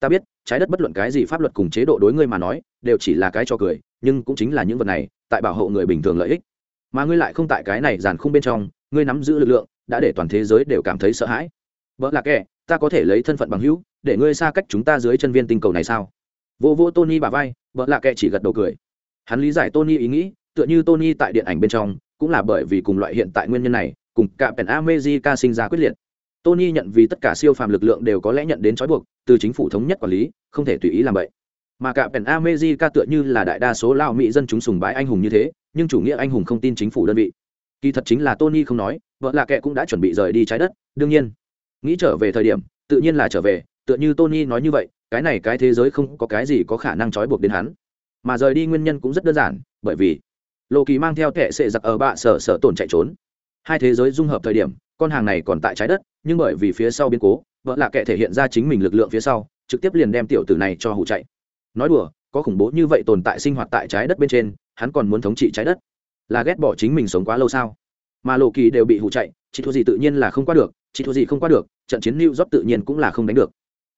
Ta biết, trái đất bất luận cái gì pháp luật cùng chế độ đối ngươi mà nói, đều chỉ là cái cho cười nhưng cũng chính là những vật này, tại bảo hộ người bình thường lợi ích. Mà ngươi lại không tại cái này giàn khung bên trong, ngươi nắm giữ lực lượng, đã để toàn thế giới đều cảm thấy sợ hãi. Vợ là kẻ, ta có thể lấy thân phận bằng hữu, để ngươi xa cách chúng ta dưới chân viên tinh cầu này sao? Vô vô tony bà vai vợ là kẻ chỉ gật đầu cười. Hắn lý giải tony ý nghĩ, tựa như tony tại điện ảnh bên trong, cũng là bởi vì cùng loại hiện tại nguyên nhân này, cùng cả pèn amejica sinh ra quyết liệt. Tony nhận vì tất cả siêu phàm lực lượng đều có lẽ nhận đến trói buộc, từ chính phủ thống nhất quản lý, không thể tùy ý làm vậy mà cả pèn amejica tựa như là đại đa số lao mỹ dân chúng sùng bái anh hùng như thế, nhưng chủ nghĩa anh hùng không tin chính phủ đơn vị. Kỳ thật chính là tony không nói, vợ lạ kệ cũng đã chuẩn bị rời đi trái đất, đương nhiên. Nghĩ trở về thời điểm, tự nhiên là trở về, tựa như tony nói như vậy, cái này cái thế giới không có cái gì có khả năng trói buộc đến hắn. Mà rời đi nguyên nhân cũng rất đơn giản, bởi vì lộ kỳ mang theo thẻ sệ giặc ở bạ sở sở tổn chạy trốn. Hai thế giới dung hợp thời điểm, con hàng này còn tại trái đất, nhưng bởi vì phía sau biến cố, vợ lạ kệ thể hiện ra chính mình lực lượng phía sau, trực tiếp liền đem tiểu tử này cho hụ chạy nói đùa, có khủng bố như vậy tồn tại sinh hoạt tại trái đất bên trên, hắn còn muốn thống trị trái đất? Là ghét bỏ chính mình sống quá lâu sao? Mà lộ kỳ đều bị hụ chạy chị thua gì tự nhiên là không qua được chị thua gì không qua được, trận chiến lưu rót tự nhiên cũng là không đánh được.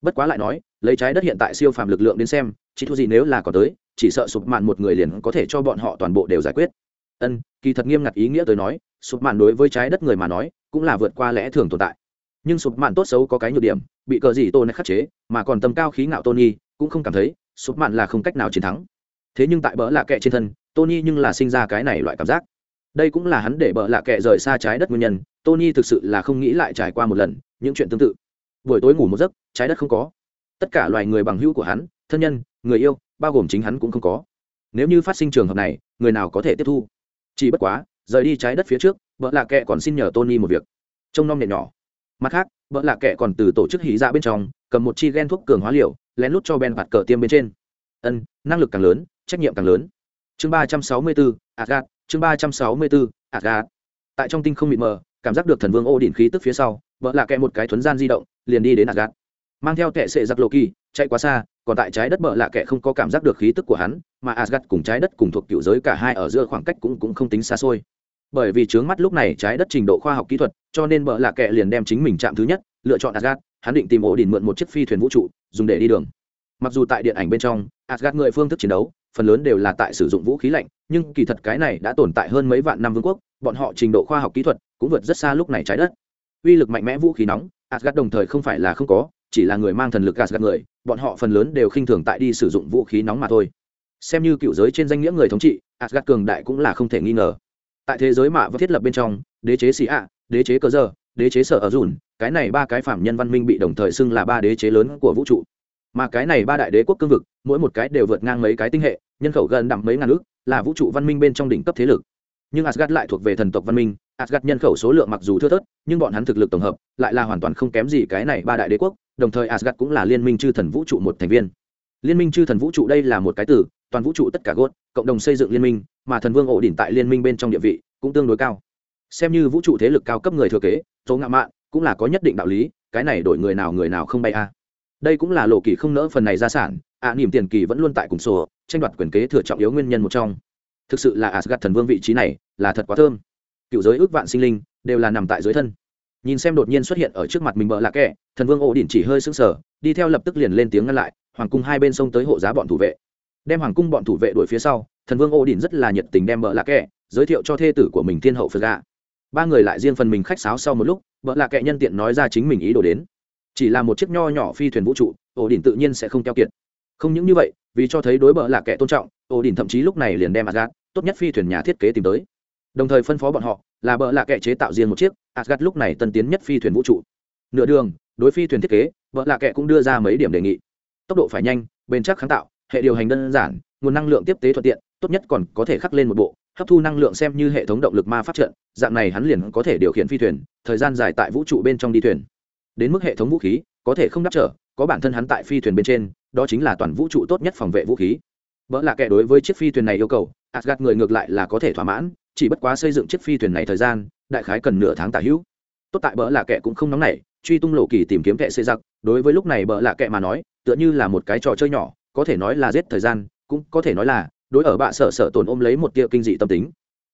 Bất quá lại nói, lấy trái đất hiện tại siêu phàm lực lượng đến xem chị thua gì nếu là có tới, chỉ sợ sụp mạn một người liền có thể cho bọn họ toàn bộ đều giải quyết. Ân, kỳ thật nghiêm ngặt ý nghĩa tới nói, sụp mạn đối với trái đất người mà nói, cũng là vượt qua lẽ thường tồn tại. Nhưng sụp mạn tốt xấu có cái nhược điểm, bị cờ gì tôn khắc chế, mà còn tầm cao khí ngạo tony, cũng không cảm thấy sụp mạn là không cách nào chiến thắng. Thế nhưng tại bỡ lạ kệ trên thân, tony nhưng là sinh ra cái này loại cảm giác. Đây cũng là hắn để bỡ lạ kệ rời xa trái đất nguyên nhân, tony thực sự là không nghĩ lại trải qua một lần, những chuyện tương tự. Buổi tối ngủ một giấc, trái đất không có. Tất cả loài người bằng hữu của hắn, thân nhân, người yêu, bao gồm chính hắn cũng không có. Nếu như phát sinh trường hợp này, người nào có thể tiếp thu? Chỉ bất quá, rời đi trái đất phía trước vợ lạ kệ còn xin nhờ tony một việc. Trông nom nhẹ nhỏ. Mặt khác vợ lạ kệ còn từ tổ chức hí ra dạ bên trong, cầm một chi ghen thuốc cường hóa liều lén lút cho ben bạt cờ tiêm bên trên. Ân, năng lực càng lớn, trách nhiệm càng lớn. Chương ba trăm sáu mươi bốn agat chương ba trăm sáu mươi bốn agat tại trong tinh không mịt mờ, cảm giác được thần vương ô đỉnh khí tức phía sau, vợ lạ kệ một cái thuấn gian di động, liền đi đến agat mang theo tệ sệ giặc lộ kỳ chạy quá xa, còn tại trái đất bờ lạ kệ không có cảm giác được khí tức của hắn, mà asgad cùng trái đất cùng thuộc cựu giới cả hai ở giữa khoảng cách cũng cũng không tính xa xôi. Bởi vì trướng mắt lúc này trái đất trình độ khoa học kỹ thuật, cho nên bờ lạ kệ liền đem chính mình chạm thứ nhất, lựa chọn asgad hắn định tìm ổ đỉnh mượn một chiếc phi thuyền vũ trụ, dùng để đi đường. Mặc dù tại điện ảnh bên trong asgad người phương thức chiến đấu, phần lớn đều là tại sử dụng vũ khí lạnh, nhưng kỳ thật cái này đã tồn tại hơn mấy vạn năm vương quốc, bọn họ trình độ khoa học kỹ thuật cũng vượt rất xa lúc này trái đất. Uy lực mạnh mẽ vũ khí nóng asgad đồng thời không phải là không có, chỉ là người mang thần lực gạt người, bọn họ phần lớn đều khinh thường tại đi sử dụng vũ khí nóng mà thôi. Xem như cựu giới trên danh nghĩa người thống trị asgad cường đại cũng là không thể nghi ngờ. Tại thế giới mạ và thiết lập bên trong, đế chế xì ạ đế chế cơ giờ đế chế sở ở dùn cái này ba cái phạm nhân văn minh bị đồng thời xưng là ba đế chế lớn của vũ trụ. Mà cái này ba đại đế quốc cương vực, mỗi một cái đều vượt ngang mấy cái tinh hệ, nhân khẩu gần đặng mấy ngàn ước, là vũ trụ văn minh bên trong đỉnh cấp thế lực. Nhưng asgad lại thuộc về thần tộc văn minh asgad nhân khẩu số lượng mặc dù thưa thớt, nhưng bọn hắn thực lực tổng hợp lại là hoàn toàn không kém gì cái này ba đại đế quốc, đồng thời asgad cũng là liên minh chư thần vũ trụ một thành viên. Liên minh chư thần vũ trụ đây là một cái từ, toàn vũ trụ tất cả gốt, cộng đồng xây dựng liên minh, mà thần vương ổ đỉnh tại liên minh bên trong địa vị cũng tương đối cao. Xem như vũ trụ thế lực cao cấp người thừa kế số ngạo mạn cũng là có nhất định đạo lý, cái này đổi người nào người nào không bay a. Đây cũng là lộ kỳ không nỡ phần này gia sản, ạ, niềm tiền kỳ vẫn luôn tại cùng sổ, tranh đoạt quyền kế thừa trọng yếu nguyên nhân một trong. Thực sự là asgad thần vương vị trí này là thật quá thơm. Cựu giới ước vạn sinh linh đều là nằm tại dưới thân. Nhìn xem đột nhiên xuất hiện ở trước mặt mình bợ lạ kẹ, thần vương ổ đỉnh chỉ hơi sững sờ, đi theo lập tức liền lên tiếng ngăn lại, hoàng cung hai bên sông tới hộ giá bọn thủ vệ. Đem hoàng cung bọn thủ vệ đuổi phía sau, thần vương ổ đỉnh rất là nhiệt tình đem bợ lạ kẹ, giới thiệu cho thê tử của mình thiên hậu phật gà ba người lại riêng phần mình khách sáo sau một lúc bợ lạ kệ nhân tiện nói ra chính mình ý đồ đến. Chỉ là một chiếc nho nhỏ phi thuyền vũ trụ, ổ đỉnh tự nhiên sẽ không keo kiệt. Không những như vậy, vì cho thấy đối bợ lạ kệ tôn trọng, ổ đỉnh thậm chí lúc này liền đem asgad tốt nhất phi thuyền nhà thiết kế tìm tới. Đồng thời phân phó bọn họ, là bợ lạ kệ chế tạo riêng một chiếc asgad lúc này tân tiến nhất phi thuyền vũ trụ. Nửa đường, đối phi thuyền thiết kế, bợ lạ kệ cũng đưa ra mấy điểm đề nghị. Tốc độ phải nhanh, bền chắc kháng tạo, hệ điều hành đơn giản, nguồn năng lượng tiếp tế thuận tiện, tốt nhất còn có thể khắc lên một bộ hấp thu năng lượng xem như hệ thống động lực ma pháp trận, dạng này hắn liền có thể điều khiển phi thuyền, thời gian dài tại vũ trụ bên trong đi thuyền. Đến mức hệ thống vũ khí, có thể không đáp trở, có bản thân hắn tại phi thuyền bên trên, đó chính là toàn vũ trụ tốt nhất phòng vệ vũ khí. Vỡ là kẻ đối với chiếc phi thuyền này yêu cầu asgad người ngược lại là có thể thỏa mãn, chỉ bất quá xây dựng chiếc phi thuyền này thời gian, đại khái cần nửa tháng tả hữu. Tốt tại bỡ là kẻ cũng không nóng nảy, truy tung lộ kỳ tìm kiếm kẻ xây giặc, đối với lúc này bỡ là kẻ mà nói, tựa như là một cái trò chơi nhỏ, có thể nói là giết thời gian, cũng có thể nói là đối ở bạ sở sở tồn ôm lấy một tia kinh dị tâm tính.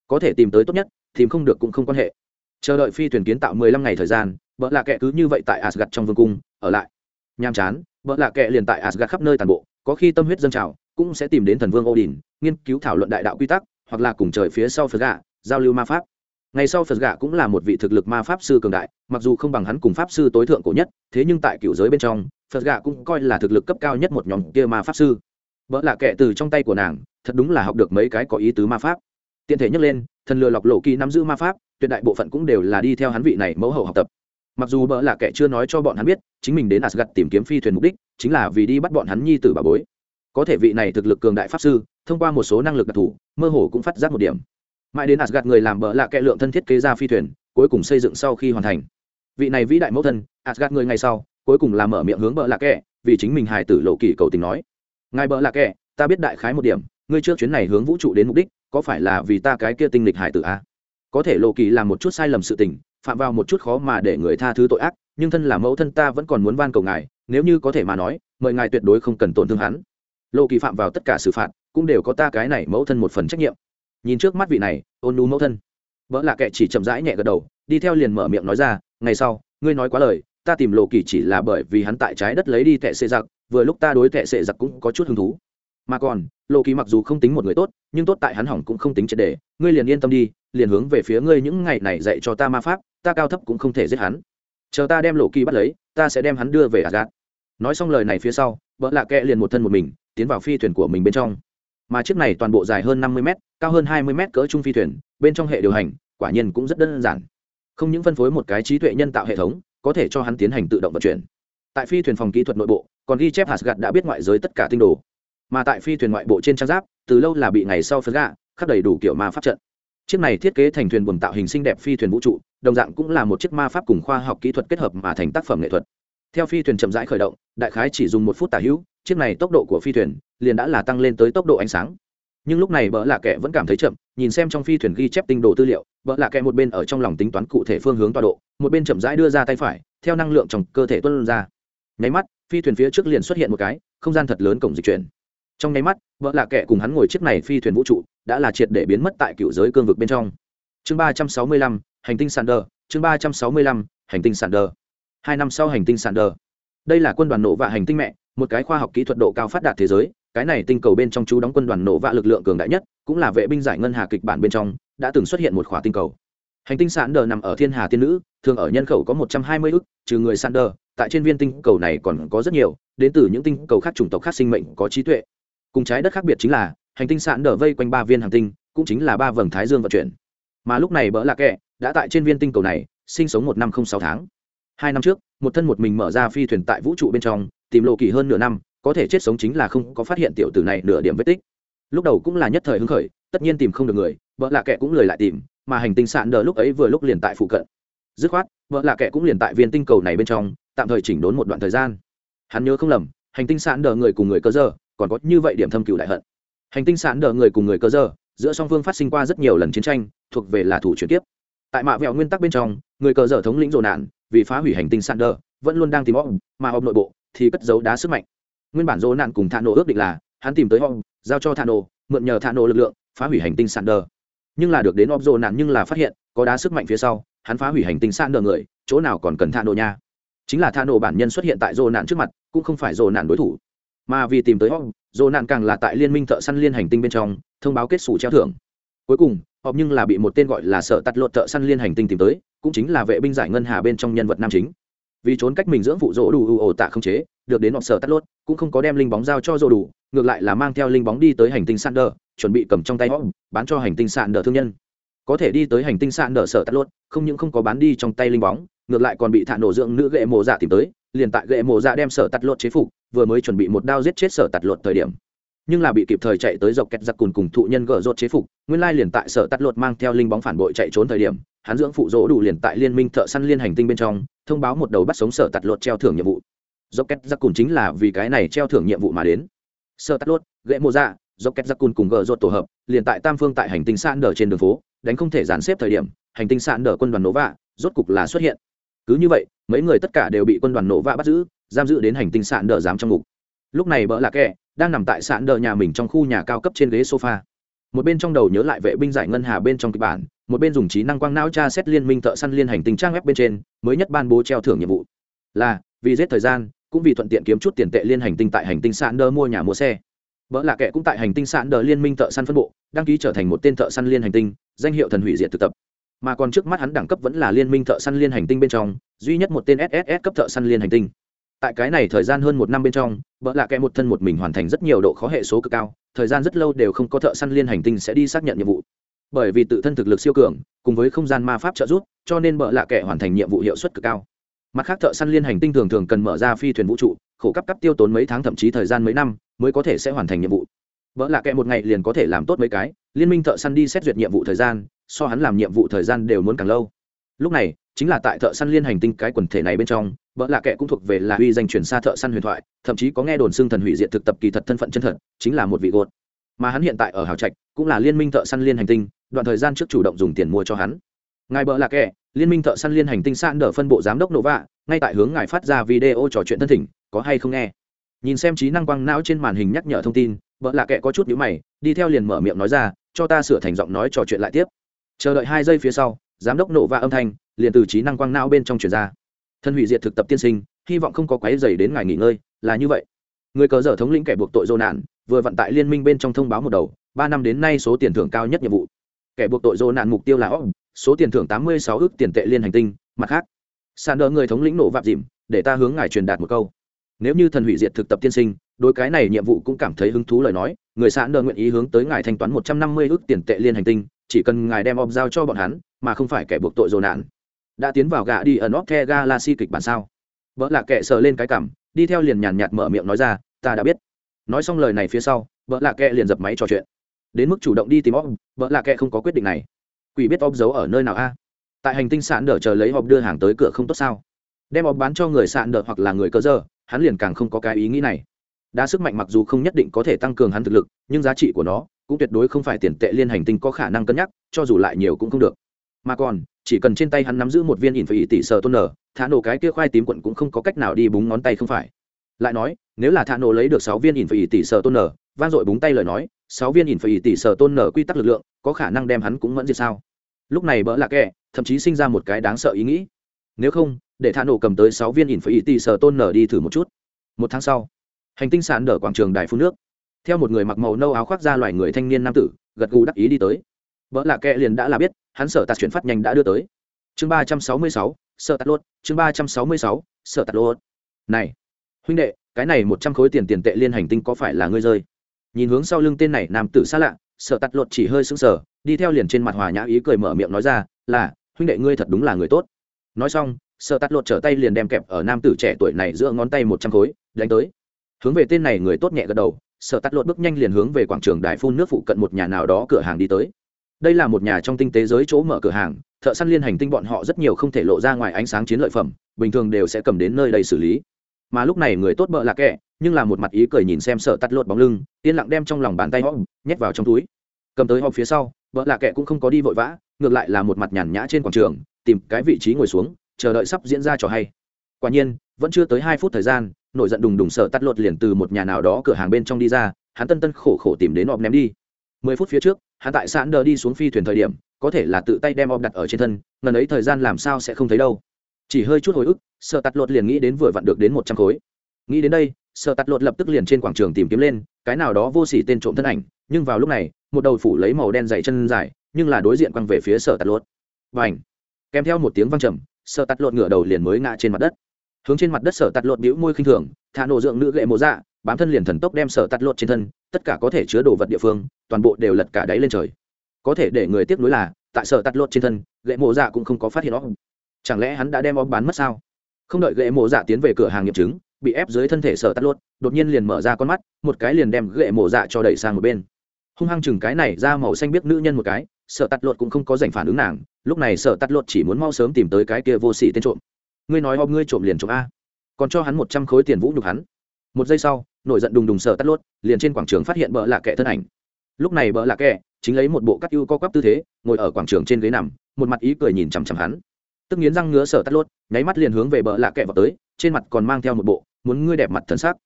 Có thể tìm tới tốt nhất, tìm không được cũng không quan hệ. Chờ đợi phi thuyền kiến tạo mười lăm ngày thời gian vợ lạ kệ cứ như vậy tại asgad trong vương cung, ở lại. Nhàm chán vợ lạ kệ liền tại asgad khắp nơi toàn bộ, có khi tâm huyết dân trào, cũng sẽ tìm đến thần vương odin, nghiên cứu thảo luận đại đạo quy tắc, hoặc là cùng trời phía sau phật Gà, giao lưu ma pháp. Ngày sau phật Gà cũng là một vị thực lực ma pháp sư cường đại, mặc dù không bằng hắn cùng pháp sư tối thượng cổ nhất, thế nhưng tại cựu giới bên trong, phật Gà cũng coi là thực lực cấp cao nhất một nhóm kia ma pháp sư vợ lạ kệ từ trong tay của nàng, thật đúng là học được mấy cái có ý tứ ma pháp. Tiện thể nhắc lên, thần lừa lọc lộ kỳ nắm giữ ma pháp, tuyệt đại bộ phận cũng đều là đi theo hắn vị này mẫu hậu học tập. Mặc dù bỡ là kẻ chưa nói cho bọn hắn biết, chính mình đến asgad tìm kiếm phi thuyền mục đích, chính là vì đi bắt bọn hắn nhi tử bà bối. Có thể vị này thực lực cường đại pháp sư, thông qua một số năng lực đặc thù, mơ hồ cũng phát giác một điểm. Mãi đến asgad người làm bỡ là kẻ lượng thân thiết kế ra phi thuyền, cuối cùng xây dựng sau khi hoàn thành. Vị này vĩ đại mẫu thân asgad người ngày sau, cuối cùng làm mở miệng hướng bỡ là kẻ, vì chính mình hài tử lộ kỳ cầu tình nói ngài bỡ là kẻ, ta biết đại khái một điểm, ngươi trước chuyến này hướng vũ trụ đến mục đích, có phải là vì ta cái kia tinh lịch hải tử a có thể lộ kỳ làm một chút sai lầm sự tình, phạm vào một chút khó mà để người tha thứ tội ác, nhưng thân là mẫu thân ta vẫn còn muốn van cầu ngài, nếu như có thể mà nói, mời ngài tuyệt đối không cần tổn thương hắn. Lộ kỳ phạm vào tất cả xử phạt, cũng đều có ta cái này mẫu thân một phần trách nhiệm. Nhìn trước mắt vị này, ôn nu mẫu thân. Vợ lạ kệ chỉ chậm rãi nhẹ gật đầu, đi theo liền mở miệng nói ra, ngày sau, ngươi nói quá lời ta tìm lộ kỳ chỉ là bởi vì hắn tại trái đất lấy đi tệ xệ giặc, vừa lúc ta đối tệ xệ giặc cũng có chút hứng thú. Mà còn, lộ kỳ mặc dù không tính một người tốt, nhưng tốt tại hắn hỏng cũng không tính triệt đề. Ngươi liền yên tâm đi, liền hướng về phía ngươi những ngày này dạy cho ta ma pháp, ta cao thấp cũng không thể giết hắn. Chờ ta đem lộ kỳ bắt lấy, ta sẽ đem hắn đưa về gạt. nói xong lời này phía sau vợ lạ kệ liền một thân một mình, tiến vào phi thuyền của mình bên trong. Mà chiếc này toàn bộ dài hơn năm mươi m cao hơn hai mươi m cỡ trung phi thuyền, bên trong hệ điều hành, quả nhiên cũng rất đơn giản. Không những phân phối một cái trí tuệ nhân tạo hệ thống có thể cho hắn tiến hành tự động vận chuyển. Tại phi thuyền phòng kỹ thuật nội bộ, còn ghi chép hạt đã biết ngoại giới tất cả tinh đồ. Mà tại phi thuyền ngoại bộ trên trang giáp, từ lâu là bị ngày sau phấn gạ, khắc đầy đủ kiểu ma pháp trận. Chiếc này thiết kế thành thuyền buồm tạo hình xinh đẹp phi thuyền vũ trụ, đồng dạng cũng là một chiếc ma pháp cùng khoa học kỹ thuật kết hợp mà thành tác phẩm nghệ thuật. Theo phi thuyền chậm rãi khởi động, đại khái chỉ dùng một phút tả hữu, chiếc này tốc độ của phi thuyền liền đã là tăng lên tới tốc độ ánh sáng. Nhưng lúc này bỡ lạ kệ vẫn cảm thấy chậm nhìn xem trong phi thuyền ghi chép tinh đồ tư liệu, vợ lạ kệ một bên ở trong lòng tính toán cụ thể phương hướng tọa độ, một bên chậm rãi đưa ra tay phải, theo năng lượng trong cơ thể tuân ra. Nháy mắt, phi thuyền phía trước liền xuất hiện một cái, không gian thật lớn cổng dịch chuyển. Trong nháy mắt, vợ lạ kệ cùng hắn ngồi chiếc này phi thuyền vũ trụ, đã là triệt để biến mất tại cựu giới cương vực bên trong. Chương ba trăm sáu mươi lăm, hành tinh sàn đờ chương ba trăm sáu mươi lăm, hành tinh sàn đờ hai năm sau hành tinh sàn đờ đây là quân đoàn nổ vạ hành tinh mẹ, một cái khoa học kỹ thuật độ cao phát đạt thế giới, cái này tinh cầu bên trong chú đóng quân đoàn nổ vạ lực lượng cường đại nhất cũng là vệ binh giải ngân hà kịch bản bên trong, đã từng xuất hiện một khỏa tinh cầu. Hành tinh sàn đờ nằm ở thiên hà tiên nữ, thường ở nhân khẩu có một trăm hai mươi ước trừ người sàn đờ tại trên viên tinh cầu này còn có rất nhiều, đến từ những tinh cầu khác chủng tộc khác sinh mệnh có trí tuệ. Cùng trái đất khác biệt chính là, hành tinh sạn đờ vây quanh ba viên hành tinh, cũng chính là ba vầng thái dương vận chuyển. Mà lúc này bỡ lạc kẹ, đã tại trên viên tinh cầu này, sinh sống một năm không sáu tháng. Hai năm trước, một thân một mình mở ra phi thuyền tại vũ trụ bên trong, tìm lộ kỳ hơn nửa năm, có thể chết sống chính là không có phát hiện tiểu tử này nửa điểm vết tích lúc đầu cũng là nhất thời hứng khởi, tất nhiên tìm không được người, vợ lạ kệ cũng lười lại tìm, mà hành tinh sạn đờ lúc ấy vừa lúc liền tại phụ cận. Dứt khoát, vợ lạ kệ cũng liền tại viên tinh cầu này bên trong, tạm thời chỉnh đốn một đoạn thời gian. Hắn nhớ không lầm, hành tinh sạn đờ người cùng người cơ giờ còn có như vậy điểm thâm cựu đại hận. Hành tinh sạn đờ người cùng người cơ giờ giữa song phương phát sinh qua rất nhiều lần chiến tranh, thuộc về là thủ chuyển tiếp tại mạ vẹo nguyên tắc bên trong, người cờ dở thống lĩnh rồ nạn, vì phá hủy hành tinh sạn đờ, vẫn luôn đang tìm óc, mà óc nội bộ thì cất giấu đá sức mạnh. Nguyên bản rồ nạn cùng thạ nổ ước định là hắn tìm tới họ, giao cho thạ nổ mượn nhờ thạ nổ lực lượng phá hủy hành tinh sàn đờ nhưng là được đến óc rồ nạn nhưng là phát hiện có đá sức mạnh phía sau hắn phá hủy hành tinh sàn đờ người chỗ nào còn cần thạ nổ nha? Chính là thạ nổ bản nhân xuất hiện tại rồ nạn trước mặt cũng không phải rồ nạn đối thủ. Mà vì tìm tới họ dồ nạn càng là tại liên minh thợ săn liên hành tinh bên trong thông báo kết xù treo thưởng. Cuối cùng họ nhưng là bị một tên gọi là sợ tắt lột thợ săn liên hành tinh tìm tới cũng chính là vệ binh giải ngân hà bên trong nhân vật nam chính vì trốn cách mình dưỡng phụ rỗ đủ ồ tạ không chế, được đến họ sở tắt lốt, cũng không có đem linh bóng giao cho rỗ đủ, ngược lại là mang theo linh bóng đi tới hành tinh sạn đờ chuẩn bị cầm trong tay họ, bán cho hành tinh sạn đờ thương nhân. Có thể đi tới hành tinh sạn đờ sở tắt lốt, không những không có bán đi trong tay linh bóng, ngược lại còn bị thạ nổ dưỡng nữ gệ mộ dạ tìm tới, liền tại gệ mộ dạ đem sở tắt lốt chế phục, vừa mới chuẩn bị một đao giết chết sở tắt lốt thời điểm. Nhưng là bị kịp thời chạy tới dọc kẹt giặc cùn cùng thụ nhân gỡ rốt chế phục, nguyên lai liền tại sở tắt lột mang theo linh bóng phản bội chạy trốn thời điểm hắn dưỡng phụ rỗ đủ liền tại liên minh thợ săn liên hành tinh bên trong, thông báo một đầu bắt sống sở tạt lột treo thưởng nhiệm vụ. Dốc két giặc cùn chính là vì cái này treo thưởng nhiệm vụ mà đến. Sở tạt lột, gậy mô dạ dốc két giặc cùn cùng gờ rốt tổ hợp, liền tại tam phương tại hành tinh sạn đờ trên đường phố, đánh không thể dàn xếp thời điểm, hành tinh sạn đờ quân đoàn nổ vạ, rốt cục là xuất hiện. Cứ như vậy, mấy người tất cả đều bị quân đoàn nổ vạ bắt giữ, giam giữ đến hành tinh sạn đờ giám trong ngục. Lúc này bỡ lạc kẹ, đang nằm tại sạn đờ nhà mình trong khu nhà cao cấp trên ghế sofa. Một bên trong đầu nhớ lại vệ binh giải ngân hà bên trong kịch bản một bên dùng trí năng quang não tra xét liên minh thợ săn liên hành tinh trang web bên trên, mới nhất ban bố treo thưởng nhiệm vụ. Là, vì giết thời gian, cũng vì thuận tiện kiếm chút tiền tệ liên hành tinh tại hành tinh sạn đờ mua nhà mua xe. Vợ lạ kệ cũng tại hành tinh sạn đờ liên minh thợ săn phân bộ, đăng ký trở thành một tên thợ săn liên hành tinh, danh hiệu thần hủy diệt thực tập. Mà còn trước mắt hắn đẳng cấp vẫn là liên minh thợ săn liên hành tinh bên trong, duy nhất một tên sss cấp thợ săn liên hành tinh. Tại cái này thời gian hơn một năm bên trong, vợ lạ kẽ một thân một mình hoàn thành rất nhiều độ khó hệ số cực cao, thời gian rất lâu đều không có thợ săn liên hành tinh sẽ đi xác nhận nhiệm vụ bởi vì tự thân thực lực siêu cường, cùng với không gian ma pháp trợ giúp, cho nên bợ lạ kệ hoàn thành nhiệm vụ hiệu suất cực cao. Mặt khác thợ săn liên hành tinh thường thường cần mở ra phi thuyền vũ trụ, khổ cấp cấp tiêu tốn mấy tháng thậm chí thời gian mấy năm mới có thể sẽ hoàn thành nhiệm vụ. Vợ lạ kệ một ngày liền có thể làm tốt mấy cái, liên minh thợ săn đi xét duyệt nhiệm vụ thời gian, so hắn làm nhiệm vụ thời gian đều muốn càng lâu. Lúc này, chính là tại thợ săn liên hành tinh cái quần thể này bên trong vợ lạ kệ cũng thuộc về là uy danh chuyển xa thợ săn huyền thoại, thậm chí có nghe đồn xương thần hủy diệt thực tập kỳ thật thân phận chân thật, chính là một vị gột mà hắn hiện tại ở hào trạch cũng là liên minh thợ săn liên hành tinh, đoạn thời gian trước chủ động dùng tiền mua cho hắn. Ngài bợ là kệ liên minh thợ săn liên hành tinh san đỡ phân bộ giám đốc nổ vạ ngay tại hướng ngài phát ra video trò chuyện thân thỉnh, có hay không nghe? Nhìn xem trí năng quang não trên màn hình nhắc nhở thông tin, bợ là kệ có chút nhữ mày, đi theo liền mở miệng nói ra, cho ta sửa thành giọng nói trò chuyện lại tiếp. Chờ đợi hai giây phía sau, giám đốc nổ vạ âm thanh liền từ trí năng quang não bên trong truyền ra. Thân hủy diệt thực tập tiên sinh, hy vọng không có quái dày đến ngài nghỉ ngơi, là như vậy. Người cờ dở thống lĩnh kẻ buộc tội dô nạn vừa vận tại liên minh bên trong thông báo một đầu, ba năm đến nay số tiền thưởng cao nhất nhiệm vụ. Kẻ buộc tội dỗ nạn mục tiêu là óc số tiền thưởng tám mươi sáu ước tiền tệ liên hành tinh, mặt khác. Sàn đỡ người thống lĩnh nổ vạp dìm, để ta hướng ngài truyền đạt một câu. Nếu như thần hủy diệt thực tập tiên sinh, đối cái này nhiệm vụ cũng cảm thấy hứng thú lời nói, người sàn đỡ nguyện ý hướng tới ngài thanh toán một trăm năm mươi ước tiền tệ liên hành tinh, chỉ cần ngài đem ọc giao cho bọn hắn, mà không phải kẻ buộc tội dỗ nạn. Đã tiến vào gạ đi ở nóc the galaxy kịch bản sao? Vợ là kẻ sờ lên cái cảm, đi theo liền nhàn nhạt mở miệng nói ra, ta đã biết nói xong lời này phía sau vợ lạ kệ liền dập máy trò chuyện. Đến mức chủ động đi tìm óc vợ lạ kệ không có quyết định này. Quỷ biết óc giấu ở nơi nào a? Tại hành tinh sạn đỡ chờ lấy họp đưa hàng tới cửa không tốt sao? Đem óc bán cho người sạn đỡ hoặc là người cơ giờ, hắn liền càng không có cái ý nghĩ này. Đa sức mạnh mặc dù không nhất định có thể tăng cường hắn thực lực, nhưng giá trị của nó cũng tuyệt đối không phải tiền tệ liên hành tinh có khả năng cân nhắc, cho dù lại nhiều cũng không được. Mà còn, chỉ cần trên tay hắn nắm giữ một viên ỉn phải tỷ sờ tôn nở, thả nổ cái kia khoai tím quận cũng không có cách nào đi búng ngón tay không phải lại nói nếu là Thạ nổ lấy được sáu viên ỉn phải tỷ sở tôn nở vang dội búng tay lời nói sáu viên ỉn phải tỷ sở tôn nở quy tắc lực lượng có khả năng đem hắn cũng mẫn diệt sao? Lúc này bỡ lạc kẹ, thậm chí sinh ra một cái đáng sợ ý nghĩ. Nếu không để Thạ nổ cầm tới sáu viên ỉn phải tỷ sở tôn nở đi thử một chút. Một tháng sau hành tinh sàn nở quảng trường đài phun nước. Theo một người mặc màu nâu áo khoác ra loài người thanh niên nam tử gật gù đắc ý đi tới. Vợ lạ kệ liền đã là biết hắn sở tạt chuyển phát nhanh đã đưa tới. Chương ba trăm sáu mươi sáu sợ tạt lốt chương ba trăm sáu mươi sáu sợ tạt lốt này huynh đệ, cái này một trăm khối tiền tiền tệ liên hành tinh có phải là ngươi rơi? Nhìn hướng sau lưng tên này nam tử xa lạ, sợ Tắt lột chỉ hơi sững sờ, đi theo liền trên mặt hòa nhã ý cười mở miệng nói ra, là, huynh đệ ngươi thật đúng là người tốt. Nói xong, sợ Tắt lột trở tay liền đem kẹp ở nam tử trẻ tuổi này giữa ngón tay một trăm khối, đánh tới. Hướng về tên này người tốt nhẹ gật đầu, sợ tắt lột bước nhanh liền hướng về quảng trường đài phun nước phụ cận một nhà nào đó cửa hàng đi tới. Đây là một nhà trong tinh tế giới chỗ mở cửa hàng, thợ săn liên hành tinh bọn họ rất nhiều không thể lộ ra ngoài ánh sáng chiến lợi phẩm, bình thường đều sẽ cầm đến nơi đây xử lý mà lúc này người tốt bợ lạ kệ nhưng là một mặt ý cười nhìn xem sợ tắt lột bóng lưng, yên lặng đem trong lòng bàn tay họ nhét vào trong túi. Cầm tới họ phía sau vợ lạ kệ cũng không có đi vội vã, ngược lại là một mặt nhàn nhã trên quảng trường, tìm cái vị trí ngồi xuống, chờ đợi sắp diễn ra trò hay. Quả nhiên, vẫn chưa tới hai phút thời gian, nổi giận đùng đùng sợ tắt lột liền từ một nhà nào đó cửa hàng bên trong đi ra, hắn tân tân khổ khổ tìm đến ọp ném đi. Mười phút phía trước, hắn tại sẵn đờ đi xuống phi thuyền thời điểm, có thể là tự tay đem ọp đặt ở trên thân, ngần ấy thời gian làm sao sẽ không thấy đâu chỉ hơi chút hồi ức sợ tắt lột liền nghĩ đến vừa vặn được đến một trăm khối. Nghĩ đến đây sợ tắt lột lập tức liền trên quảng trường tìm kiếm lên, cái nào đó vô s ỉ tên trộm thân ảnh, nhưng vào lúc này, một đầu phủ lấy màu đen dày chân dài, nhưng là đối diện quăng về phía sợ tắt lột. Và ảnh kèm theo một tiếng văng trầm sợ tắt lột ngửa đầu liền mới ngã trên mặt đất. Hướng trên mặt đất sở tạt lột bĩu môi khinh thường, thả nổ dưỡng nữ gậy mộ dạ bám thân liền thần tốc đem sở tạt lột trên thân, tất cả có thể chứa đồ vật địa phương, toàn bộ đều lật cả đáy lên trời. Có thể để người tiếp nối là, tại sở tạt lột trên thân gậy mộ dạ cũng không có phát hiện nó chẳng lẽ hắn đã đem ôm bán mất sao? Không đợi gậy mộ dạ tiến về cửa hàng nghiệm chứng, bị ép dưới thân thể sở tắt lột, đột nhiên liền mở ra con mắt, một cái liền đem gậy mộ dạ cho đẩy sang một bên. Hung hăng chừng cái này ra màu xanh biết nữ nhân một cái sợ tắt lột cũng không có giành phản ứng nàng, lúc này sợ tắt lột chỉ muốn mau sớm tìm tới cái kia vô sỉ tên trộm. Ngươi nói om ngươi trộm liền trộm a. Còn cho hắn một trăm khối tiền vũ nhục hắn. Một giây sau, nổi giận đùng đùng sợ tắt lốt liền trên quảng trường phát hiện bợ lạ kệ thân ảnh. Lúc này bợ lạ kệ chính lấy một bộ cắt ưu co quắp tư thế, ngồi ở quảng trường trên ghế nằm, một mặt ý cười nhìn chằm chằm hắn tức nghiến răng ngứa sở tắt lốt, nháy mắt liền hướng về bờ lạ kệ vào tới, trên mặt còn mang theo một bộ, muốn ngươi đẹp mặt thân xác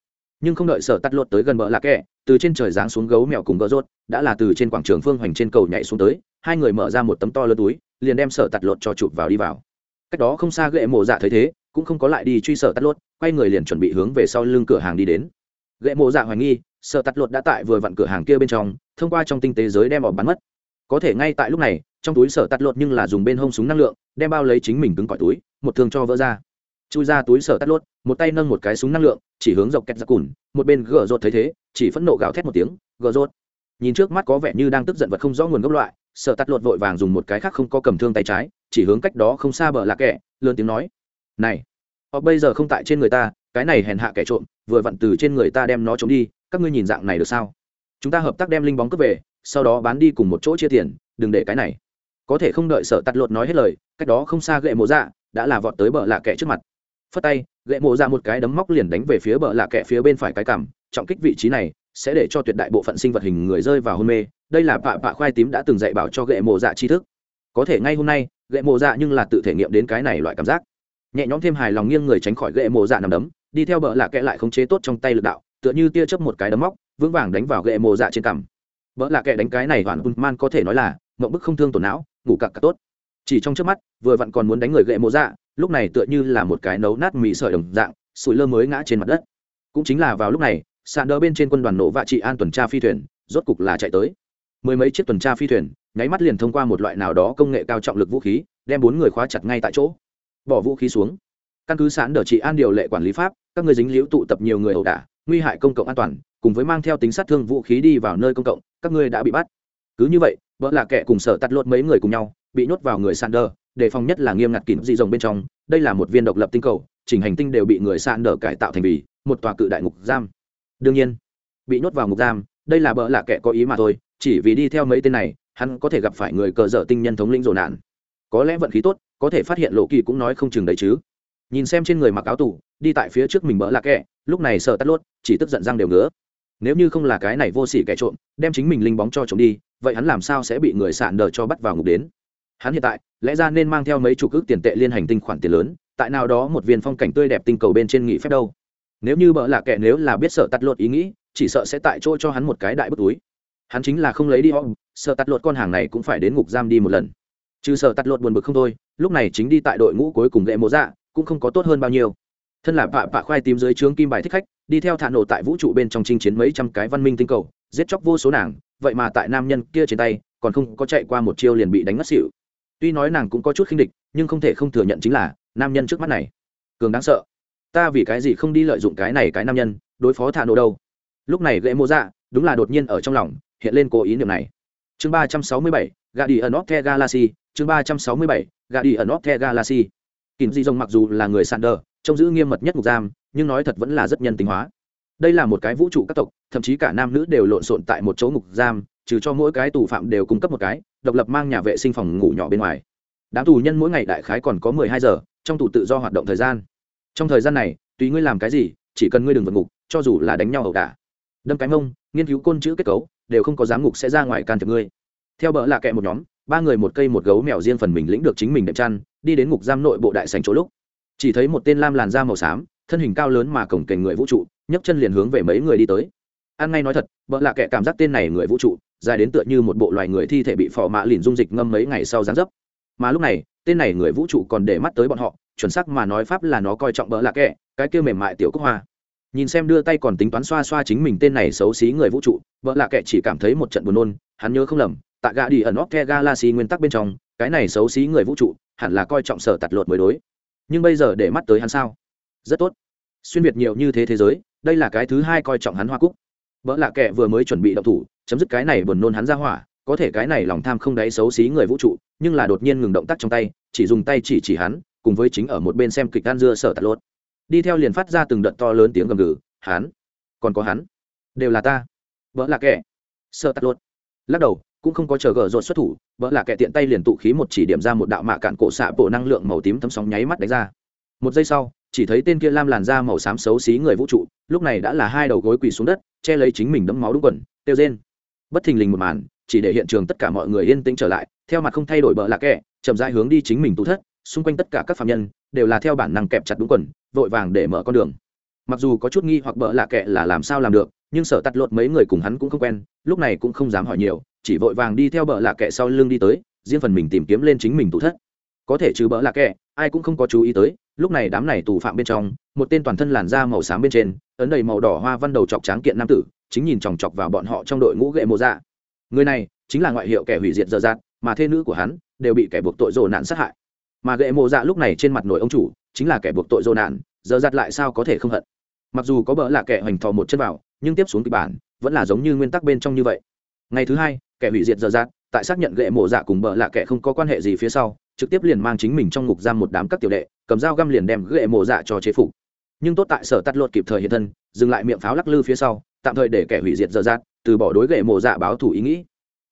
nhưng không đợi sở tắt lốt tới gần bờ lạ kệ từ trên trời giáng xuống gấu mèo cùng gỡ rốt, đã là từ trên quảng trường phương hoành trên cầu nhảy xuống tới, hai người mở ra một tấm to lớn túi, liền đem sở tắt lột cho chụp vào đi vào. Cách đó không xa gậy mộ dạ thấy thế, cũng không có lại đi truy sở tắt lốt, quay người liền chuẩn bị hướng về sau lưng cửa hàng đi đến. Gậy mộ dạ hoài nghi, sở tắt lột đã tại vừa vặn cửa hàng kia bên trong, thông qua trong tinh tế giới đem bỏ bắn mất. Có thể ngay tại lúc này trong túi sở tắt lột nhưng là dùng bên hông súng năng lượng, đem bao lấy chính mình cứng cỏi túi, một thương cho vỡ ra. Chui ra túi sở tắt lột, một tay nâng một cái súng năng lượng, chỉ hướng dọc kẹt ra cùn, một bên gờ rột thấy thế, chỉ phẫn nộ gào thét một tiếng gờ rột. Nhìn trước mắt có vẻ như đang tức giận vật không rõ nguồn gốc loại, sở tắt lột vội vàng dùng một cái khác không có cầm thương tay trái, chỉ hướng cách đó không xa bờ lạc kẻ, lớn tiếng nói, này, họ bây giờ không tại trên người ta, cái này hèn hạ kẻ trộm, vừa vặn từ trên người ta đem nó trộm đi, các ngươi nhìn dạng này được sao? Chúng ta hợp tác đem linh bóng cướp về, sau đó bán đi cùng một chỗ chia tiền, đừng để cái này có thể không đợi sợ tắt lột nói hết lời, cách đó không xa gậy mộ dạ đã là vọt tới bờ lạ kẻ trước mặt. Phất tay, gậy mộ dạ một cái đấm móc liền đánh về phía bờ lạ kẻ phía bên phải cái cằm, trọng kích vị trí này sẽ để cho tuyệt đại bộ phận sinh vật hình người rơi vào hôn mê. Đây là bạ bạ khoai tím đã từng dạy bảo cho gậy mộ dạ tri thức. Có thể ngay hôm nay, gậy mộ dạ nhưng là tự thể nghiệm đến cái này loại cảm giác. Nhẹ nhõm thêm hài lòng nghiêng người tránh khỏi gậy mộ dạ nằm đấm, đi theo bờ lạ kẽ lại khống chế tốt trong tay lực đạo, tựa như tia chớp một cái đấm móc, vững vàng đánh vào gậy mộ dạ trên cằm. Bờ lạ kẻ đánh cái này hoàn man có thể nói là mộng bức không thương tổn não ngủ cặc cặc tốt. Chỉ trong trước mắt, vừa vặn còn muốn đánh người gậy mộ dạ lúc này tựa như là một cái nấu nát mì sợi đồng dạng, sủi lơ mới ngã trên mặt đất. Cũng chính là vào lúc này sàn đỡ bên trên quân đoàn nổ vạ trị an tuần tra phi thuyền, rốt cục là chạy tới. Mười mấy chiếc tuần tra phi thuyền, nháy mắt liền thông qua một loại nào đó công nghệ cao trọng lực vũ khí, đem bốn người khóa chặt ngay tại chỗ. Bỏ vũ khí xuống. Căn cứ sán đỡ trị an điều lệ quản lý pháp, các người dính liễu tụ tập nhiều người ẩu đả, nguy hại công cộng an toàn, cùng với mang theo tính sát thương vũ khí đi vào nơi công cộng, các ngươi đã bị bắt. Cứ như vậy vợ là kẻ cùng sở tắt lột mấy người cùng nhau, bị nhốt vào người sàn đờ đề phòng nhất là nghiêm ngặt kín dị rồng bên trong. Đây là một viên độc lập tinh cầu, chỉnh hành tinh đều bị người sàn đờ cải tạo thành vì một tòa cự đại ngục giam. Đương nhiên, bị nhốt vào ngục giam, đây là bỡ là kẻ có ý mà thôi, chỉ vì đi theo mấy tên này, hắn có thể gặp phải người cờ dở tinh nhân thống lĩnh rồ nạn. Có lẽ vận khí tốt, có thể phát hiện lộ kỳ cũng nói không chừng đấy chứ. Nhìn xem trên người mặc áo tủ đi tại phía trước mình bỡ là kẻ, lúc này sợ tắt lốt chỉ tức giận răng đều ngứa. Nếu như không là cái này vô sỉ kẻ trộm, đem chính mình linh bóng cho trộm đi vậy hắn làm sao sẽ bị người sạn đờ cho bắt vào ngục đến? Hắn hiện tại, lẽ ra nên mang theo mấy chục ước tiền tệ liên hành tinh khoản tiền lớn, tại nào đó một viên phong cảnh tươi đẹp tinh cầu bên trên nghỉ phép đâu. Nếu như bỡ là kẻ nếu là biết sợ tắt lột ý nghĩ, chỉ sợ sẽ tại chỗ cho hắn một cái đại bức túi. Hắn chính là không lấy đi họ. sợ tắt lột con hàng này cũng phải đến ngục giam đi một lần. Trừ sợ tắt lột buồn bực không thôi, lúc này chính đi tại đội ngũ cuối cùng gậy mộ dạ cũng không có tốt hơn bao nhiêu. Thân là vạ vạ khoai tím dưới trướng kim bài thích khách, đi theo thả nổ tại vũ trụ bên trong chinh chiến mấy trăm cái văn minh tinh cầu, giết chóc vô số nàng vậy mà tại nam nhân kia trên tay, còn không có chạy qua một chiêu liền bị đánh ngất xỉu. Tuy nói nàng cũng có chút khinh địch, nhưng không thể không thừa nhận chính là, nam nhân trước mắt này, cường đáng sợ. Ta vì cái gì không đi lợi dụng cái này cái nam nhân, đối phó thả nổ đâu? Lúc này gãy mô dạ đúng là đột nhiên ở trong lòng, hiện lên cố ý niệm này. Chương ba trăm sáu mươi bảy, gà đi ẩn nóc the galaxy, chương ba trăm sáu mươi bảy, gà đi ẩn nóc the galaxy. Kín di rồng mặc dù là người sàn đờ, trông giữ nghiêm mật nhất ngục giam, nhưng nói thật vẫn là rất nhân tính hóa đây là một cái vũ trụ các tộc, thậm chí cả nam nữ đều lộn xộn tại một chỗ ngục giam, trừ cho mỗi cái tù phạm đều cung cấp một cái, độc lập mang nhà vệ sinh phòng ngủ nhỏ bên ngoài. Đám tù nhân mỗi ngày đại khái còn có mười hai giờ, trong tù tự do hoạt động thời gian. Trong thời gian này, tùy ngươi làm cái gì, chỉ cần ngươi đừng vượt ngục, cho dù là đánh nhau ẩu đả. Đâm cái mông, nghiên cứu côn chữ kết cấu, đều không có giám ngục sẽ ra ngoài can thiệp ngươi. Theo bỡ là kệ một nhóm, ba người một cây một gấu mèo riêng phần mình lĩnh được chính mình đệm chăn, đi đến ngục giam nội bộ đại sành chỗ lúc. Chỉ thấy một tên lam làn da màu xám, thân hình cao lớn mà cổng kềnh người vũ trụ nhấc chân liền hướng về mấy người đi tới. An ngay nói thật, vợ là kệ cảm giác tên này người vũ trụ, dài đến tựa như một bộ loài người thi thể bị phò mã lìn dung dịch ngâm mấy ngày sau gián dấp. Mà lúc này, tên này người vũ trụ còn để mắt tới bọn họ, chuẩn xác mà nói pháp là nó coi trọng bỡ là kệ cái kia mềm mại tiểu cúc hoa. Nhìn xem đưa tay còn tính toán xoa xoa chính mình tên này xấu xí người vũ trụ, vợ lạ kệ chỉ cảm thấy một trận buồn nôn, hắn nhớ không lầm tạ gà đi ẩn óc the galaxy nguyên tắc bên trong, cái này xấu xí người vũ trụ hẳn là coi trọng sở tạt lột mới đối. Nhưng bây giờ để mắt tới hắn sao? Rất tốt. Xuyên việt nhiều như thế thế giới đây là cái thứ hai coi trọng hắn hoa cúc. Vợ lạ kệ vừa mới chuẩn bị động thủ, chấm dứt cái này buồn nôn hắn ra hỏa, có thể cái này lòng tham không đáy xấu xí người vũ trụ, nhưng là đột nhiên ngừng động tác trong tay, chỉ dùng tay chỉ chỉ hắn, cùng với chính ở một bên xem kịch ăn dưa sở tạt lốt. Đi theo liền phát ra từng đợt to lớn tiếng gầm gừ, hắn, còn có hắn, đều là ta. Vợ là kẻ, sợ tạt luôn lắc đầu, cũng không có chờ gờ rột xuất thủ vợ là kẻ tiện tay liền tụ khí một chỉ điểm ra một đạo mạ cạn cổ xạ bộ năng lượng màu tím thấm sóng nháy mắt đánh ra. Một giây sau chỉ thấy tên kia lam làn da màu xám xấu xí người vũ trụ, lúc này đã là hai đầu gối quỳ xuống đất, che lấy chính mình đẫm máu đúng quần, tiêu rên. Bất thình lình một màn, chỉ để hiện trường tất cả mọi người yên tĩnh trở lại, theo mặt không thay đổi bợ lạc kẻ, chậm rãi hướng đi chính mình tu thất, xung quanh tất cả các phạm nhân, đều là theo bản năng kẹp chặt đúng quần, vội vàng để mở con đường. Mặc dù có chút nghi hoặc bỡ lạ kệ là làm sao làm được, nhưng sở tắt lột mấy người cùng hắn cũng không quen, lúc này cũng không dám hỏi nhiều, chỉ vội vàng đi theo bỡ lạ kệ sau lưng đi tới, riêng phần mình tìm kiếm lên chính mình tủ thất. Có thể trừ bỡ lạ kệ ai cũng không có chú ý tới, lúc này đám này tù phạm bên trong, một tên toàn thân làn da màu xám bên trên, ấn đầy màu đỏ hoa văn đầu chọc tráng kiện nam tử, chính nhìn chòng chọc vào bọn họ trong đội ngũ gậy mộ dạ. Người này chính là ngoại hiệu kẻ hủy diệt dơ dạt mà thê nữ của hắn đều bị kẻ buộc tội dồ nạn sát hại. Mà gậy mộ dạ lúc này trên mặt nổi ông chủ, chính là kẻ buộc tội dô nạn dơ dạt lại sao có thể không hận? Mặc dù có bỡ là kẻ hoành thò một chân vào, nhưng tiếp xuống kịch bản vẫn là giống như nguyên tắc bên trong như vậy. Ngày thứ hai, kẻ hủy diệt dở dạt tại xác nhận gậy mộ dạ cùng bợ lạ kẻ không có quan hệ gì phía sau, trực tiếp liền mang chính mình trong ngục giam một đám các tiểu đệ, cầm dao găm liền đem gậy mộ dạ cho chế phục. Nhưng tốt tại sở tắt lột kịp thời hiện thân, dừng lại miệng pháo lắc lư phía sau, tạm thời để kẻ hủy diệt dở dạt, từ bỏ đối gậy mộ dạ báo thủ ý nghĩ.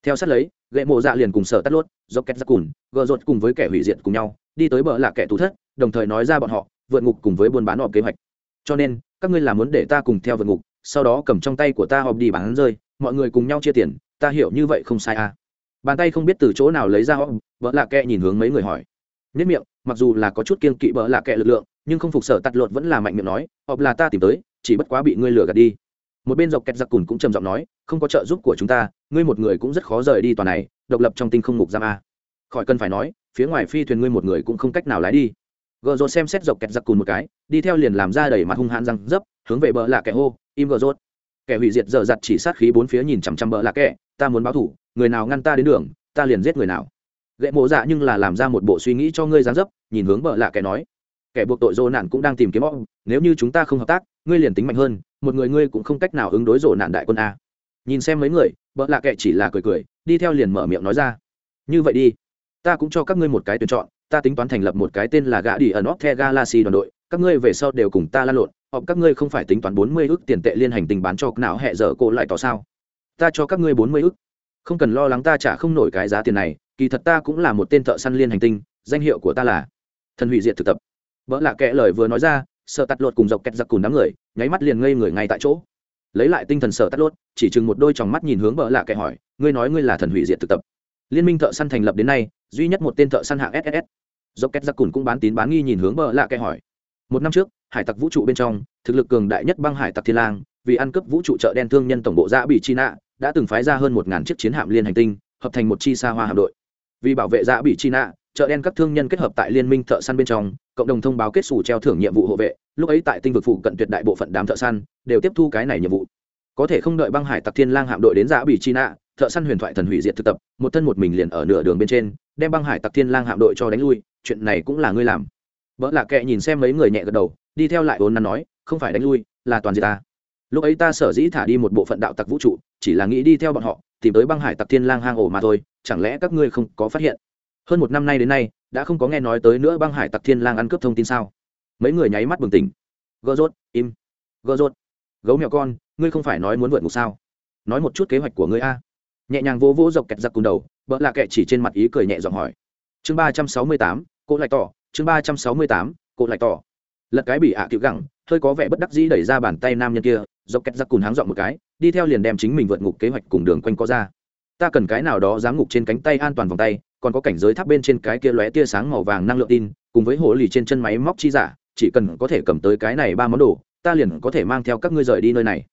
Theo sát lấy, gậy mộ dạ liền cùng sở tắt lốt do két ra cùn gợ rột cùng với kẻ hủy diệt cùng nhau, đi tới bờ lạ kẻ tù thất, đồng thời nói ra bọn họ, vượt ngục cùng với buôn bán họp kế hoạch. Cho nên, các ngươi là muốn để ta cùng theo vượt ngục, sau đó cầm trong tay của ta họp đi bán rơi, mọi người cùng nhau chia tiền, ta hiểu như vậy không sai à bàn tay không biết từ chỗ nào lấy ra họp vợ lạ kẻ nhìn hướng mấy người hỏi. Nhất miệng mặc dù là có chút kiên kỵ bỡ lạ kẻ lực lượng nhưng không phục sở tạt lột vẫn là mạnh miệng nói họp là ta tìm tới chỉ bất quá bị ngươi lừa gạt đi. Một bên dọc kẹt giặc cùn cũng trầm giọng nói không có trợ giúp của chúng ta ngươi một người cũng rất khó rời đi toàn này độc lập trong tinh không ngục giam a. Khỏi cần phải nói phía ngoài phi thuyền ngươi một người cũng không cách nào lái đi. Gợ rột xem xét dọc kẹt giặc cùn một cái đi theo liền làm ra đẩy mặt hung hãn răng dấp hướng về bờ là kẻ hô im gợ rột kẻ hủy diệt dở dặt chỉ sát khí bốn phía nhìn chằm chằm bờ là kẻ ta muốn báo thủ người nào ngăn ta đến đường, ta liền giết người nào. Gậy mộ dạ nhưng là làm ra một bộ suy nghĩ cho ngươi gián dấp, nhìn hướng bợ lạ kẻ nói. Kẻ buộc tội dô nạn cũng đang tìm kiếm ông, nếu như chúng ta không hợp tác, ngươi liền tính mạnh hơn, một người ngươi cũng không cách nào ứng đối rộ nạn đại quân a. Nhìn xem mấy người, bợ lạ kệ chỉ là cười cười, đi theo liền mở miệng nói ra. Như vậy đi, ta cũng cho các ngươi một cái tuyển chọn, ta tính toán thành lập một cái tên là gã đi ở nóc the galaxy đoàn đội, các ngươi về sau đều cùng ta lan lộn hoặc các ngươi không phải tính toán bốn mươi ước tiền tệ liên hành tình bán cho não hẹ dở cô lại tỏ sao? Ta cho các ngươi bốn mươi ước không cần lo lắng ta trả không nổi cái giá tiền này, kỳ thật ta cũng là một tên thợ săn liên hành tinh, danh hiệu của ta là thần hủy diệt thực tập. Vợ lạ kệ lời vừa nói ra, sợ tắt lột cùng dọc kẹt giặc cùng đám người, nháy mắt liền ngây người ngay tại chỗ. Lấy lại tinh thần sợ tắt lột, chỉ chừng một đôi tròng mắt nhìn hướng vợ lạ kệ hỏi, ngươi nói ngươi là thần hủy diệt thực tập? Liên minh thợ săn thành lập đến nay, duy nhất một tên thợ săn hạng ss dọc kẹt giặc cùng cũng bán tín bán nghi nhìn hướng vợ lạ kệ hỏi, một năm trước, hải tặc vũ trụ bên trong, thực lực cường đại nhất băng hải tặc thiên lang, vì ăn cướp vũ trụ chợ đen thương nhân tổng bộ dạ giã bị chi nạ đã từng phái ra hơn một ngàn chiếc chiến hạm liên hành tinh, hợp thành một chi xa hoa hạm đội. Vì bảo vệ dạ bị chi nạ, chợ đen các thương nhân kết hợp tại liên minh thợ săn bên trong, cộng đồng thông báo kết xù treo thưởng nhiệm vụ hộ vệ, lúc ấy tại tinh vực phụ cận tuyệt đại bộ phận đám thợ săn đều tiếp thu cái này nhiệm vụ. Có thể không đợi băng hải tặc thiên lang hạm đội đến dạ bị chi nạ, thợ săn huyền thoại thần hủy diệt thực tập, một thân một mình liền ở nửa đường bên trên, đem băng hải tặc thiên lang hạm đội cho đánh lui, chuyện này cũng là ngươi làm. Vợ lạ kệ nhìn xem mấy người nhẹ gật đầu, đi theo lại vốn nắn nói, không phải đánh lui, là toàn diệt ta. Lúc ấy ta sở dĩ thả đi một bộ phận đạo tặc vũ trụ chỉ là nghĩ đi theo bọn họ, tìm tới băng hải tặc thiên lang hang ổ mà thôi, chẳng lẽ các ngươi không có phát hiện? Hơn một năm nay đến nay, đã không có nghe nói tới nữa băng hải tặc thiên lang ăn cướp thông tin sao? Mấy người nháy mắt bừng tỉnh. Gỡ rốt, im. Gỡ rốt. Gấu mèo con, ngươi không phải nói muốn vượt ngục sao? Nói một chút kế hoạch của ngươi a. Nhẹ nhàng vỗ vỗ dọc kẹt giặc cùng đầu vợ lạ kệ chỉ trên mặt ý cười nhẹ giọng hỏi. Chương ba trăm sáu mươi tám cỗ lại tỏ. Chương ba trăm sáu mươi tám cỗ lại tỏ. Lật cái bị ạ à cựu gẳng, hơi có vẻ bất đắc dĩ đẩy ra bàn tay nam nhân kia dọc kẹt giặc cùn háng dọn một cái, đi theo liền đem chính mình vượt ngục kế hoạch cùng đường quanh có ra. Ta cần cái nào đó dám ngục trên cánh tay an toàn vòng tay, còn có cảnh giới tháp bên trên cái kia lóe tia sáng màu vàng năng lượng tin, cùng với hồ lì trên chân máy móc chi giả, chỉ cần có thể cầm tới cái này ba món đồ, ta liền có thể mang theo các ngươi rời đi nơi này.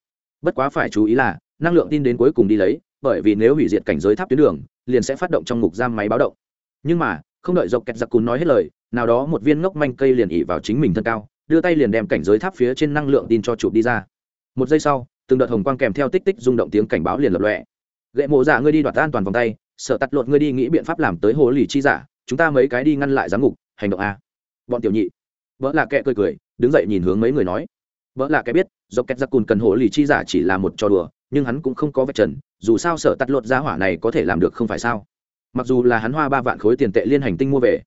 Bất quá phải chú ý là, năng lượng tin đến cuối cùng đi lấy, bởi vì nếu hủy diệt cảnh giới tháp tuyến đường, liền sẽ phát động trong ngục giam máy báo động. Nhưng mà, không đợi dọc kẹt giặc cún nói hết lời, nào đó một viên ngốc manh cây liền ỉ vào chính mình thân cao, đưa tay liền đem cảnh giới tháp phía trên năng lượng tin cho chụp đi ra một giây sau, từng đợt hồng quang kèm theo tích tích rung động tiếng cảnh báo liền lập lọe gậy mộ giả ngươi đi đoạt an toàn vòng tay, sợ tắt lột ngươi đi nghĩ biện pháp làm tới hồ lì chi giả, chúng ta mấy cái đi ngăn lại giám ngục, hành động a. Bọn tiểu nhị. Vợ là kẻ cười cười, đứng dậy nhìn hướng mấy người nói. Vợ là kẻ biết do két giặc cùn cần hồ lì chi giả chỉ là một trò đùa, nhưng hắn cũng không có vạch trần, dù sao sợ tắt lột giá hỏa này có thể làm được không phải sao. Mặc dù là hắn hoa ba vạn khối tiền tệ liên hành tinh mua về,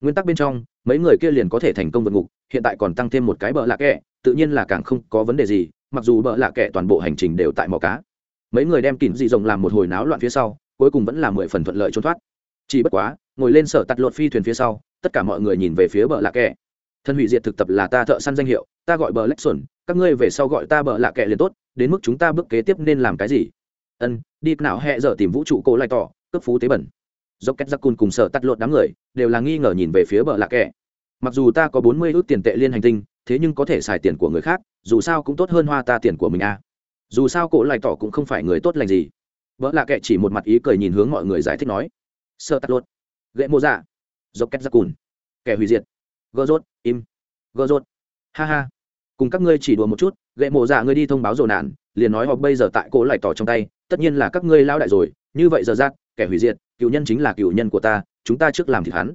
nguyên tắc bên trong, mấy người kia liền có thể thành công vượt ngục, hiện tại còn tăng thêm một cái bợ lạ kẹ, tự nhiên là càng không có vấn đề gì mặc dù bợ lạ kệ toàn bộ hành trình đều tại mỏ cá. Mấy người đem kín dị rồng làm một hồi náo loạn phía sau, cuối cùng vẫn là mười phần thuận lợi trốn thoát. Chỉ bất quá, ngồi lên sở tạt lột phi thuyền phía sau, tất cả mọi người nhìn về phía bờ lạ kẹ thân hủy diệt thực tập là ta thợ săn danh hiệu, ta gọi bờ lách xuẩn, các ngươi về sau gọi ta bờ lạ kẹ liền tốt, đến mức chúng ta bước kế tiếp nên làm cái gì? Ân, đi nào hẹ giờ tìm vũ trụ cô lại tỏ, cấp phú tế bẩn. Dốc cách giặc cun cùng sở tắt lột đám người, đều là nghi ngờ nhìn về phía bờ lạ kẹ mặc dù ta có bốn mươi ước tiền tệ liên hành tinh thế nhưng có thể xài tiền của người khác, dù sao cũng tốt hơn hoa ta tiền của mình à. Dù sao cổ lại tỏ cũng không phải người tốt lành gì. Vợ lạ kệ chỉ một mặt ý cười nhìn hướng mọi người giải thích nói. Sợ tắt luôn gậy mô dạ. Dốc két ra cùn. Kẻ hủy diệt. Gỡ rốt, im. Gỡ rốt. Ha ha. Cùng các ngươi chỉ đùa một chút, gậy mộ dạ ngươi đi thông báo dầu nạn, liền nói họ bây giờ tại cổ lại tỏ trong tay, tất nhiên là các ngươi lao đại rồi, như vậy giờ ra kẻ hủy diệt, cựu nhân chính là cựu nhân của ta, chúng ta trước làm thịt hắn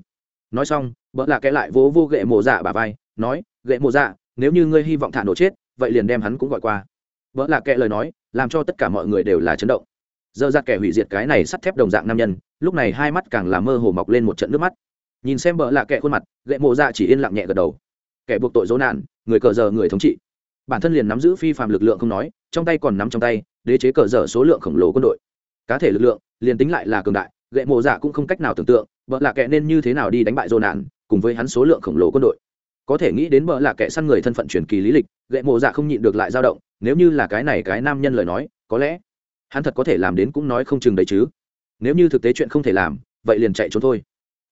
nói xong vợ lạ kẽ lại vỗ vô gậy mộ dạ bà vai, nói gậy mộ dạ nếu như ngươi hy vọng thả nổ chết, vậy liền đem hắn cũng gọi qua. Vợ lạ kệ lời nói, làm cho tất cả mọi người đều là chấn động. Giờ ra kẻ hủy diệt cái này sắt thép đồng dạng nam nhân, lúc này hai mắt càng làm mơ hồ mọc lên một trận nước mắt. Nhìn xem vợ lạ kẽ khuôn mặt gậy mộ dạ chỉ yên lặng nhẹ gật đầu. Kẻ buộc tội dỗ nạn, người cờ giờ người thống trị. Bản thân liền nắm giữ phi phạm lực lượng không nói, trong tay còn nắm trong tay, đế chế cờ giờ số lượng khổng lồ quân đội. Cá thể lực lượng, liền tính lại là cường đại gậy mộ dạ cũng không cách nào tưởng tượng vợ lạ kệ nên như thế nào đi đánh bại dô nạn cùng với hắn số lượng khổng lồ quân đội? Có thể nghĩ đến vợ lạ kệ săn người thân phận truyền kỳ lý lịch gậy mộ dạ không nhịn được lại dao động, nếu như là cái này cái nam nhân lời nói, có lẽ hắn thật có thể làm đến cũng nói không chừng đấy chứ. Nếu như thực tế chuyện không thể làm, vậy liền chạy trốn thôi.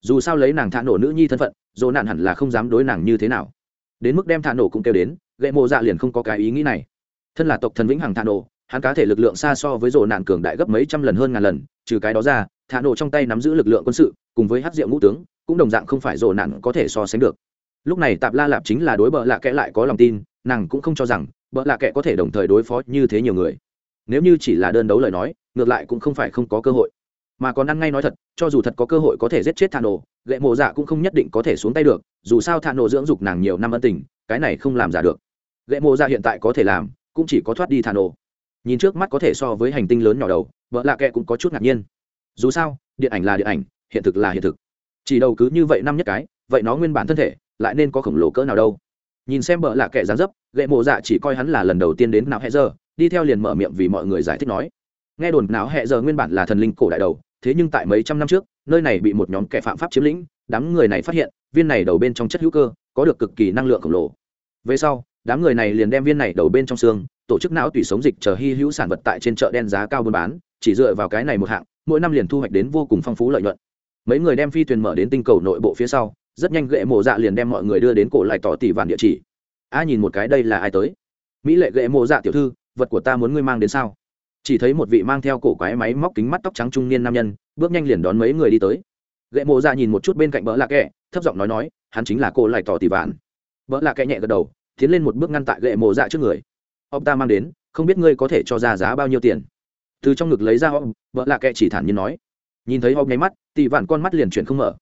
Dù sao lấy nàng thả nổ nữ nhi thân phận dỗ nạn hẳn là không dám đối nàng như thế nào. Đến mức đem thả nổ cũng kêu đến gậy mộ dạ liền không có cái ý nghĩ này. Thân là tộc thần vĩnh hằng thả nổ, hắn cá thể lực lượng xa so với rổ nạn cường đại gấp mấy trăm lần hơn ngàn lần, trừ cái đó ra, thả nổ trong tay nắm giữ lực lượng quân sự cùng với hát rượu ngũ tướng, cũng đồng dạng không phải rộ nạn có thể so sánh được. Lúc này tạp la lạp chính là đối bợ lạ kẽ lại có lòng tin, nàng cũng không cho rằng bợ lạ kẽ có thể đồng thời đối phó như thế nhiều người. Nếu như chỉ là đơn đấu lời nói, ngược lại cũng không phải không có cơ hội. Mà còn ăn ngay nói thật, cho dù thật có cơ hội có thể giết chết thà nổ gậy mộ dạ cũng không nhất định có thể xuống tay được, dù sao thà nổ dưỡng dục nàng nhiều năm ân tình, cái này không làm giả được. Gậy mộ dạ hiện tại có thể làm, cũng chỉ có thoát đi thà nổ nhìn trước mắt có thể so với hành tinh lớn nhỏ đầu vợ lạ kệ cũng có chút ngạc nhiên. Dù sao, điện ảnh là điện ảnh hiện thực là hiện thực. Chỉ đầu cứ như vậy năm nhất cái, vậy nó nguyên bản thân thể lại nên có khổng lồ cỡ nào đâu? Nhìn xem bợ lạ kẻ dán dấp gậy mộ dạ chỉ coi hắn là lần đầu tiên đến não hẹ giờ, đi theo liền mở miệng vì mọi người giải thích nói. Nghe đồn não hẹ giờ nguyên bản là thần linh cổ đại đầu, thế nhưng tại mấy trăm năm trước, nơi này bị một nhóm kẻ phạm pháp chiếm lĩnh, đám người này phát hiện, viên này đầu bên trong chất hữu cơ, có được cực kỳ năng lượng khổng lồ. Về sau, đám người này liền đem viên này đầu bên trong xương, tổ chức não tùy sống dịch chờ hy hữu sản vật tại trên chợ đen giá cao buôn bán, chỉ dựa vào cái này một hạng, mỗi năm liền thu hoạch đến vô cùng phong phú lợi nhuận mấy người đem phi thuyền mở đến tinh cầu nội bộ phía sau, rất nhanh gậy mộ dạ liền đem mọi người đưa đến cổ lại tỏ tỷ vạn địa chỉ. A nhìn một cái đây là ai tới? Mỹ lệ gậy mộ dạ tiểu thư, vật của ta muốn ngươi mang đến sao? Chỉ thấy một vị mang theo cổ quái máy móc kính mắt tóc trắng trung niên nam nhân, bước nhanh liền đón mấy người đi tới. Gậy mộ dạ nhìn một chút bên cạnh bỡ lạ kẹ, thấp giọng nói nói, hắn chính là cô lại tỏ tỷ vạn. Bỡ lạ kẹ nhẹ gật đầu, tiến lên một bước ngăn tại gậy mộ dạ trước người. Ông ta mang đến, không biết ngươi có thể cho ra giá bao nhiêu tiền. Từ trong ngực lấy ra ông vợ lạ kệ chỉ thản nhiên nói nhìn thấy ông nháy mắt, tỷ vạn con mắt liền chuyển không mở.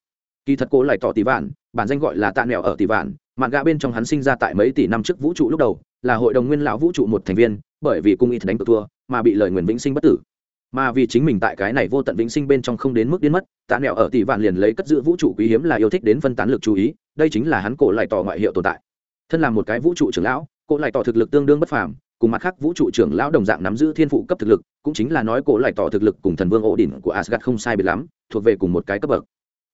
Kỳ thật cố lại tỏ tỷ vạn, bản danh gọi là tạ nẹo ở tỷ vạn mạn gạ bên trong hắn sinh ra tại mấy tỷ năm trước vũ trụ lúc đầu, là hội đồng nguyên lão vũ trụ một thành viên, bởi vì cung y đánh cược thua, mà bị lời nguyền vĩnh sinh bất tử. Mà vì chính mình tại cái này vô tận vĩnh sinh bên trong không đến mức biến mất, tạ nẹo ở tỷ vạn liền lấy cất giữ vũ trụ quý hiếm là yêu thích đến phân tán lực chú ý, đây chính là hắn cổ lại tỏ ngoại hiệu tồn tại. Thân là một cái vũ trụ trưởng lão, cổ lại tỏ thực lực tương đương bất phàm cùng mặt khác vũ trụ trưởng lão đồng dạng nắm giữ thiên phụ cấp thực lực, cũng chính là nói cổ lại tỏ thực lực cùng thần vương ổ đỉnh của asgad không sai biệt lắm, thuộc về cùng một cái cấp bậc.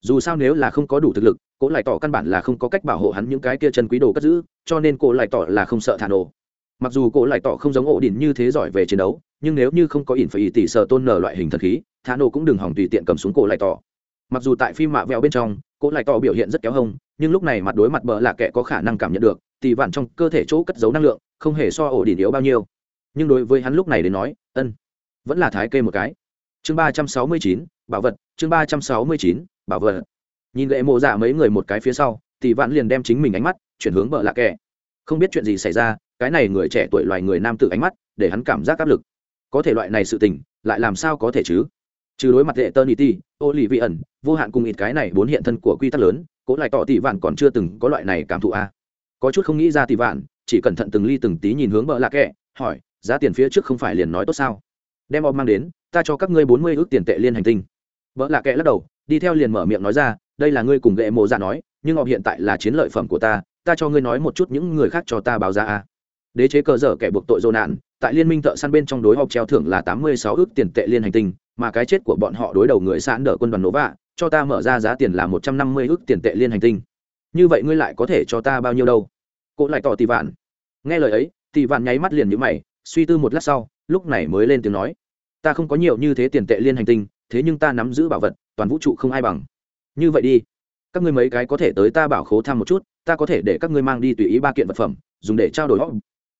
Dù sao nếu là không có đủ thực lực, cổ lại tỏ căn bản là không có cách bảo hộ hắn những cái kia chân quý đồ cất giữ, cho nên cổ lại tỏ là không sợ thả nổ. Mặc dù cổ lại tỏ không giống ổ đỉnh như thế giỏi về chiến đấu, nhưng nếu như không có ỉn phải tỷ sợ tôn nở loại hình thần khí, thả nổ cũng đừng hỏng tùy tiện cầm xuống cổ lại tỏ. Mặc dù tại phim mạ vẹo bên trong, cổ lại tỏ biểu hiện rất kéo hông, nhưng lúc này mặt đối mặt bờ là kẻ có khả năng cảm nhận được tỷ vạn trong cơ thể chỗ cất giấu năng lượng, không hề so ổ đỉnh yếu bao nhiêu. Nhưng đối với hắn lúc này đến nói, ân, vẫn là thái kê một cái. Chương ba trăm sáu mươi chín, bảo vật, chương ba trăm sáu mươi chín, bảo vật. Nhìn gậy mộ dạ mấy người một cái phía sau tỷ vạn liền đem chính mình ánh mắt chuyển hướng vợ lạ kẻ không biết chuyện gì xảy ra, cái này người trẻ tuổi loài người nam tự ánh mắt, để hắn cảm giác áp lực. Có thể loại này sự tình, lại làm sao có thể chứ? Trừ đối mặt hệ tơ niti ô lì vi ẩn, vô hạn cùng ít cái này bốn hiện thân của quy tắc lớn, cố lại tỏ tỷ vạn còn chưa từng có loại này cảm thụ a có chút không nghĩ ra tỷ vạn, chỉ cẩn thận từng ly từng tí nhìn hướng bợ lạ kệ hỏi, giá tiền phía trước không phải liền nói tốt sao? Đem om mang đến, ta cho các ngươi bốn mươi ước tiền tệ liên hành tinh. Vợ lạ kệ lắc đầu, đi theo liền mở miệng nói ra, đây là ngươi cùng ghệ mộ ra dạ nói, nhưng họ hiện tại là chiến lợi phẩm của ta ta cho ngươi nói một chút những người khác cho ta báo ra a. Đế chế cờ dở kẻ buộc tội dô nạn, tại liên minh thợ săn bên trong đối họp treo thưởng là tám mươi sáu ước tiền tệ liên hành tinh, mà cái chết của bọn họ đối đầu người sẵn đỡ quân đoàn nổ vạ cho ta mở ra giá tiền là một trăm năm mươi ước tiền tệ liên hành tinh như vậy ngươi lại có thể cho ta bao nhiêu đâu? Cỗ lại tỏ tỷ vạn. Nghe lời ấy tỷ vạn nháy mắt liền nhữ mày, suy tư một lát sau, lúc này mới lên tiếng nói. Ta không có nhiều như thế tiền tệ liên hành tinh, thế nhưng ta nắm giữ bảo vật, toàn vũ trụ không ai bằng. Như vậy đi. Các ngươi mấy cái có thể tới ta bảo khố thăm một chút, ta có thể để các ngươi mang đi tùy ý ba kiện vật phẩm, dùng để trao đổi. Họ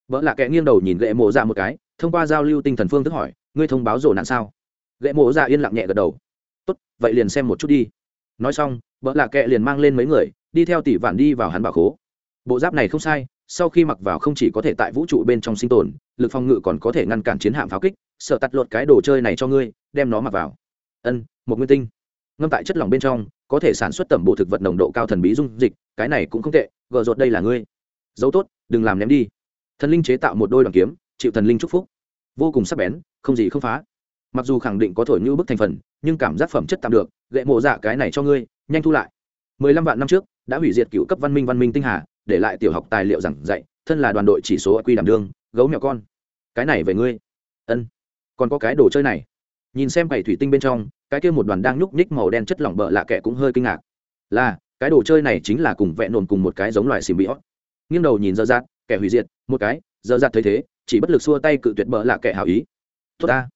vợ là kẻ nghiêng đầu nhìn gậy mộ ra một cái, thông qua giao lưu tinh thần phương thức hỏi, ngươi thông báo rổ nạn sao? Gậy mộ ra yên lặng nhẹ gật đầu. Tốt, vậy liền xem một chút đi. Nói xong vợ là kẻ liền mang lên mấy người đi theo tỷ vạn đi vào hắn bảo khố. Bộ giáp này không sai, sau khi mặc vào không chỉ có thể tại vũ trụ bên trong sinh tồn, lực phòng ngự còn có thể ngăn cản chiến hạm pháo kích, sợ tắt lột cái đồ chơi này cho ngươi, đem nó mặc vào. Ân một nguyên tinh. Ngâm tại chất lỏng bên trong, có thể sản xuất tẩm bộ thực vật nồng độ cao thần bí dung dịch, cái này cũng không tệ, gờ rột đây là ngươi. Dấu tốt, đừng làm ném đi. Thần linh chế tạo một đôi đoàn kiếm, chịu thần linh chúc phúc. Vô cùng sắc bén, không gì không phá. Mặc dù khẳng định có thổi như bức thành phần, nhưng cảm giác phẩm chất tạm được gậy mộ dạ cái này cho ngươi, nhanh thu lại. Mười lăm vạn năm trước đã hủy diệt cựu cấp văn minh văn minh tinh hà, để lại tiểu học tài liệu giảng dạy, thân là đoàn đội chỉ số quy đảm đương, gấu mèo con. Cái này về ngươi. Ân. Còn có cái đồ chơi này. Nhìn xem bảy thủy tinh bên trong, cái kia một đoàn đang nhúc nhích màu đen chất lỏng bợ lạ kẻ cũng hơi kinh ngạc. Là, cái đồ chơi này chính là cùng vẹn nồn cùng một cái giống loài xìm bị hót. Nghiêng đầu nhìn dơ dạt, kẻ hủy diệt, một cái, dơ dạt thấy thế, chỉ bất lực xua tay cự tuyệt bợ lạ kẻ hào ý. Tốt ta.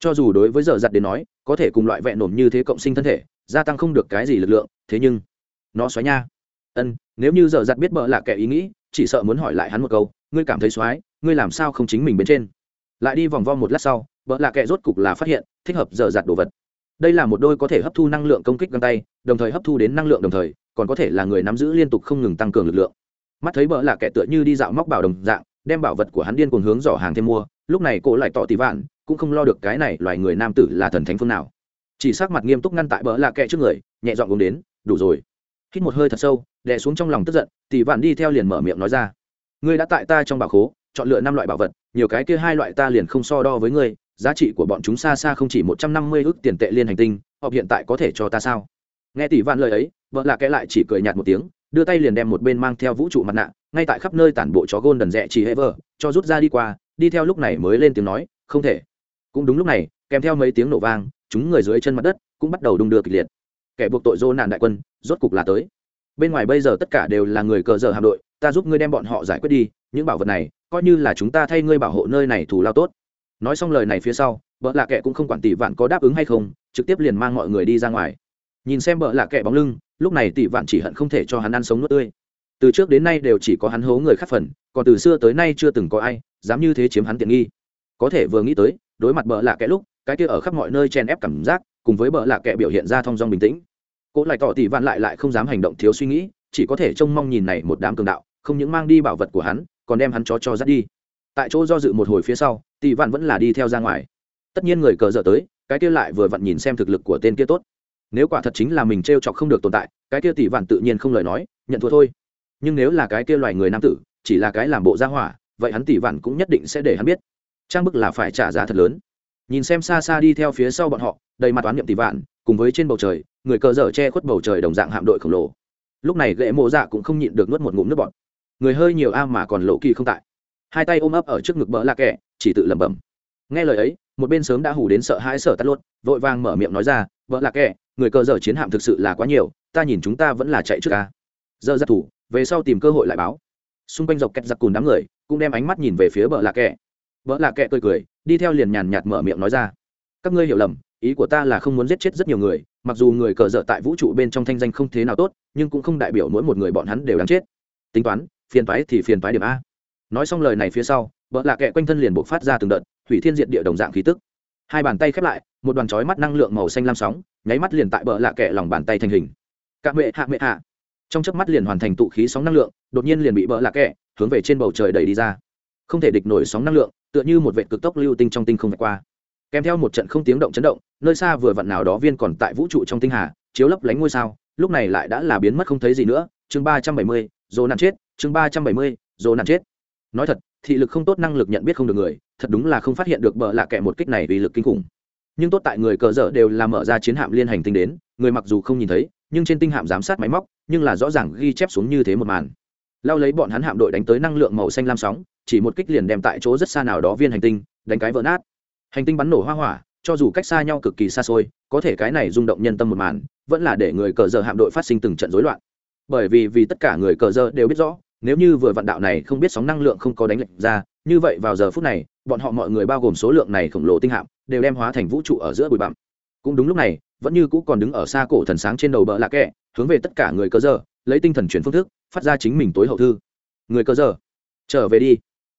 Cho dù đối với dơ dạt đến nói, có thể cùng loại vẹn nồn như thế cộng sinh thân thể, gia tăng không được cái gì lực lượng, thế nhưng, nó xoáy nha ân, nếu như giờ dạt biết bợ là kẻ ý nghĩ, chỉ sợ muốn hỏi lại hắn một câu, ngươi cảm thấy xoáy ngươi làm sao không chính mình bên trên? Lại đi vòng vo một lát sau, bợ là kẻ rốt cục là phát hiện, thích hợp giờ dạt đồ vật. Đây là một đôi có thể hấp thu năng lượng công kích găng tay, đồng thời hấp thu đến năng lượng đồng thời, còn có thể là người nắm giữ liên tục không ngừng tăng cường lực lượng. Mắt thấy bợ là kẻ tựa như đi dạo móc bảo đồng dạng, đem bảo vật của hắn điên cuồng hướng dò hàng thêm mua, lúc này cô lại tỏ tỷ vạn, cũng không lo được cái này loài người nam tử là thần thánh phương nào. Chỉ sắc mặt nghiêm túc ngăn tại bỡ là kẻ trước người, nhẹ dọn uống đến, đủ rồi. Hít một hơi thật sâu đè xuống trong lòng tức giận, tỷ vạn đi theo liền mở miệng nói ra. Ngươi đã tại ta trong bảo khố, chọn lựa năm loại bảo vật, nhiều cái kia hai loại ta liền không so đo với ngươi, giá trị của bọn chúng xa xa không chỉ một trăm năm mươi ước tiền tệ liên hành tinh, họ hiện tại có thể cho ta sao? Nghe tỷ vạn lời ấy, vợ lạ kẽ lại chỉ cười nhạt một tiếng, đưa tay liền đem một bên mang theo vũ trụ mặt nạ, ngay tại khắp nơi tản bộ chó gôn đần rẽ chỉ hệ vợ, cho rút ra đi qua, đi theo lúc này mới lên tiếng nói, không thể. Cũng đúng lúc này, kèm theo mấy tiếng nổ vang, chúng người dưới chân mặt đất cũng bắt đầu đung đưa kịch liệt. Kẻ buộc tội dô nạn đại quân, rốt cục là tới bên ngoài bây giờ tất cả đều là người cờ giờ hạm đội, ta giúp ngươi đem bọn họ giải quyết đi, những bảo vật này, coi như là chúng ta thay ngươi bảo hộ nơi này thù lao tốt. Nói xong lời này phía sau vợ lạ kệ cũng không quản tỷ vạn có đáp ứng hay không, trực tiếp liền mang mọi người đi ra ngoài. Nhìn xem vợ lạ kệ bóng lưng, lúc này tỷ vạn chỉ hận không thể cho hắn ăn sống nước tươi. Từ trước đến nay đều chỉ có hắn hố người khác phần, còn từ xưa tới nay chưa từng có ai dám như thế chiếm hắn tiện nghi. Có thể vừa nghĩ tới, đối mặt bợ lạ kệ lúc, cái kia ở khắp mọi nơi chen ép cảm giác, cùng với bợ lạ kệ biểu hiện ra thong dong bình tĩnh cỗ lại tỏ tỷ vạn lại lại không dám hành động thiếu suy nghĩ, chỉ có thể trông mong nhìn này một đám cường đạo, không những mang đi bảo vật của hắn, còn đem hắn chó cho dắt đi. Tại chỗ do dự một hồi phía sau tỷ vạn vẫn là đi theo ra ngoài. Tất nhiên người cờ dở tới, cái kia lại vừa vặn nhìn xem thực lực của tên kia tốt. Nếu quả thật chính là mình t r e o chọc không được tồn tại, cái kia tỷ vạn tự nhiên không lời nói, nhận thua thôi. Nhưng nếu là cái kia loài người nam tử, chỉ là cái làm bộ ra hỏa, vậy hắn tỷ vạn cũng nhất định sẽ để hắn biết. Trang bức là phải trả giá thật lớn. Nhìn xem xa xa đi theo phía sau bọn họ đầy mặt toán niệm tỷ vạn, cùng với trên bầu trời, người cờ dở che khuất bầu trời đồng dạng hạm đội khổng lồ. Lúc này gậy mộ dạ cũng không nhịn được nuốt một ngụm nước bọt. Người hơi nhiều a mà còn lộ kỳ không tại. Hai tay ôm ấp ở trước ngực bỡ lạ kẻ, chỉ tự lẩm bẩm. Nghe lời ấy, một bên sớm đã hủ đến sợ hãi sợ tắt luôn vội vàng mở miệng nói ra vợ lạ kẻ, người cờ dở chiến hạm thực sự là quá nhiều, ta nhìn chúng ta vẫn là chạy trước ca giờ ra thủ, về sau tìm cơ hội lại báo. Xung quanh dọc kẹt giặc cùn đám người, cũng đem ánh mắt nhìn về phía bờ lạ kẹ vợ lạ kẹ cười cười, đi theo liền nhàn nhạt mở miệng nói ra, các ngươi hiểu lầm ý của ta là không muốn giết chết rất nhiều người, mặc dù người cờ dở tại vũ trụ bên trong thanh danh không thế nào tốt, nhưng cũng không đại biểu mỗi một người bọn hắn đều đáng chết. Tính toán, phiền toái thì phiền toái điểm a. Nói xong lời này phía sau vợ lạ kẹ quanh thân liền buộc phát ra từng đợt, hủy thiên diện địa đồng dạng khí tức. Hai bàn tay khép lại, một đoàn chói mắt năng lượng màu xanh lam sóng, nháy mắt liền tại bờ lạ kẹ lòng bàn tay thành hình. C mệ hạ mệ hạ. Trong chớp mắt liền hoàn thành tụ khí sóng năng lượng, đột nhiên liền bị bờ lạ kẹ hướng về trên bầu trời đẩy đi ra. Không thể địch nổi sóng năng lượng, tựa như một vệ cực tốc lưu tinh trong tinh không vạch qua kèm theo một trận không tiếng động chấn động, nơi xa vừa vặn nào đó viên còn tại vũ trụ trong tinh hà, chiếu lấp lánh ngôi sao, lúc này lại đã là biến mất không thấy gì nữa. Chương ba trăm bảy mươi, dồ nạn chết. Chương ba trăm bảy mươi, dồ nạn chết. Nói thật, thị lực không tốt, năng lực nhận biết không được người, thật đúng là không phát hiện được bợ lạ kẻ một kích này vì lực kinh khủng. Nhưng tốt tại người cờ dở đều là mở ra chiến hạm liên hành tinh đến, người mặc dù không nhìn thấy, nhưng trên tinh hạm giám sát máy móc, nhưng là rõ ràng ghi chép xuống như thế một màn. Lao lấy bọn hắn hạm đội đánh tới năng lượng màu xanh lam sóng, chỉ một kích liền đem tại chỗ rất xa nào đó viên hành tinh, đánh cái vỡ nát hành tinh bắn nổ hoa hỏa, cho dù cách xa nhau cực kỳ xa xôi, có thể cái này rung động nhân tâm một màn, vẫn là để người cờ dơ hạm đội phát sinh từng trận rối loạn. Bởi vì vì tất cả người cờ dơ đều biết rõ, nếu như vừa vạn đạo này không biết sóng năng lượng không có đánh lệch ra, như vậy vào giờ phút này, bọn họ mọi người bao gồm số lượng này khổng lồ tinh hạm, đều đem hóa thành vũ trụ ở giữa bụi bặm. Cũng đúng lúc này, vẫn như cũ còn đứng ở xa cổ thần sáng trên đầu bờ lạ kẹ, hướng về tất cả người cơ giờ, lấy tinh thần chuyển phương thức, phát ra chính mình tối hậu thư. Người cơ giờ, trở về đi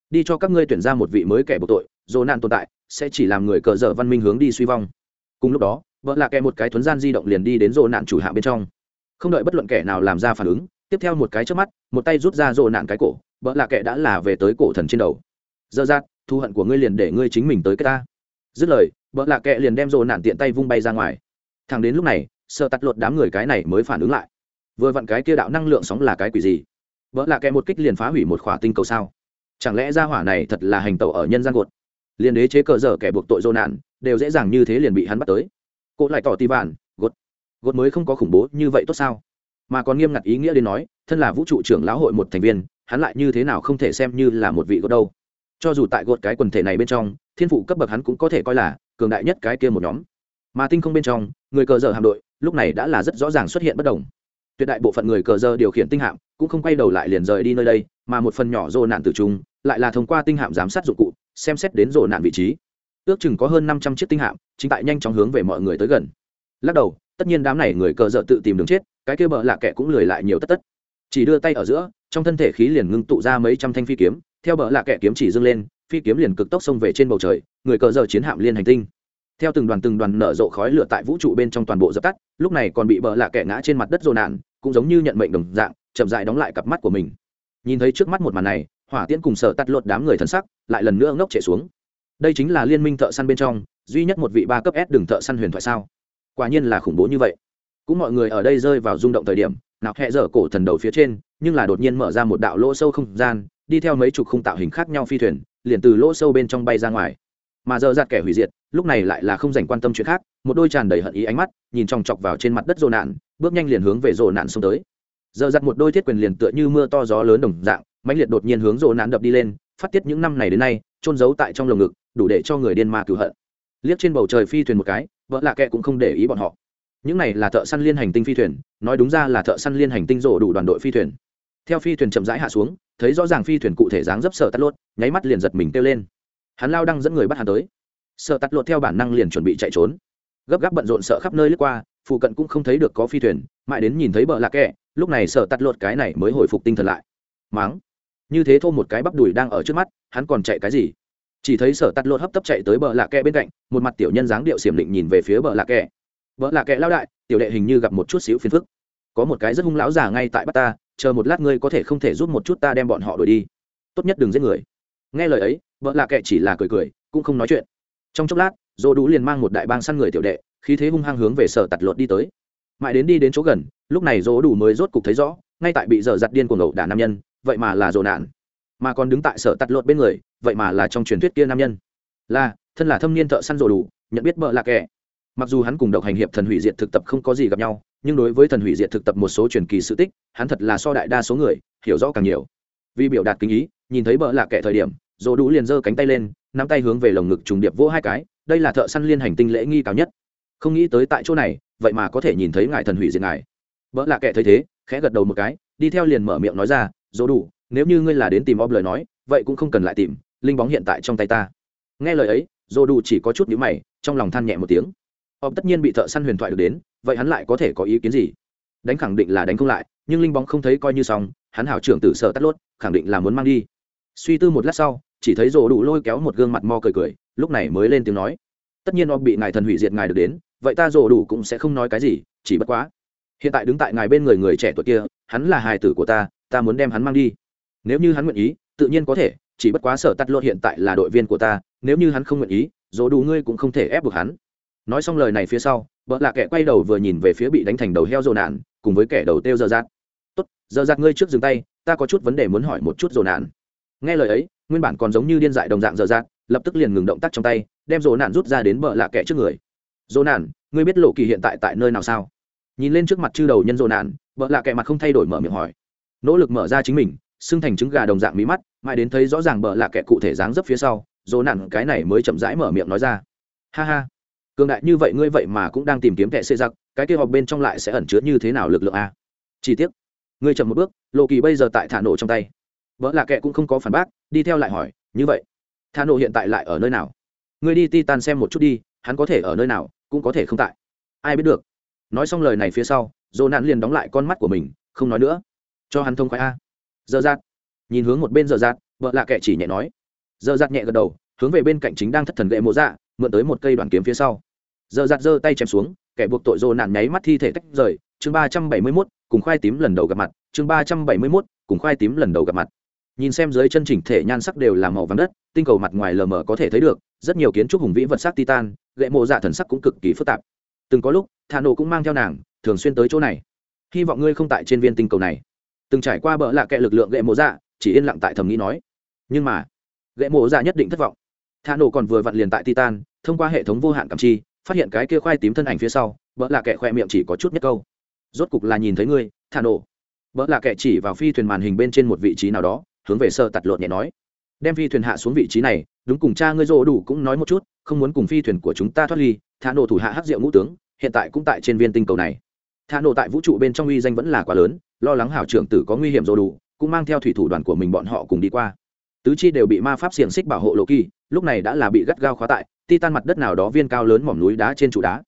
đi cho các ngươi tuyển ra một vị mới kẻ buộc tội dồ nạn tồn tại, sẽ chỉ làm người cờ dở văn minh hướng đi suy vong. Cùng lúc đó, vợ lạ kẻ một cái thuấn gian di động liền đi đến dồ nạn chủ hạ bên trong. Không đợi bất luận kẻ nào làm ra phản ứng, tiếp theo một cái trước mắt, một tay rút ra rộ nạn cái cổ, vợ lạ kệ đã là về tới cổ thần trên đầu. Dơ dắt thu hận của ngươi liền để ngươi chính mình tới cái ta. Dứt lời, vợ lạ kệ liền đem rộ nạn tiện tay vung bay ra ngoài. Thằng đến lúc này, sợ tắt lột đám người cái này mới phản ứng lại. Vừa vặn cái kia đạo năng lượng sóng là cái quỷ gì? Vợ lạ kệ một kích liền phá hủy một khỏa tinh cầu sao? Chẳng lẽ ra hỏa này thật là hành tẩu ở nhân gian gột? Liền đế chế cờ dở kẻ buộc tội dô nạn, đều dễ dàng như thế liền bị hắn bắt tới. Cỗ lại tỏ tì vạn, gột. Gột mới không có khủng bố như vậy tốt sao? Mà còn nghiêm ngặt ý nghĩa đến nói, thân là vũ trụ trưởng lão hội một thành viên, hắn lại như thế nào không thể xem như là một vị gột đâu? Cho dù tại gột cái quần thể này bên trong, thiên phụ cấp bậc hắn cũng có thể coi là cường đại nhất cái kia một nhóm. Mà tinh không bên trong, người cờ dở hạm đội, lúc này đã là rất rõ ràng xuất hiện bất đồng tuyệt đại bộ phận người cờ dơ điều khiển tinh hạm cũng không quay đầu lại liền rời đi nơi đây, mà một phần nhỏ rồ nạn tử trung lại là thông qua tinh hạm giám sát dụng cụ, xem xét đến rồ nạn vị trí. Ước chừng có hơn năm trăm chiếc tinh hạm, chính tại nhanh chóng hướng về mọi người tới gần. Lắc đầu, tất nhiên đám này người cờ dợ tự tìm đường chết, cái kia bờ lạ kẻ cũng lười lại nhiều tất tất. Chỉ đưa tay ở giữa, trong thân thể khí liền ngưng tụ ra mấy trăm thanh phi kiếm, theo bờ lạ kẻ kiếm chỉ dâng lên, phi kiếm liền cực tốc xông về trên bầu trời, người cờ dợ chiến hạm liên hành tinh. Theo từng đoàn từng đoàn nở rộ khói lửa tại vũ trụ bên trong toàn bộ dập tắt, lúc này còn bị bờ lạ kẻ ngã trên mặt đất rồ nạn cũng giống như nhận mệnh đồng dạng, chậm dại đóng lại cặp mắt của mình. Nhìn thấy trước mắt một màn này, hỏa tiễn cùng sở tắt lột đám người thân sắc lại lần nữa ngốc chạy xuống. Đây chính là liên minh thợ săn bên trong, duy nhất một vị ba cấp s đường thợ săn huyền thoại sao? Quả nhiên là khủng bố như vậy. Cũng mọi người ở đây rơi vào rung động thời điểm, nào hẹ dở cổ thần đầu phía trên, nhưng là đột nhiên mở ra một đạo lỗ sâu không gian, đi theo mấy chục khung tạo hình khác nhau phi thuyền, liền từ lỗ sâu bên trong bay ra ngoài mà giờ giặt kẻ hủy diệt, lúc này lại là không dành quan tâm chuyện khác, một đôi tràn đầy hận ý ánh mắt, nhìn chòng chọc vào trên mặt đất rồ nạn, bước nhanh liền hướng về rồ nạn xông tới. Giờ giặt một đôi thiết quyền liền tựa như mưa to gió lớn đồng dạng, mãnh liệt đột nhiên hướng rồ nạn đập đi lên, phát tiết những năm này đến nay trôn giấu tại trong lồng ngực, đủ để cho người điên ma cứu hận. Liếc trên bầu trời phi thuyền một cái, vợ lạ kệ cũng không để ý bọn họ. Những này là thợ săn liên hành tinh phi thuyền, nói đúng ra là thợ săn liên hành tinh rổ đủ đoàn đội phi thuyền. Theo phi thuyền chậm rãi hạ xuống, thấy rõ ràng phi thuyền cụ thể dáng dấp sợ tắt lốt, nháy mắt liền giật mình kêu lên hắn lao đang dẫn người bắt hắn tới. Sợ tắt lột theo bản năng liền chuẩn bị chạy trốn. Gấp gáp bận rộn sợ khắp nơi lướt qua, phụ cận cũng không thấy được có phi thuyền, mãi đến nhìn thấy bờ lạc kẹ, lúc này sợ tắt lột cái này mới hồi phục tinh thần lại. Máng! Như thế thô một cái bắp đùi đang ở trước mắt, hắn còn chạy cái gì? Chỉ thấy sở tắt lột hấp tấp chạy tới bờ lạc kẹ bên cạnh, một mặt tiểu nhân dáng điệu xiểm định nhìn về phía bờ lạc kẹ. Bờ lạc kẹ lao đại, tiểu đệ hình như gặp một chút xíu phiền phức. Có một cái rất hung lão già ngay tại bắt ta, chờ một lát ngươi có thể không thể giúp một chút ta đem bọn họ đuổi đi. Tốt nhất đừng giết người nghe lời ấy, vợ lạ kệ chỉ là cười cười, cũng không nói chuyện. Trong chốc lát dô đủ liền mang một đại bang săn người tiểu đệ, khí thế hung hăng hướng về sở tạt lột đi tới. Mãi đến đi đến chỗ gần, lúc này dô đủ mới rốt cục thấy rõ, ngay tại bị dở giặt điên của ngầu đả nam nhân, vậy mà là dồ nạn. Mà còn đứng tại sở tạt lột bên người, vậy mà là trong truyền thuyết kia nam nhân. Là, thân là thâm niên thợ săn dỗ đủ nhận biết bợ lạ kệ. Mặc dù hắn cùng độc hành hiệp thần hủy diệt thực tập không có gì gặp nhau, nhưng đối với thần hủy diệt thực tập một số truyền kỳ sự tích, hắn thật là so đại đa số người, hiểu rõ càng nhiều. Vì biểu đạt kinh ý nhìn thấy bợ lạ kệ thời điểm, dỗ đủ liền giơ cánh tay lên, nắm tay hướng về lồng ngực trùng điệp vỗ hai cái, đây là thợ săn liên hành tinh lễ nghi cao nhất. Không nghĩ tới tại chỗ này, vậy mà có thể nhìn thấy ngài thần hủy diệt ngài. Vợ lạ kệ thấy thế, khẽ gật đầu một cái, đi theo liền mở miệng nói ra, dỗ đủ nếu như ngươi là đến tìm ob lời nói, vậy cũng không cần lại tìm, linh bóng hiện tại trong tay ta. Nghe lời ấy, dỗ đủ chỉ có chút nhíu mày, trong lòng than nhẹ một tiếng. Ob tất nhiên bị thợ săn huyền thoại được đến, vậy hắn lại có thể có ý kiến gì? Đánh khẳng định là đánh không lại, nhưng linh bóng không thấy coi như xong, hắn hảo trưởng tử sợ tắt lốt, khẳng định là muốn mang đi suy tư một lát sau, chỉ thấy rồ đủ lôi kéo một gương mặt mo cười cười, lúc này mới lên tiếng nói. Tất nhiên o bị ngài thần hủy diệt ngài được đến, vậy ta rồ đủ cũng sẽ không nói cái gì, chỉ bất quá. Hiện tại đứng tại ngài bên người người trẻ tuổi kia, hắn là hài tử của ta ta muốn đem hắn mang đi. Nếu như hắn nguyện ý, tự nhiên có thể, chỉ bất quá sở tắt lột hiện tại là đội viên của ta, nếu như hắn không nguyện ý rồ đủ ngươi cũng không thể ép buộc hắn. Nói xong lời này phía sau vợ lạ kẻ quay đầu vừa nhìn về phía bị đánh thành đầu heo rồ nạn, cùng với kẻ đầu têu dơ dạt tốt dơ dạt ngươi trước dừng tay, ta có chút vấn đề muốn hỏi một chút rồ nạn nghe lời ấy, nguyên bản còn giống như điên dại đồng dạng dở dạt, lập tức liền ngừng động tác trong tay, đem rồ nạn rút ra đến bờ lạ kẻ trước người. Rồ nạn ngươi biết lộ kỳ hiện tại tại nơi nào sao? Nhìn lên trước mặt chư đầu nhân rồ nạn bờ lạ kẻ mặt không thay đổi mở miệng hỏi. Nỗ lực mở ra chính mình, xưng thành trứng gà đồng dạng mí mắt, mãi đến thấy rõ ràng bờ lạ kẻ cụ thể dáng dấp phía sau rồ nạn cái này mới chậm rãi mở miệng nói ra. Ha ha, cường đại như vậy ngươi vậy mà cũng đang tìm kiếm kẻ xê giặc, cái kia họp bên trong lại sẽ ẩn chứa như thế nào lực lượng a? Chi tiết ngươi chậm một bước, lộ kỳ bây giờ tại thả nổ trong tay vợ lạ kệ cũng không có phản bác, đi theo lại hỏi, như vậy, thà nộ hiện tại lại ở nơi nào? Ngươi đi ti tan xem một chút đi, hắn có thể ở nơi nào, cũng có thể không tại. Ai biết được. Nói xong lời này phía sau dồ nạn liền đóng lại con mắt của mình, không nói nữa. Cho hắn thông khoái a. Dơ dạt. Nhìn hướng một bên dơ dạt, vợ lạ kệ chỉ nhẹ nói. Dơ dạt nhẹ gật đầu, hướng về bên cạnh chính đang thất thần gậy mộ dạ mượn tới một cây đoàn kiếm phía sau. Dơ dạt giơ tay chém xuống, kẻ buộc tội dồ nạn nháy mắt thi thể tách rời. Chương ba trăm bảy mươi mốt, cùng khoai tím lần đầu gặp mặt. Chương ba trăm bảy mươi mốt, cùng khoai tím lần đầu gặp mặt nhìn xem dưới chân chỉnh thể nhan sắc đều là màu vàng đất, tinh cầu mặt ngoài lờ mờ có thể thấy được, rất nhiều kiến trúc hùng vĩ vật sắc titan, gậy mộ dạ thần sắc cũng cực kỳ phức tạp. Từng có lúc thà nổ cũng mang theo nàng, thường xuyên tới chỗ này. Hy vọng ngươi không tại trên viên tinh cầu này. Từng trải qua bỡ lạ kệ lực lượng gậy mộ dạ chỉ yên lặng tại thầm nghĩ nói. Nhưng mà, gậy mộ dạ nhất định thất vọng. Thả nổ còn vừa vặn liền tại titan, thông qua hệ thống vô hạn cảm chi, phát hiện cái kia khoai tím thân ảnh phía sau, bỡ lạ kệ khoe miệng chỉ có chút nhất câu. Rốt cục là nhìn thấy ngươi thả nổ bỡ lạ kệ chỉ vào phi thuyền màn hình bên trên một vị trí nào đó hướng về sợ tạt lột nhẹ nói. Đem phi thuyền hạ xuống vị trí này, đúng cùng cha ngươi rô đủ cũng nói một chút, không muốn cùng phi thuyền của chúng ta thoát ly, thả nổ thủ hạ hắc diệu ngũ tướng, hiện tại cũng tại trên viên tinh cầu này. Thả nổ tại vũ trụ bên trong uy danh vẫn là quá lớn, lo lắng hảo trưởng tử có nguy hiểm rô đủ, cũng mang theo thủy thủ đoàn của mình bọn họ cùng đi qua. Tứ chi đều bị ma pháp xiềng xích bảo hộ lộ kỳ lúc này đã là bị gắt gao khóa tại ti tan mặt đất nào đó viên cao lớn mỏm núi đá trên trụ đá.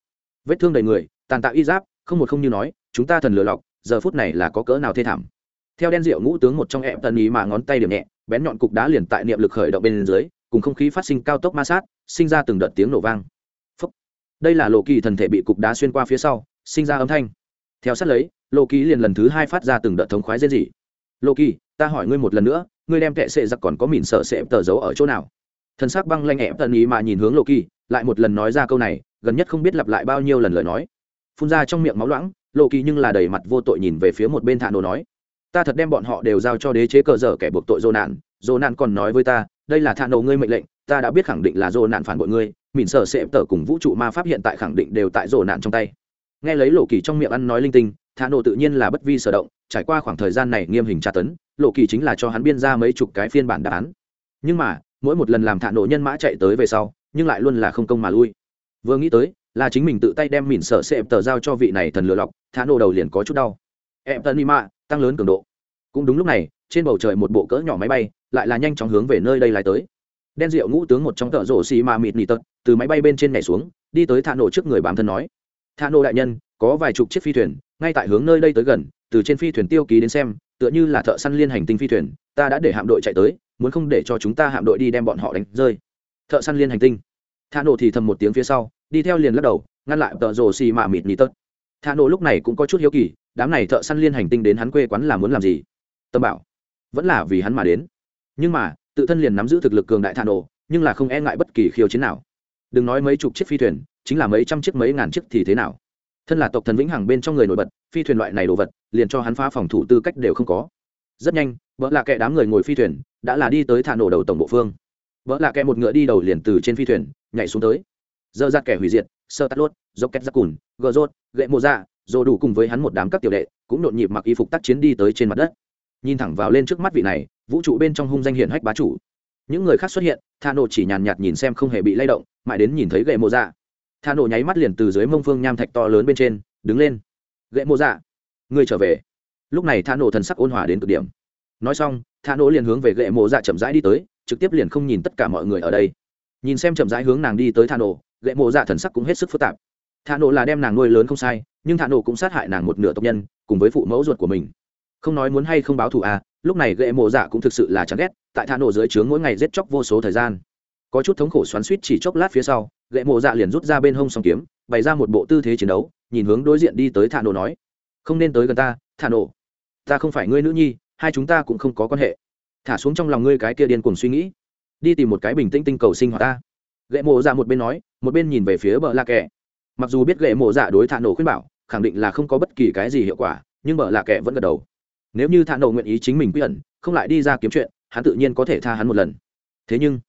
Vết thương đầy người, tàn tạo y giáp, không một không như nói, chúng ta thần lừa lọc, giờ phút này là có cỡ nào thê thảm theo đen rượu ngũ tướng một trong ẹp tần ý mà ngón tay điểm nhẹ, bén nhọn cục đá liền tại niệm lực khởi động bên dưới, cùng không khí phát sinh cao tốc ma sát, sinh ra từng đợt tiếng nổ vang. Phúc. đây là lộ kỳ thần thể bị cục đá xuyên qua phía sau, sinh ra âm thanh. Theo sát lấy lộ kỳ liền lần thứ hai phát ra từng đợt thống khoái dễ gì lộ kỳ, ta hỏi ngươi một lần nữa, ngươi đem kệ sệ giặc còn có mìn sợ sệ tờ giấu ở chỗ nào? Thân xác băng lanh ẹp tần ý mà nhìn hướng lộ kỳ, lại một lần nói ra câu này, gần nhất không biết lặp lại bao nhiêu lần lời nói. Phun ra trong miệng máu loãng lộ kỳ nhưng là đầy mặt vô tội nhìn về phía một bên thạ nổ nói ta thật đem bọn họ đều giao cho đế chế cờ dở kẻ buộc tội dô nạn. Dô nạn còn nói với ta, đây là thạ nổ ngươi mệnh lệnh, ta đã biết khẳng định là dô nạn phản bội ngươi. Mìn sợ sẽ tờ cùng vũ trụ ma pháp hiện tại khẳng định đều tại dô nạn trong tay. Nghe lấy lộ kỳ trong miệng ăn nói linh tinh thạ nổ tự nhiên là bất vi sở động, trải qua khoảng thời gian này nghiêm hình tra tấn, lộ kỳ chính là cho hắn biên ra mấy chục cái phiên bản đáp án. Nhưng mà, mỗi một lần làm thạ nổ nhân mã chạy tới về sau, nhưng lại luôn là không công mà lui. Vừa nghĩ tới, là chính mình tự tay đem mìn sợ xẹp tờ giao cho vị này thần lừa lọc, thả nổ đầu liền có chút đau. Em tân ima tăng lớn cường độ. Cũng đúng lúc này, trên bầu trời một bộ cỡ nhỏ máy bay lại là nhanh chóng hướng về nơi đây lại tới. Đen rượu ngũ tướng một trong tợ rổ xì mà mịt nỉ tật, từ máy bay bên trên nhảy xuống, đi tới thạ nổ trước người bám thân nói, thạ nổ đại nhân, có vài chục chiếc phi thuyền, ngay tại hướng nơi đây tới gần, từ trên phi thuyền tiêu ký đến xem, tựa như là thợ săn liên hành tinh phi thuyền, ta đã để hạm đội chạy tới, muốn không để cho chúng ta hạm đội đi đem bọn họ đánh rơi. Thợ săn liên hành tinh. Thạ nổ thì thầm một tiếng phía sau, đi theo liền lắc đầu, ngăn lại tợ rổ xì ma mịt nỉ tật. Thạ nổ lúc này cũng có chút hiếu kỳ đám này thợ săn liên hành tinh đến hắn quê quán là muốn làm gì? Tâm bảo. Vẫn là vì hắn mà đến. Nhưng mà, tự thân liền nắm giữ thực lực cường đại thà nổ, nhưng là không e ngại bất kỳ khiêu chiến nào. Đừng nói mấy chục chiếc phi thuyền, chính là mấy trăm chiếc mấy ngàn chiếc thì thế nào? Thân là tộc thần vĩnh hằng bên trong người nổi bật, phi thuyền loại này đồ vật, liền cho hắn phá phòng thủ tư cách đều không có. Rất nhanh, vợ là kẻ đám người ngồi phi thuyền, đã là đi tới thả nổ đầu tổng bộ phương. Vợ là kẻ một ngựa đi đầu liền từ trên phi thuyền, nhảy xuống tới. Dơ ra kẻ hủy diệt, sơ tắt lốt, dốc két ra cùn, gờ rốt gậy mùa dạ rồi đủ cùng với hắn một đám các tiểu đệ, cũng nhộn nhịp mặc y phục tác chiến đi tới trên mặt đất. Nhìn thẳng vào lên trước mắt vị này, vũ trụ bên trong hung danh hiển hách bá chủ. Những người khác xuất hiện, tha nổ chỉ nhàn nhạt nhìn xem không hề bị lay động, mãi đến nhìn thấy gậy mộ dạ. Tha nổ nháy mắt liền từ dưới mông phương nham thạch to lớn bên trên, đứng lên. Gậy mộ dạ người trở về. Lúc này tha nổ thần sắc ôn hòa đến cực điểm. Nói xong, tha nổ liền hướng về gậy mộ dạ chậm rãi đi tới, trực tiếp liền không nhìn tất cả mọi người ở đây. Nhìn xem chậm rãi hướng nàng đi tới tha nổ gậy mộ dạ thần sắc cũng hết sức phức tạp thạ nổ là đem nàng nuôi lớn không sai, nhưng thạ nổ cũng sát hại nàng một nửa tộc nhân, cùng với phụ mẫu ruột của mình. Không nói muốn hay không báo thù à lúc này ghệ mộ dạ cũng thực sự là chán ghét, tại thạ nổ dưới trướng mỗi ngày giết chóc vô số thời gian. Có chút thống khổ xoắn suýt chỉ chốc lát phía sau ghệ mộ dạ liền rút ra bên hông song kiếm, bày ra một bộ tư thế chiến đấu, nhìn hướng đối diện đi tới thạ nổ nói, không nên tới gần ta, thả nổ. Ta không phải ngươi nữ nhi, hai chúng ta cũng không có quan hệ. Thả xuống trong lòng ngươi cái kia điên cuồng suy nghĩ. Đi tìm một cái bình tĩnh tinh cầu sinh hoạt ta. Ghệ mộ dạ một bên nói, một bên nhìn về phía bờ la kẻ mặc dù biết gậy mộ dạ đối thạ nổ khuyên bảo, khẳng định là không có bất kỳ cái gì hiệu quả, nhưng bờ lạ kẻ vẫn gật đầu. Nếu như thạ nổ nguyện ý chính mình quy ẩn, không lại đi ra kiếm chuyện, hắn tự nhiên có thể tha hắn một lần. Thế nhưng,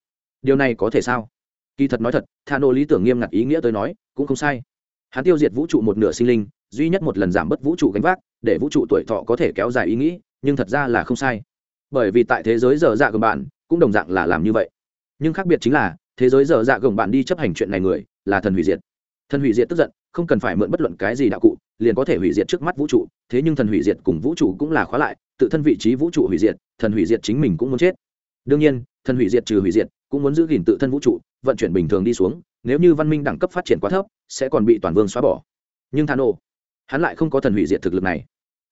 điều này có thể sao? Kỳ thật nói thật, thạ nổ lý tưởng nghiêm ngặt ý nghĩa tới nói, cũng không sai. Hắn tiêu diệt vũ trụ một nửa sinh linh, duy nhất một lần giảm bớt vũ trụ gánh vác, để vũ trụ tuổi thọ có thể kéo dài ý nghĩ, nhưng thật ra là không sai. Bởi vì tại thế giới dở dạ gồng bạn, cũng đồng dạng là làm như vậy. Nhưng khác biệt chính là, thế giới dở dạ gồng bạn đi chấp hành chuyện này người, là thần hủy diệt thần hủy diệt tức giận, không cần phải mượn bất luận cái gì đạo cụ, liền có thể hủy diệt trước mắt vũ trụ, thế nhưng thần hủy diệt cùng vũ trụ cũng là khóa lại, tự thân vị trí vũ trụ hủy diệt, thần hủy diệt chính mình cũng muốn chết. Đương nhiên, thần hủy diệt trừ hủy diệt, cũng muốn giữ gìn tự thân vũ trụ, vận chuyển bình thường đi xuống, nếu như văn minh đẳng cấp phát triển quá thấp, sẽ còn bị toàn vương xóa bỏ. Nhưng thano, hắn lại không có thần hủy diệt thực lực này,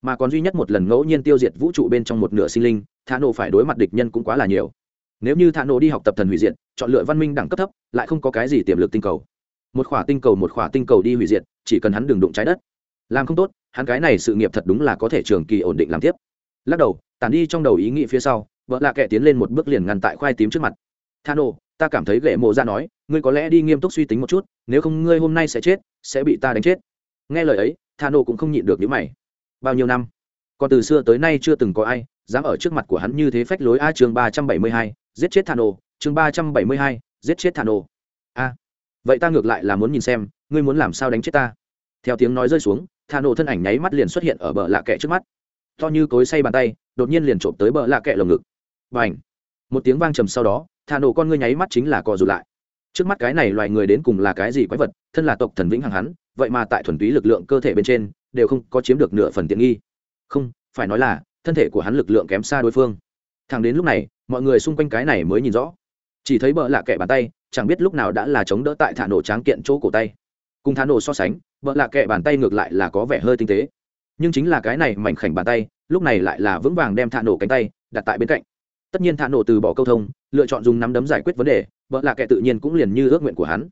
mà còn duy nhất một lần ngẫu nhiên tiêu diệt vũ trụ bên trong một nửa sinh linh, thano phải đối mặt địch nhân cũng quá là nhiều. Nếu như thano đi học tập thần hủy diệt, chọn lựa văn minh đẳng cấp thấp, lại không có cái gì tiềm lực tinh cầu một khỏa tinh cầu một khỏa tinh cầu đi hủy diệt, chỉ cần hắn đừng đụng trái đất. Làm không tốt, hắn cái này sự nghiệp thật đúng là có thể trường kỳ ổn định làm tiếp. Lắc đầu tàn đi trong đầu ý nghĩ phía sau, vợ lạ kệ tiến lên một bước liền ngăn tại khoai tím trước mặt. Thano, ta cảm thấy gậy mộ ra nói, ngươi có lẽ đi nghiêm túc suy tính một chút, nếu không ngươi hôm nay sẽ chết, sẽ bị ta đánh chết. Nghe lời ấy, thano cũng không nhịn được những mày. Bao nhiêu năm? Còn từ xưa tới nay chưa từng có ai dám ở trước mặt của hắn như thế phách lối a chương ba trăm bảy mươi hai, giết chết thano, chương ba trăm bảy mươi hai, giết chết thano vậy ta ngược lại là muốn nhìn xem, ngươi muốn làm sao đánh chết ta? Theo tiếng nói rơi xuống thà nổ thân ảnh nháy mắt liền xuất hiện ở bờ lạ kẹ trước mắt. To như cối say bàn tay, đột nhiên liền trộm tới bờ lạ kẹ lồng ngực. Và h một tiếng vang trầm sau đó thà nổ con ngươi nháy mắt chính là co rụt lại. Trước mắt cái này loài người đến cùng là cái gì quái vật, thân là tộc thần vĩnh hằng hắn, vậy mà tại thuần túy lực lượng cơ thể bên trên, đều không có chiếm được nửa phần tiện nghi. Không, phải nói là, thân thể của hắn lực lượng kém xa đối phương. Thằng đến lúc này, mọi người xung quanh cái này mới nhìn rõ. Chỉ thấy bợ lạ kẻ bàn tay chẳng biết lúc nào đã là chống đỡ tại thả nổ tráng kiện chỗ cổ tay. Cùng thả nổ so sánh vợ lạ kệ bàn tay ngược lại là có vẻ hơi tinh tế. Nhưng chính là cái này mảnh khảnh bàn tay lúc này lại là vững vàng đem thả nổ cánh tay đặt tại bên cạnh. Tất nhiên thả nổ từ bỏ câu thông lựa chọn dùng nắm đấm giải quyết vấn đề vợ lạ kệ tự nhiên cũng liền như ước nguyện của hắn.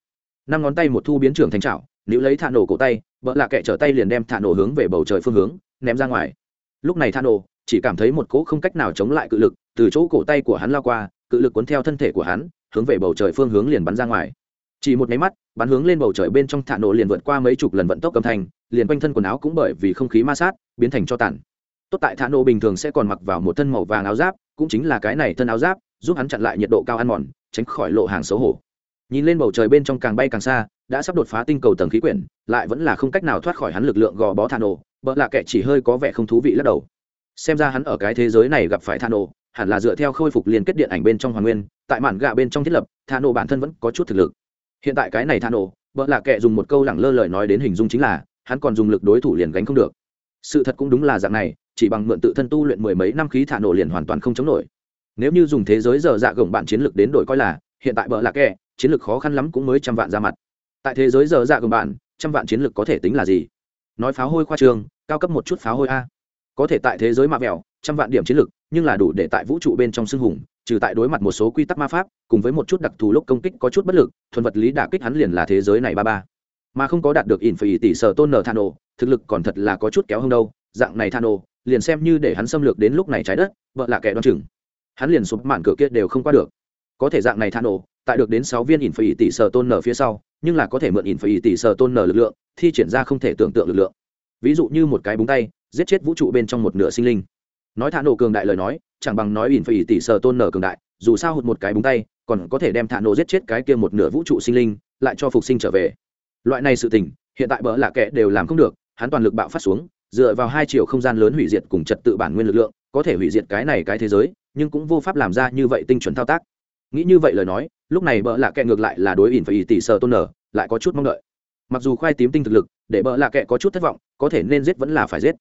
Năm ngón tay một thu biến trưởng thành trảo, nếu lấy thả nổ cổ tay vợ lạ kệ trở tay liền đem thả nổ hướng về bầu trời phương hướng ném ra ngoài. Lúc này thả nổ chỉ cảm thấy một cỗ không cách nào chống lại cự lực từ chỗ cổ tay của hắn lao qua cự lực cuốn theo thân thể của hắn hướng về bầu trời phương hướng liền bắn ra ngoài. Chỉ một máy mắt, bắn hướng lên bầu trời bên trong thả nổ liền vượt qua mấy chục lần vận tốc cầm thành liền quanh thân quần áo cũng bởi vì không khí ma sát, biến thành cho tản tốt tại thả nổ bình thường sẽ còn mặc vào một thân màu vàng áo giáp, cũng chính là cái này thân áo giáp, giúp hắn chặn lại nhiệt độ cao ăn mòn, tránh khỏi lộ hàng xấu hổ. Nhìn lên bầu trời bên trong càng bay càng xa, đã sắp đột phá tinh cầu tầng khí quyển, lại vẫn là không cách nào thoát khỏi hắn lực lượng gò bó thả nổ, bợ là kẻ chỉ hơi có vẻ không thú vị lắc đầu. Xem ra hắn ở cái thế giới này gặp phải thả nổ hẳn là dựa theo khôi phục liên kết điện ảnh bên trong hoàng nguyên, tại mản gạ bên trong thiết lập thà nổ bản thân vẫn có chút thực lực. Hiện tại cái này thà nổ, vợ lạ kệ dùng một câu lẳng lơ lời nói đến hình dung chính là, hắn còn dùng lực đối thủ liền gánh không được. Sự thật cũng đúng là dạng này, chỉ bằng mượn tự thân tu luyện mười mấy năm khí thả nổ liền hoàn toàn không chống nổi. Nếu như dùng thế giới giờ dạ gồng bạn chiến lược đến đổi coi là, hiện tại bợ lạc kệ chiến lược khó khăn lắm cũng mới trăm vạn ra mặt. Tại thế giới giờ dạ gồng bạn, trăm vạn chiến lược có thể tính là gì? Nói pháo hôi khoa trường, cao cấp một chút pháo hôi a. Có thể tại thế giới mạ vẹo trăm vạn điểm chiến lược, nhưng là đủ để tại vũ trụ bên trong xưng hùng, trừ tại đối mặt một số quy tắc ma pháp, cùng với một chút đặc thù lúc công kích có chút bất lực, thuần vật lý đả kích hắn liền là thế giới này ba ba. Mà không có đạt được ỉn tỷ sở tôn nở thano, thực lực còn thật là có chút kéo hơn đâu, dạng này thano, liền xem như để hắn xâm lược đến lúc này trái đất, vợ là kẻ đoan chừng. Hắn liền sụp mạn cửa kia đều không qua được. Có thể dạng này thano, tại được đến sáu viên ỉn tỷ sở tôn nở phía sau, nhưng là có thể mượn ỉn tỷ sở tôn nở lực lượng, thi triển ra không thể tưởng tượng lực lượng. Ví dụ như một cái búng tay, giết chết vũ trụ bên trong một nửa sinh linh nói thả nổ cường đại lời nói, chẳng bằng nói ỉn phải tỷ sở tôn nở cường đại, dù sao hụt một cái búng tay, còn có thể đem thả nổ giết chết cái kia một nửa vũ trụ sinh linh, lại cho phục sinh trở về. Loại này sự tình, hiện tại bỡ lạ kệ đều làm không được, hắn toàn lực bạo phát xuống, dựa vào hai chiều không gian lớn hủy diệt cùng trật tự bản nguyên lực lượng, có thể hủy diệt cái này cái thế giới, nhưng cũng vô pháp làm ra như vậy tinh chuẩn thao tác. Nghĩ như vậy lời nói, lúc này bỡ lạ kệ ngược lại là đối ỉn phải tỷ sở tôn nở, lại có chút mong đợi. Mặc dù khoai tím tinh thực lực, để bỡ lạ kệ có chút thất vọng, có thể nên giết vẫn là phải giết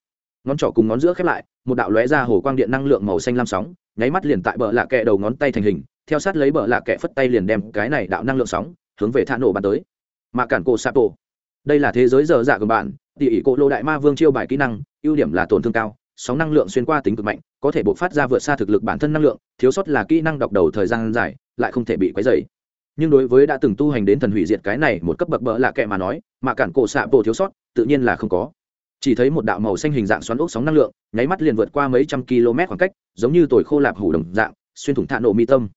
ngón trỏ cùng ngón giữa khép lại, một đạo lóe ra hồ quang điện năng lượng màu xanh lam sóng, nháy mắt liền tại bờ lạ kẹ đầu ngón tay thành hình, theo sát lấy bờ lạ kẹ phất tay liền đem cái này đạo năng lượng sóng hướng về thả nổ bắn tới. Mà cản cổ sapo đây là thế giới dở dạ của bạn, tỉ ỉ cổ lô đại ma vương chiêu bài kỹ năng, ưu điểm là tổn thương cao, sóng năng lượng xuyên qua tính cực mạnh, có thể bộc phát ra vượt xa thực lực bản thân năng lượng, thiếu sót là kỹ năng đọc đầu thời gian dài, lại không thể bị quấy dày nhưng đối với đã từng tu hành đến thần hủy diệt cái này một cấp bậc bỡ lạ kệ mà nói, mà cản cổ xạ bộ thiếu sót, tự nhiên là không có chỉ thấy một đạo màu xanh hình dạng xoắn ốc sóng năng lượng, nháy mắt liền vượt qua mấy trăm km khoảng cách, giống như tồi khô lạp hủ đồng dạng, xuyên thủng thạ nổ mi tâm.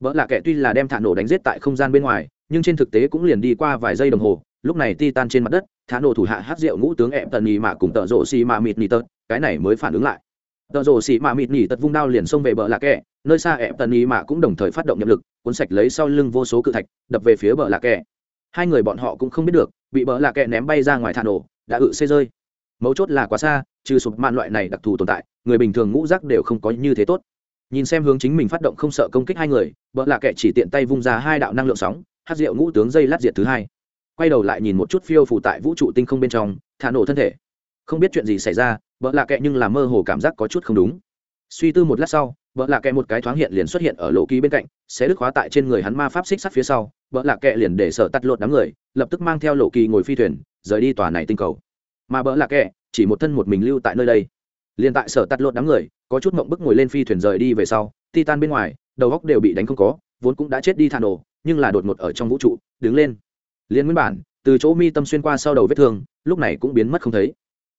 Vợ là kẻ tuy là đem thạ nổ đánh giết tại không gian bên ngoài, nhưng trên thực tế cũng liền đi qua vài giây đồng hồ, lúc này ti tan trên mặt đất, thả nổ thủ hạ hát rượu ngũ tướng ẹp tần nhì mạ cùng tợ rộ xì mạ mịt nhì tật, cái này mới phản ứng lại. Tợ rộ xì mạ mịt nhì tật vung đao liền xông về bờ lạc kẻ, nơi xa ẹp tần nhì mạ cũng đồng thời phát động nhập lực, cuốn sạch lấy sau lưng vô số cự thạch, đập về phía bờ lạc kẻ. Hai người bọn họ cũng không biết được, bị bờ lạc kẻ ném bay ra ngoài thả nổ, đã ự xê rơi mấu chốt là quá xa, trừ sụp mạn loại này đặc thù tồn tại, người bình thường ngũ rác đều không có như thế tốt. Nhìn xem hướng chính mình phát động không sợ công kích hai người, vợ là kệ chỉ tiện tay vung ra hai đạo năng lượng sóng, hát rượu ngũ tướng dây lát diệt thứ hai. Quay đầu lại nhìn một chút phiêu phủ tại vũ trụ tinh không bên trong, thả nổ thân thể. Không biết chuyện gì xảy ra, vợ là kệ nhưng là mơ hồ cảm giác có chút không đúng. Suy tư một lát sau, vợ là kệ một cái thoáng hiện liền xuất hiện ở lộ ký bên cạnh, sẽ đứt khóa tại trên người hắn ma pháp xích sắt phía sau, vợ là kệ liền để sở tắt lột đám người, lập tức mang theo lộ kỳ ngồi phi thuyền, rời đi tòa này tinh cầu mà bỡ là kệ chỉ một thân một mình lưu tại nơi đây. Liền tại sở tắt lột đám người, có chút mộng bức ngồi lên phi thuyền rời đi về sau, titan bên ngoài, đầu góc đều bị đánh không có, vốn cũng đã chết đi thả nổ, nhưng là đột ngột ở trong vũ trụ, đứng lên. Liền nguyên bản, từ chỗ mi tâm xuyên qua sau đầu vết thương, lúc này cũng biến mất không thấy.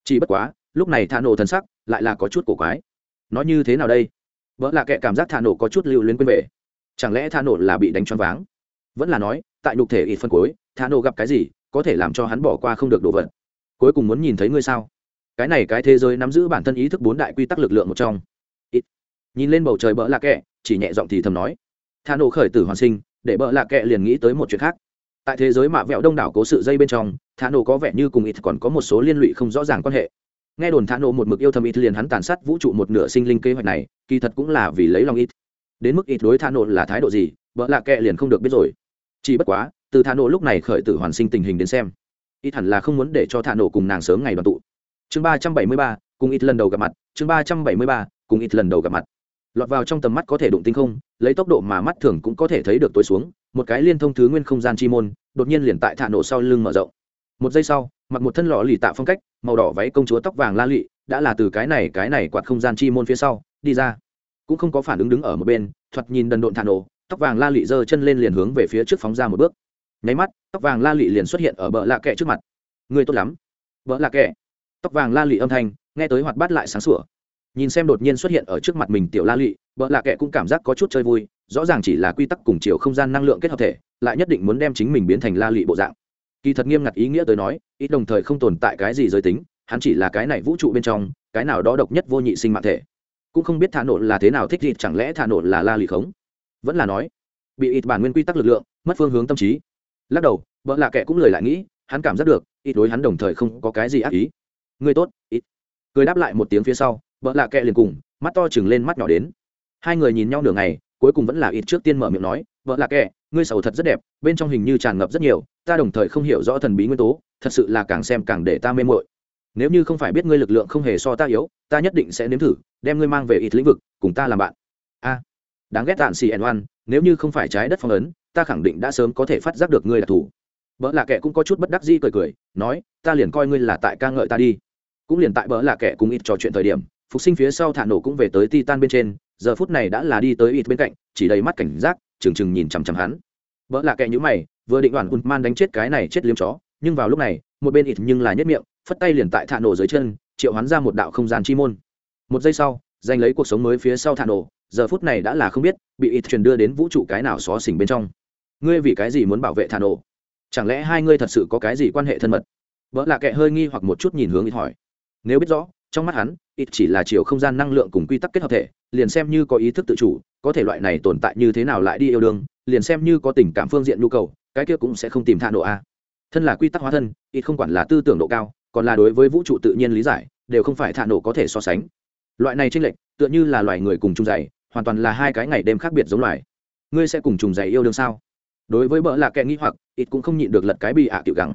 Chỉ bất quá, lúc này thả nổ thần sắc lại là có chút cổ quái. Nó như thế nào đây? Vợ là kệ cảm giác thả nổ có chút lưu luyến quên về. Chẳng lẽ thả nổ là bị đánh choáng váng? Vẫn là nói, tại nhục thể ít phân cuối, thả nổ gặp cái gì có thể làm cho hắn bỏ qua không được đồ vật? Cuối cùng muốn nhìn thấy ngươi sao? Cái này cái thế giới nắm giữ bản thân ý thức bốn đại quy tắc lực lượng một trong. Ít. Nhìn lên bầu trời bỡ lạc kẹ, chỉ nhẹ giọng thì thầm nói. Tha nổ khởi tử hoàn sinh, để bỡ lạ kệ liền nghĩ tới một chuyện khác. Tại thế giới mạ vẹo đông đảo cố sự dây bên trong thả nổ có vẻ như cùng ít còn có một số liên lụy không rõ ràng quan hệ. Nghe đồn thả nổ một mực yêu thầm ít liền hắn tàn sát vũ trụ một nửa sinh linh kế hoạch này, kỳ thật cũng là vì lấy lòng ít. Đến mức ít đối thả nổ là thái độ gì, bỡ lạ kệ liền không được biết rồi. Chỉ bất quá, từ thả nổ lúc này khởi tử hoàn sinh tình hình đến xem ít hẳn là không muốn để cho thả nổ cùng nàng sớm ngày đoàn tụ. Chương ba trăm bảy mươi ba cùng ít lần đầu gặp mặt chương ba trăm bảy mươi ba cùng ít lần đầu gặp mặt. Lọt vào trong tầm mắt có thể đụng tinh không lấy tốc độ mà mắt thường cũng có thể thấy được tối xuống một cái liên thông thứ nguyên không gian chi môn đột nhiên liền tại thả nổ sau lưng mở rộng. Một giây sau mặc một thân lọ lì tạ phong cách màu đỏ váy công chúa tóc vàng la lụy, đã là từ cái này cái này quạt không gian chi môn phía sau đi ra. Cũng không có phản ứng đứng ở một bên thoạt nhìn đần độn thả nổ tóc vàng la lụy giơ chân lên liền hướng về phía trước phóng ra một bước nháy mắt, tóc vàng la lị liền xuất hiện ở bờ lạ kẹ trước mặt. Người tốt lắm. Bờ lạ kẹ. Tóc vàng la lị âm thanh, nghe tới hoạt bát lại sáng sủa. Nhìn xem đột nhiên xuất hiện ở trước mặt mình tiểu la lị vợ lạ kệ cũng cảm giác có chút chơi vui, rõ ràng chỉ là quy tắc cùng chiều không gian năng lượng kết hợp thể, lại nhất định muốn đem chính mình biến thành la lị bộ dạng. Kỳ thật nghiêm ngặt ý nghĩa tới nói, ít đồng thời không tồn tại cái gì giới tính, hắn chỉ là cái này vũ trụ bên trong, cái nào đó độc nhất vô nhị sinh mạng thể. Cũng không biết thả nổ là thế nào thích gì chẳng lẽ thả nổ là la lị khống vẫn là nói, bị ít bản nguyên quy tắc lực lượng, mất phương hướng tâm trí lắc đầu, vợ lạ kệ cũng lời lại nghĩ, hắn cảm giác được, ít đối hắn đồng thời không có cái gì ác ý. Người tốt, ít. Cười đáp lại một tiếng phía sau, vợ lạ kệ liền cùng, mắt to chừng lên mắt nhỏ đến. Hai người nhìn nhau nửa ngày, cuối cùng vẫn là ít trước tiên mở miệng nói, vợ lạ kệ ngươi sầu thật rất đẹp, bên trong hình như tràn ngập rất nhiều, ta đồng thời không hiểu rõ thần bí nguyên tố, thật sự là càng xem càng để ta mê mội nếu như không phải biết ngươi lực lượng không hề so ta yếu, ta nhất định sẽ nếm thử, đem ngươi mang về ít lĩnh vực, cùng ta làm bạn. A. Đáng ghét tạn xì ẩn oan, nếu như không phải trái đất phong ấn ta khẳng định đã sớm có thể phát giác được ngươi là thủ. Vợ là kệ cũng có chút bất đắc di cười cười, nói, ta liền coi ngươi là tại ca ngợi ta đi. Cũng liền tại bỡ là kẻ cùng ít trò chuyện thời điểm, phục sinh phía sau thả nổ cũng về tới titan bên trên, giờ phút này đã là đi tới ít bên cạnh, chỉ đầy mắt cảnh giác trừng trừng nhìn chằm chằm hắn. Bỡ là kẻ nhữ mày, vừa định đoàn man đánh chết cái này chết liếm chó, nhưng vào lúc này, một bên ít nhưng là nhất miệng, phất tay liền tại thả nổ dưới chân, triệu hắn ra một đạo không gian chi môn. Một giây sau, giành lấy cuộc sống mới phía sau thả nổ, giờ phút này đã là không biết, bị ít truyền đưa đến vũ trụ cái nào xó xỉnh bên trong ngươi vì cái gì muốn bảo vệ thả nổ? Chẳng lẽ hai ngươi thật sự có cái gì quan hệ thân mật? Vợ là kệ hơi nghi hoặc một chút nhìn hướng ít hỏi. Nếu biết rõ, trong mắt hắn ít chỉ là chiều không gian năng lượng cùng quy tắc kết hợp thể, liền xem như có ý thức tự chủ, có thể loại này tồn tại như thế nào lại đi yêu đương, liền xem như có tình cảm phương diện nhu cầu, cái kia cũng sẽ không tìm thả nổ a thân là quy tắc hóa thân ít không quản là tư tưởng độ cao, còn là đối với vũ trụ tự nhiên lý giải, đều không phải thả nổ có thể so sánh. Loại này tranh lệch, tựa như là loài người cùng chung dày hoàn toàn là hai cái ngày đêm khác biệt giống loài. Ngươi sẽ cùng trùng dày yêu đương sao? Đối với bợ là kẻ nghĩ hoặc, ít cũng không nhịn được lật cái bị ạ tiểu gắng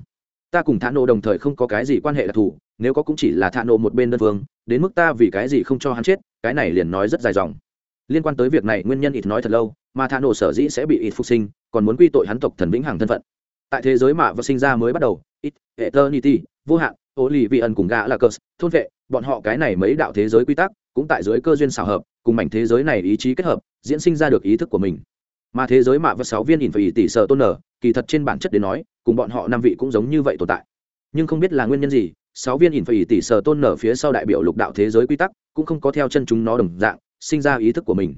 ta cùng thả nộ đồng thời không có cái gì quan hệ đặc thù, nếu có cũng chỉ là thả nộ một bên đơn phương, đến mức ta vì cái gì không cho hắn chết, cái này liền nói rất dài dòng. Liên quan tới việc này, nguyên nhân ít nói thật lâu, mà thả nộ sở dĩ sẽ bị ít phục sinh, còn muốn quy tội hắn tộc thần vĩnh hằng thân phận. Tại thế giới mạ và sinh ra mới bắt đầu, ít, eternity, vô hạn ô lì vị ẩn cùng gã là cờ thôn vệ, bọn họ cái này mấy đạo thế giới quy tắc, cũng tại giới cơ duyên xào hợp, cùng mảnh thế giới này ý chí kết hợp, diễn sinh ra được ý thức của mình mà thế giới mạ và sáu viên ỉn phải tỷ sở tôn nở, kỳ thật trên bản chất đến nói, cùng bọn họ năm vị cũng giống như vậy tồn tại. Nhưng không biết là nguyên nhân gì, sáu viên ỉn phải tỷ sở tôn nở phía sau đại biểu lục đạo thế giới quy tắc, cũng không có theo chân chúng nó đồng dạng, sinh ra ý thức của mình.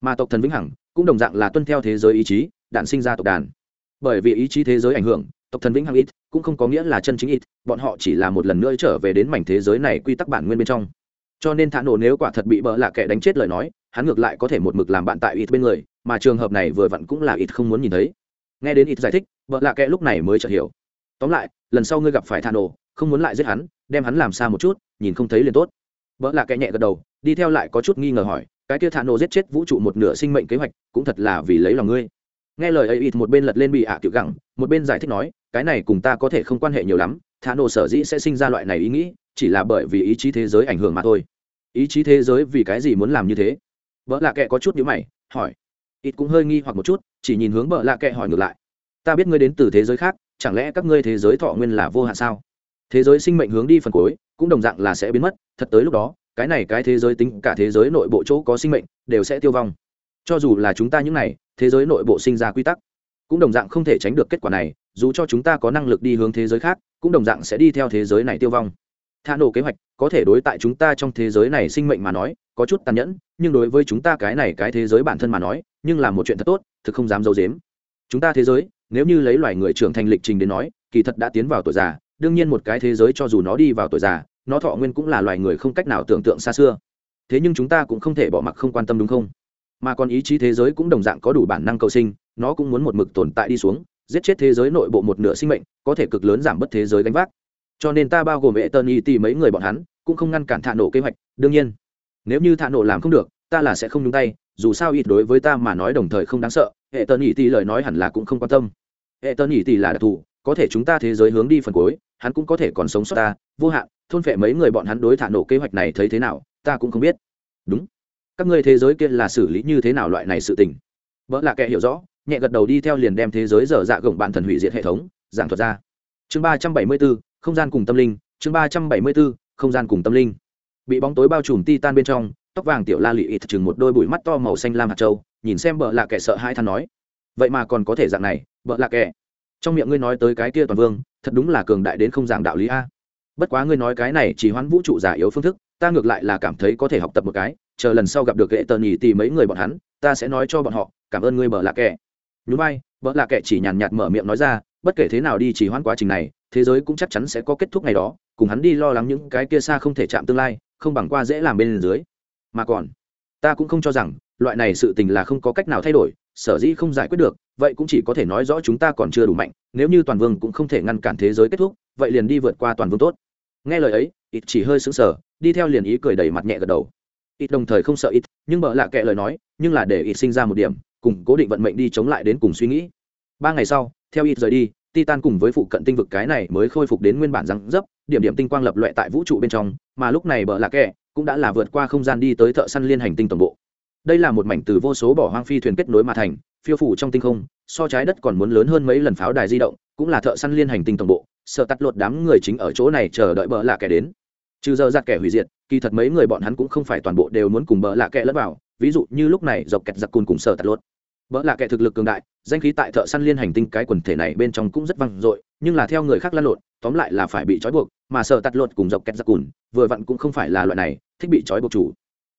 Mà tộc thần vĩnh hằng, cũng đồng dạng là tuân theo thế giới ý chí đạn sinh ra tộc đàn. Bởi vì ý chí thế giới ảnh hưởng, tộc thần vĩnh hằng ít, cũng không có nghĩa là chân chính ít, bọn họ chỉ là một lần nữa trở về đến mảnh thế giới này quy tắc bản nguyên bên trong. Cho nên thả nổ nếu quả thật bị bỡ lạ kẻ đánh chết lời nói, hắn ngược lại có thể một mực làm bạn tại ít bên người mà trường hợp này vừa vặn cũng là ít không muốn nhìn thấy. Nghe đến ít giải thích, vợ lạ kẽ lúc này mới chợt hiểu. Tóm lại, lần sau ngươi gặp phải thà nổ không muốn lại giết hắn, đem hắn làm xa một chút, nhìn không thấy liền tốt. Vợ lạ kẽ nhẹ gật đầu, đi theo lại có chút nghi ngờ hỏi, cái kia thà nổ giết chết vũ trụ một nửa sinh mệnh kế hoạch, cũng thật là vì lấy lòng ngươi. Nghe lời ấy, ít một bên lật lên bị ạ à tiểu gẳng, một bên giải thích nói, cái này cùng ta có thể không quan hệ nhiều lắm thà nổ sở dĩ sẽ sinh ra loại này ý nghĩ, chỉ là bởi vì ý chí thế giới ảnh hưởng mà thôi. Ý chí thế giới vì cái gì muốn làm như thế? Vợ lạ kệ có chút nhữ mày, hỏi ít cũng hơi nghi hoặc một chút, chỉ nhìn hướng bợ lạ kệ hỏi ngược lại. Ta biết ngươi đến từ thế giới khác, chẳng lẽ các ngươi thế giới thọ nguyên là vô hạn sao? Thế giới sinh mệnh hướng đi phần cuối, cũng đồng dạng là sẽ biến mất, thật tới lúc đó, cái này cái thế giới tính cả thế giới nội bộ chỗ có sinh mệnh, đều sẽ tiêu vong. Cho dù là chúng ta những này, thế giới nội bộ sinh ra quy tắc, cũng đồng dạng không thể tránh được kết quả này, dù cho chúng ta có năng lực đi hướng thế giới khác, cũng đồng dạng sẽ đi theo thế giới này tiêu vong thả nổ kế hoạch, có thể đối tại chúng ta trong thế giới này sinh mệnh mà nói, có chút tàn nhẫn, nhưng đối với chúng ta cái này cái thế giới bản thân mà nói, nhưng là một chuyện thật tốt, thực không dám d i ấ u dếm chúng ta thế giới, nếu như lấy loài người trưởng thành lịch trình đến nói, kỳ thật đã tiến vào tuổi già, đương nhiên một cái thế giới cho dù nó đi vào tuổi già, nó thọ nguyên cũng là loài người không cách nào tưởng tượng xa xưa. Thế nhưng chúng ta cũng không thể bỏ mặc không quan tâm đúng không? Mà còn ý chí thế giới cũng đồng dạng có đủ bản năng cầu sinh, nó cũng muốn một mực tồn tại đi xuống, giết chết thế giới nội bộ một nửa sinh mệnh, có thể cực lớn giảm bớt thế giới gánh vác cho nên ta bao gồm hệ tân y tì mấy người bọn hắn, cũng không ngăn cản thả nổ kế hoạch, đương nhiên. Nếu như thả nổ làm không được, ta là sẽ không nhúng tay, dù sao ít đối với ta mà nói đồng thời không đáng sợ hệ tân y tì lời nói hẳn là cũng không quan tâm. Hệ tân y tì là đặc thù, có thể chúng ta thế giới hướng đi phần cuối, hắn cũng có thể còn sống sót ta, vô hạn, thôn phệ mấy người bọn hắn đối thả nổ kế hoạch này thấy thế nào, ta cũng không biết. Đúng. Các ngươi thế giới kia là xử lý như thế nào loại này sự tình? Vợ là kẻ hiểu rõ, nhẹ gật đầu đi theo liền đem thế giới dở dạ gồng bạn thần hủy diệt hệ thống, giảng thuật ra chương ba trăm bảy mươi bốn, không gian cùng tâm linh, chương ba trăm bảy mươi bốn, không gian cùng tâm linh. Bị bóng tối bao trùm ti tan bên trong, tóc vàng tiểu la lị ít chừng một đôi bụi mắt to màu xanh lam hạt trâu nhìn xem bợ lạ kẻ sợ hai than nói, vậy mà còn có thể dạng này, bợ lạ kẻ. Trong miệng ngươi nói tới cái kia toàn vương, thật đúng là cường đại đến không giảng đạo lý a. Bất quá ngươi nói cái này chỉ hoán vũ trụ giả yếu phương thức, ta ngược lại là cảm thấy có thể học tập một cái, chờ lần sau gặp được hệ tờ nhì tì mấy người bọn hắn, ta sẽ nói cho bọn họ, cảm ơn ngươi bợ lạ kẻ. Nhún vai, bợ lạ kẻ chỉ nhàn nhạt mở miệng nói ra bất kể thế nào đi chỉ hoãn quá trình này, thế giới cũng chắc chắn sẽ có kết thúc ngày đó, cùng hắn đi lo lắng những cái kia xa không thể chạm tương lai, không bằng qua dễ làm bên dưới. Mà còn, ta cũng không cho rằng, loại này sự tình là không có cách nào thay đổi, sở dĩ không giải quyết được, vậy cũng chỉ có thể nói rõ chúng ta còn chưa đủ mạnh, nếu như toàn vương cũng không thể ngăn cản thế giới kết thúc, vậy liền đi vượt qua toàn vương tốt. Nghe lời ấy, ít chỉ hơi sững sờ, đi theo liền ý cười đầy mặt nhẹ gật đầu. Ít đồng thời không sợ ít, nhưng bợ lạ kệ lời nói, nhưng là để ít sinh ra một điểm, cùng cố định vận mệnh đi chống lại đến cùng suy nghĩ. Ba ngày sau theo ít rời đi, titan cùng với phụ cận tinh vực cái này mới khôi phục đến nguyên bản răng dấp, điểm điểm tinh quang lập loại tại vũ trụ bên trong, mà lúc này bờ lạ kẹ cũng đã là vượt qua không gian đi tới thợ săn liên hành tinh tổng bộ. Đây là một mảnh từ vô số bỏ hoang phi thuyền kết nối mà thành, phiêu phủ trong tinh không, so trái đất còn muốn lớn hơn mấy lần pháo đài di động, cũng là thợ săn liên hành tinh tổng bộ, sợ tắt lột đám người chính ở chỗ này chờ đợi bờ lạ kẻ đến. Trừ giờ giặt kẻ hủy diệt, kỳ thật mấy người bọn hắn cũng không phải toàn bộ đều muốn cùng bờ lạ kẻ lẫn vào, ví dụ như lúc này dọc kẹt giặc cùn cùng sợ tắt lột bợ là kẻ thực lực cường đại, danh khí tại thợ săn liên hành tinh cái quần thể này bên trong cũng rất vang dội, nhưng là theo người khác lăn lộn, tóm lại là phải bị trói buộc, mà sợ tắt lột cùng dọc kẹt giặc cùn, vừa vặn cũng không phải là loại này, thích bị trói buộc chủ.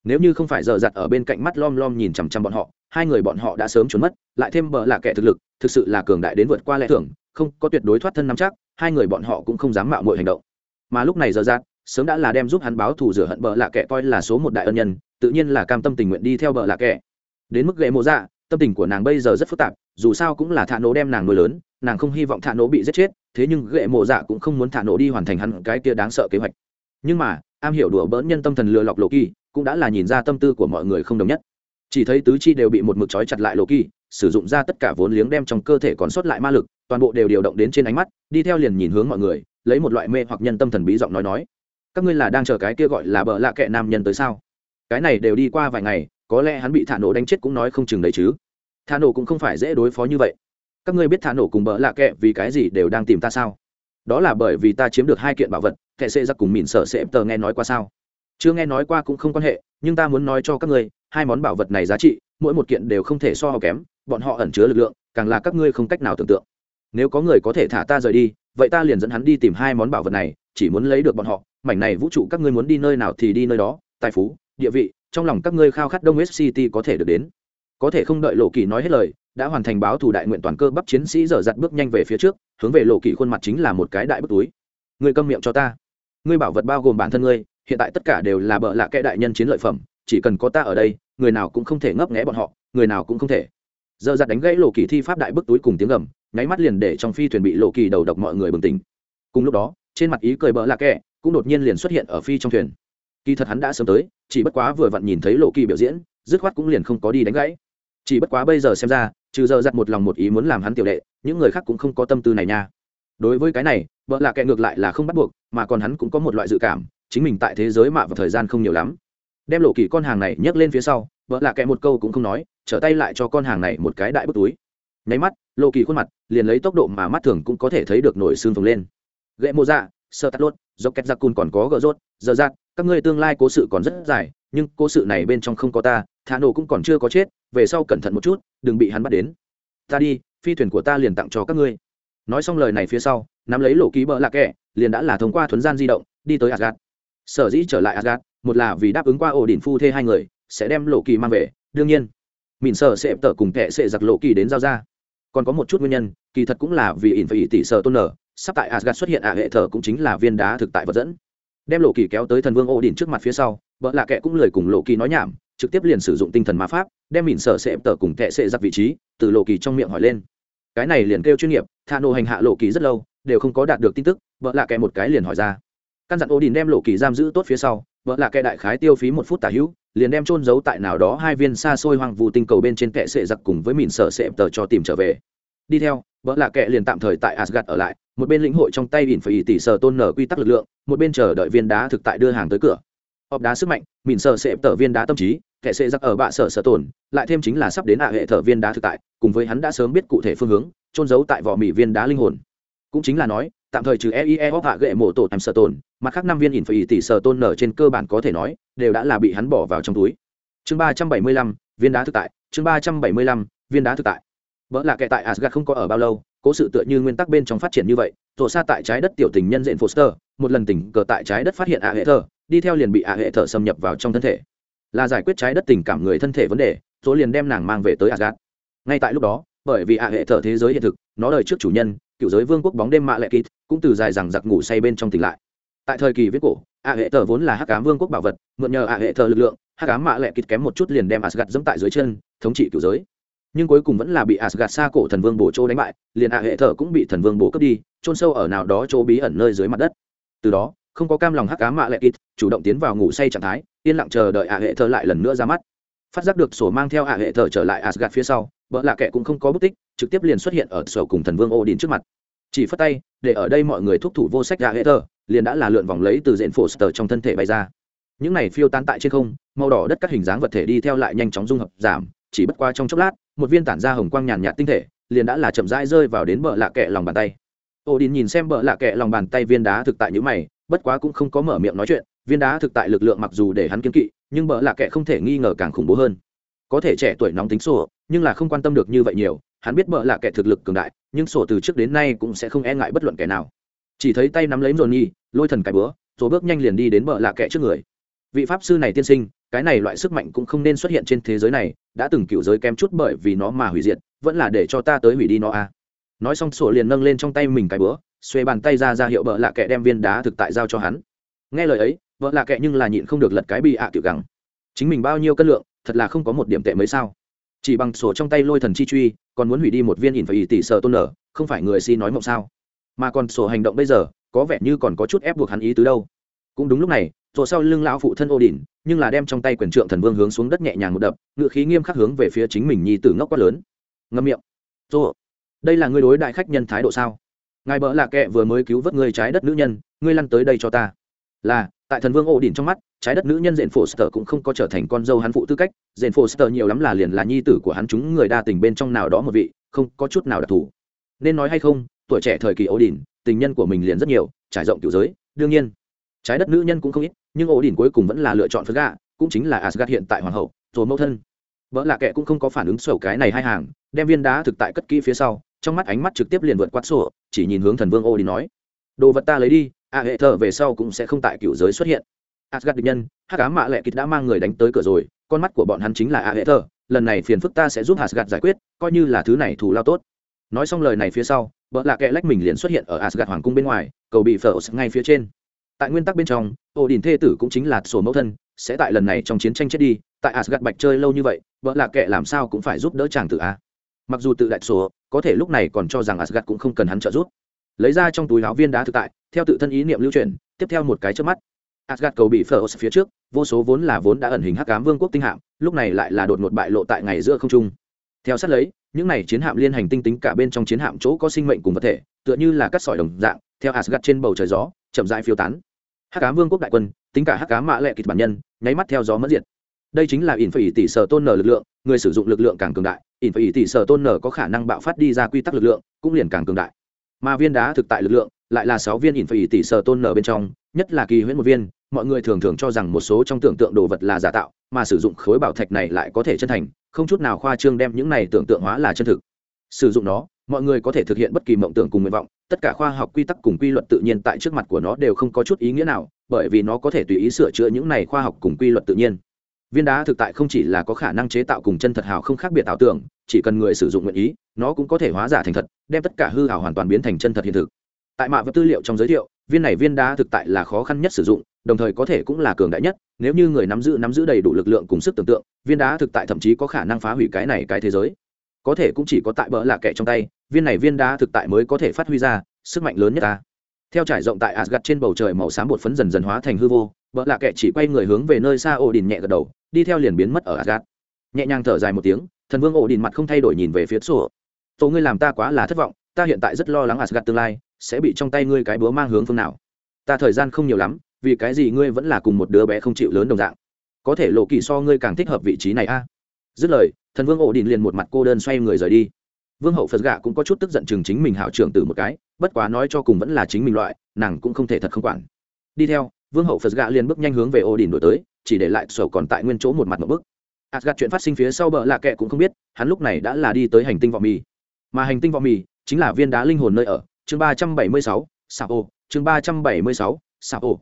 Nếu như không phải giờ giặt ở bên cạnh mắt lom lom nhìn chằm chằm bọn họ, hai người bọn họ đã sớm trốn mất, lại thêm bợ là kẻ thực lực, thực sự là cường đại đến vượt qua lẽ thường, không, có tuyệt đối thoát thân nắm chắc, hai người bọn họ cũng không dám mạo mọi hành động. Mà lúc này giờ giặt, sớm đã là đem giúp hắn báo thù rửa hận bợ lạ kẻ coi là số một đại ân nhân, tự nhiên là cam tâm tình nguyện đi theo bợ lạ kẻ. Đến mức ghệ mộ dạ tâm tình của nàng bây giờ rất phức tạp, dù sao cũng là thả nổ đem nàng nuôi lớn, nàng không hy vọng thả nổ bị giết chết, thế nhưng ghệ mộ dạ cũng không muốn thả nổ đi hoàn thành hắn cái kia đáng sợ kế hoạch. Nhưng mà, am hiểu đùa bỡn nhân tâm thần lừa lọc lộ kỳ cũng đã là nhìn ra tâm tư của mọi người không đồng nhất. Chỉ thấy tứ chi đều bị một mực trói chặt lại lộ kỳ sử dụng ra tất cả vốn liếng đem trong cơ thể còn sót lại ma lực, toàn bộ đều điều động đến trên ánh mắt, đi theo liền nhìn hướng mọi người, lấy một loại mê hoặc nhân tâm thần bí giọng nói nói. Các ngươi là đang chờ cái kia gọi là bờ lạ kệ nam nhân tới sao? Cái này đều đi qua vài ngày có lẽ hắn bị thả nổ đánh chết cũng nói không chừng đấy chứ. Thả nổ cũng không phải dễ đối phó như vậy. Các ngươi biết thả nổ cùng bỡ lạ kệ vì cái gì đều đang tìm ta sao? Đó là bởi vì ta chiếm được hai kiện bảo vật kệ xê giặc cùng mìn sợ sẽ tờ nghe nói qua sao? Chưa nghe nói qua cũng không quan hệ, nhưng ta muốn nói cho các ngươi, hai món bảo vật này giá trị, mỗi một kiện đều không thể so họ kém, bọn họ ẩn chứa lực lượng, càng là các ngươi không cách nào tưởng tượng. Nếu có người có thể thả ta rời đi, vậy ta liền dẫn hắn đi tìm hai món bảo vật này, chỉ muốn lấy được bọn họ, mảnh này vũ trụ các ngươi muốn đi nơi nào thì đi nơi đó, tài phú, địa vị trong lòng các ngươi khao khát đông west city có thể được đến. Có thể không đợi lộ kỳ nói hết lời, đã hoàn thành báo thủ đại nguyện toàn cơ bắp chiến sĩ dở dặt bước nhanh về phía trước, hướng về lộ kỳ khuôn mặt chính là một cái đại bức túi. Ngươi câm miệng cho ta. Ngươi bảo vật bao gồm bản thân ngươi, hiện tại tất cả đều là bợ lạ kẽ đại nhân chiến lợi phẩm, chỉ cần có ta ở đây, người nào cũng không thể ngấp nghẽ bọn họ, người nào cũng không thể. Dơ dặt đánh gãy lộ kỳ thi pháp đại bức túi cùng tiếng gầm, nháy mắt liền để trong phi thuyền bị lộ kỳ đầu độc mọi người bừng tỉnh. Cùng lúc đó, trên mặt ý cười bợ lạ kẽ cũng đột nhiên liền xuất hiện ở phi trong thuyền kỳ thật hắn đã sớm tới, chỉ bất quá vừa vặn nhìn thấy lộ kỳ biểu diễn, dứt khoát cũng liền không có đi đánh gãy. Chỉ bất quá bây giờ xem ra, trừ giờ giặt một lòng một ý muốn làm hắn tiểu đệ, những người khác cũng không có tâm tư này nha. Đối với cái này, vợ lạ kệ ngược lại là không bắt buộc, mà còn hắn cũng có một loại dự cảm, chính mình tại thế giới mạ và thời gian không nhiều lắm. Đem lộ kỳ con hàng này nhấc lên phía sau, vợ lạ kệ một câu cũng không nói, trở tay lại cho con hàng này một cái đại bức túi. Nháy mắt, lộ kỳ khuôn mặt, liền lấy tốc độ mà mắt thường cũng có thể thấy được nổi xương phồng lên. Gậy mô dạ sơ tắt lốt do két giặc cùn còn có gỡ rốt, giờ giặc các ngươi tương lai cố sự còn rất dài, nhưng cố sự này bên trong không có ta, thả nổ cũng còn chưa có chết, về sau cẩn thận một chút, đừng bị hắn bắt đến. Ta đi, phi thuyền của ta liền tặng cho các ngươi. Nói xong lời này phía sau, nắm lấy lộ ký bỡ lạc kẻ liền đã là thông qua thuấn gian di động, đi tới asgad sở dĩ trở lại asgad một là vì đáp ứng qua ổ đỉnh phu thê hai người, sẽ đem lộ kỳ mang về. Đương nhiên mìn sở sẽ tở cùng kẻ sẽ giặc lộ kỳ đến giao ra. Còn có một chút nguyên nhân, kỳ thật cũng là vì ỉn phải tỷ sở tôn nở, sắp tại asgad xuất hiện ạ hệ thờ cũng chính là viên đá thực tại vật dẫn đem lộ kỳ kéo tới thần vương ô đình trước mặt phía sau vợ lạ kệ cũng lời cùng lộ kỳ nói nhảm, trực tiếp liền sử dụng tinh thần ma pháp, đem mìn sở sệ tờ cùng tệ sệ giặc vị trí từ lộ kỳ trong miệng hỏi lên. Cái này liền kêu chuyên nghiệp Tha Nô hành hạ lộ kỳ rất lâu, đều không có đạt được tin tức vợ lạ kệ một cái liền hỏi ra. Căn dặn ô đình đem lộ kỳ giam giữ tốt phía sau vợ lạ kệ đại khái tiêu phí một phút tả hữu, liền đem trôn giấu tại nào đó hai viên xa xôi hoang vu tinh cầu bên trên kệ sệ giặc cùng với mìn sở sệ tờ cho tìm trở về. Đi theo vợ lạ kệ liền tạm thời tại asgad ở lại, một bên lĩnh hội trong tay ỉn phải tỷ sờ tôn nở quy tắc lực lượng một bên chờ đợi viên đá thực tại đưa hàng tới cửa. Ọp đá sức mạnh mìn sợ sẽ tở viên đá tâm trí kẻ sẽ giặc ở bạ sở sở tổn lại thêm chính là sắp đến hạ hệ thở viên đá thực tại cùng với hắn đã sớm biết cụ thể phương hướng trôn giấu tại vỏ mỹ viên đá linh hồn. Cũng chính là nói tạm thời trừ eie hóc hạ gệ mộ tổ tầm sở tổn, mặt khác năm viên ỉn phải tỷ sở tôn nở trên cơ bản có thể nói đều đã là bị hắn bỏ vào trong túi. Chương ba trăm bảy mươi lăm viên đá thực tại chương ba trăm bảy mươi lăm viên đá thực tại. Vợ là kẻ tại asgard không có ở bao lâu cố sự tựa như nguyên tắc bên trong phát triển như vậy tổ xa tại trái đất tiểu tình nhân diện foster, một lần tình cờ tại trái đất phát hiện ạ hệ thờ, đi theo liền bị ạ hệ thờ xâm nhập vào trong thân thể. Là giải quyết trái đất tình cảm người thân thể vấn đề số liền đem nàng mang về tới asgad ngay tại lúc đó, bởi vì ạ hệ thờ thế giới hiện thực, nó đời trước chủ nhân, cựu giới vương quốc bóng đêm mạ lệ kít cũng từ dài rằng giặc ngủ say bên trong tỉnh lại. Tại thời kỳ viết cổ, ạ hệ thờ vốn là hắc cám vương quốc bảo vật, mượn nhờ ạ hệ thờ lực lượng, hắc cám mạ lệ kít kém một chút liền đem asgad dẫm tại dưới chân, thống trị cựu giới nhưng cuối cùng vẫn là bị Asgard xa cổ thần vương bổ châu đánh bại liền ạ hệ thở cũng bị thần vương bổ cướp đi chôn sâu ở nào đó chỗ bí ẩn nơi dưới mặt đất. Từ đó không có cam lòng hắc cá mạ lệ kịt, chủ động tiến vào ngủ say trạng thái yên lặng chờ đợi ạ hệ thở lại lần nữa ra mắt. Phát giác được sổ mang theo ạ hệ thở trở lại Asgard phía sau bỡ lạ kệ cũng không có bất tích trực tiếp liền xuất hiện ở sổ cùng thần vương ô trước mặt. Chỉ phất tay để ở đây mọi người thúc thủ vô sách A hệ thở, liền đã là lượn vòng lấy từ diện phổ sở trong thân thể bay ra. Những này phiêu tán tại trên không màu đỏ đất các hình dáng vật thể đi theo lại nhanh chóng dung hợp giảm chỉ bất qua trong chốc lát một viên tản ra hồng quang nhàn nhạt tinh thể, liền đã là chậm rãi rơi vào đến bờ lạ kệ lòng bàn tay. Ô đình nhìn xem bờ lạ kệ lòng bàn tay viên đá thực tại như mày, bất quá cũng không có mở miệng nói chuyện, viên đá thực tại lực lượng mặc dù để hắn kiên kỵ, nhưng bờ lạ kệ không thể nghi ngờ càng khủng bố hơn. Có thể trẻ tuổi nóng tính sổ, nhưng là không quan tâm được như vậy nhiều, hắn biết bờ lạ kệ thực lực cường đại, nhưng sổ từ trước đến nay cũng sẽ không e ngại bất luận kẻ nào. Chỉ thấy tay nắm lấy dồn nhi lôi thần cái bữa rồi bước nhanh liền đi đến bờ lạ kệ trước người. Vị pháp sư này tiên sinh cái này loại sức mạnh cũng không nên xuất hiện trên thế giới này, đã từng cựu giới kém chút bởi vì nó mà hủy diệt, vẫn là để cho ta tới hủy đi nó à. nói xong sổ liền nâng lên trong tay mình cái bữa xuê bàn tay ra ra hiệu bợ lạ kệ đem viên đá thực tại giao cho hắn. Nghe lời ấy vợ lạ kệ nhưng là nhịn không được lật cái bị ạ à kiểu gắng chính mình bao nhiêu cân lượng, thật là không có một điểm tệ mới sao. Chỉ bằng sổ trong tay lôi thần chi truy, còn muốn hủy đi một viên ỉn phải ỉ tỷ sợ tôn nở, không phải người si nói mộng sao. Mà còn sổ hành động bây giờ, có vẻ như còn có chút ép buộc hắn ý tứ đâu. Cũng đúng lúc này rồi sau lưng lão phụ thân ô đỉnh nhưng là đem trong tay quyền trượng thần vương hướng xuống đất nhẹ nhàng một đập, ngựa khí nghiêm khắc hướng về phía chính mình nhi tử ngốc quá lớn. Ngâm miệng. Rồi đây là ngươi đối đại khách nhân thái độ sao? Ngài bỡ là kệ vừa mới cứu vớt người trái đất nữ nhân, ngươi lăn tới đây cho ta. Là, tại thần vương ổ đỉnh trong mắt, trái đất nữ nhân diện phổ sở cũng không có trở thành con dâu hắn phụ tư cách. Diện phổ sở nhiều lắm là liền là nhi tử của hắn chúng người đa tình bên trong nào đó một vị, không có chút nào đặc thù. Nên nói hay không, tuổi trẻ thời kỳ ổ đỉnh tình nhân của mình liền rất nhiều, trải rộng kiểu giới, đương nhiên, trái đất nữ nhân cũng không ít nhưng ổ đỉnh cuối cùng vẫn là lựa chọn phật gà, cũng chính là asgad hiện tại hoàng hậu, rồi mẫu thân. Vợ lạ kệ cũng không có phản ứng sầu cái này hai hàng, đem viên đá thực tại cất kỹ phía sau, trong mắt ánh mắt trực tiếp liền vượt quát sổ, chỉ nhìn hướng thần vương ô đi nói, đồ vật ta lấy đi, a hệ thờ về sau cũng sẽ không tại cựu giới xuất hiện. Asgad địch nhân, hắc cá mạ lệ kịch đã mang người đánh tới cửa rồi, con mắt của bọn hắn chính là a hệ thờ lần này phiền phức ta sẽ giúp asgad giải quyết, coi như là thứ này thù lao tốt. Nói xong lời này phía sau, vợ lạ kệ lách mình liền xuất hiện ở asgad hoàng cung bên ngoài, cầu bị phở ngay phía trên tại nguyên tắc bên trong ổ đình thê tử cũng chính là sổ mẫu thân, sẽ tại lần này trong chiến tranh chết đi, tại asgad bạch chơi lâu như vậy, vợ là kệ làm sao cũng phải giúp đỡ chàng tử a. Mặc dù tự đại sổ, có thể lúc này còn cho rằng asgad cũng không cần hắn trợ giúp. Lấy ra trong túi áo viên đá thực tại, theo tự thân ý niệm lưu truyền, tiếp theo một cái trước mắt asgad cầu bị phở phía trước, vô số vốn là vốn đã ẩn hình hắc cám vương quốc tinh hạm, lúc này lại là đột ngột bại lộ tại ngày giữa không trung. Theo sát lấy, những này chiến hạm liên hành tinh tính cả bên trong chiến hạm chỗ có sinh mệnh cùng vật thể, tựa như là cắt sỏi đồng dạng, theo asgad trên bầu trời gió chậm rãi phiêu tán. Hắc cám vương quốc đại quân, tính cả hắc cám mạ lệ kịch bản nhân, nháy mắt theo gió mất diệt. Đây chính là ỉn phải tỷ sở tôn nở lực lượng, người sử dụng lực lượng càng cường đại, ỉn phải tỷ sở tôn nở có khả năng bạo phát đi ra quy tắc lực lượng, cũng liền càng cường đại. Mà viên đá thực tại lực lượng, lại là sáu viên ỉn phải tỷ sở tôn nở bên trong, nhất là kỳ huyễn một viên, mọi người thường thường cho rằng một số trong tưởng tượng đồ vật là giả tạo, mà sử dụng khối bảo thạch này lại có thể chân thành, không chút nào khoa trương đem những này tưởng tượng hóa là chân thực. Sử dụng nó, mọi người có thể thực hiện bất kỳ mộng tưởng cùng nguyện vọng tất cả khoa học quy tắc cùng quy luật tự nhiên tại trước mặt của nó đều không có chút ý nghĩa nào, bởi vì nó có thể tùy ý sửa chữa những này khoa học cùng quy luật tự nhiên. Viên đá thực tại không chỉ là có khả năng chế tạo cùng chân thật hào không khác biệt ảo tưởng, chỉ cần người sử dụng nguyện ý, nó cũng có thể hóa giả thành thật, đem tất cả hư hào hoàn toàn biến thành chân thật hiện thực. Tại mạ vật tư liệu trong giới thiệu, viên này viên đá thực tại là khó khăn nhất sử dụng, đồng thời có thể cũng là cường đại nhất, nếu như người nắm giữ nắm giữ đầy đủ lực lượng cùng sức tưởng tượng, viên đá thực tại thậm chí có khả năng phá hủy cái này cái thế giới có thể cũng chỉ có tại bỡ là kẻ trong tay, viên này viên đá thực tại mới có thể phát huy ra sức mạnh lớn nhất ta. Theo trải rộng tại asgad trên bầu trời màu xám bột phấn dần dần hóa thành hư vô bỡ là kẻ chỉ quay người hướng về nơi xa ổ đình nhẹ gật đầu, đi theo liền biến mất ở asgad nhẹ nhàng thở dài một tiếng, thần vương ổ đình mặt không thay đổi nhìn về phía sổ tổ ngươi làm ta quá là thất vọng, ta hiện tại rất lo lắng asgad tương lai sẽ bị trong tay ngươi cái búa mang hướng phương nào. Ta thời gian không nhiều lắm, vì cái gì ngươi vẫn là cùng một đứa bé không chịu lớn đồng dạng? Có thể lộ kỳ so ngươi càng thích hợp vị trí này a. Dứt lời thần vương ổ đình liền một mặt cô đơn xoay người rời đi vương hậu phật gạ cũng có chút tức giận chừng chính mình hảo trưởng tử một cái bất quá nói cho cùng vẫn là chính mình loại nàng cũng không thể thật không quản đi theo vương hậu phật gạ liền bước nhanh hướng về ổ đình đổi tới chỉ để lại sổ còn tại nguyên chỗ một mặt một bức Asgard chuyện phát sinh phía sau bờ lạ kệ cũng không biết, hắn lúc này đã là đi tới hành tinh vọng mì. Mà hành tinh vọng mì chính là viên đá linh hồn nơi ở, chương ba trăm bảy mươi sáu, Sạp ô, chương ba trăm bảy mươi sáu, Sạp ô.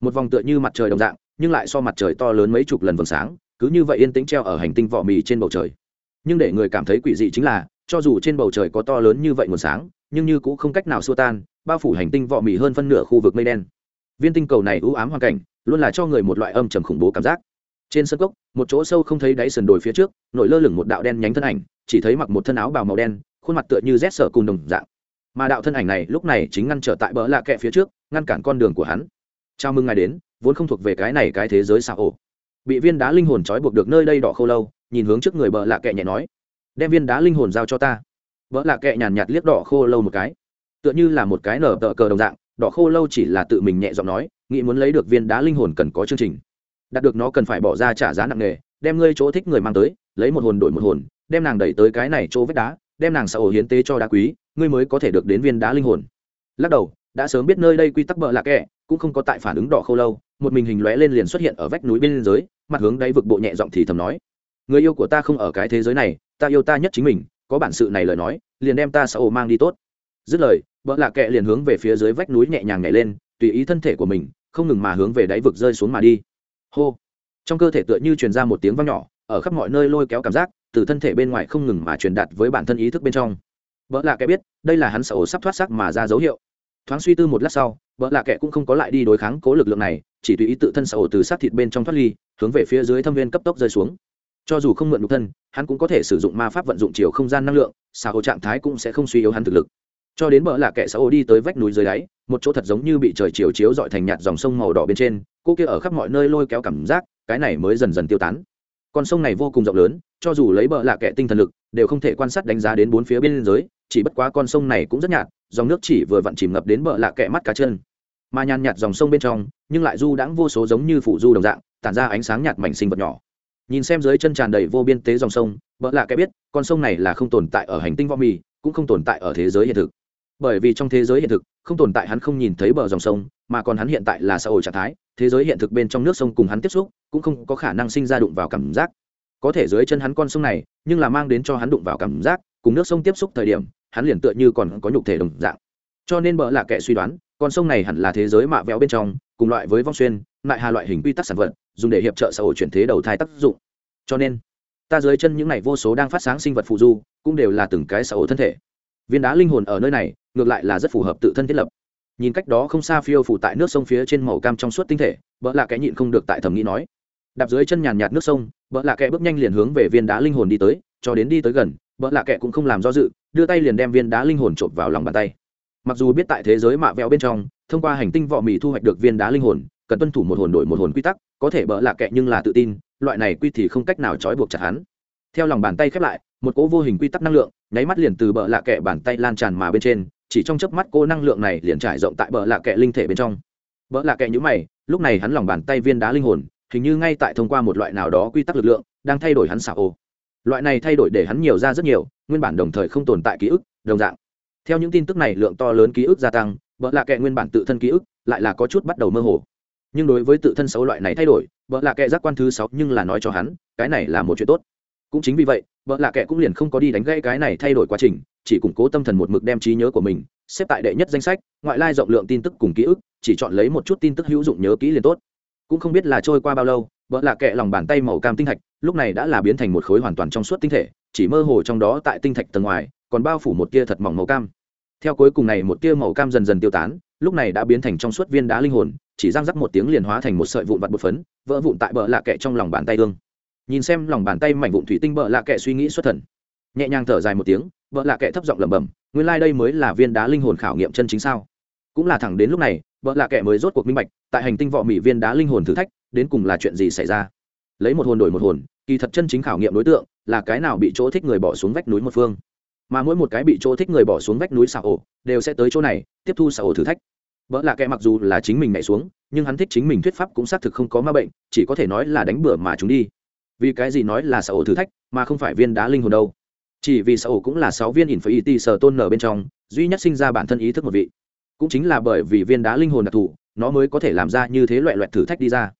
Một vòng tựa như mặt trời đồng dạng, nhưng lại so mặt trời to lớn mấy chục lần vầng sáng, cứ như vậy yên tĩnh treo ở hành tinh vỏ mì trên bầu trời. Nhưng để người cảm thấy quỷ dị chính là, cho dù trên bầu trời có to lớn như vậy nguồn sáng, nhưng như cũng không cách nào xua tan, bao phủ hành tinh vỏ mì hơn phân nửa khu vực mây đen. Viên tinh cầu này u ám hoàn cảnh, luôn là cho người một loại âm trầm khủng bố cảm giác trên sân cốc một chỗ sâu không thấy đáy sườn đồi phía trước nổi lơ lửng một đạo đen nhánh thân ảnh chỉ thấy mặc một thân áo bào màu đen khuôn mặt tựa như rét sở cùng đồng dạng mà đạo thân ảnh này lúc này chính ngăn trở tại bờ lạ kẹ phía trước ngăn cản con đường của hắn chào mừng ngài đến vốn không thuộc về cái này cái thế giới xa ổ bị viên đá linh hồn trói buộc được nơi đây đỏ khâu lâu, nhìn hướng trước người bờ lạ kệ nhẹ nói, đem viên đá linh hồn giao cho ta. Bờ lạ kệ nhàn nhạt liếc đỏ khô lâu một cái, tựa như là một cái nở tợ cờ đồng dạng, đỏ khô lâu chỉ là tự mình nhẹ giọng nói, nghĩ muốn lấy được viên đá linh hồn cần có chương trình. Đạt được nó cần phải bỏ ra trả giá nặng nề, đem ngươi chỗ thích người mang tới, lấy một hồn đổi một hồn, đem nàng đẩy tới cái này chỗ vết đá, đem nàng xã hội hiến tế cho đá quý, ngươi mới có thể được đến viên đá linh hồn. Lắc đầu, đã sớm biết nơi đây quy tắc bợ lạ kệ cũng không có tại phản ứng đỏ khô lâu một mình hình lóe lên liền xuất hiện ở vách núi bên dưới, mặt hướng đáy vực bộ nhẹ giọng thì thầm nói, người yêu của ta không ở cái thế giới này, ta yêu ta nhất chính mình, có bản sự này lời nói, liền đem ta xã ổ mang đi tốt. Dứt lời, vợ lạ kệ liền hướng về phía dưới vách núi nhẹ nhàng nhảy lên, tùy ý thân thể của mình, không ngừng mà hướng về đáy vực rơi xuống mà đi. Hô. Trong cơ thể tựa như truyền ra một tiếng vang nhỏ, ở khắp mọi nơi lôi kéo cảm giác, từ thân thể bên ngoài không ngừng mà truyền đạt với bản thân ý thức bên trong. Vợ lạ kệ biết, đây là hắn sợ ổ sắp thoát sắc mà ra dấu hiệu. Thoáng suy tư một lát sau, vợ lạ kệ cũng không có lại đi đối kháng cố lực lượng này chỉ tùy ý tự thân sợ ổ từ sát thịt bên trong thoát ly, hướng về phía dưới thâm viên cấp tốc rơi xuống. Cho dù không mượn nhục thân, hắn cũng có thể sử dụng ma pháp vận dụng chiều không gian năng lượng xà ổ trạng thái cũng sẽ không suy yếu hắn thực lực. Cho đến bờ lạ kẻ xã ổ đi tới vách núi dưới đáy, một chỗ thật giống như bị trời chiều chiếu dọi thành nhạt dòng sông màu đỏ bên trên, cô kia ở khắp mọi nơi lôi kéo cảm giác, cái này mới dần dần tiêu tán. Con sông này vô cùng rộng lớn, cho dù lấy bờ lạ kệ tinh thần lực, đều không thể quan sát đánh giá đến bốn phía bên dưới, chỉ bất quá con sông này cũng rất nhạt, dòng nước chỉ vừa vặn chìm ngập đến bờ lạ kệ mắt cá chân mà nhàn nhạt dòng sông bên trong, nhưng lại du đãng vô số giống như phủ du đồng dạng, tản ra ánh sáng nhạt mảnh sinh vật nhỏ. Nhìn xem dưới chân tràn đầy vô biên tế dòng sông vợ lạ kệ biết, con sông này là không tồn tại ở hành tinh võ mì, cũng không tồn tại ở thế giới hiện thực. Bởi vì trong thế giới hiện thực, không tồn tại hắn không nhìn thấy bờ dòng sông, mà còn hắn hiện tại là xã hội trạng thái, thế giới hiện thực bên trong nước sông cùng hắn tiếp xúc, cũng không có khả năng sinh ra đụng vào cảm giác. Có thể dưới chân hắn con sông này, nhưng là mang đến cho hắn đụng vào cảm giác, cùng nước sông tiếp xúc thời điểm, hắn liền tựa như còn có nhục thể đồng dạng. Cho nên bợ là kẻ suy đoán con sông này hẳn là thế giới mạ véo bên trong, cùng loại với vong xuyên, lại hà loại hình quy tắc sản vật, dùng để hiệp trợ xã hội chuyển thế đầu thai tác dụng. Cho nên, ta dưới chân những này vô số đang phát sáng sinh vật phụ du, cũng đều là từng cái xã hội thân thể. Viên đá linh hồn ở nơi này, ngược lại là rất phù hợp tự thân thiết lập. Nhìn cách đó không xa phiêu phủ tại nước sông phía trên màu cam trong suốt tinh thể vợ lạ cái nhịn không được tại thẩm nghĩ nói. Đạp dưới chân nhàn nhạt nước sông vợ lạ kẻ bước nhanh liền hướng về viên đá linh hồn đi tới, cho đến đi tới gần vợ lạ kẻ cũng không làm do dự, đưa tay liền đem viên đá linh hồn chộp vào lòng bàn tay mặc dù biết tại thế giới mạ vẹo bên trong, thông qua hành tinh vọ mì thu hoạch được viên đá linh hồn, cần tuân thủ một hồn đổi một hồn quy tắc, có thể bỡ lạ kệ nhưng là tự tin, loại này quy thì không cách nào trói buộc chặt hắn. Theo lòng bàn tay khép lại, một cỗ vô hình quy tắc năng lượng, nháy mắt liền từ bờ lạ kệ bàn tay lan tràn mà bên trên, chỉ trong chớp mắt cô năng lượng này liền trải rộng tại bờ lạ kệ linh thể bên trong. Bờ lạ kệ nhũ mày, lúc này hắn lòng bàn tay viên đá linh hồn, hình như ngay tại thông qua một loại nào đó quy tắc lực lượng, đang thay đổi hắn xảo ô loại này thay đổi để hắn nhiều ra rất nhiều, nguyên bản đồng thời không tồn tại ký ức, đồng dạng theo những tin tức này, lượng to lớn ký ức gia tăng, vợ lạ kệ nguyên bản tự thân ký ức lại là có chút bắt đầu mơ hồ. Nhưng đối với tự thân xấu loại này thay đổi, vợ lạ kệ giác quan thứ sáu nhưng là nói cho hắn, cái này là một chuyện tốt. Cũng chính vì vậy, vợ lạ kệ cũng liền không có đi đánh gãy cái này thay đổi quá trình, chỉ củng cố tâm thần một mực đem trí nhớ của mình xếp tại đệ nhất danh sách, ngoại lai rộng lượng tin tức cùng ký ức, chỉ chọn lấy một chút tin tức hữu dụng nhớ kỹ liền tốt. Cũng không biết là trôi qua bao lâu, vợ lạ kệ lòng bàn tay màu cam tinh thạch lúc này đã là biến thành một khối hoàn toàn trong suốt tinh thể, chỉ mơ hồ trong đó tại tinh thạch tầng ngoài còn bao phủ một tia thật mỏng màu cam. Theo cuối cùng này một tia màu cam dần dần tiêu tán, lúc này đã biến thành trong suốt viên đá linh hồn, chỉ răng rắc một tiếng liền hóa thành một sợi vụn vặt bột phấn, vỡ vụn tại bờ lạ kệ trong lòng bàn tay ương. Nhìn xem lòng bàn tay mảnh vụn thủy tinh bờ lạ kệ suy nghĩ xuất thần. Nhẹ nhàng thở dài một tiếng, bờ lạ kệ thấp giọng lẩm bẩm, nguyên lai đây mới là viên đá linh hồn khảo nghiệm chân chính sao? Cũng là thẳng đến lúc này, bờ lạ kệ mới rốt cuộc minh bạch, tại hành tinh vọ mỹ viên đá linh hồn thử thách, đến cùng là chuyện gì xảy ra? Lấy một hồn đổi một hồn, kỳ thật chân chính khảo nghiệm đối tượng là cái nào bị chỗ thích người bỏ xuống vách núi một phương mà mỗi một cái bị chỗ thích người bỏ xuống vách núi xà ổ đều sẽ tới chỗ này tiếp thu xà ổ thử thách. Vợ lạ kệ mặc dù là chính mình nhảy xuống, nhưng hắn thích chính mình thuyết pháp cũng xác thực không có ma bệnh, chỉ có thể nói là đánh bừa mà chúng đi. Vì cái gì nói là xà ổ thử thách, mà không phải viên đá linh hồn đâu? Chỉ vì xà ổ cũng là sáu viên ỉn phải it sờ tôn nở bên trong, duy nhất sinh ra bản thân ý thức một vị. Cũng chính là bởi vì viên đá linh hồn đặc thù, nó mới có thể làm ra như thế loại loại thử thách đi ra.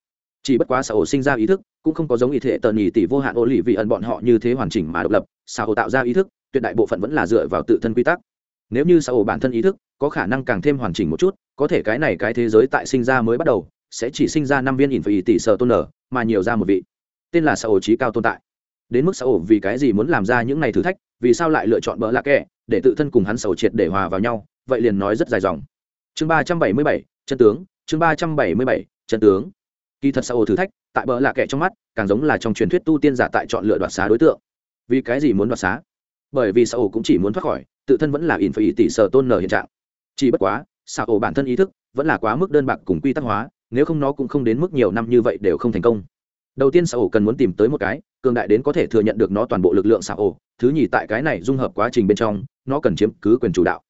Chỉ bất quá xã hội sinh ra ý thức, cũng không có giống ý thể tờ nhì tỷ vô hạn ô lì vì ẩn bọn họ như thế hoàn chỉnh mà độc lập xã hội tạo ra ý thức tuyệt đại bộ phận vẫn là dựa vào tự thân quy tắc. Nếu như xã hội bản thân ý thức có khả năng càng thêm hoàn chỉnh một chút, có thể cái này cái thế giới tại sinh ra mới bắt đầu, sẽ chỉ sinh ra năm viên ỉn phải tỷ sở tôn nở, mà nhiều ra một vị. Tên là xã hội trí cao tồn tại. Đến mức xã hội vì cái gì muốn làm ra những này thử thách, vì sao lại lựa chọn bỡ lạc kẻ, để tự thân cùng hắn sầu triệt để hòa vào nhau, vậy liền nói rất dài dòng. Chương ba trăm bảy mươi bảy, chân tướng, chương ba trăm bảy mươi bảy, chân tướng. Kỳ thật xã hội thử thách, tại bỡ lạc kẻ trong mắt, càng giống là trong truyền thuyết tu tiên giả tại chọn lựa đoạt xá đối tượng. Vì cái gì muốn đoạt xá? Bởi vì sao cũng chỉ muốn thoát khỏi, tự thân vẫn là in phải tỷ sở tôn nở hiện trạng. Chỉ bất quá, sao bản thân ý thức vẫn là quá mức đơn bạc cùng quy tắc hóa, nếu không nó cũng không đến mức nhiều năm như vậy đều không thành công. Đầu tiên sao cần muốn tìm tới một cái, cường đại đến có thể thừa nhận được nó toàn bộ lực lượng sao thứ nhì tại cái này dung hợp quá trình bên trong, nó cần chiếm cứ quyền chủ đạo.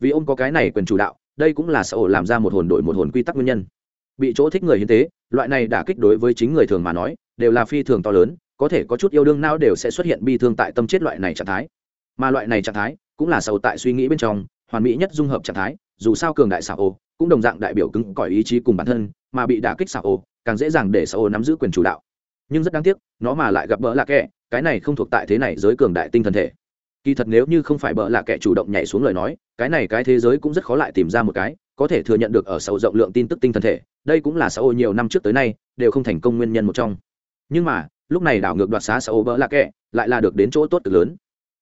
Vì ông có cái này quyền chủ đạo, đây cũng là sao làm ra một hồn đổi một hồn quy tắc nguyên nhân. Bị chỗ thích người hiến tế, loại này đả kích đối với chính người thường mà nói, đều là phi thường to lớn, có thể có chút yêu đương nào đều sẽ xuất hiện bi thương tại tâm chết loại này trạng thái mà loại này trạng thái cũng là sầu tại suy nghĩ bên trong, hoàn mỹ nhất dung hợp trạng thái, dù sao cường đại xảo ô cũng đồng dạng đại biểu cứng cỏi ý chí cùng bản thân, mà bị đả kích xảo ô càng dễ dàng để xảo ô nắm giữ quyền chủ đạo. Nhưng rất đáng tiếc, nó mà lại gặp bỡ lạ kẻ, cái này không thuộc tại thế này giới cường đại tinh thần thể. Kỳ thật nếu như không phải bỡ lạ kẻ chủ động nhảy xuống lời nói, cái này cái thế giới cũng rất khó lại tìm ra một cái, có thể thừa nhận được ở sâu rộng lượng tin tức tinh thần thể, đây cũng là xã hội nhiều năm trước tới nay, đều không thành công nguyên nhân một trong. Nhưng mà, lúc này đảo ngược đoạt xá xã hội bỡ lạ kẻ, lại là được đến chỗ tốt cực lớn